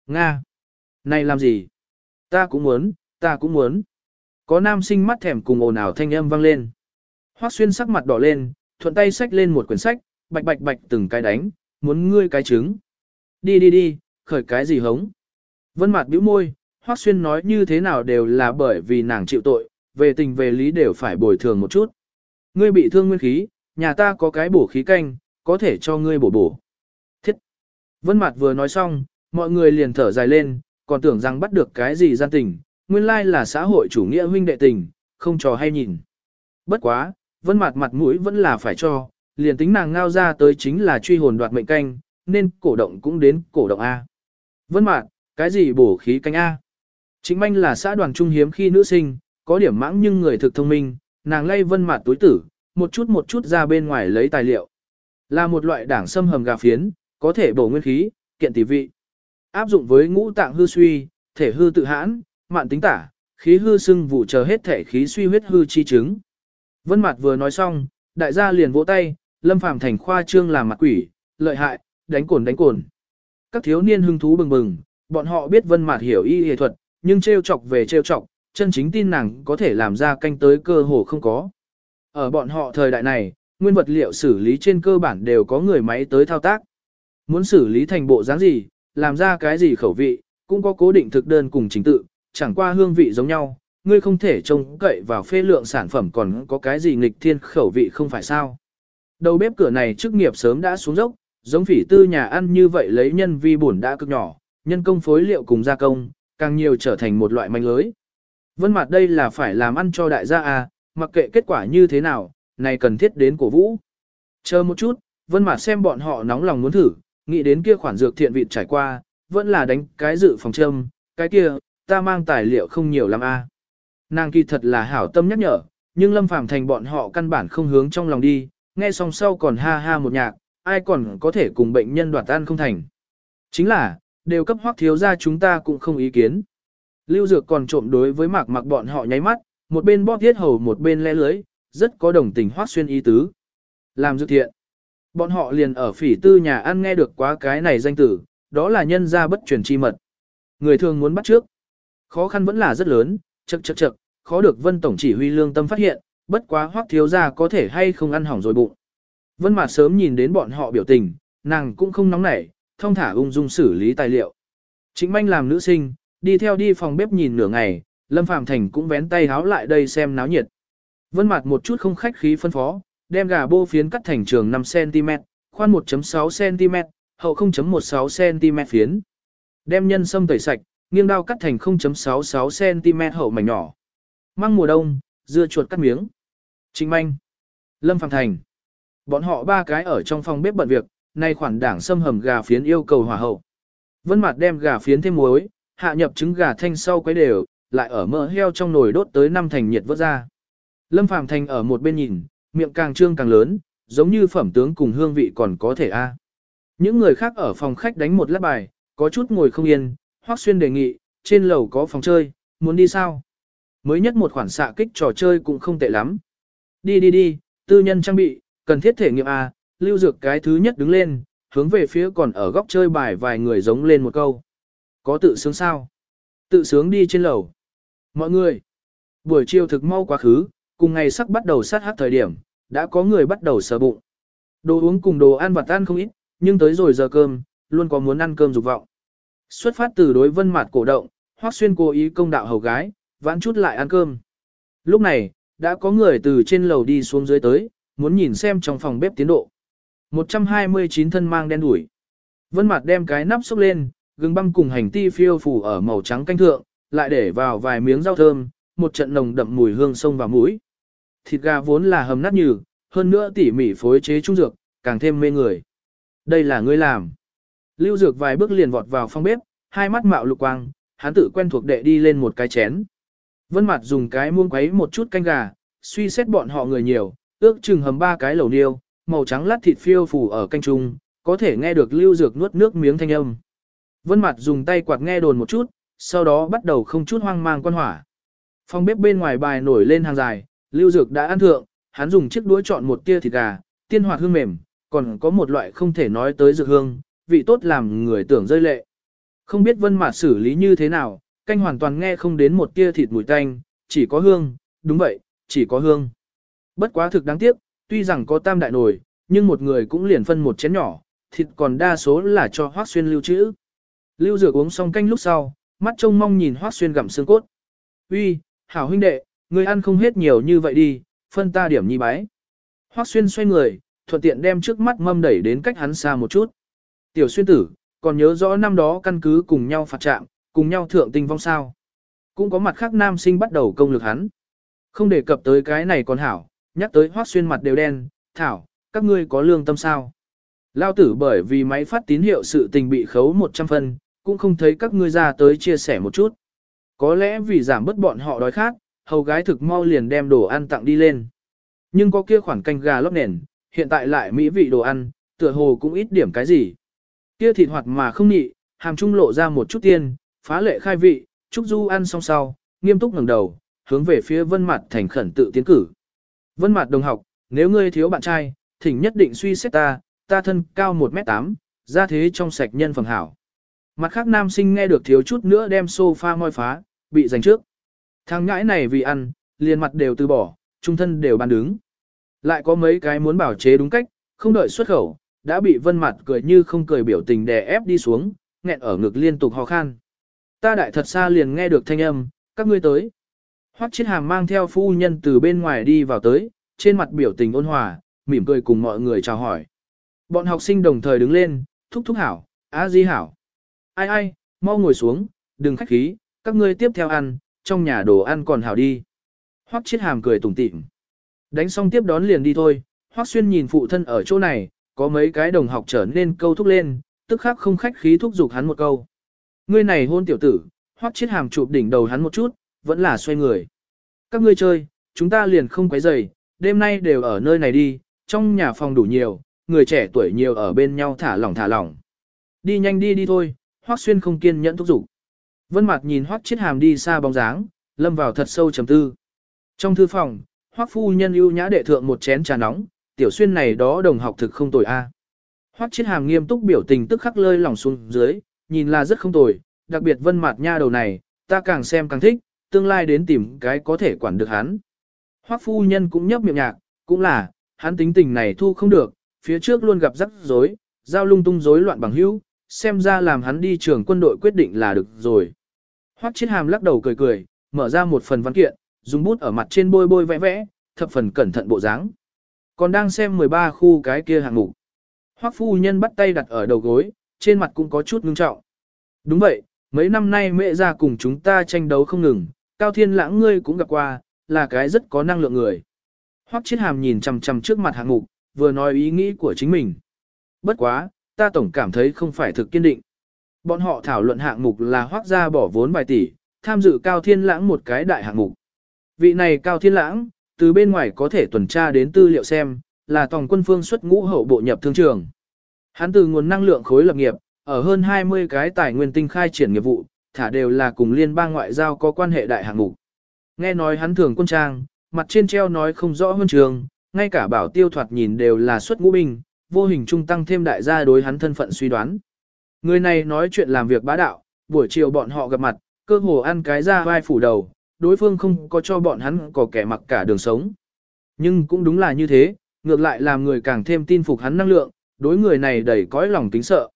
Nga! Này làm gì? Ta cũng muốn, ta cũng muốn. Có nam sinh mắt thèm cùng ồn ào thanh âm vang lên. Hoắc Xuyên sắc mặt đỏ lên, thuận tay xách lên một quyển sách, bạch bạch bạch từng cái đánh, muốn ngươi cái trứng. Đi đi đi, khởi cái gì hống. Vân Mạt bĩu môi, Hoắc Xuyên nói như thế nào đều là bởi vì nàng chịu tội, về tình về lý đều phải bồi thường một chút. Ngươi bị thương nguyên khí, nhà ta có cái bổ khí canh, có thể cho ngươi bổ bổ. Thiết. Vân Mạt vừa nói xong, mọi người liền thở dài lên, còn tưởng rằng bắt được cái gì gian tình, nguyên lai là xã hội chủ nghĩa huynh đệ tình, không trò hay nhìn. Bất quá, vân Mạt mặt mũi vẫn là phải cho, liền tính nàng ngao ra tới chính là truy hồn đoạt mệnh canh, nên cổ động cũng đến cổ động A. Vân mạn, cái gì bổ khí canh A? Chính manh là xã đoàn trung hiếm khi nữ sinh, có điểm mãng nhưng người thực thông minh, nàng lay vân mạc túi tử, một chút một chút ra bên ngoài lấy tài liệu. Là một loại đảng xâm hầm gà phiến, có thể bổ nguyên khí, kiện tỷ vị. Áp dụng với ngũ tạng hư suy, thể hư tự hãn, mạn tính tả, khí hư sưng vụ chờ hết thể khí suy huyết hư chi chứng. Vân Mạt vừa nói xong, đại gia liền vỗ tay, Lâm Phàm thành khoa trương làm mặt quỷ, lợi hại, đánh cồn đánh cồn. Các thiếu niên hưng thú bừng bừng, bọn họ biết Vân Mạt hiểu y y thuật, nhưng trêu chọc về trêu chọc, chân chính tin nàng có thể làm ra canh tới cơ hồ không có. Ở bọn họ thời đại này, nguyên vật liệu xử lý trên cơ bản đều có người máy tới thao tác. Muốn xử lý thành bộ dáng gì, làm ra cái gì khẩu vị, cũng có cố định thực đơn cùng chính tự, chẳng qua hương vị giống nhau, ngươi không thể trông cậy vào phê lượng sản phẩm còn có cái gì nghịch thiên khẩu vị không phải sao. Đầu bếp cửa này chức nghiệp sớm đã xuống dốc, giống phỉ tư nhà ăn như vậy lấy nhân vi bổn đã cực nhỏ, nhân công phối liệu cùng gia công, càng nhiều trở thành một loại manh lưới. Vân mặt đây là phải làm ăn cho đại gia à, mặc kệ kết quả như thế nào, này cần thiết đến cổ vũ. Chờ một chút, vân mặt xem bọn họ nóng lòng muốn thử, nghĩ đến kia khoản dược thiện vị trải qua, vẫn là đánh cái dự phòng châm, cái kia, ta mang tài liệu không nhiều lắm a. À. Nàng kỳ thật là hảo tâm nhắc nhở, nhưng Lâm Phàm thành bọn họ căn bản không hướng trong lòng đi, nghe xong sau còn ha ha một nhạc, ai còn có thể cùng bệnh nhân đoạt ăn không thành. Chính là, đều cấp hoác thiếu ra chúng ta cũng không ý kiến. Lưu Dược còn trộm đối với mạc mặc bọn họ nháy mắt, một bên bóp thiết hầu một bên le lưới, rất có đồng tình hoác xuyên ý tứ. Làm dược thiện. Bọn họ liền ở phỉ tư nhà ăn nghe được quá cái này danh tử, đó là nhân gia bất truyền chi mật. Người thường muốn bắt trước. Khó khăn vẫn là rất lớn, chật chật chật, khó được vân tổng chỉ huy lương tâm phát hiện, bất quá hoác thiếu ra có thể hay không ăn hỏng rồi bụng. Vân Mạt sớm nhìn đến bọn họ biểu tình, nàng cũng không nóng nảy, thông thả ung dung xử lý tài liệu. Trịnh Manh làm nữ sinh, đi theo đi phòng bếp nhìn nửa ngày, Lâm Phàm Thành cũng vén tay háo lại đây xem náo nhiệt. Vân Mạt một chút không khách khí phân phó, đem gà bô phiến cắt thành trường 5 cm, khoan 1.6 cm, hậu 0.16 cm phiến. Đem nhân sâm tẩy sạch, nghiêng dao cắt thành 0.66 cm hậu mảnh nhỏ. Măng mùa đông, dưa chuột cắt miếng. Trịnh Manh, Lâm Phàm Thành. Bọn họ ba cái ở trong phòng bếp bận việc, nay khoản đảng xâm hầm gà phiến yêu cầu hòa hậu. Vân Mạt đem gà phiến thêm muối, hạ nhập trứng gà thanh sau quấy đều, lại ở mỡ heo trong nồi đốt tới năm thành nhiệt vớt ra. Lâm Phàm Thành ở một bên nhìn, miệng càng trương càng lớn, giống như phẩm tướng cùng hương vị còn có thể a. Những người khác ở phòng khách đánh một lát bài, có chút ngồi không yên, Hoắc Xuyên đề nghị, trên lầu có phòng chơi, muốn đi sao? Mới nhất một khoản xạ kích trò chơi cũng không tệ lắm. Đi đi đi, tư nhân trang bị, cần thiết thể nghiệm A, lưu dược cái thứ nhất đứng lên, hướng về phía còn ở góc chơi bài vài người giống lên một câu. Có tự sướng sao? Tự sướng đi trên lầu. Mọi người, buổi chiều thực mau quá khứ, cùng ngày sắc bắt đầu sát hát thời điểm, đã có người bắt đầu sờ bụng. Đồ uống cùng đồ ăn vặt ăn không ít, nhưng tới rồi giờ cơm, luôn có muốn ăn cơm dục vọng. Xuất phát từ đối vân mặt cổ động, hoác Xuyên cố ý công đạo hầu gái, vãn chút lại ăn cơm. Lúc này, đã có người từ trên lầu đi xuống dưới tới, muốn nhìn xem trong phòng bếp tiến độ. 129 thân mang đen đuổi. Vân mặt đem cái nắp xúc lên, gừng băm cùng hành ti phiêu phủ ở màu trắng canh thượng, lại để vào vài miếng rau thơm, một trận nồng đậm mùi hương sông vào mũi. Thịt gà vốn là hầm nát nhừ, hơn nữa tỉ mỉ phối chế trung dược, càng thêm mê người. Đây là ngươi làm. Lưu Dược vài bước liền vọt vào phòng bếp, hai mắt mạo lục quang, hắn tự quen thuộc đệ đi lên một cái chén. Vân Mặt dùng cái muông quấy một chút canh gà, suy xét bọn họ người nhiều, ước chừng hầm ba cái lẩu niêu, màu trắng lát thịt phiêu phủ ở canh trung, có thể nghe được Lưu Dược nuốt nước miếng thanh âm. Vân Mặt dùng tay quạt nghe đồn một chút, sau đó bắt đầu không chút hoang mang quan hỏa. Phòng bếp bên ngoài bài nổi lên hàng dài, Lưu Dược đã ăn thượng, hắn dùng chiếc đũa chọn một tia thịt gà, tiên hoạt hương mềm, còn có một loại không thể nói tới dược hương, vị tốt làm người tưởng rơi lệ. Không biết Vân Mạt xử lý như thế nào, canh hoàn toàn nghe không đến một tia thịt mùi tanh, chỉ có hương, đúng vậy, chỉ có hương. Bất quá thực đáng tiếc, tuy rằng có tam đại nồi, nhưng một người cũng liền phân một chén nhỏ, thịt còn đa số là cho Hoắc Xuyên lưu trữ. Lưu Dược uống xong canh lúc sau, mắt trông mong nhìn Hoắc Xuyên gặm xương cốt. "Uy, hảo huynh đệ, ngươi ăn không hết nhiều như vậy đi, phân ta điểm nhi bái." Hoắc Xuyên xoay người, thuận tiện đem trước mắt mâm đẩy đến cách hắn xa một chút. "Tiểu Xuyên tử, còn nhớ rõ năm đó căn cứ cùng nhau phạt trạm, cùng nhau thượng tinh vong sao?" Cũng có mặt khác nam sinh bắt đầu công lực hắn. Không đề cập tới cái này còn hảo, nhắc tới hoác Xuyên mặt đều đen, "Thảo, các ngươi có lương tâm sao?" Lao tử bởi vì máy phát tín hiệu sự tình bị khấu 100 phân, cũng không thấy các ngươi ra tới chia sẻ một chút. Có lẽ vì giảm bớt bọn họ đói khát, hầu gái thực mau liền đem đồ ăn tặng đi lên. Nhưng có kia khoản canh gà lóc nền, hiện tại lại mỹ vị đồ ăn, tựa hồ cũng ít điểm cái gì. Kia thịt hoạt mà không nhị, hàm trung lộ ra một chút tiên, phá lệ khai vị, Trúc Du ăn xong sau, nghiêm túc ngẩng đầu, hướng về phía Vân mặt thành khẩn tự tiến cử. Vân Mạt đồng học, nếu ngươi thiếu bạn trai, thỉnh nhất định suy xét ta, ta thân cao 1m8, ra thế trong sạch nhân phẩm hảo. Mặt khác nam sinh nghe được thiếu chút nữa đem sofa moi phá, bị giành trước. Thằng ngãi này vì ăn, liền mặt đều từ bỏ, trung thân đều bàn đứng. Lại có mấy cái muốn bảo chế đúng cách, không đợi xuất khẩu, đã bị vân mặt cười như không cười biểu tình đè ép đi xuống, nghẹn ở ngực liên tục ho khan. Ta đại thật xa liền nghe được thanh âm, các ngươi tới. Hoắc Chiết Hàm mang theo phu nhân từ bên ngoài đi vào tới, trên mặt biểu tình ôn hòa, mỉm cười cùng mọi người chào hỏi. Bọn học sinh đồng thời đứng lên, thúc thúc hảo, Á di hảo. Ai ai, mau ngồi xuống, đừng khách khí, các ngươi tiếp theo ăn, trong nhà đồ ăn còn hảo đi. Hoắc Chiết Hàm cười tủm tỉm. Đánh xong tiếp đón liền đi thôi, Hoắc Xuyên nhìn phụ thân ở chỗ này, có mấy cái đồng học trở nên câu thúc lên, tức khắc không khách khí thúc giục hắn một câu. Ngươi này hôn tiểu tử, Hoắc Chiết Hàm chụp đỉnh đầu hắn một chút, vẫn là xoay người. Các ngươi chơi, chúng ta liền không quấy rầy, đêm nay đều ở nơi này đi, trong nhà phòng đủ nhiều, người trẻ tuổi nhiều ở bên nhau thả lỏng thả lỏng. Đi nhanh đi đi thôi, Hoắc Xuyên không kiên nhẫn thúc giục. Vân Mạt nhìn Hoắc Chiết Hàm đi xa bóng dáng, lâm vào thật sâu trầm tư. Trong thư phòng, Hoắc phu nhân ưu nhã đệ thượng một chén trà nóng, tiểu xuyên này đó đồng học thực không tồi a. Hoắc Chiết Hàm nghiêm túc biểu tình tức khắc lơi lỏng xuống dưới, nhìn là rất không tồi, đặc biệt Vân Mạt nha đầu này, ta càng xem càng thích, tương lai đến tìm cái có thể quản được hắn. Hoắc phu nhân cũng nhấp miệng nhạc, cũng là, hắn tính tình này thu không được, phía trước luôn gặp rắc rối, giao lung tung rối loạn bằng hữu, xem ra làm hắn đi trường quân đội quyết định là được rồi. Hoắc Chiến Hàm lắc đầu cười cười, mở ra một phần văn kiện, dùng bút ở mặt trên bôi bôi vẽ vẽ, thập phần cẩn thận bộ dáng. Còn đang xem 13 khu cái kia hạng mục. Hoắc phu nhân bắt tay đặt ở đầu gối, trên mặt cũng có chút ngưng trọng. Đúng vậy, mấy năm nay mẹ ra cùng chúng ta tranh đấu không ngừng, Cao Thiên Lãng ngươi cũng gặp qua, là cái rất có năng lượng người. Hoắc Chiết Hàm nhìn chằm chằm trước mặt hạng mục, vừa nói ý nghĩ của chính mình. Bất quá, ta tổng cảm thấy không phải thực kiên định. Bọn họ thảo luận hạng mục là Hoắc gia bỏ vốn vài tỷ, tham dự Cao Thiên Lãng một cái đại hạng mục. Vị này Cao Thiên Lãng, từ bên ngoài có thể tuần tra đến tư liệu xem, là tổng quân phương xuất ngũ hậu bộ nhập thương trường. Hắn từ nguồn năng lượng khối lập nghiệp, ở hơn 20 cái tài nguyên tinh khai triển nghiệp vụ, thả đều là cùng liên bang ngoại giao có quan hệ đại hạng mục. Nghe nói hắn thường quân trang, mặt trên treo nói không rõ hơn trường, ngay cả bảo tiêu thoạt nhìn đều là xuất ngũ binh, vô hình trung tăng thêm đại gia đối hắn thân phận suy đoán. Người này nói chuyện làm việc bá đạo, buổi chiều bọn họ gặp mặt, cơ hồ ăn cái ra vai phủ đầu, đối phương không có cho bọn hắn có kẻ mặc cả đường sống. Nhưng cũng đúng là như thế, ngược lại làm người càng thêm tin phục hắn năng lượng, đối người này đầy cõi lòng kính sợ.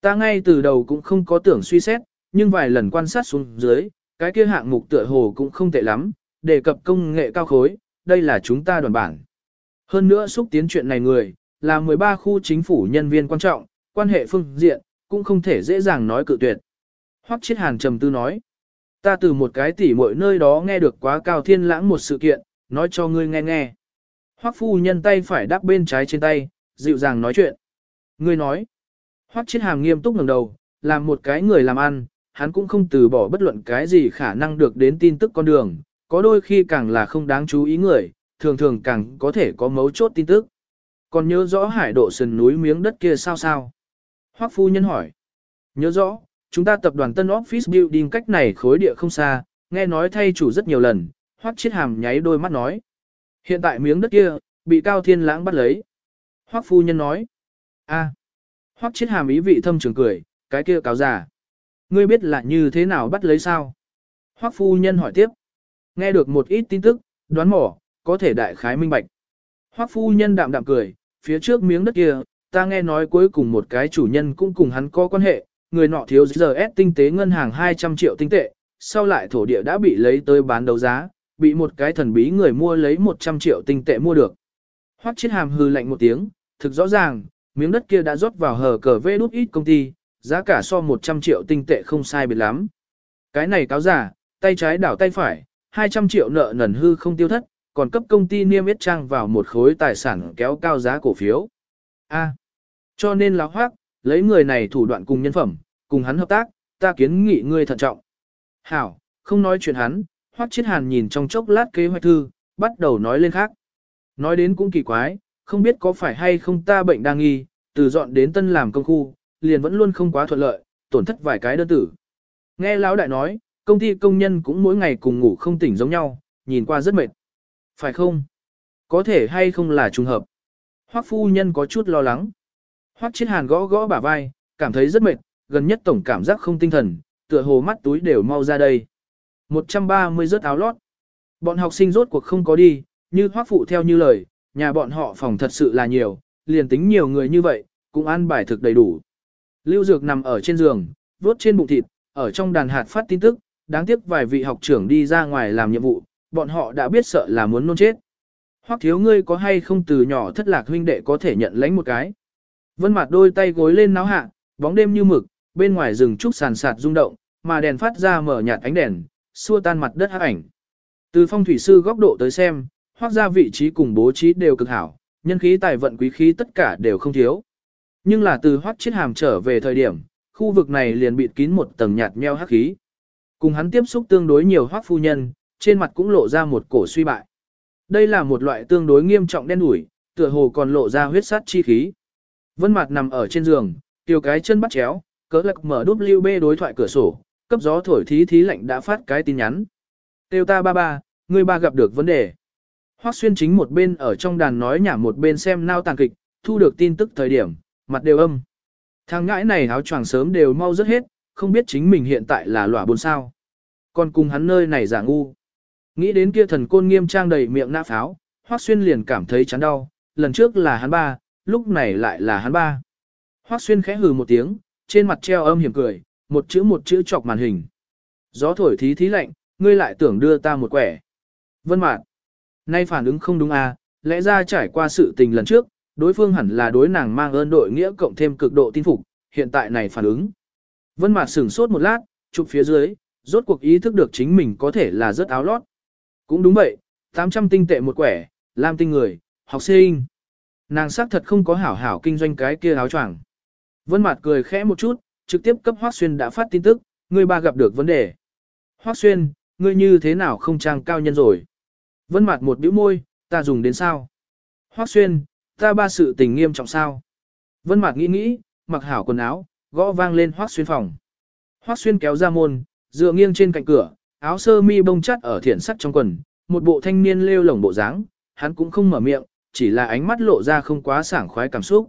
Ta ngay từ đầu cũng không có tưởng suy xét, nhưng vài lần quan sát xuống dưới, cái kia hạng mục tựa hồ cũng không tệ lắm, đề cập công nghệ cao khối, đây là chúng ta đoàn bản. Hơn nữa xúc tiến chuyện này người, là 13 khu chính phủ nhân viên quan trọng, quan hệ phương diện, cũng không thể dễ dàng nói cự tuyệt. Hoắc Chiết Hàn trầm tư nói, ta từ một cái tỉ mọi nơi đó nghe được quá cao thiên lãng một sự kiện, nói cho ngươi nghe nghe. Hoắc phu nhân tay phải đắp bên trái trên tay, dịu dàng nói chuyện. Ngươi nói, Hoắc Chiết Hàm nghiêm túc ngẩng đầu, làm một cái người làm ăn, hắn cũng không từ bỏ bất luận cái gì khả năng được đến tin tức con đường, có đôi khi càng là không đáng chú ý người, thường thường càng có thể có mấu chốt tin tức. Còn nhớ rõ hải độ sườn núi miếng đất kia sao sao? Hoắc phu nhân hỏi. Nhớ rõ, chúng ta tập đoàn Tân Office Building cách này khối địa không xa, nghe nói thay chủ rất nhiều lần, Hoắc Chiết Hàm nháy đôi mắt nói. Hiện tại miếng đất kia, bị Cao Thiên Lãng bắt lấy. Hoắc phu nhân nói. a Hoắc Chiết Hàm ý vị thâm trường cười, cái kia cáo giả. Ngươi biết là như thế nào bắt lấy sao? Hoắc phu nhân hỏi tiếp. Nghe được một ít tin tức, đoán mỏ, có thể đại khái minh bạch. Hoắc phu nhân đạm đạm cười, phía trước miếng đất kia, ta nghe nói cuối cùng một cái chủ nhân cũng cùng hắn có quan hệ, người nọ thiếu giờ ép tinh tế ngân hàng 200 triệu tinh tệ, sau lại thổ địa đã bị lấy tới bán đấu giá, bị một cái thần bí người mua lấy 100 triệu tinh tệ mua được. Hoắc Chiết Hàm hừ lạnh một tiếng, thực rõ ràng, miếng đất kia đã rót vào hờ cờ vê đút ít công ty, giá cả so 100 triệu tinh tệ không sai biệt lắm. Cái này cáo giả, tay trái đảo tay phải, 200 triệu nợ nần hư không tiêu thất, còn cấp công ty niêm yết trang vào một khối tài sản kéo cao giá cổ phiếu. A. cho nên là hoác, lấy người này thủ đoạn cùng nhân phẩm, cùng hắn hợp tác, ta kiến nghị ngươi thận trọng. Hảo, không nói chuyện hắn, hoác chiết hàn nhìn trong chốc lát kế hoạch thư, bắt đầu nói lên khác. Nói đến cũng kỳ quái, không biết có phải hay không ta bệnh đang nghi, từ dọn đến tân làm công khu, liền vẫn luôn không quá thuận lợi, tổn thất vài cái đơn tử. Nghe lão đại nói, công ty công nhân cũng mỗi ngày cùng ngủ không tỉnh giống nhau, nhìn qua rất mệt. Phải không? Có thể hay không là trùng hợp? Hoắc phu nhân có chút lo lắng. Hoắc Chiến Hàn gõ gõ bả vai, cảm thấy rất mệt, gần nhất tổng cảm giác không tinh thần, tựa hồ mắt túi đều mau ra đây. 130 rớt áo lót. Bọn học sinh rốt cuộc không có đi, như Hoắc phụ theo như lời, nhà bọn họ phòng thật sự là nhiều, liền tính nhiều người như vậy, cũng ăn bài thực đầy đủ. Lưu Dược nằm ở trên giường, vuốt trên bụng thịt, ở trong đàn hạt phát tin tức, đáng tiếc vài vị học trưởng đi ra ngoài làm nhiệm vụ, bọn họ đã biết sợ là muốn nôn chết. Hoắc thiếu ngươi có hay không từ nhỏ thất lạc huynh đệ có thể nhận lãnh một cái. Vân mặt đôi tay gối lên náo hạ, bóng đêm như mực, bên ngoài rừng trúc sàn sạt rung động, mà đèn phát ra mở nhạt ánh đèn, xua tan mặt đất hắc ảnh. Từ phong thủy sư góc độ tới xem, Hoắc ra vị trí cùng bố trí đều cực hảo, nhân khí tài vận quý khí tất cả đều không thiếu. Nhưng là từ hoắc chiết hàm trở về thời điểm, khu vực này liền bịt kín một tầng nhạt nheo hắc khí. Cùng hắn tiếp xúc tương đối nhiều hoắc phu nhân, trên mặt cũng lộ ra một cổ suy bại. Đây là một loại tương đối nghiêm trọng đen đủi, tựa hồ còn lộ ra huyết sát chi khí. Vân mặt nằm ở trên giường, tiêu cái chân bắt chéo, cỡ lạc mở WB đối thoại cửa sổ, cấp gió thổi thí thí lạnh đã phát cái tin nhắn. Tiêu ta ba ba, người ba gặp được vấn đề. Hoắc xuyên chính một bên ở trong đàn nói nhảm một bên xem nao tàng kịch, thu được tin tức thời điểm, mặt đều âm. Thằng ngãi này áo choàng sớm đều mau rất hết, không biết chính mình hiện tại là lỏa buồn sao. Còn cùng hắn nơi này giả ngu. Nghĩ đến kia thần côn nghiêm trang đầy miệng nã pháo, Hoắc Xuyên liền cảm thấy chán đau, lần trước là hắn ba, lúc này lại là hắn ba. Hoắc Xuyên khẽ hừ một tiếng, trên mặt treo âm hiểm cười, một chữ một chữ chọc màn hình. Gió thổi thí thí lạnh, ngươi lại tưởng đưa ta một quẻ. Vân Mạn, nay phản ứng không đúng à, lẽ ra trải qua sự tình lần trước, đối phương hẳn là đối nàng mang ơn đội nghĩa cộng thêm cực độ tin phục, hiện tại này phản ứng. Vân Mạt sửng sốt một lát, chụp phía dưới, rốt cuộc ý thức được chính mình có thể là rất áo lót. Cũng đúng vậy, 800 tinh tệ một quẻ, lam tinh người, học sinh. Nàng xác thật không có hảo hảo kinh doanh cái kia áo choàng. Vân Mạt cười khẽ một chút, trực tiếp cấp Hoắc Xuyên đã phát tin tức, người ba gặp được vấn đề. Hoắc Xuyên, ngươi như thế nào không trang cao nhân rồi? Vân Mạt một bĩu môi, ta dùng đến sao? Hoắc Xuyên, ta ba sự tình nghiêm trọng sao? Vân Mạc nghĩ nghĩ, mặc hảo quần áo, gõ vang lên Hoắc Xuyên phòng. Hoắc Xuyên kéo ra môn, dựa nghiêng trên cạnh cửa, áo sơ mi bông chắt ở thiển sắt trong quần, một bộ thanh niên lêu lổng bộ dáng, hắn cũng không mở miệng, chỉ là ánh mắt lộ ra không quá sảng khoái cảm xúc.